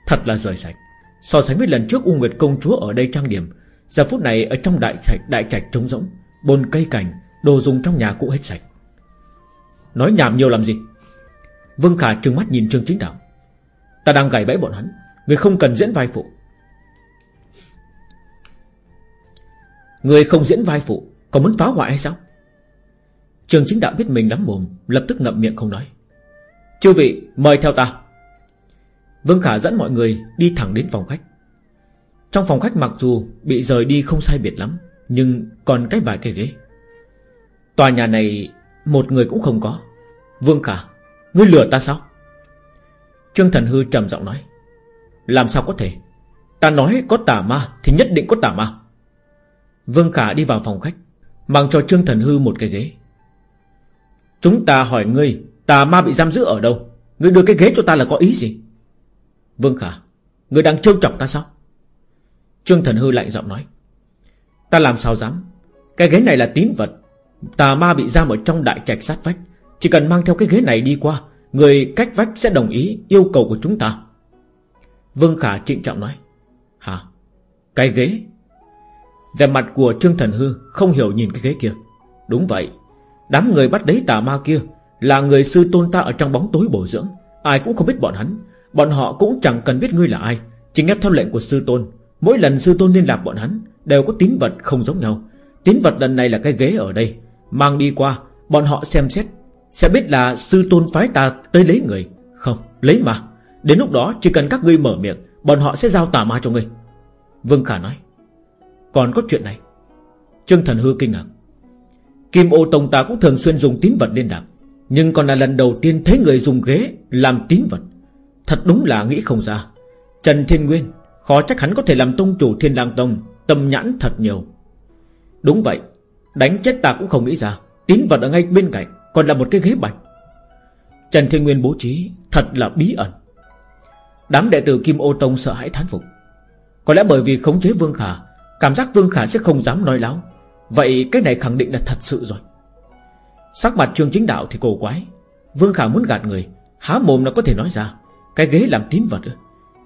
Thật là rời sạch. So sánh với lần trước U Nguyệt Công Chúa ở đây trang điểm, Giờ phút này ở trong đại sạch, đại trạch trống rỗng, Bồn cây cảnh, Đồ dùng trong nhà cũng hết sạch. Nói nhảm nhiều làm gì? Vương Khả trừng mắt nhìn Trương Chính Đạo. Ta đang gảy bẫy bọn hắn Người không cần diễn vai phụ. Người không diễn vai phụ Còn muốn phá hoại hay sao? Trường chính đạo biết mình lắm mồm, Lập tức ngậm miệng không nói. Chư vị, mời theo ta. Vương Khả dẫn mọi người đi thẳng đến phòng khách. Trong phòng khách mặc dù Bị rời đi không sai biệt lắm, Nhưng còn cái vài cái ghế. Tòa nhà này Một người cũng không có. Vương Khả, Ngươi lừa ta sao? Trương Thần Hư trầm giọng nói. Làm sao có thể? Ta nói có tà ma Thì nhất định có tà ma. Vương Khả đi vào phòng khách, Mang cho Trương Thần Hư một cái ghế. Chúng ta hỏi ngươi, Tà ma bị giam giữ ở đâu? Ngươi đưa cái ghế cho ta là có ý gì? Vương Khả, Ngươi đang trêu chọc ta sao? Trương Thần Hư lạnh giọng nói. Ta làm sao dám? Cái ghế này là tín vật. Tà ma bị giam ở trong đại trạch sát vách. Chỉ cần mang theo cái ghế này đi qua, Người cách vách sẽ đồng ý yêu cầu của chúng ta. Vương Khả trịnh trọng nói. Hả? Cái ghế? Về mặt của Trương Thần Hư Không hiểu nhìn cái ghế kia. Đúng vậy, Đám người bắt đấy tà ma kia Là người sư tôn ta ở trong bóng tối bổ dưỡng. Ai cũng không biết bọn hắn. Bọn họ cũng chẳng cần biết ngươi là ai. Chỉ nghe theo lệnh của sư tôn, Mỗi lần sư tôn liên lạc bọn hắn, Đều có tín vật không giống nhau. Tín vật lần này là cái ghế ở đây, Mang đi qua, Bọn họ xem xét, Sẽ biết là sư tôn phái ta tới lấy người. Không, lấy mà. Đến lúc đó, chỉ cần các ngươi mở miệng, Bọn họ sẽ giao tà ma cho ngươi. Vương Khả nói. Còn có chuyện này. Trương Thần Hư kinh ngạc. Kim ô tông ta cũng thường xuyên dùng tín vật liên lạc, Nhưng còn là lần đầu tiên thấy người dùng ghế Làm tín vật. Thật đúng là nghĩ không ra. Trần Thiên Nguyên, Khó trách hắn có thể làm tông chủ Thiên Lang Tông, Tâm nhãn thật nhiều. Đúng vậy, Đánh chết ta cũng không nghĩ ra, Tín vật ở ngay bên cạnh Còn là một cái ghế bạch. Trần Thiên Nguyên bố trí, Thật là bí ẩn. Đám đệ tử Kim Ô Tông sợ hãi thán phục. Có lẽ bởi vì khống chế Vương Khả Cảm giác Vương Khả sẽ không dám nói láo. Vậy cái này khẳng định là thật sự rồi. Sắc mặt trương chính đạo thì cổ quái. Vương Khả muốn gạt người. Há mồm nó có thể nói ra. Cái ghế làm tín vật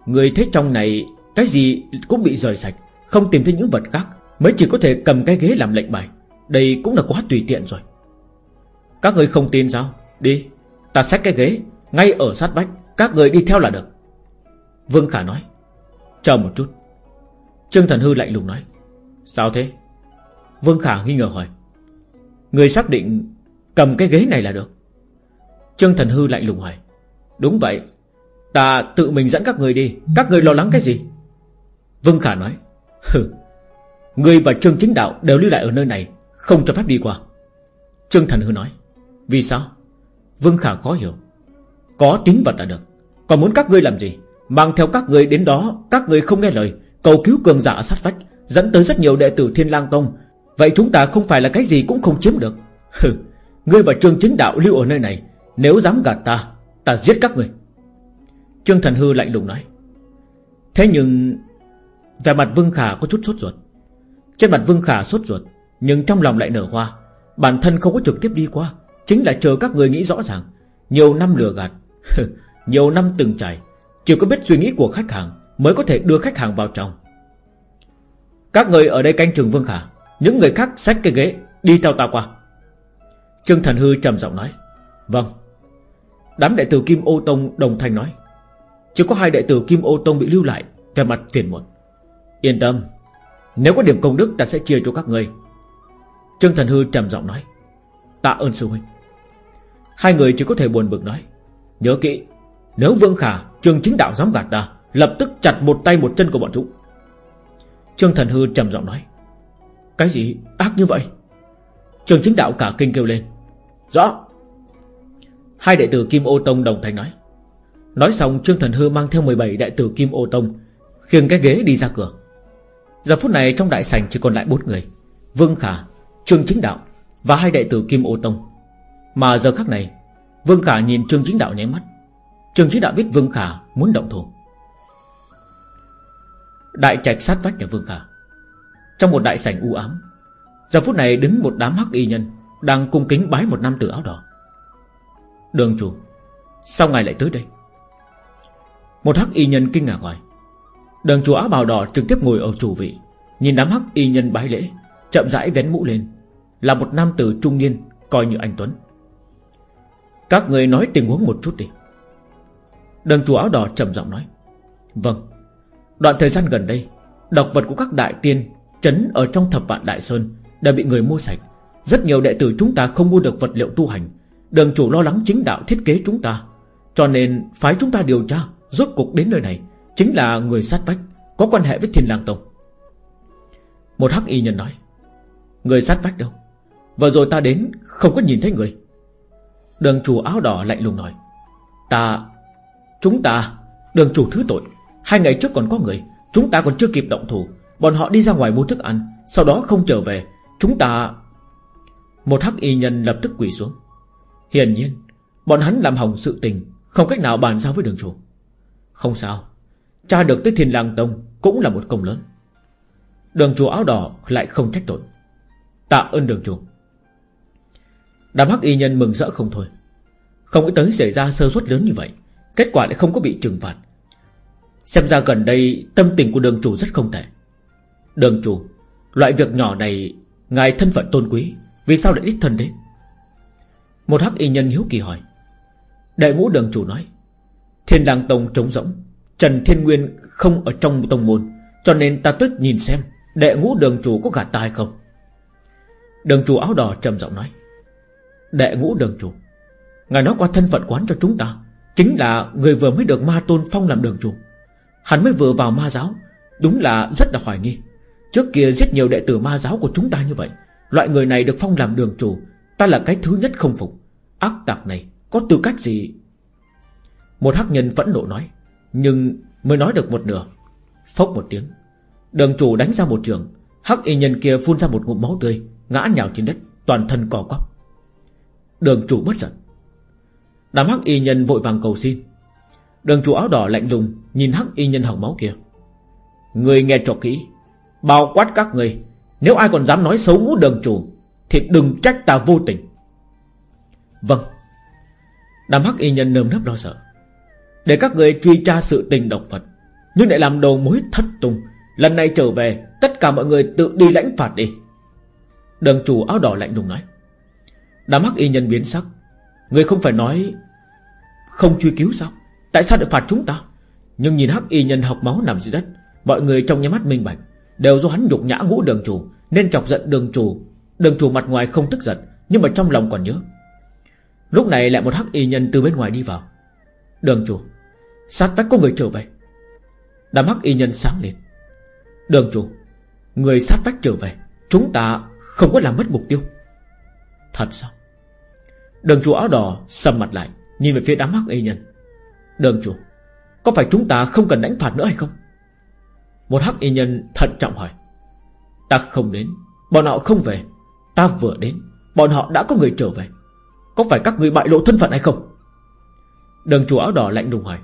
Người thấy trong này Cái gì cũng bị rời sạch. Không tìm thấy những vật khác. Mới chỉ có thể cầm cái ghế làm lệnh bài. Đây cũng là quá tùy tiện rồi. Các người không tin sao? Đi, Ta xách cái ghế Ngay ở sát vách. Các người đi theo là được. Vương Khả nói. Chờ một chút. Trương Thần Hư lạnh lùng nói, Sao thế? Vương Khả nghi ngờ hỏi, Người xác định cầm cái ghế này là được? Trương Thần Hư lạnh lùng hỏi, Đúng vậy, Ta tự mình dẫn các người đi, Các người lo lắng cái gì? Vương Khả nói, Hừ, Người và Trương Chính Đạo đều lưu lại ở nơi này, Không cho phép đi qua. Trương Thần Hư nói, Vì sao? Vương Khả khó hiểu, Có tín vật là được, Còn muốn các ngươi làm gì? Mang theo các ngươi đến đó, Các ngươi không nghe lời Cầu cứu cường giả sát vách, Dẫn tới rất nhiều đệ tử Thiên lang Tông. Vậy chúng ta không phải là cái gì cũng không chiếm được. Hừ, Ngươi và Trương Chính Đạo lưu ở nơi này, Nếu dám gạt ta Ta giết các ngươi. Trương Thần Hư lạnh lùng nói. Thế nhưng Về mặt Vương Khả có chút sốt ruột. Trên mặt Vương Khả sốt ruột, Nhưng trong lòng lại nở hoa. Bản thân không có trực tiếp đi qua, Chính là chờ các người nghĩ rõ ràng. Nhiều năm lừa gạt Nhiều năm từng trải Chỉ có biết suy nghĩ của khách hàng. Mới có thể đưa khách hàng vào trong. Các người ở đây canh trường Vương Khả, Những người khác xách cái ghế, Đi theo ta qua. Trương Thần Hư trầm giọng nói Vâng. Đám đệ tử Kim Ô Tông đồng thanh nói, Chỉ có hai đệ tử Kim Ô Tông bị lưu lại Về mặt phiền muộn. Yên tâm, Nếu có điểm công đức ta sẽ chia cho các người. Trương Thần Hư trầm giọng nói, Tạ ơn sư huynh. Hai người chỉ có thể buồn bực nói, Nhớ kỹ, Nếu Vương Khả Trương Chính Đạo dám gạt ta Lập tức chặt một tay một chân của bọn chúng. Trương Thần Hư trầm giọng nói Cái gì ác như vậy? Trường Chính Đạo cả kinh kêu lên Rõ. Hai đệ tử Kim Ô Tông đồng thanh nói Nói xong Trương Thần Hư mang theo 17 đệ tử Kim Ô Tông Khiêng cái ghế đi ra cửa. Giờ phút này trong đại sảnh chỉ còn lại bốn người Vương Khả, Trương Chính Đạo Và hai đệ tử Kim Ô Tông. Mà giờ khắc này Vương Khả nhìn Trương Chính Đạo nháy mắt. Trương Chính Đạo biết Vương Khả muốn động thủ. Đại trạch sát vách nhà Vương Khả Trong một đại sảnh u ám, Giờ phút này đứng một đám hắc y nhân Đang cung kính bái một nam tử áo đỏ. Đường chủ, Sao ngài lại tới đây? Một hắc y nhân kinh ngạc hỏi. Đường chủ áo bào đỏ trực tiếp ngồi ở chủ vị, Nhìn đám hắc y nhân bái lễ, Chậm rãi vén mũ lên, Là một nam tử trung niên Coi như anh Tuấn. Các người nói tình huống một chút đi. Đường chủ áo đỏ trầm giọng nói. Vâng Đoạn thời gian gần đây, Độc vật của các đại tiên chấn ở trong thập vạn Đại Sơn Đã bị người mua sạch. Rất nhiều đệ tử chúng ta không mua được vật liệu tu hành. Đường chủ lo lắng chính đạo thiết kế chúng ta. Cho nên phái chúng ta điều tra, Rốt cục đến nơi này Chính là người sát vách, Có quan hệ với thiên lang tông. Một hắc y nhân nói, Người sát vách đâu? Vừa rồi ta đến, không có nhìn thấy người. Đường chủ áo đỏ lạnh lùng nói, Ta, Chúng ta, Đường chủ thứ tội. Hai ngày trước còn có người, Chúng ta còn chưa kịp động thủ. Bọn họ đi ra ngoài mua thức ăn, Sau đó không trở về. Chúng ta Một hắc y nhân lập tức quỳ xuống. Hiển nhiên, Bọn hắn làm hỏng sự tình, Không cách nào bàn giao với đường chủ. Không sao Cha được tới thiên lang tông Cũng là một công lớn. Đường chủ áo đỏ lại không trách tội. Tạ ơn đường chủ. Đám hắc y nhân mừng rỡ không thôi. Không nghĩ tới xảy ra sơ suất lớn như vậy, Kết quả lại không có bị trừng phạt. Xem ra gần đây Tâm tình của đường chủ rất không tệ. Đường chủ, Loại việc nhỏ này Ngài thân phận tôn quý, Vì sao lại đích thân đấy Một hắc y nhân hiếu kỳ hỏi. Đại ngũ đường chủ nói, Thiên đàng tông trống rỗng, Trần Thiên Nguyên không ở trong tông môn, Cho nên ta tức nhìn xem Đệ ngũ đường chủ có gạt ta hay không. Đường chủ áo đỏ trầm giọng nói Đệ ngũ đường chủ, Ngài nói qua thân phận quán cho chúng ta, Chính là người vừa mới được ma tôn phong làm đường chủ. Hắn mới vừa vào ma giáo. Đúng là rất là hoài nghi. Trước kia rất nhiều đệ tử ma giáo của chúng ta như vậy, Loại người này được phong làm đường chủ, Ta là cái thứ nhất không phục. Ác tặc này, có tư cách gì? Một hắc nhân phẫn nộ nói, Nhưng mới nói được một nửa. Phốc một tiếng. Đường chủ đánh ra một trường, Hắc y nhân kia phun ra một ngụm máu tươi, Ngã nhào trên đất, Toàn thân cò quắp. Đường chủ bất giận. Đám hắc y nhân vội vàng cầu xin Đường chủ áo đỏ lạnh lùng, Nhìn hắc y nhân hỏng máu kia. Người nghe cho kỹ, Bao quát các người, Nếu ai còn dám nói xấu ngũ đường chủ, Thì đừng trách ta vô tình. Vâng. Đám hắc y nhân nơm nớp lo sợ. Để các người truy tra sự tình độc vật, Nhưng lại làm đầu mối thất tung, Lần này trở về, Tất cả mọi người tự đi lãnh phạt đi. Đường chủ áo đỏ lạnh lùng nói. Đám hắc y nhân biến sắc. Người không phải nói, Không truy cứu sao? Tại sao lại phạt chúng ta? Nhưng nhìn hắc y nhân học máu nằm dưới đất, Mọi người trong nhà mắt minh bạch. Đều do hắn nhục nhã ngũ đường chủ, Nên chọc giận đường chủ. Đường chủ mặt ngoài không tức giận, Nhưng mà trong lòng còn nhớ. Lúc này lại một hắc y nhân từ bên ngoài đi vào. Đường chủ, Sát vách có người trở về. Đám hắc y nhân sáng lên. Đường chủ, Người sát vách trở về, Chúng ta không có làm mất mục tiêu. Thật sao? Đường chủ áo đỏ sầm mặt lại, Nhìn về phía đám hắc y nhân. Đường chủ, Có phải chúng ta không cần đánh phạt nữa hay không? Một hắc y nhân thận trọng hỏi. Ta không đến, Bọn họ không về. Ta vừa đến, Bọn họ đã có người trở về. Có phải các người bại lộ thân phận hay không? Đường chủ áo đỏ lạnh đùng hỏi.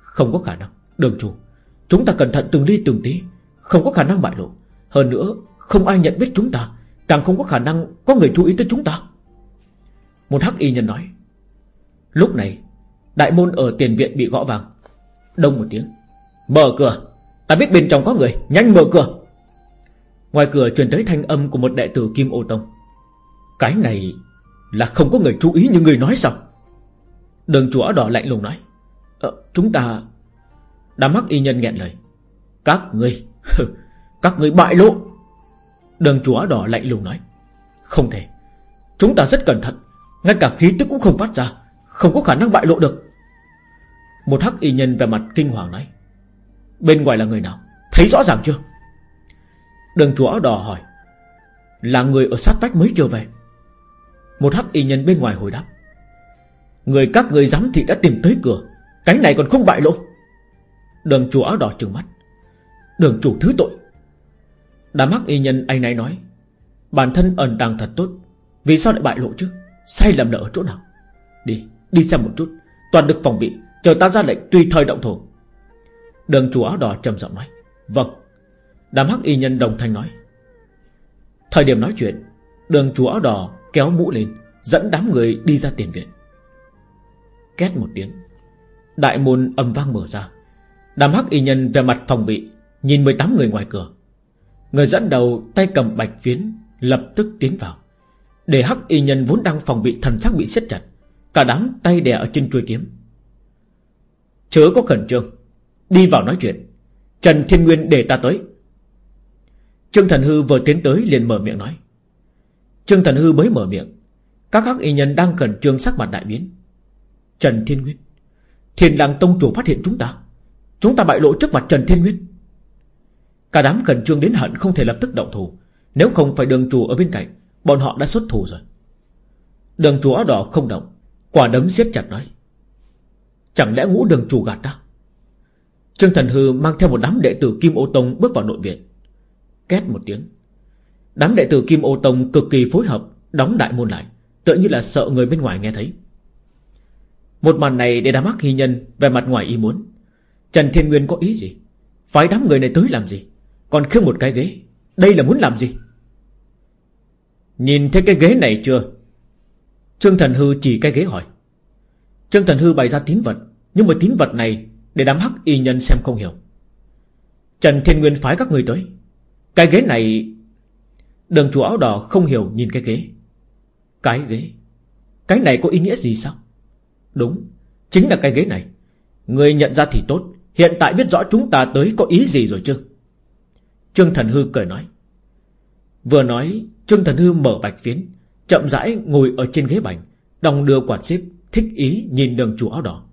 Không có khả năng. Đường chủ, Chúng ta cẩn thận từng ly từng tí. Không có khả năng bại lộ. Hơn nữa, Không ai nhận biết chúng ta. Càng không có khả năng Có người chú ý tới chúng ta. Một hắc y nhân nói. Lúc này Đại môn ở tiền viện bị gõ vàng. Đông một tiếng. Mở cửa. Ta biết bên trong có người. Nhanh mở cửa. Ngoài cửa truyền tới thanh âm của một đệ tử Kim Ô Tông. Cái này Là không có người chú ý như người nói sao? Đường chúa đỏ lạnh lùng nói. Ờ, Chúng ta Đám hắc y nhân nghẹn lời. Các người. Các người bại lộ. Đường chúa đỏ lạnh lùng nói. Không thể. Chúng ta rất cẩn thận. Ngay cả khí tức cũng không phát ra. Không có khả năng bại lộ được. Một hắc y nhân về mặt kinh hoàng nói Bên ngoài là người nào? Thấy rõ ràng chưa? Đường chúa đỏ hỏi Là người ở sát vách mới trở về. Một hắc y nhân bên ngoài hồi đáp Người các người dám thị đã tìm tới cửa Cánh này còn không bại lộ. Đường chủ áo đỏ trừng mắt Đường chủ thứ tội. Đám hắc y nhân anh này nói Bản thân ẩn tàng thật tốt Vì sao lại bại lộ chứ? Sai lầm là ở chỗ nào? Đi, đi xem một chút. Toàn được phòng bị, Chờ ta ra lệnh tùy thời động thổ Đường chủ áo đỏ trầm giọng nói Vâng. Đám hắc y nhân đồng thanh nói, Thời điểm nói chuyện, Đường chủ áo đỏ kéo mũ lên, Dẫn đám người đi ra tiền viện. Két một tiếng, Đại môn âm vang mở ra. Đám hắc y nhân về mặt phòng bị, Nhìn 18 người ngoài cửa. Người dẫn đầu tay cầm bạch phiến Lập tức tiến vào. Để hắc y nhân vốn đang phòng bị thần sắc bị siết chặt Cả đám tay đè ở trên chuôi kiếm. Chớ có khẩn trương. Đi vào nói chuyện. Trần Thiên Nguyên để ta tới. Trương Thần Hư vừa tiến tới liền mở miệng nói. Trương Thần Hư mới mở miệng. Các hắc y nhân đang khẩn trương sắc mặt đại biến. Trần Thiên Nguyên. Thiên Đăng Tông Chủ phát hiện chúng ta. Chúng ta bại lộ trước mặt Trần Thiên Nguyên. Cả đám khẩn trương đến hận không thể lập tức động thủ. Nếu không phải đường chủ ở bên cạnh, Bọn họ đã xuất thủ rồi. Đường chủ áo đỏ không động. Quả đấm siết chặt nói, Chẳng lẽ ngũ đường chủ gạt ta? Trương Thần Hư mang theo một đám đệ tử Kim Ô Tông bước vào nội viện. Két một tiếng, Đám đệ tử Kim Ô Tông cực kỳ phối hợp, Đóng đại môn lại Tự như là sợ người bên ngoài nghe thấy. Một màn này để đám hắc hy nhân Về mặt ngoài ý muốn. Trần Thiên Nguyên có ý gì? Phái đám người này tới làm gì? Còn khiêng một cái ghế, Đây là muốn làm gì? Nhìn thấy cái ghế này chưa? Trương Thần Hư chỉ cái ghế hỏi. Trương Thần Hư bày ra tín vật, Nhưng mà tín vật này Để đám hắc y nhân xem không hiểu. Trần Thiên Nguyên phái các người tới. Cái ghế này, Đường chủ áo đỏ không hiểu nhìn cái ghế. Cái ghế? Cái này có ý nghĩa gì sao? Đúng, Chính là cái ghế này. Người nhận ra thì tốt, Hiện tại biết rõ chúng ta tới có ý gì rồi chưa Trương Thần Hư cười nói. Vừa nói, Trương Thần Hư mở bạch phiến Chậm rãi ngồi ở trên ghế bành Đồng đưa quạt xếp, Thích ý nhìn đường chủ áo đỏ.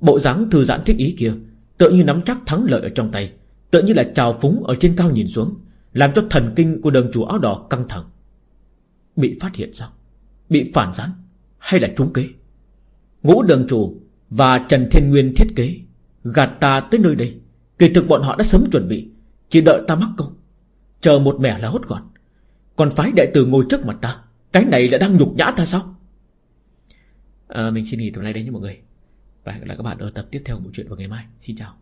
Bộ dáng thư giãn thích ý kia Tự như nắm chắc thắng lợi ở trong tay Tự như là trào phúng ở trên cao nhìn xuống, Làm cho thần kinh của đường chủ áo đỏ căng thẳng. Bị phát hiện sao? Bị phản gián Hay là trúng kế? Ngũ đường chủ và Trần Thiên Nguyên thiết kế, Gạt ta tới nơi đây, Kỳ thực bọn họ đã sớm chuẩn bị, Chỉ đợi ta mắc công Chờ một mẻ là hốt gọn. Còn phái đại tử ngồi trước mặt ta cái này là đang nhục nhã ta sao? À, Mình xin nghỉ tập này đây nha mọi người. Và hẹn gặp lại các bạn ở tập tiếp theo của bộ truyện vào ngày mai. Xin chào.